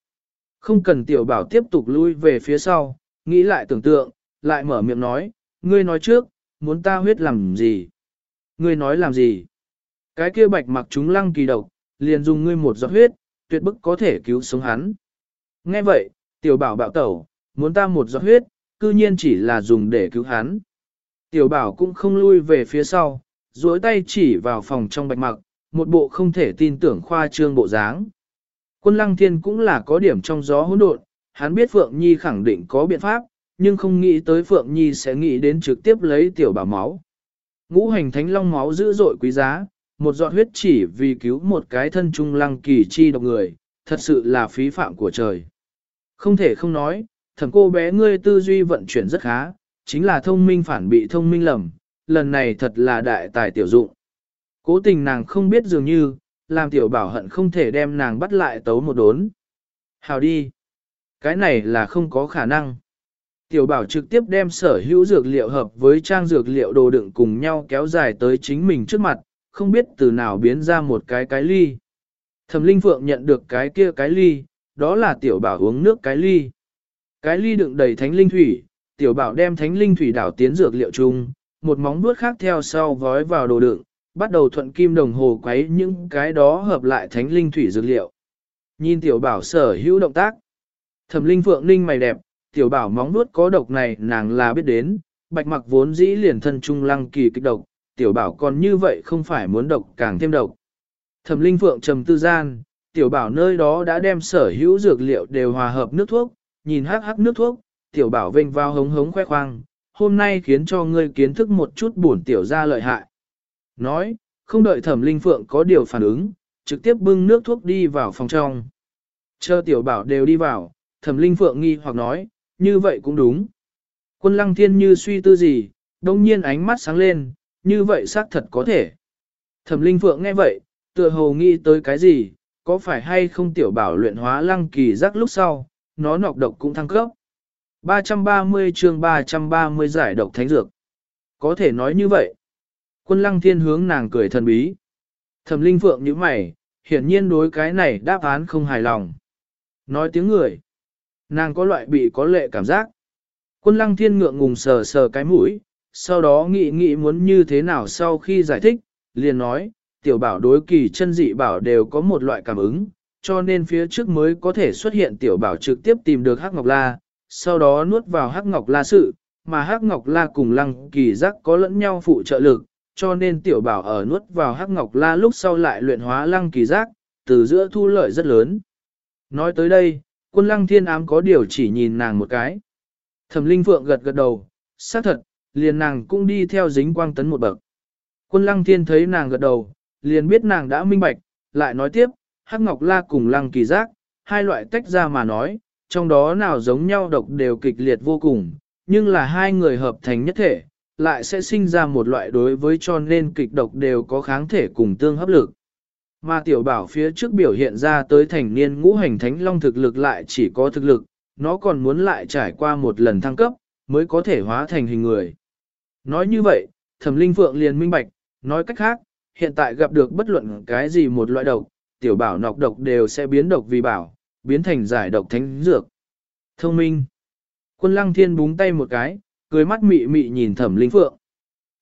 không cần tiểu bảo tiếp tục lui về phía sau, nghĩ lại tưởng tượng, lại mở miệng nói, ngươi nói trước, muốn ta huyết làm gì? Ngươi nói làm gì? Cái kia bạch mặc chúng lăng kỳ độc, liền dùng ngươi một giọt huyết, tuyệt bức có thể cứu sống hắn. Nghe vậy, tiểu bảo bạo tẩu, muốn ta một giọt huyết, cư nhiên chỉ là dùng để cứu hắn. Tiểu bảo cũng không lui về phía sau, duỗi tay chỉ vào phòng trong bạch mặc, một bộ không thể tin tưởng khoa trương bộ dáng. Quân lăng thiên cũng là có điểm trong gió hỗn độn, hắn biết Phượng Nhi khẳng định có biện pháp, nhưng không nghĩ tới Phượng Nhi sẽ nghĩ đến trực tiếp lấy tiểu bảo máu. Ngũ hành thánh long máu dữ dội quý giá, một giọt huyết chỉ vì cứu một cái thân trung lăng kỳ chi độc người, thật sự là phí phạm của trời. Không thể không nói, thầm cô bé ngươi tư duy vận chuyển rất khá, chính là thông minh phản bị thông minh lầm, lần này thật là đại tài tiểu dụng. Cố tình nàng không biết dường như, làm tiểu bảo hận không thể đem nàng bắt lại tấu một đốn. Hào đi. Cái này là không có khả năng. Tiểu bảo trực tiếp đem sở hữu dược liệu hợp với trang dược liệu đồ đựng cùng nhau kéo dài tới chính mình trước mặt, không biết từ nào biến ra một cái cái ly. Thẩm Linh Phượng nhận được cái kia cái ly, đó là tiểu bảo uống nước cái ly. Cái ly đựng đầy thánh linh thủy, tiểu bảo đem thánh linh thủy đảo tiến dược liệu chung, một móng vuốt khác theo sau vói vào đồ đựng, bắt đầu thuận kim đồng hồ quấy những cái đó hợp lại thánh linh thủy dược liệu. Nhìn tiểu bảo sở hữu động tác. Thẩm linh phượng ninh mày đẹp, tiểu bảo móng vuốt có độc này nàng là biết đến, bạch mặc vốn dĩ liền thân trung lăng kỳ kích độc, tiểu bảo còn như vậy không phải muốn độc càng thêm độc. Thẩm linh phượng trầm tư gian, tiểu bảo nơi đó đã đem sở hữu dược liệu đều hòa hợp nước thuốc, nhìn hắc hắc nước thuốc, tiểu bảo vênh vào hống hống khoe khoang, hôm nay khiến cho ngươi kiến thức một chút bổn tiểu ra lợi hại. Nói, không đợi thẩm linh phượng có điều phản ứng, trực tiếp bưng nước thuốc đi vào phòng trong. Chờ tiểu bảo đều đi vào, thẩm linh phượng nghi hoặc nói, như vậy cũng đúng. Quân lăng thiên như suy tư gì, đông nhiên ánh mắt sáng lên, như vậy xác thật có thể. Thẩm linh phượng nghe vậy, tựa hồ nghĩ tới cái gì, có phải hay không tiểu bảo luyện hóa lăng kỳ giác lúc sau, nó nọc độc cũng thăng cấp. 330 chương 330 giải độc thánh dược. Có thể nói như vậy. Quân lăng thiên hướng nàng cười thần bí. Thẩm linh phượng như mày, hiển nhiên đối cái này đáp án không hài lòng. Nói tiếng người. Nàng có loại bị có lệ cảm giác. Quân lăng thiên ngượng ngùng sờ sờ cái mũi, sau đó nghĩ nghĩ muốn như thế nào sau khi giải thích, liền nói, tiểu bảo đối kỳ chân dị bảo đều có một loại cảm ứng, cho nên phía trước mới có thể xuất hiện tiểu bảo trực tiếp tìm được Hắc Ngọc La, sau đó nuốt vào Hắc Ngọc La sự, mà Hắc Ngọc La cùng Lăng Kỳ Giác có lẫn nhau phụ trợ lực, cho nên tiểu bảo ở nuốt vào Hắc Ngọc La lúc sau lại luyện hóa Lăng Kỳ Giác, từ giữa thu lợi rất lớn. Nói tới đây, quân Lăng Thiên Ám có điều chỉ nhìn nàng một cái. Thẩm Linh Phượng gật gật đầu, xác thật, liền nàng cũng đi theo dính quang tấn một bậc. Quân Lăng Thiên thấy nàng gật đầu, liền biết nàng đã minh bạch, lại nói tiếp, Hắc Ngọc La cùng Lăng Kỳ Giác, hai loại tách ra mà nói, trong đó nào giống nhau độc đều kịch liệt vô cùng, nhưng là hai người hợp thành nhất thể, lại sẽ sinh ra một loại đối với cho nên kịch độc đều có kháng thể cùng tương hấp lực. Mà tiểu bảo phía trước biểu hiện ra tới thành niên ngũ hành thánh long thực lực lại chỉ có thực lực, nó còn muốn lại trải qua một lần thăng cấp, mới có thể hóa thành hình người. Nói như vậy, thẩm linh phượng liền minh bạch, nói cách khác, hiện tại gặp được bất luận cái gì một loại độc, tiểu bảo nọc độc đều sẽ biến độc vì bảo, biến thành giải độc thánh dược. Thông minh. Quân lăng thiên búng tay một cái, cười mắt mị mị nhìn thẩm linh phượng.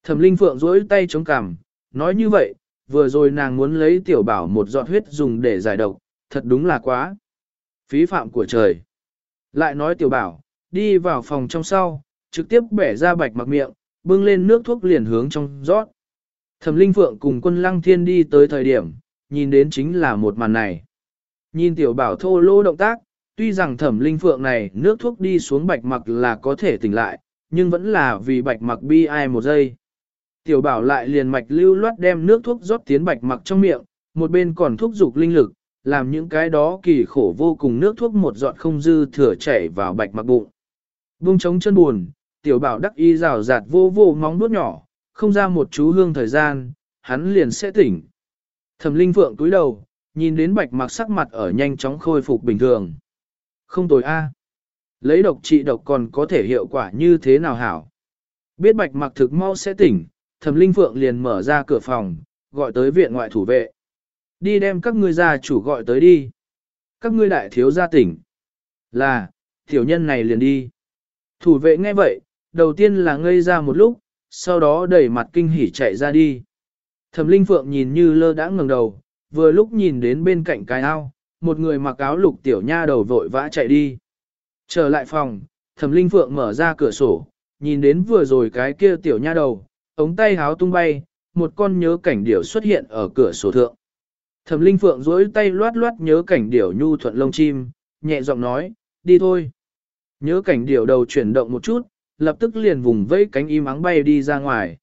Thẩm linh phượng duỗi tay chống cằm, nói như vậy, vừa rồi nàng muốn lấy tiểu bảo một giọt huyết dùng để giải độc, thật đúng là quá. Phí phạm của trời. Lại nói tiểu bảo, đi vào phòng trong sau, trực tiếp bẻ ra bạch mặc miệng, bưng lên nước thuốc liền hướng trong rót. Thẩm Linh Phượng cùng quân lăng thiên đi tới thời điểm, nhìn đến chính là một màn này. Nhìn tiểu bảo thô lô động tác, tuy rằng thẩm Linh Phượng này nước thuốc đi xuống bạch mặc là có thể tỉnh lại, nhưng vẫn là vì bạch mặc bi ai một giây. Tiểu bảo lại liền mạch lưu loát đem nước thuốc rót tiến bạch mặc trong miệng, một bên còn thúc giục linh lực, làm những cái đó kỳ khổ vô cùng nước thuốc một giọt không dư thừa chảy vào bạch mặc bụng. Bung trống chân buồn, tiểu bảo đắc y rào rạt vô vô móng nuốt nhỏ, không ra một chú hương thời gian, hắn liền sẽ tỉnh. Thẩm linh phượng túi đầu, nhìn đến bạch mặc sắc mặt ở nhanh chóng khôi phục bình thường. Không tồi a. Lấy độc trị độc còn có thể hiệu quả như thế nào hảo. Biết bạch mặc thực mau sẽ tỉnh, thẩm linh phượng liền mở ra cửa phòng, gọi tới viện ngoại thủ vệ. Đi đem các ngươi gia chủ gọi tới đi. Các ngươi đại thiếu gia tỉnh. Là, tiểu nhân này liền đi. Thủ vệ nghe vậy, đầu tiên là ngây ra một lúc, sau đó đẩy mặt kinh hỉ chạy ra đi. Thẩm Linh Phượng nhìn như lơ đã ngẩng đầu, vừa lúc nhìn đến bên cạnh cái ao, một người mặc áo lục tiểu nha đầu vội vã chạy đi. Trở lại phòng, Thẩm Linh Phượng mở ra cửa sổ, nhìn đến vừa rồi cái kia tiểu nha đầu, ống tay háo tung bay, một con nhớ cảnh điểu xuất hiện ở cửa sổ thượng. Thẩm Linh Phượng duỗi tay loát loát nhớ cảnh điểu nhu thuận lông chim, nhẹ giọng nói, đi thôi. Nhớ cảnh điểu đầu chuyển động một chút, lập tức liền vùng vẫy cánh im ắng bay đi ra ngoài.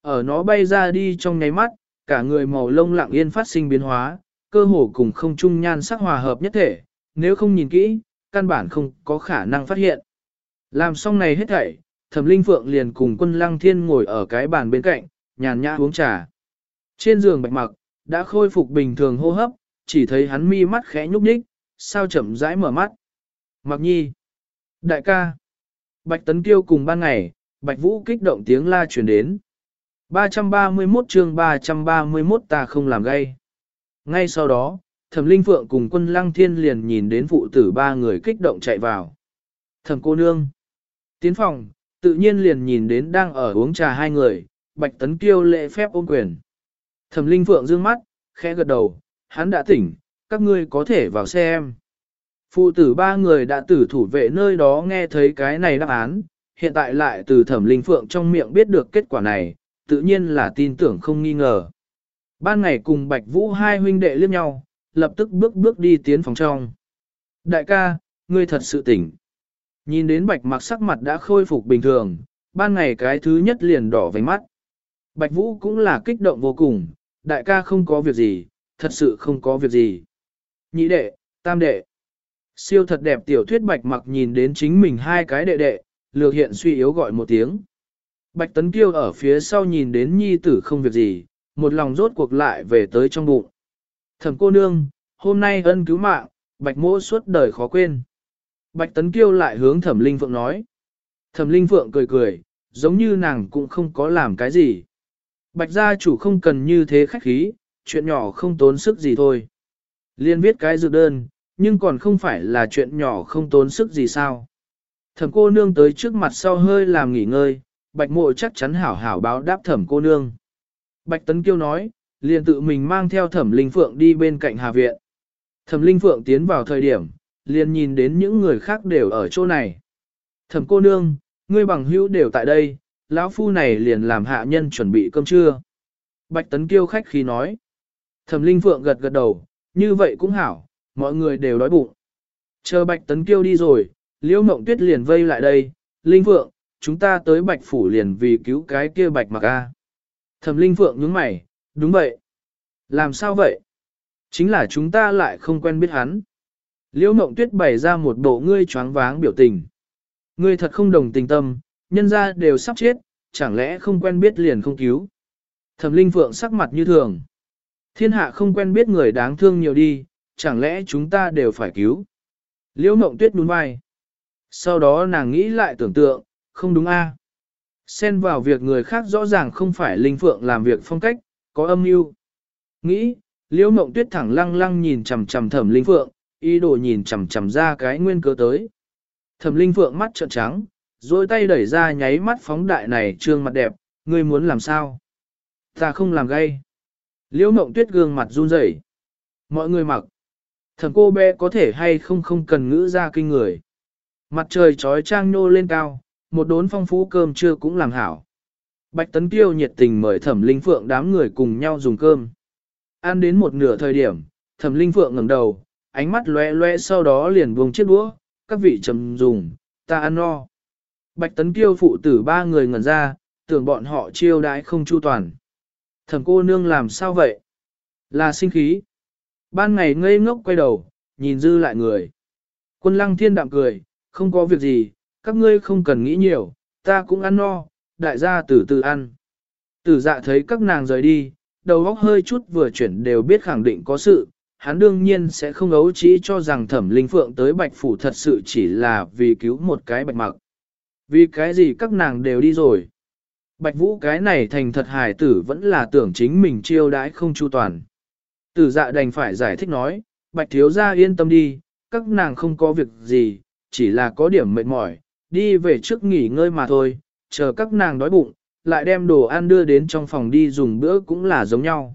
Ở nó bay ra đi trong nháy mắt, cả người màu lông lặng yên phát sinh biến hóa, cơ hồ cùng không trung nhan sắc hòa hợp nhất thể, nếu không nhìn kỹ, căn bản không có khả năng phát hiện. Làm xong này hết thảy, Thẩm Linh Phượng liền cùng quân lăng thiên ngồi ở cái bàn bên cạnh, nhàn nhã uống trà. Trên giường bạch mặc, đã khôi phục bình thường hô hấp, chỉ thấy hắn mi mắt khẽ nhúc nhích, sao chậm rãi mở mắt. Mặc nhi. Đại ca. Bạch Tấn Kiêu cùng ban ngày, Bạch Vũ kích động tiếng la truyền đến. 331 chương 331 ta không làm gây. Ngay sau đó, Thẩm Linh Phượng cùng quân Lăng Thiên liền nhìn đến phụ tử ba người kích động chạy vào. Thẩm cô nương. Tiến phòng, tự nhiên liền nhìn đến đang ở uống trà hai người, Bạch Tấn Kiêu lễ phép ôm quyền. Thẩm Linh Phượng dương mắt, khẽ gật đầu, hắn đã tỉnh, các ngươi có thể vào xem. Phụ tử ba người đã từ thủ vệ nơi đó nghe thấy cái này đáp án, hiện tại lại từ thẩm linh phượng trong miệng biết được kết quả này, tự nhiên là tin tưởng không nghi ngờ. Ban ngày cùng Bạch Vũ hai huynh đệ liếc nhau, lập tức bước bước đi tiến phòng trong. Đại ca, ngươi thật sự tỉnh. Nhìn đến Bạch mặc sắc mặt đã khôi phục bình thường, ban ngày cái thứ nhất liền đỏ vành mắt. Bạch Vũ cũng là kích động vô cùng, đại ca không có việc gì, thật sự không có việc gì. Nhị đệ, tam đệ. Siêu thật đẹp tiểu thuyết bạch mặc nhìn đến chính mình hai cái đệ đệ, lược hiện suy yếu gọi một tiếng. Bạch tấn kiêu ở phía sau nhìn đến nhi tử không việc gì, một lòng rốt cuộc lại về tới trong bụng. Thẩm cô nương, hôm nay ân cứu mạng, bạch mỗ suốt đời khó quên. Bạch tấn kiêu lại hướng thẩm linh phượng nói. Thẩm linh phượng cười cười, giống như nàng cũng không có làm cái gì. Bạch gia chủ không cần như thế khách khí, chuyện nhỏ không tốn sức gì thôi. Liên viết cái dự đơn, nhưng còn không phải là chuyện nhỏ không tốn sức gì sao. Thẩm cô nương tới trước mặt sau hơi làm nghỉ ngơi, bạch mộ chắc chắn hảo hảo báo đáp thẩm cô nương. Bạch tấn kiêu nói, liền tự mình mang theo thẩm linh phượng đi bên cạnh hà viện. Thẩm linh phượng tiến vào thời điểm, liền nhìn đến những người khác đều ở chỗ này. Thẩm cô nương, ngươi bằng hữu đều tại đây, lão phu này liền làm hạ nhân chuẩn bị cơm trưa. Bạch tấn kiêu khách khí nói. Thẩm linh phượng gật gật đầu, như vậy cũng hảo, mọi người đều đói bụng. Chờ Bạch Tấn Kiêu đi rồi, Liễu Mộng Tuyết liền vây lại đây, Linh Phượng, chúng ta tới Bạch Phủ liền vì cứu cái kia Bạch Mặc A. Thẩm Linh Phượng nhướng mày, đúng vậy. Làm sao vậy? Chính là chúng ta lại không quen biết hắn. Liễu Mộng Tuyết bày ra một bộ ngươi choáng váng biểu tình. Ngươi thật không đồng tình tâm, nhân ra đều sắp chết, chẳng lẽ không quen biết liền không cứu. Thẩm Linh Phượng sắc mặt như thường. Thiên hạ không quen biết người đáng thương nhiều đi, chẳng lẽ chúng ta đều phải cứu? Liễu mộng tuyết nhún vai. Sau đó nàng nghĩ lại tưởng tượng, không đúng a? Xen vào việc người khác rõ ràng không phải linh phượng làm việc phong cách, có âm mưu. Nghĩ, liễu mộng tuyết thẳng lăng lăng nhìn chằm chằm thẩm linh phượng, ý đồ nhìn chằm chằm ra cái nguyên cớ tới. Thẩm linh phượng mắt trợn trắng, rồi tay đẩy ra nháy mắt phóng đại này trương mặt đẹp, ngươi muốn làm sao? Ta không làm gay. Liễu mộng tuyết gương mặt run rẩy. Mọi người mặc. Thẩm cô bé có thể hay không không cần ngữ ra kinh người. Mặt trời trói trang nô lên cao, một đốn phong phú cơm trưa cũng làm hảo. Bạch Tấn Kiêu nhiệt tình mời Thẩm Linh Phượng đám người cùng nhau dùng cơm. Ăn đến một nửa thời điểm, Thẩm Linh Phượng ngẩng đầu, ánh mắt lóe lóe sau đó liền buông chiếc đũa, các vị trầm dùng, ta ăn no. Bạch Tấn Kiêu phụ tử ba người ngẩn ra, tưởng bọn họ chiêu đãi không chu toàn. Thẩm cô nương làm sao vậy? Là sinh khí. Ban ngày ngây ngốc quay đầu, nhìn dư lại người. Quân lăng thiên đạm cười, không có việc gì, các ngươi không cần nghĩ nhiều, ta cũng ăn no, đại gia từ từ ăn. Tử dạ thấy các nàng rời đi, đầu óc hơi chút vừa chuyển đều biết khẳng định có sự, hắn đương nhiên sẽ không ấu trí cho rằng thẩm linh phượng tới bạch phủ thật sự chỉ là vì cứu một cái bạch mặc. Vì cái gì các nàng đều đi rồi. Bạch vũ cái này thành thật hài tử vẫn là tưởng chính mình chiêu đãi không chu toàn. Tử dạ đành phải giải thích nói, bạch thiếu gia yên tâm đi, các nàng không có việc gì, chỉ là có điểm mệt mỏi, đi về trước nghỉ ngơi mà thôi, chờ các nàng đói bụng, lại đem đồ ăn đưa đến trong phòng đi dùng bữa cũng là giống nhau.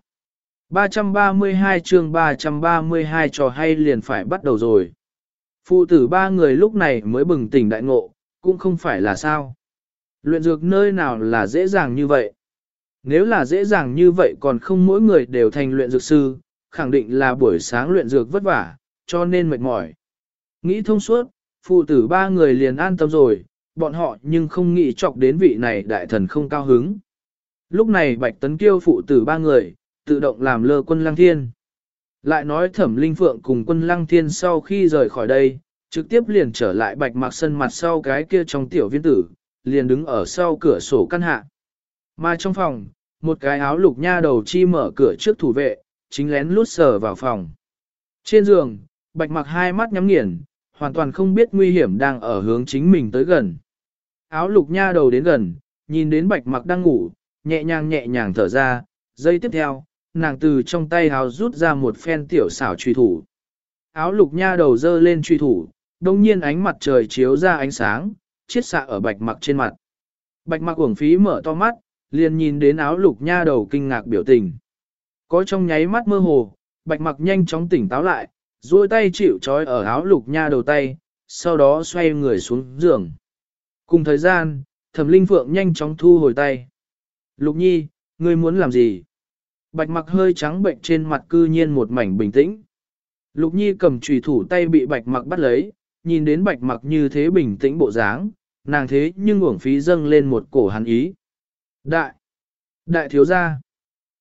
332 chương 332 trò hay liền phải bắt đầu rồi. Phụ tử ba người lúc này mới bừng tỉnh đại ngộ, cũng không phải là sao. Luyện dược nơi nào là dễ dàng như vậy? Nếu là dễ dàng như vậy còn không mỗi người đều thành luyện dược sư, khẳng định là buổi sáng luyện dược vất vả, cho nên mệt mỏi. Nghĩ thông suốt, phụ tử ba người liền an tâm rồi, bọn họ nhưng không nghĩ chọc đến vị này đại thần không cao hứng. Lúc này Bạch Tấn Kiêu phụ tử ba người, tự động làm lơ quân lăng thiên. Lại nói thẩm linh phượng cùng quân lăng thiên sau khi rời khỏi đây, trực tiếp liền trở lại bạch mạc sân mặt sau cái kia trong tiểu viên tử, liền đứng ở sau cửa sổ căn hạ. Mà trong phòng, một cái áo lục nha đầu chi mở cửa trước thủ vệ, chính lén lút sờ vào phòng. Trên giường, bạch mặc hai mắt nhắm nghiền, hoàn toàn không biết nguy hiểm đang ở hướng chính mình tới gần. Áo lục nha đầu đến gần, nhìn đến bạch mặc đang ngủ, nhẹ nhàng nhẹ nhàng thở ra, giây tiếp theo, nàng từ trong tay áo rút ra một phen tiểu xảo truy thủ. Áo lục nha đầu dơ lên truy thủ, đông nhiên ánh mặt trời chiếu ra ánh sáng, chiết xạ ở bạch mặc trên mặt. Bạch mặc uổng phí mở to mắt, liền nhìn đến áo lục nha đầu kinh ngạc biểu tình. Có trong nháy mắt mơ hồ, bạch mặc nhanh chóng tỉnh táo lại, duỗi tay chịu trói ở áo lục nha đầu tay, sau đó xoay người xuống giường. Cùng thời gian, thẩm linh phượng nhanh chóng thu hồi tay. Lục nhi, ngươi muốn làm gì? Bạch mặc hơi trắng bệnh trên mặt cư nhiên một mảnh bình tĩnh. Lục nhi cầm trùy thủ tay bị bạch mặc bắt lấy, nhìn đến bạch mặc như thế bình tĩnh bộ dáng, nàng thế nhưng uổng phí dâng lên một cổ hắn ý. Đại! Đại thiếu gia!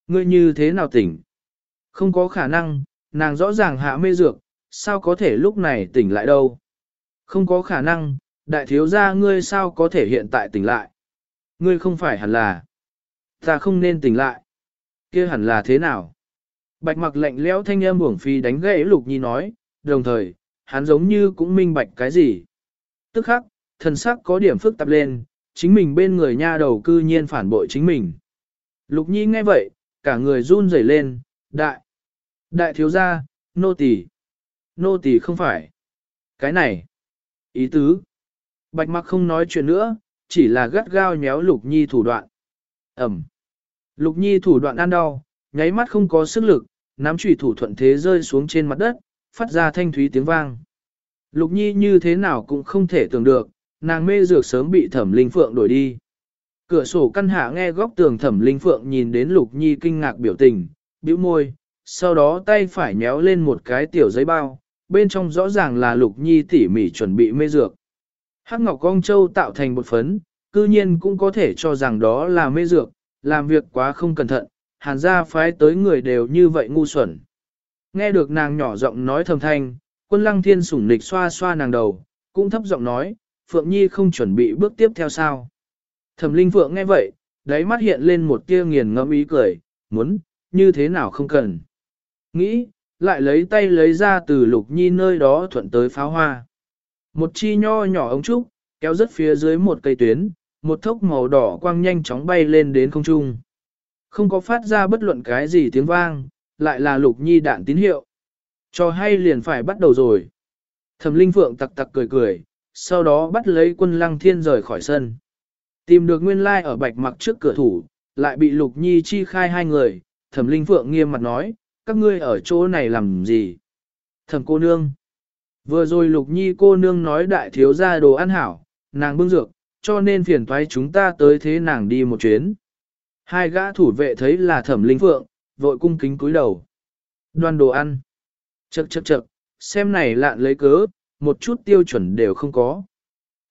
Ngươi như thế nào tỉnh? Không có khả năng, nàng rõ ràng hạ mê dược, sao có thể lúc này tỉnh lại đâu? Không có khả năng, đại thiếu gia ngươi sao có thể hiện tại tỉnh lại? Ngươi không phải hẳn là... Ta không nên tỉnh lại. kia hẳn là thế nào? Bạch mặc lạnh lẽo thanh âm uổng phi đánh gãy lục nhi nói, đồng thời, hắn giống như cũng minh bạch cái gì. Tức khắc, thần sắc có điểm phức tạp lên, chính mình bên người nha đầu cư nhiên phản bội chính mình. Lục nhi nghe vậy, cả người run rẩy lên, đại, đại thiếu gia, nô tỳ, nô tỳ không phải. Cái này, ý tứ. Bạch mặc không nói chuyện nữa, chỉ là gắt gao nhéo lục nhi thủ đoạn. Ẩm. Lục nhi thủ đoạn ăn đau, nháy mắt không có sức lực, nắm chủy thủ thuận thế rơi xuống trên mặt đất, phát ra thanh thúy tiếng vang. Lục nhi như thế nào cũng không thể tưởng được, nàng mê dược sớm bị thẩm linh phượng đổi đi. Cửa sổ căn hạ nghe góc tường thẩm linh phượng nhìn đến lục nhi kinh ngạc biểu tình, bĩu môi, sau đó tay phải nhéo lên một cái tiểu giấy bao, bên trong rõ ràng là lục nhi tỉ mỉ chuẩn bị mê dược. Hắc ngọc cong châu tạo thành một phấn, cư nhiên cũng có thể cho rằng đó là mê dược, làm việc quá không cẩn thận, hàn gia phái tới người đều như vậy ngu xuẩn. Nghe được nàng nhỏ giọng nói thầm thanh, quân lăng thiên sủng nịch xoa xoa nàng đầu, cũng thấp giọng nói, Phượng Nhi không chuẩn bị bước tiếp theo sao. Thẩm Linh Phượng nghe vậy, đáy mắt hiện lên một tia nghiền ngẫm ý cười, muốn, như thế nào không cần. Nghĩ, lại lấy tay lấy ra từ Lục Nhi nơi đó thuận tới pháo hoa. Một chi nho nhỏ ống trúc, kéo rất phía dưới một cây tuyến, một thốc màu đỏ quang nhanh chóng bay lên đến không trung. Không có phát ra bất luận cái gì tiếng vang, lại là lục nhi đạn tín hiệu. Cho hay liền phải bắt đầu rồi. Thẩm linh phượng tặc tặc cười cười, sau đó bắt lấy quân lăng thiên rời khỏi sân. Tìm được nguyên lai ở bạch mặc trước cửa thủ, lại bị lục nhi chi khai hai người, thẩm linh phượng nghiêm mặt nói, các ngươi ở chỗ này làm gì? Thẩm cô nương. Vừa rồi lục nhi cô nương nói đại thiếu ra đồ ăn hảo, nàng bưng dược, cho nên phiền thoái chúng ta tới thế nàng đi một chuyến. Hai gã thủ vệ thấy là thẩm linh phượng, vội cung kính cúi đầu. Đoan đồ ăn. Chậc chậc chậc, xem này lạn lấy cớ, một chút tiêu chuẩn đều không có.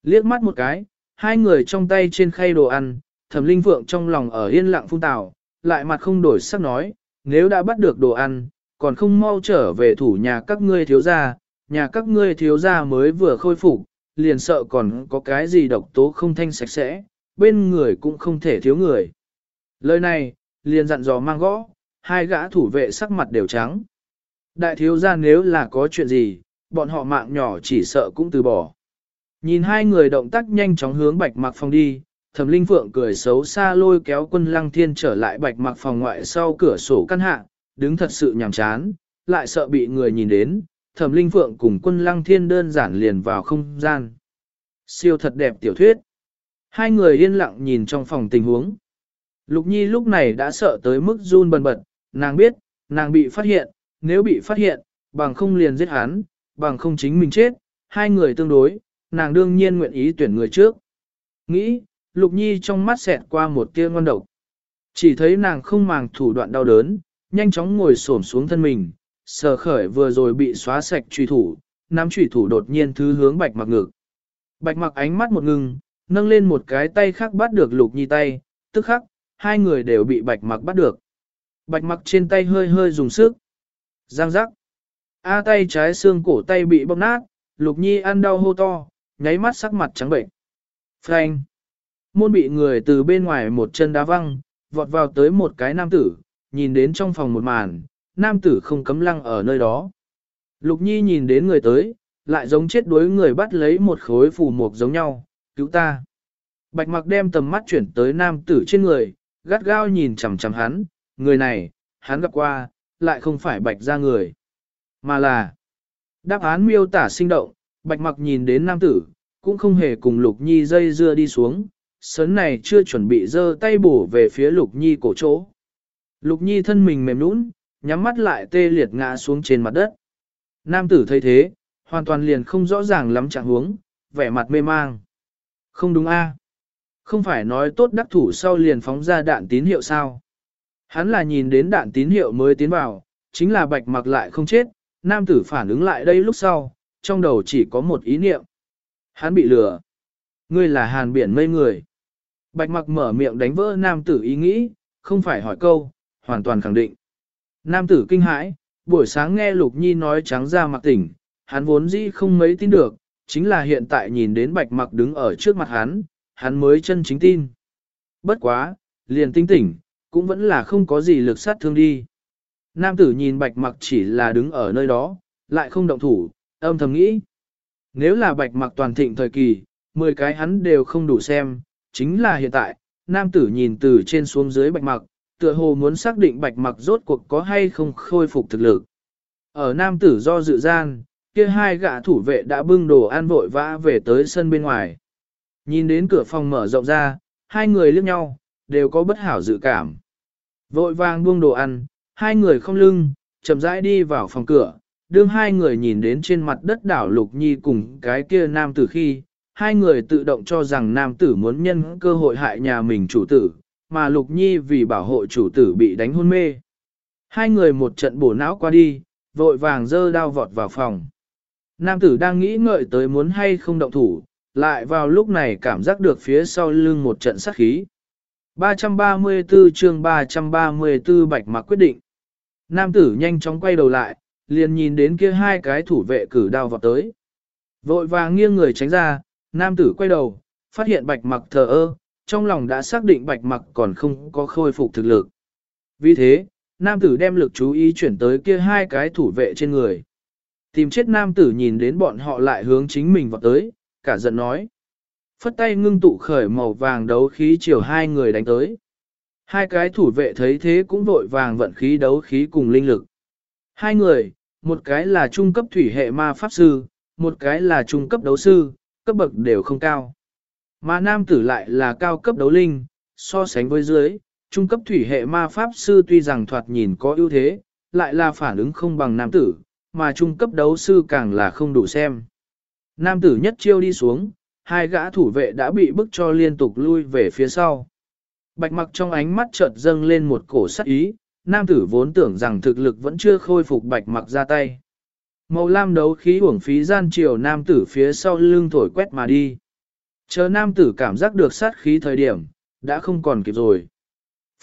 Liếc mắt một cái, hai người trong tay trên khay đồ ăn, thẩm linh phượng trong lòng ở yên lặng phung tào, lại mặt không đổi sắc nói, nếu đã bắt được đồ ăn, còn không mau trở về thủ nhà các ngươi thiếu gia, nhà các ngươi thiếu gia mới vừa khôi phục, liền sợ còn có cái gì độc tố không thanh sạch sẽ, bên người cũng không thể thiếu người. Lời này, liền dặn dò mang gõ, hai gã thủ vệ sắc mặt đều trắng. Đại thiếu gia nếu là có chuyện gì, bọn họ mạng nhỏ chỉ sợ cũng từ bỏ. Nhìn hai người động tác nhanh chóng hướng bạch mặc phòng đi, thẩm linh phượng cười xấu xa lôi kéo quân lăng thiên trở lại bạch mặc phòng ngoại sau cửa sổ căn hạ, đứng thật sự nhàm chán, lại sợ bị người nhìn đến, thẩm linh phượng cùng quân lăng thiên đơn giản liền vào không gian. Siêu thật đẹp tiểu thuyết. Hai người yên lặng nhìn trong phòng tình huống. Lục Nhi lúc này đã sợ tới mức run bần bật, nàng biết, nàng bị phát hiện, nếu bị phát hiện, bằng không liền giết hắn, bằng không chính mình chết, hai người tương đối, nàng đương nhiên nguyện ý tuyển người trước. Nghĩ, Lục Nhi trong mắt xẹt qua một tia ngon độc. Chỉ thấy nàng không màng thủ đoạn đau đớn, nhanh chóng ngồi xổm xuống thân mình, sờ khởi vừa rồi bị xóa sạch truy thủ, nắm truy thủ đột nhiên thứ hướng bạch mặc ngực. Bạch mặc ánh mắt một ngừng, nâng lên một cái tay khác bắt được Lục Nhi tay, tức khắc, hai người đều bị bạch mặc bắt được. Bạch mặc trên tay hơi hơi dùng sức. Giang giác. A tay trái xương cổ tay bị bóc nát, Lục Nhi ăn đau hô to, nháy mắt sắc mặt trắng bệnh. Frank. Môn bị người từ bên ngoài một chân đá văng, vọt vào tới một cái nam tử, nhìn đến trong phòng một màn, nam tử không cấm lăng ở nơi đó. Lục Nhi nhìn đến người tới, lại giống chết đuối người bắt lấy một khối phù mục giống nhau, cứu ta. Bạch mặc đem tầm mắt chuyển tới nam tử trên người, gắt gao nhìn chằm chằm hắn, người này, hắn gặp qua, lại không phải bạch ra người, mà là đáp án miêu tả sinh động, bạch mặc nhìn đến nam tử, cũng không hề cùng lục nhi dây dưa đi xuống, sớn này chưa chuẩn bị dơ tay bổ về phía lục nhi cổ chỗ. Lục nhi thân mình mềm nũng, nhắm mắt lại tê liệt ngã xuống trên mặt đất. Nam tử thấy thế, hoàn toàn liền không rõ ràng lắm trạng huống, vẻ mặt mê mang. Không đúng a? Không phải nói tốt đắc thủ sau liền phóng ra đạn tín hiệu sao? Hắn là nhìn đến đạn tín hiệu mới tiến vào, chính là bạch mặc lại không chết, nam tử phản ứng lại đây lúc sau, trong đầu chỉ có một ý niệm. Hắn bị lừa. Ngươi là hàn biển mây người. Bạch mặc mở miệng đánh vỡ nam tử ý nghĩ, không phải hỏi câu, hoàn toàn khẳng định. Nam tử kinh hãi, buổi sáng nghe Lục Nhi nói trắng ra mặc tỉnh, hắn vốn dĩ không mấy tin được, chính là hiện tại nhìn đến bạch mặc đứng ở trước mặt hắn, hắn mới chân chính tin. Bất quá, liền tinh tỉnh, cũng vẫn là không có gì lực sát thương đi. Nam tử nhìn bạch mặc chỉ là đứng ở nơi đó, lại không động thủ, âm thầm nghĩ. Nếu là bạch mặc toàn thịnh thời kỳ, 10 cái hắn đều không đủ xem, chính là hiện tại, nam tử nhìn từ trên xuống dưới bạch mặc, tựa hồ muốn xác định bạch mặc rốt cuộc có hay không khôi phục thực lực. Ở nam tử do dự gian, kia hai gã thủ vệ đã bưng đồ ăn vội vã về tới sân bên ngoài. Nhìn đến cửa phòng mở rộng ra, hai người liếc nhau, đều có bất hảo dự cảm. Vội vàng buông đồ ăn, hai người không lưng, chậm rãi đi vào phòng cửa, đương hai người nhìn đến trên mặt đất đảo Lục Nhi cùng cái kia nam tử khi, hai người tự động cho rằng nam tử muốn nhân cơ hội hại nhà mình chủ tử, mà Lục Nhi vì bảo hộ chủ tử bị đánh hôn mê. Hai người một trận bổ não qua đi, vội vàng dơ đao vọt vào phòng. Nam tử đang nghĩ ngợi tới muốn hay không động thủ, lại vào lúc này cảm giác được phía sau lưng một trận sát khí. 334 chương 334 bạch mặc quyết định. Nam tử nhanh chóng quay đầu lại, liền nhìn đến kia hai cái thủ vệ cử đao vào tới. Vội vàng nghiêng người tránh ra, nam tử quay đầu, phát hiện bạch mặc thờ ơ, trong lòng đã xác định bạch mặc còn không có khôi phục thực lực. Vì thế, nam tử đem lực chú ý chuyển tới kia hai cái thủ vệ trên người. Tìm chết nam tử nhìn đến bọn họ lại hướng chính mình vào tới, cả giận nói. Phất tay ngưng tụ khởi màu vàng đấu khí chiều hai người đánh tới. Hai cái thủ vệ thấy thế cũng vội vàng vận khí đấu khí cùng linh lực. Hai người, một cái là trung cấp thủy hệ ma pháp sư, một cái là trung cấp đấu sư, cấp bậc đều không cao. Mà nam tử lại là cao cấp đấu linh, so sánh với dưới, trung cấp thủy hệ ma pháp sư tuy rằng thoạt nhìn có ưu thế, lại là phản ứng không bằng nam tử, mà trung cấp đấu sư càng là không đủ xem. Nam tử nhất chiêu đi xuống, hai gã thủ vệ đã bị bức cho liên tục lui về phía sau. Bạch mặc trong ánh mắt chợt dâng lên một cổ sắc ý, nam tử vốn tưởng rằng thực lực vẫn chưa khôi phục bạch mặc ra tay. Màu lam đấu khí uổng phí gian chiều nam tử phía sau lưng thổi quét mà đi. Chờ nam tử cảm giác được sát khí thời điểm, đã không còn kịp rồi.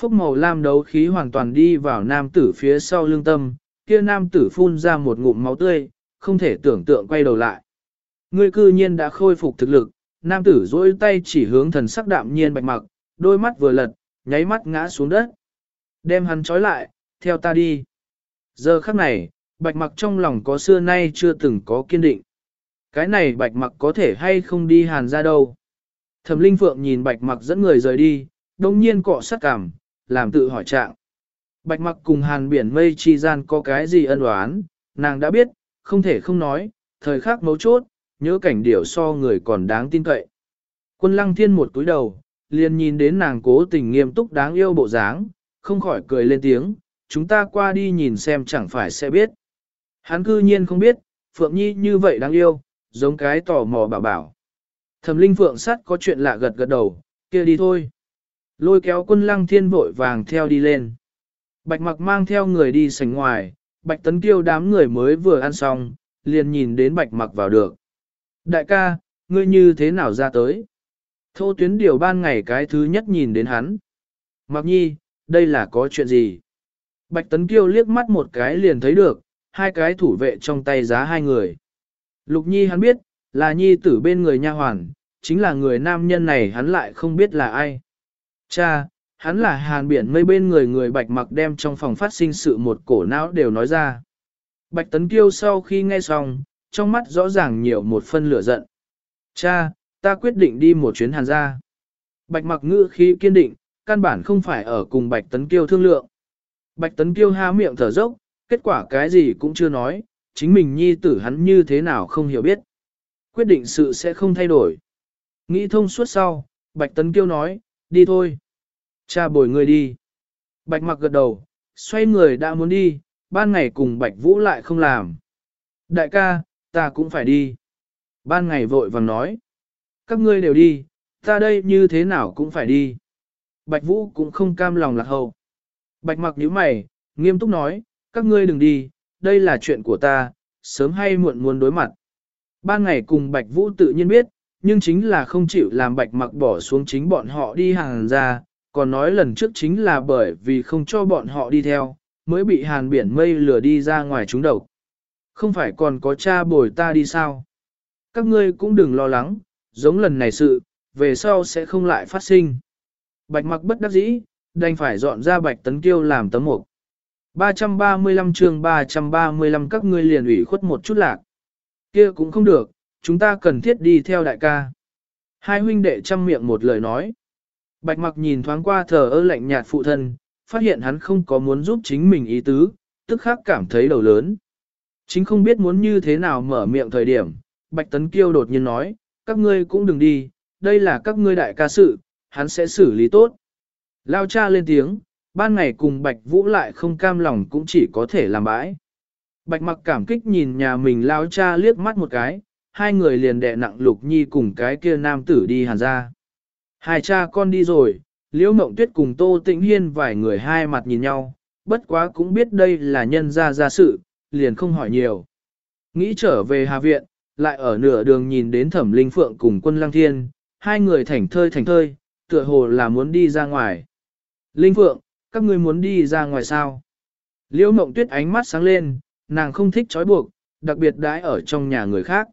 Phúc màu lam đấu khí hoàn toàn đi vào nam tử phía sau lưng tâm, kia nam tử phun ra một ngụm máu tươi, không thể tưởng tượng quay đầu lại. Ngươi cư nhiên đã khôi phục thực lực, nam tử dỗi tay chỉ hướng thần sắc đạm nhiên bạch mặc, đôi mắt vừa lật, nháy mắt ngã xuống đất. Đem hắn trói lại, theo ta đi. Giờ khắc này, bạch mặc trong lòng có xưa nay chưa từng có kiên định. Cái này bạch mặc có thể hay không đi hàn ra đâu. Thẩm linh phượng nhìn bạch mặc dẫn người rời đi, đồng nhiên cọ sát cảm, làm tự hỏi trạng. Bạch mặc cùng hàn biển mây chi gian có cái gì ân oán, nàng đã biết, không thể không nói, thời khắc mấu chốt, nhớ cảnh điểu so người còn đáng tin cậy. Quân lăng thiên một túi đầu, liền nhìn đến nàng cố tình nghiêm túc đáng yêu bộ dáng, không khỏi cười lên tiếng, chúng ta qua đi nhìn xem chẳng phải sẽ biết. Hắn cư nhiên không biết, Phượng Nhi như vậy đáng yêu, giống cái tò mò bảo bảo. Thẩm linh Phượng sắt có chuyện lạ gật gật đầu, kia đi thôi. Lôi kéo quân lăng thiên vội vàng theo đi lên. Bạch mặc mang theo người đi sảnh ngoài, bạch tấn kiêu đám người mới vừa ăn xong, liền nhìn đến bạch mặc vào được. Đại ca, ngươi như thế nào ra tới? Thô tuyến điều ban ngày cái thứ nhất nhìn đến hắn. Mặc nhi, đây là có chuyện gì? Bạch tấn kiêu liếc mắt một cái liền thấy được, hai cái thủ vệ trong tay giá hai người. Lục nhi hắn biết, là nhi tử bên người nha hoàn, chính là người nam nhân này hắn lại không biết là ai. Cha, hắn là hàn biển mây bên người người bạch mặc đem trong phòng phát sinh sự một cổ não đều nói ra. Bạch tấn kiêu sau khi nghe xong, trong mắt rõ ràng nhiều một phân lửa giận. Cha, ta quyết định đi một chuyến hàn ra. Bạch mặc ngữ khí kiên định, căn bản không phải ở cùng bạch tấn kiêu thương lượng. Bạch tấn kiêu há miệng thở dốc, kết quả cái gì cũng chưa nói, chính mình nhi tử hắn như thế nào không hiểu biết. Quyết định sự sẽ không thay đổi. Nghĩ thông suốt sau, Bạch Tấn Kiêu nói, đi thôi. Cha bồi người đi. Bạch mặc gật đầu, xoay người đã muốn đi, ban ngày cùng Bạch Vũ lại không làm. Đại ca, ta cũng phải đi. Ban ngày vội vàng nói. Các ngươi đều đi, ta đây như thế nào cũng phải đi. Bạch Vũ cũng không cam lòng lạc hậu. Bạch mặc nhíu mày, nghiêm túc nói, các ngươi đừng đi, đây là chuyện của ta, sớm hay muộn muốn đối mặt. Ban ngày cùng Bạch Vũ tự nhiên biết, nhưng chính là không chịu làm Bạch mặc bỏ xuống chính bọn họ đi hàng ra, còn nói lần trước chính là bởi vì không cho bọn họ đi theo, mới bị hàn biển mây lừa đi ra ngoài chúng đầu. Không phải còn có cha bồi ta đi sao? Các ngươi cũng đừng lo lắng, giống lần này sự, về sau sẽ không lại phát sinh. Bạch mặc bất đắc dĩ, đành phải dọn ra bạch tấn kiêu làm tấm mục. 335 chương 335 các ngươi liền ủy khuất một chút lạc. Kia cũng không được, chúng ta cần thiết đi theo đại ca. Hai huynh đệ chăm miệng một lời nói. Bạch mặc nhìn thoáng qua thờ ơ lạnh nhạt phụ thân, phát hiện hắn không có muốn giúp chính mình ý tứ, tức khắc cảm thấy đầu lớn. Chính không biết muốn như thế nào mở miệng thời điểm, Bạch Tấn Kiêu đột nhiên nói, các ngươi cũng đừng đi, đây là các ngươi đại ca sự, hắn sẽ xử lý tốt. Lao cha lên tiếng, ban ngày cùng Bạch Vũ lại không cam lòng cũng chỉ có thể làm bãi. Bạch mặc cảm kích nhìn nhà mình lao cha liếc mắt một cái, hai người liền đè nặng lục nhi cùng cái kia nam tử đi hàn ra. Hai cha con đi rồi, liễu mộng tuyết cùng tô tĩnh hiên vài người hai mặt nhìn nhau, bất quá cũng biết đây là nhân gia gia sự, liền không hỏi nhiều. Nghĩ trở về Hà Viện, lại ở nửa đường nhìn đến thẩm linh phượng cùng quân lăng thiên, hai người thảnh thơi thảnh thơi, tựa hồ là muốn đi ra ngoài. Linh phượng, các ngươi muốn đi ra ngoài sao? Liễu mộng tuyết ánh mắt sáng lên, nàng không thích trói buộc, đặc biệt đãi ở trong nhà người khác.